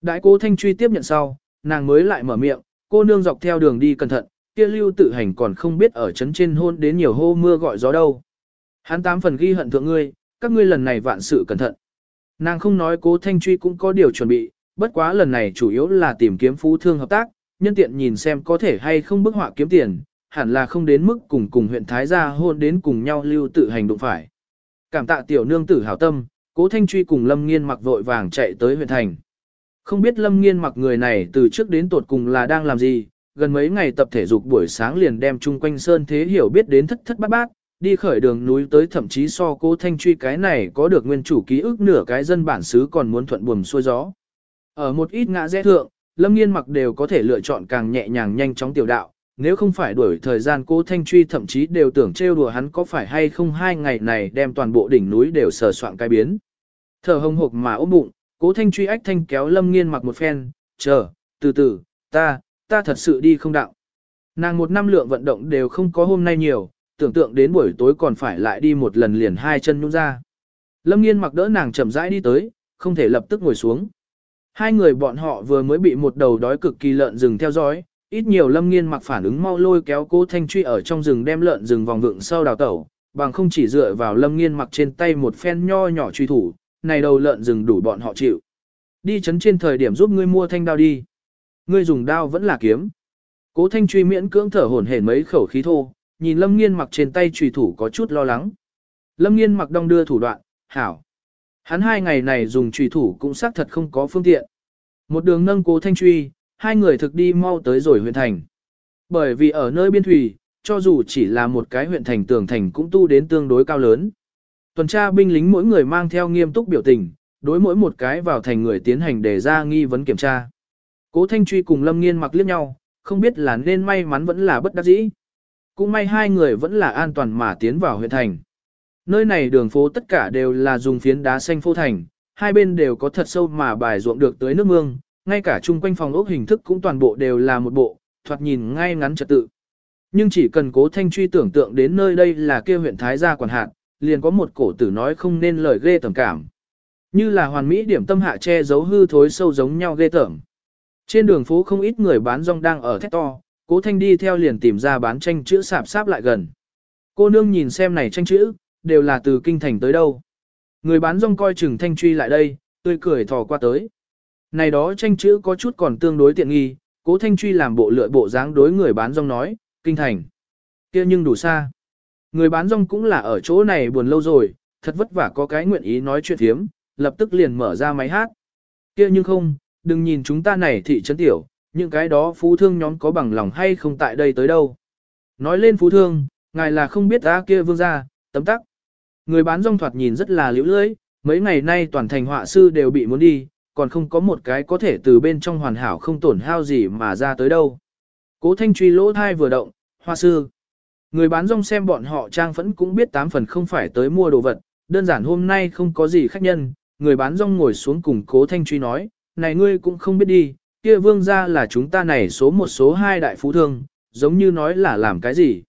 Đại cố thanh truy tiếp nhận sau, nàng mới lại mở miệng, cô nương dọc theo đường đi cẩn thận, kia lưu tự hành còn không biết ở chấn trên hôn đến nhiều hô mưa gọi gió đâu. Hắn tám phần ghi hận thượng ngươi, các ngươi lần này vạn sự cẩn thận. Nàng không nói cố thanh truy cũng có điều chuẩn bị, bất quá lần này chủ yếu là tìm kiếm phú thương hợp tác, nhân tiện nhìn xem có thể hay không bức họa kiếm tiền, hẳn là không đến mức cùng cùng huyện Thái gia hôn đến cùng nhau lưu tự hành đụng phải. Cảm tạ tiểu nương tử hảo tâm, cố thanh truy cùng Lâm Nghiên mặc vội vàng chạy tới huyện thành. Không biết Lâm Nghiên mặc người này từ trước đến tột cùng là đang làm gì, gần mấy ngày tập thể dục buổi sáng liền đem chung quanh sơn thế hiểu biết đến thất thất bát bát, đi khởi đường núi tới thậm chí so cố thanh truy cái này có được nguyên chủ ký ức nửa cái dân bản xứ còn muốn thuận buồm xuôi gió. Ở một ít ngã rẽ thượng, Lâm Nghiên mặc đều có thể lựa chọn càng nhẹ nhàng nhanh chóng tiểu đạo, nếu không phải đuổi thời gian cố Thanh Truy thậm chí đều tưởng trêu đùa hắn có phải hay không hai ngày này đem toàn bộ đỉnh núi đều sờ soạn cái biến. Thở hồng hộc mà ôm bụng, cố Thanh Truy ách thanh kéo Lâm Nghiên mặc một phen, chờ, từ từ, ta, ta thật sự đi không đạo. Nàng một năm lượng vận động đều không có hôm nay nhiều, tưởng tượng đến buổi tối còn phải lại đi một lần liền hai chân nhún ra. Lâm Nghiên mặc đỡ nàng chậm rãi đi tới, không thể lập tức ngồi xuống. Hai người bọn họ vừa mới bị một đầu đói cực kỳ lợn rừng theo dõi, ít nhiều lâm nghiên mặc phản ứng mau lôi kéo cố thanh truy ở trong rừng đem lợn rừng vòng vựng sau đào tẩu, bằng không chỉ dựa vào lâm nghiên mặc trên tay một phen nho nhỏ truy thủ, này đầu lợn rừng đủ bọn họ chịu. Đi chấn trên thời điểm giúp ngươi mua thanh đao đi. Ngươi dùng đao vẫn là kiếm. Cố thanh truy miễn cưỡng thở hổn hển mấy khẩu khí thô, nhìn lâm nghiên mặc trên tay truy thủ có chút lo lắng. Lâm nghiên mặc đong đưa thủ đoạn, hảo. Hắn hai ngày này dùng truy thủ cũng xác thật không có phương tiện. Một đường nâng cố thanh truy, hai người thực đi mau tới rồi huyện thành. Bởi vì ở nơi biên thủy, cho dù chỉ là một cái huyện thành tường thành cũng tu đến tương đối cao lớn. Tuần tra binh lính mỗi người mang theo nghiêm túc biểu tình, đối mỗi một cái vào thành người tiến hành đề ra nghi vấn kiểm tra. Cố Thanh Truy cùng Lâm Nghiên mặc liếc nhau, không biết là nên may mắn vẫn là bất đắc dĩ. Cũng may hai người vẫn là an toàn mà tiến vào huyện thành. Nơi này đường phố tất cả đều là dùng phiến đá xanh phô thành, hai bên đều có thật sâu mà bài ruộng được tới nước mương, ngay cả chung quanh phòng ốc hình thức cũng toàn bộ đều là một bộ, thoạt nhìn ngay ngắn trật tự. Nhưng chỉ cần cố thanh truy tưởng tượng đến nơi đây là kia huyện Thái gia quản hạt, liền có một cổ tử nói không nên lời ghê tởm cảm. Như là hoàn mỹ điểm tâm hạ che giấu hư thối sâu giống nhau ghê tởm. Trên đường phố không ít người bán rong đang ở thét to, cố thanh đi theo liền tìm ra bán tranh chữ sạp sáp lại gần. Cô nương nhìn xem này tranh chữ, đều là từ kinh thành tới đâu. Người bán rong coi chừng thanh truy lại đây, tươi cười thò qua tới. Này đó tranh chữ có chút còn tương đối tiện nghi, cố thanh truy làm bộ lựa bộ dáng đối người bán rong nói, kinh thành. kia nhưng đủ xa. Người bán rong cũng là ở chỗ này buồn lâu rồi, thật vất vả có cái nguyện ý nói chuyện thiếm, lập tức liền mở ra máy hát. kia nhưng không, đừng nhìn chúng ta này thị trấn tiểu, những cái đó phú thương nhóm có bằng lòng hay không tại đây tới đâu. Nói lên phú thương, ngài là không biết ta kia vương gia, tấm tắc. Người bán rong thoạt nhìn rất là liễu lưỡi, mấy ngày nay toàn thành họa sư đều bị muốn đi, còn không có một cái có thể từ bên trong hoàn hảo không tổn hao gì mà ra tới đâu. Cố thanh truy lỗ thai vừa động, hoa sư. Người bán rong xem bọn họ trang phẫn cũng biết tám phần không phải tới mua đồ vật, đơn giản hôm nay không có gì khách nhân, người bán rong ngồi xuống cùng cố thanh truy nói, này ngươi cũng không biết đi, kia vương gia là chúng ta này số một số hai đại phú thương, giống như nói là làm cái gì.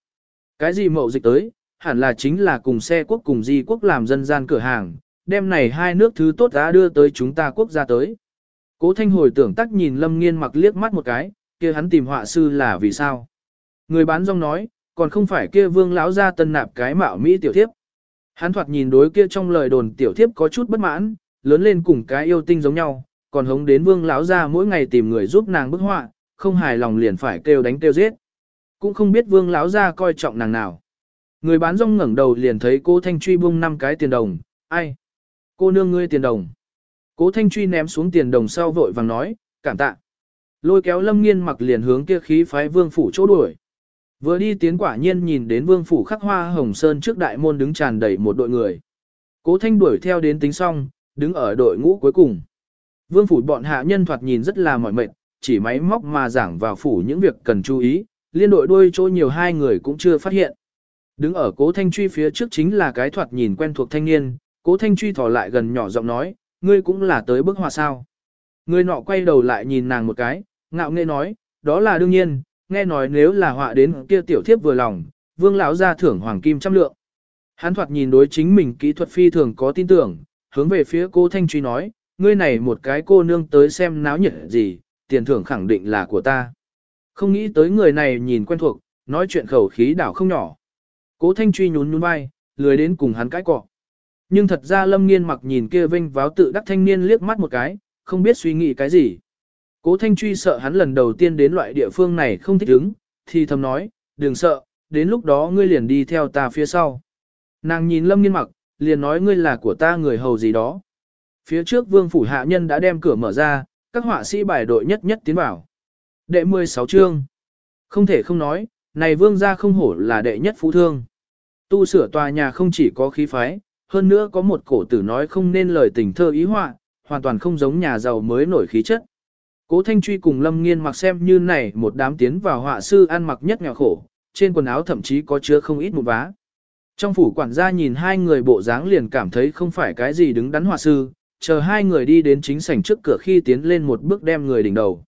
Cái gì mậu dịch tới, hẳn là chính là cùng xe quốc cùng di quốc làm dân gian cửa hàng, đem này hai nước thứ tốt đã đưa tới chúng ta quốc gia tới. Cố thanh hồi tưởng tắc nhìn lâm nghiên mặc liếc mắt một cái, kia hắn tìm họa sư là vì sao. Người bán rong nói, còn không phải kia vương lão ra tân nạp cái mạo Mỹ tiểu thiếp. Hắn thoạt nhìn đối kia trong lời đồn tiểu thiếp có chút bất mãn, lớn lên cùng cái yêu tinh giống nhau, còn hống đến vương lão ra mỗi ngày tìm người giúp nàng bức họa, không hài lòng liền phải kêu đánh kêu giết. Cũng không biết vương lão ra coi trọng nàng nào. Người bán rong ngẩng đầu liền thấy cô Thanh Truy bung năm cái tiền đồng, ai? Cô nương ngươi tiền đồng. Cố Thanh Truy ném xuống tiền đồng sau vội vàng nói, cảm tạ. Lôi kéo Lâm Nghiên mặc liền hướng kia khí phái vương phủ chỗ đuổi. Vừa đi tiến quả nhiên nhìn đến vương phủ khắc hoa hồng sơn trước đại môn đứng tràn đầy một đội người. Cố Thanh đuổi theo đến tính xong, đứng ở đội ngũ cuối cùng. Vương phủ bọn hạ nhân thoạt nhìn rất là mỏi mệt, chỉ máy móc mà giảng vào phủ những việc cần chú ý, liên đội đuôi chỗ nhiều hai người cũng chưa phát hiện. Đứng ở cố thanh truy phía trước chính là cái thoạt nhìn quen thuộc thanh niên, cố thanh truy thỏ lại gần nhỏ giọng nói, ngươi cũng là tới bức họa sao. Người nọ quay đầu lại nhìn nàng một cái, ngạo nghễ nói, đó là đương nhiên, nghe nói nếu là họa đến kia tiểu thiếp vừa lòng, vương lão ra thưởng hoàng kim trăm lượng. Hắn thoạt nhìn đối chính mình kỹ thuật phi thường có tin tưởng, hướng về phía cô Thanh Truy nói, ngươi này một cái cô nương tới xem náo nhiệt gì, tiền thưởng khẳng định là của ta. Không nghĩ tới người này nhìn quen thuộc, nói chuyện khẩu khí đảo không nhỏ. Cố Thanh Truy nhún nhún vai, lười đến cùng hắn cãi cọ. Nhưng thật ra Lâm Nghiên mặc nhìn kia vinh váo tự đắc thanh niên liếc mắt một cái, không biết suy nghĩ cái gì. Cố Thanh Truy sợ hắn lần đầu tiên đến loại địa phương này không thích ứng, thì thầm nói, đừng sợ, đến lúc đó ngươi liền đi theo ta phía sau. Nàng nhìn Lâm Nghiên mặc, liền nói ngươi là của ta người hầu gì đó. Phía trước vương phủ hạ nhân đã đem cửa mở ra, các họa sĩ bài đội nhất nhất tiến vào. Đệ 16 chương. Không thể không nói, này vương gia không hổ là đệ nhất phú thương. Tu sửa tòa nhà không chỉ có khí phái, hơn nữa có một cổ tử nói không nên lời tình thơ ý họa, hoàn toàn không giống nhà giàu mới nổi khí chất. Cố Thanh Truy cùng Lâm Nghiên mặc xem như này một đám tiến vào họa sư ăn mặc nhất nghèo khổ, trên quần áo thậm chí có chứa không ít một vá. Trong phủ quản gia nhìn hai người bộ dáng liền cảm thấy không phải cái gì đứng đắn họa sư, chờ hai người đi đến chính sảnh trước cửa khi tiến lên một bước đem người đỉnh đầu.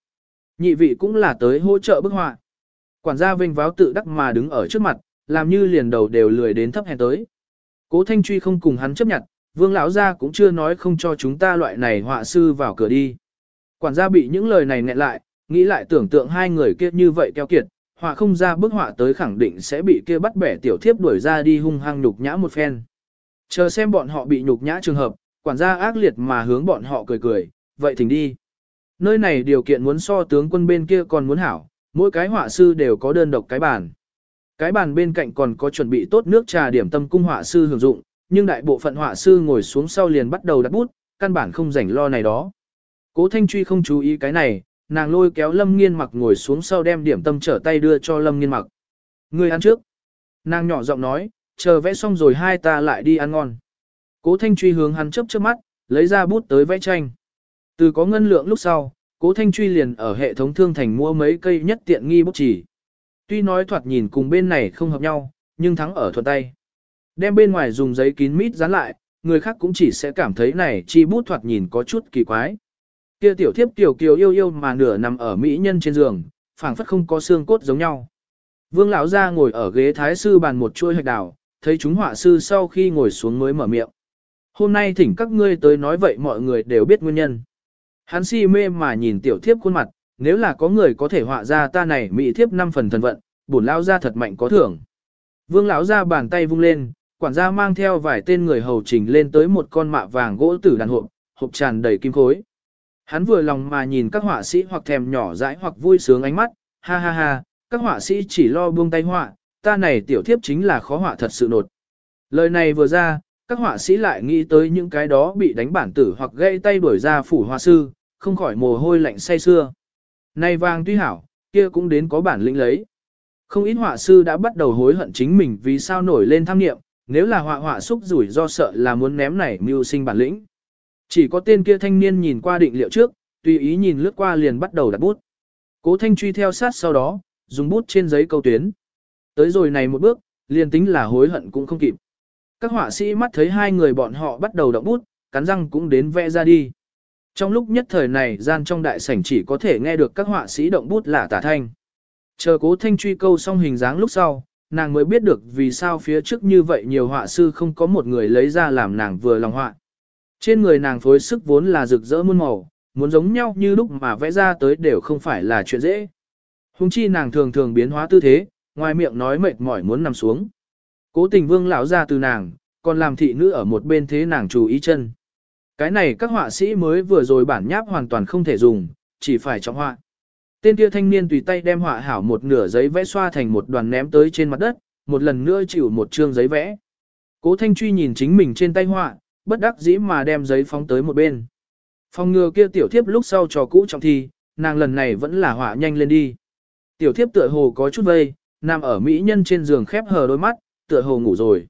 Nhị vị cũng là tới hỗ trợ bức họa. Quản gia vinh váo tự đắc mà đứng ở trước mặt, làm như liền đầu đều lười đến thấp hèn tới. Cố Thanh Truy không cùng hắn chấp nhận, Vương lão gia cũng chưa nói không cho chúng ta loại này họa sư vào cửa đi. Quản gia bị những lời này nghẹn lại, nghĩ lại tưởng tượng hai người kia như vậy keo kiệt, họa không ra bức họa tới khẳng định sẽ bị kia bắt bẻ tiểu thiếp đuổi ra đi hung hăng nhục nhã một phen. Chờ xem bọn họ bị nhục nhã trường hợp, quản gia ác liệt mà hướng bọn họ cười cười, vậy thỉnh đi. Nơi này điều kiện muốn so tướng quân bên kia còn muốn hảo, mỗi cái họa sư đều có đơn độc cái bản. Cái bàn bên cạnh còn có chuẩn bị tốt nước trà điểm tâm cung họa sư hưởng dụng, nhưng đại bộ phận họa sư ngồi xuống sau liền bắt đầu đặt bút, căn bản không rảnh lo này đó. Cố Thanh Truy không chú ý cái này, nàng lôi kéo Lâm Nghiên mặc ngồi xuống sau đem điểm tâm trở tay đưa cho Lâm Nghiên mặc. Ngươi ăn trước. Nàng nhỏ giọng nói, chờ vẽ xong rồi hai ta lại đi ăn ngon. Cố Thanh Truy hướng hắn chớp chớp mắt, lấy ra bút tới vẽ tranh. Từ có ngân lượng lúc sau, Cố Thanh Truy liền ở hệ thống thương thành mua mấy cây nhất tiện nghi bút chỉ. Tuy nói thoạt nhìn cùng bên này không hợp nhau, nhưng thắng ở thuận tay. Đem bên ngoài dùng giấy kín mít dán lại, người khác cũng chỉ sẽ cảm thấy này chi bút thoạt nhìn có chút kỳ quái. Kia tiểu thiếp tiểu kiều yêu yêu mà nửa nằm ở mỹ nhân trên giường, phảng phất không có xương cốt giống nhau. Vương lão gia ngồi ở ghế thái sư bàn một chuôi hạch đào, thấy chúng họa sư sau khi ngồi xuống mới mở miệng. Hôm nay thỉnh các ngươi tới nói vậy mọi người đều biết nguyên nhân. Hắn si mê mà nhìn tiểu thiếp khuôn mặt, nếu là có người có thể họa ra ta này mỹ thiếp năm phần thần vận, bổn lão gia thật mạnh có thưởng. Vương lão gia bàn tay vung lên, quản gia mang theo vài tên người hầu trình lên tới một con mạ vàng gỗ tử đàn hộp, hộp tràn đầy kim khối. Hắn vừa lòng mà nhìn các họa sĩ hoặc thèm nhỏ dãi hoặc vui sướng ánh mắt, ha ha ha, các họa sĩ chỉ lo buông tay họa, ta này tiểu thiếp chính là khó họa thật sự nột. Lời này vừa ra, các họa sĩ lại nghĩ tới những cái đó bị đánh bản tử hoặc gây tay đuổi ra phủ họa sư, không khỏi mồ hôi lạnh say xưa. Nay vàng tuy hảo, kia cũng đến có bản lĩnh lấy. Không ít họa sư đã bắt đầu hối hận chính mình vì sao nổi lên tham niệm, nếu là họa họa xúc rủi do sợ là muốn ném này mưu sinh bản lĩnh. Chỉ có tên kia thanh niên nhìn qua định liệu trước, tùy ý nhìn lướt qua liền bắt đầu đặt bút. Cố thanh truy theo sát sau đó, dùng bút trên giấy câu tuyến. Tới rồi này một bước, liền tính là hối hận cũng không kịp. Các họa sĩ mắt thấy hai người bọn họ bắt đầu động bút, cắn răng cũng đến vẽ ra đi. Trong lúc nhất thời này gian trong đại sảnh chỉ có thể nghe được các họa sĩ động bút là tả thanh. Chờ cố thanh truy câu xong hình dáng lúc sau, nàng mới biết được vì sao phía trước như vậy nhiều họa sư không có một người lấy ra làm nàng vừa lòng họa. Trên người nàng phối sức vốn là rực rỡ muôn màu, muốn giống nhau như lúc mà vẽ ra tới đều không phải là chuyện dễ. Hùng chi nàng thường thường biến hóa tư thế, ngoài miệng nói mệt mỏi muốn nằm xuống. Cố tình vương lão ra từ nàng, còn làm thị nữ ở một bên thế nàng chú ý chân. Cái này các họa sĩ mới vừa rồi bản nháp hoàn toàn không thể dùng, chỉ phải trọng họa. Tên kia thanh niên tùy tay đem họa hảo một nửa giấy vẽ xoa thành một đoàn ném tới trên mặt đất, một lần nữa chịu một chương giấy vẽ. Cố Thanh Truy nhìn chính mình trên tay họa, bất đắc dĩ mà đem giấy phóng tới một bên. Phòng ngừa kia tiểu thiếp lúc sau trò cũ trọng thi, nàng lần này vẫn là họa nhanh lên đi. Tiểu thiếp tựa hồ có chút vây, nằm ở mỹ nhân trên giường khép hờ đôi mắt, tựa hồ ngủ rồi.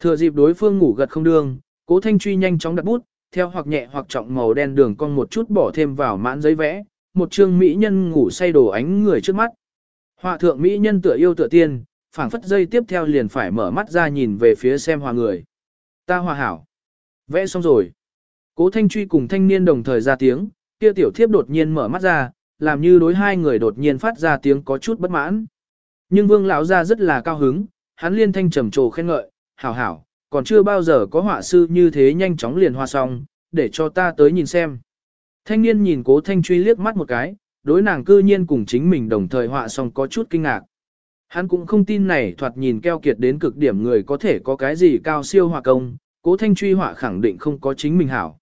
Thừa dịp đối phương ngủ gật không đương, cố thanh truy nhanh chóng đặt bút, theo hoặc nhẹ hoặc trọng màu đen đường con một chút bỏ thêm vào mãn giấy vẽ, một chương mỹ nhân ngủ say đồ ánh người trước mắt. Họa thượng mỹ nhân tựa yêu tựa tiên, phảng phất dây tiếp theo liền phải mở mắt ra nhìn về phía xem hòa người. Ta hòa hảo. Vẽ xong rồi. Cố Thanh Truy cùng thanh niên đồng thời ra tiếng, kia tiểu thiếp đột nhiên mở mắt ra, làm như đối hai người đột nhiên phát ra tiếng có chút bất mãn. Nhưng vương lão ra rất là cao hứng, hắn liên thanh trầm trồ khen ngợi, hảo hảo, còn chưa bao giờ có họa sư như thế nhanh chóng liền hoa xong, để cho ta tới nhìn xem. Thanh niên nhìn cố thanh truy liếc mắt một cái, đối nàng cư nhiên cùng chính mình đồng thời họa xong có chút kinh ngạc. Hắn cũng không tin này thoạt nhìn keo kiệt đến cực điểm người có thể có cái gì cao siêu họa công, cố thanh truy họa khẳng định không có chính mình hảo.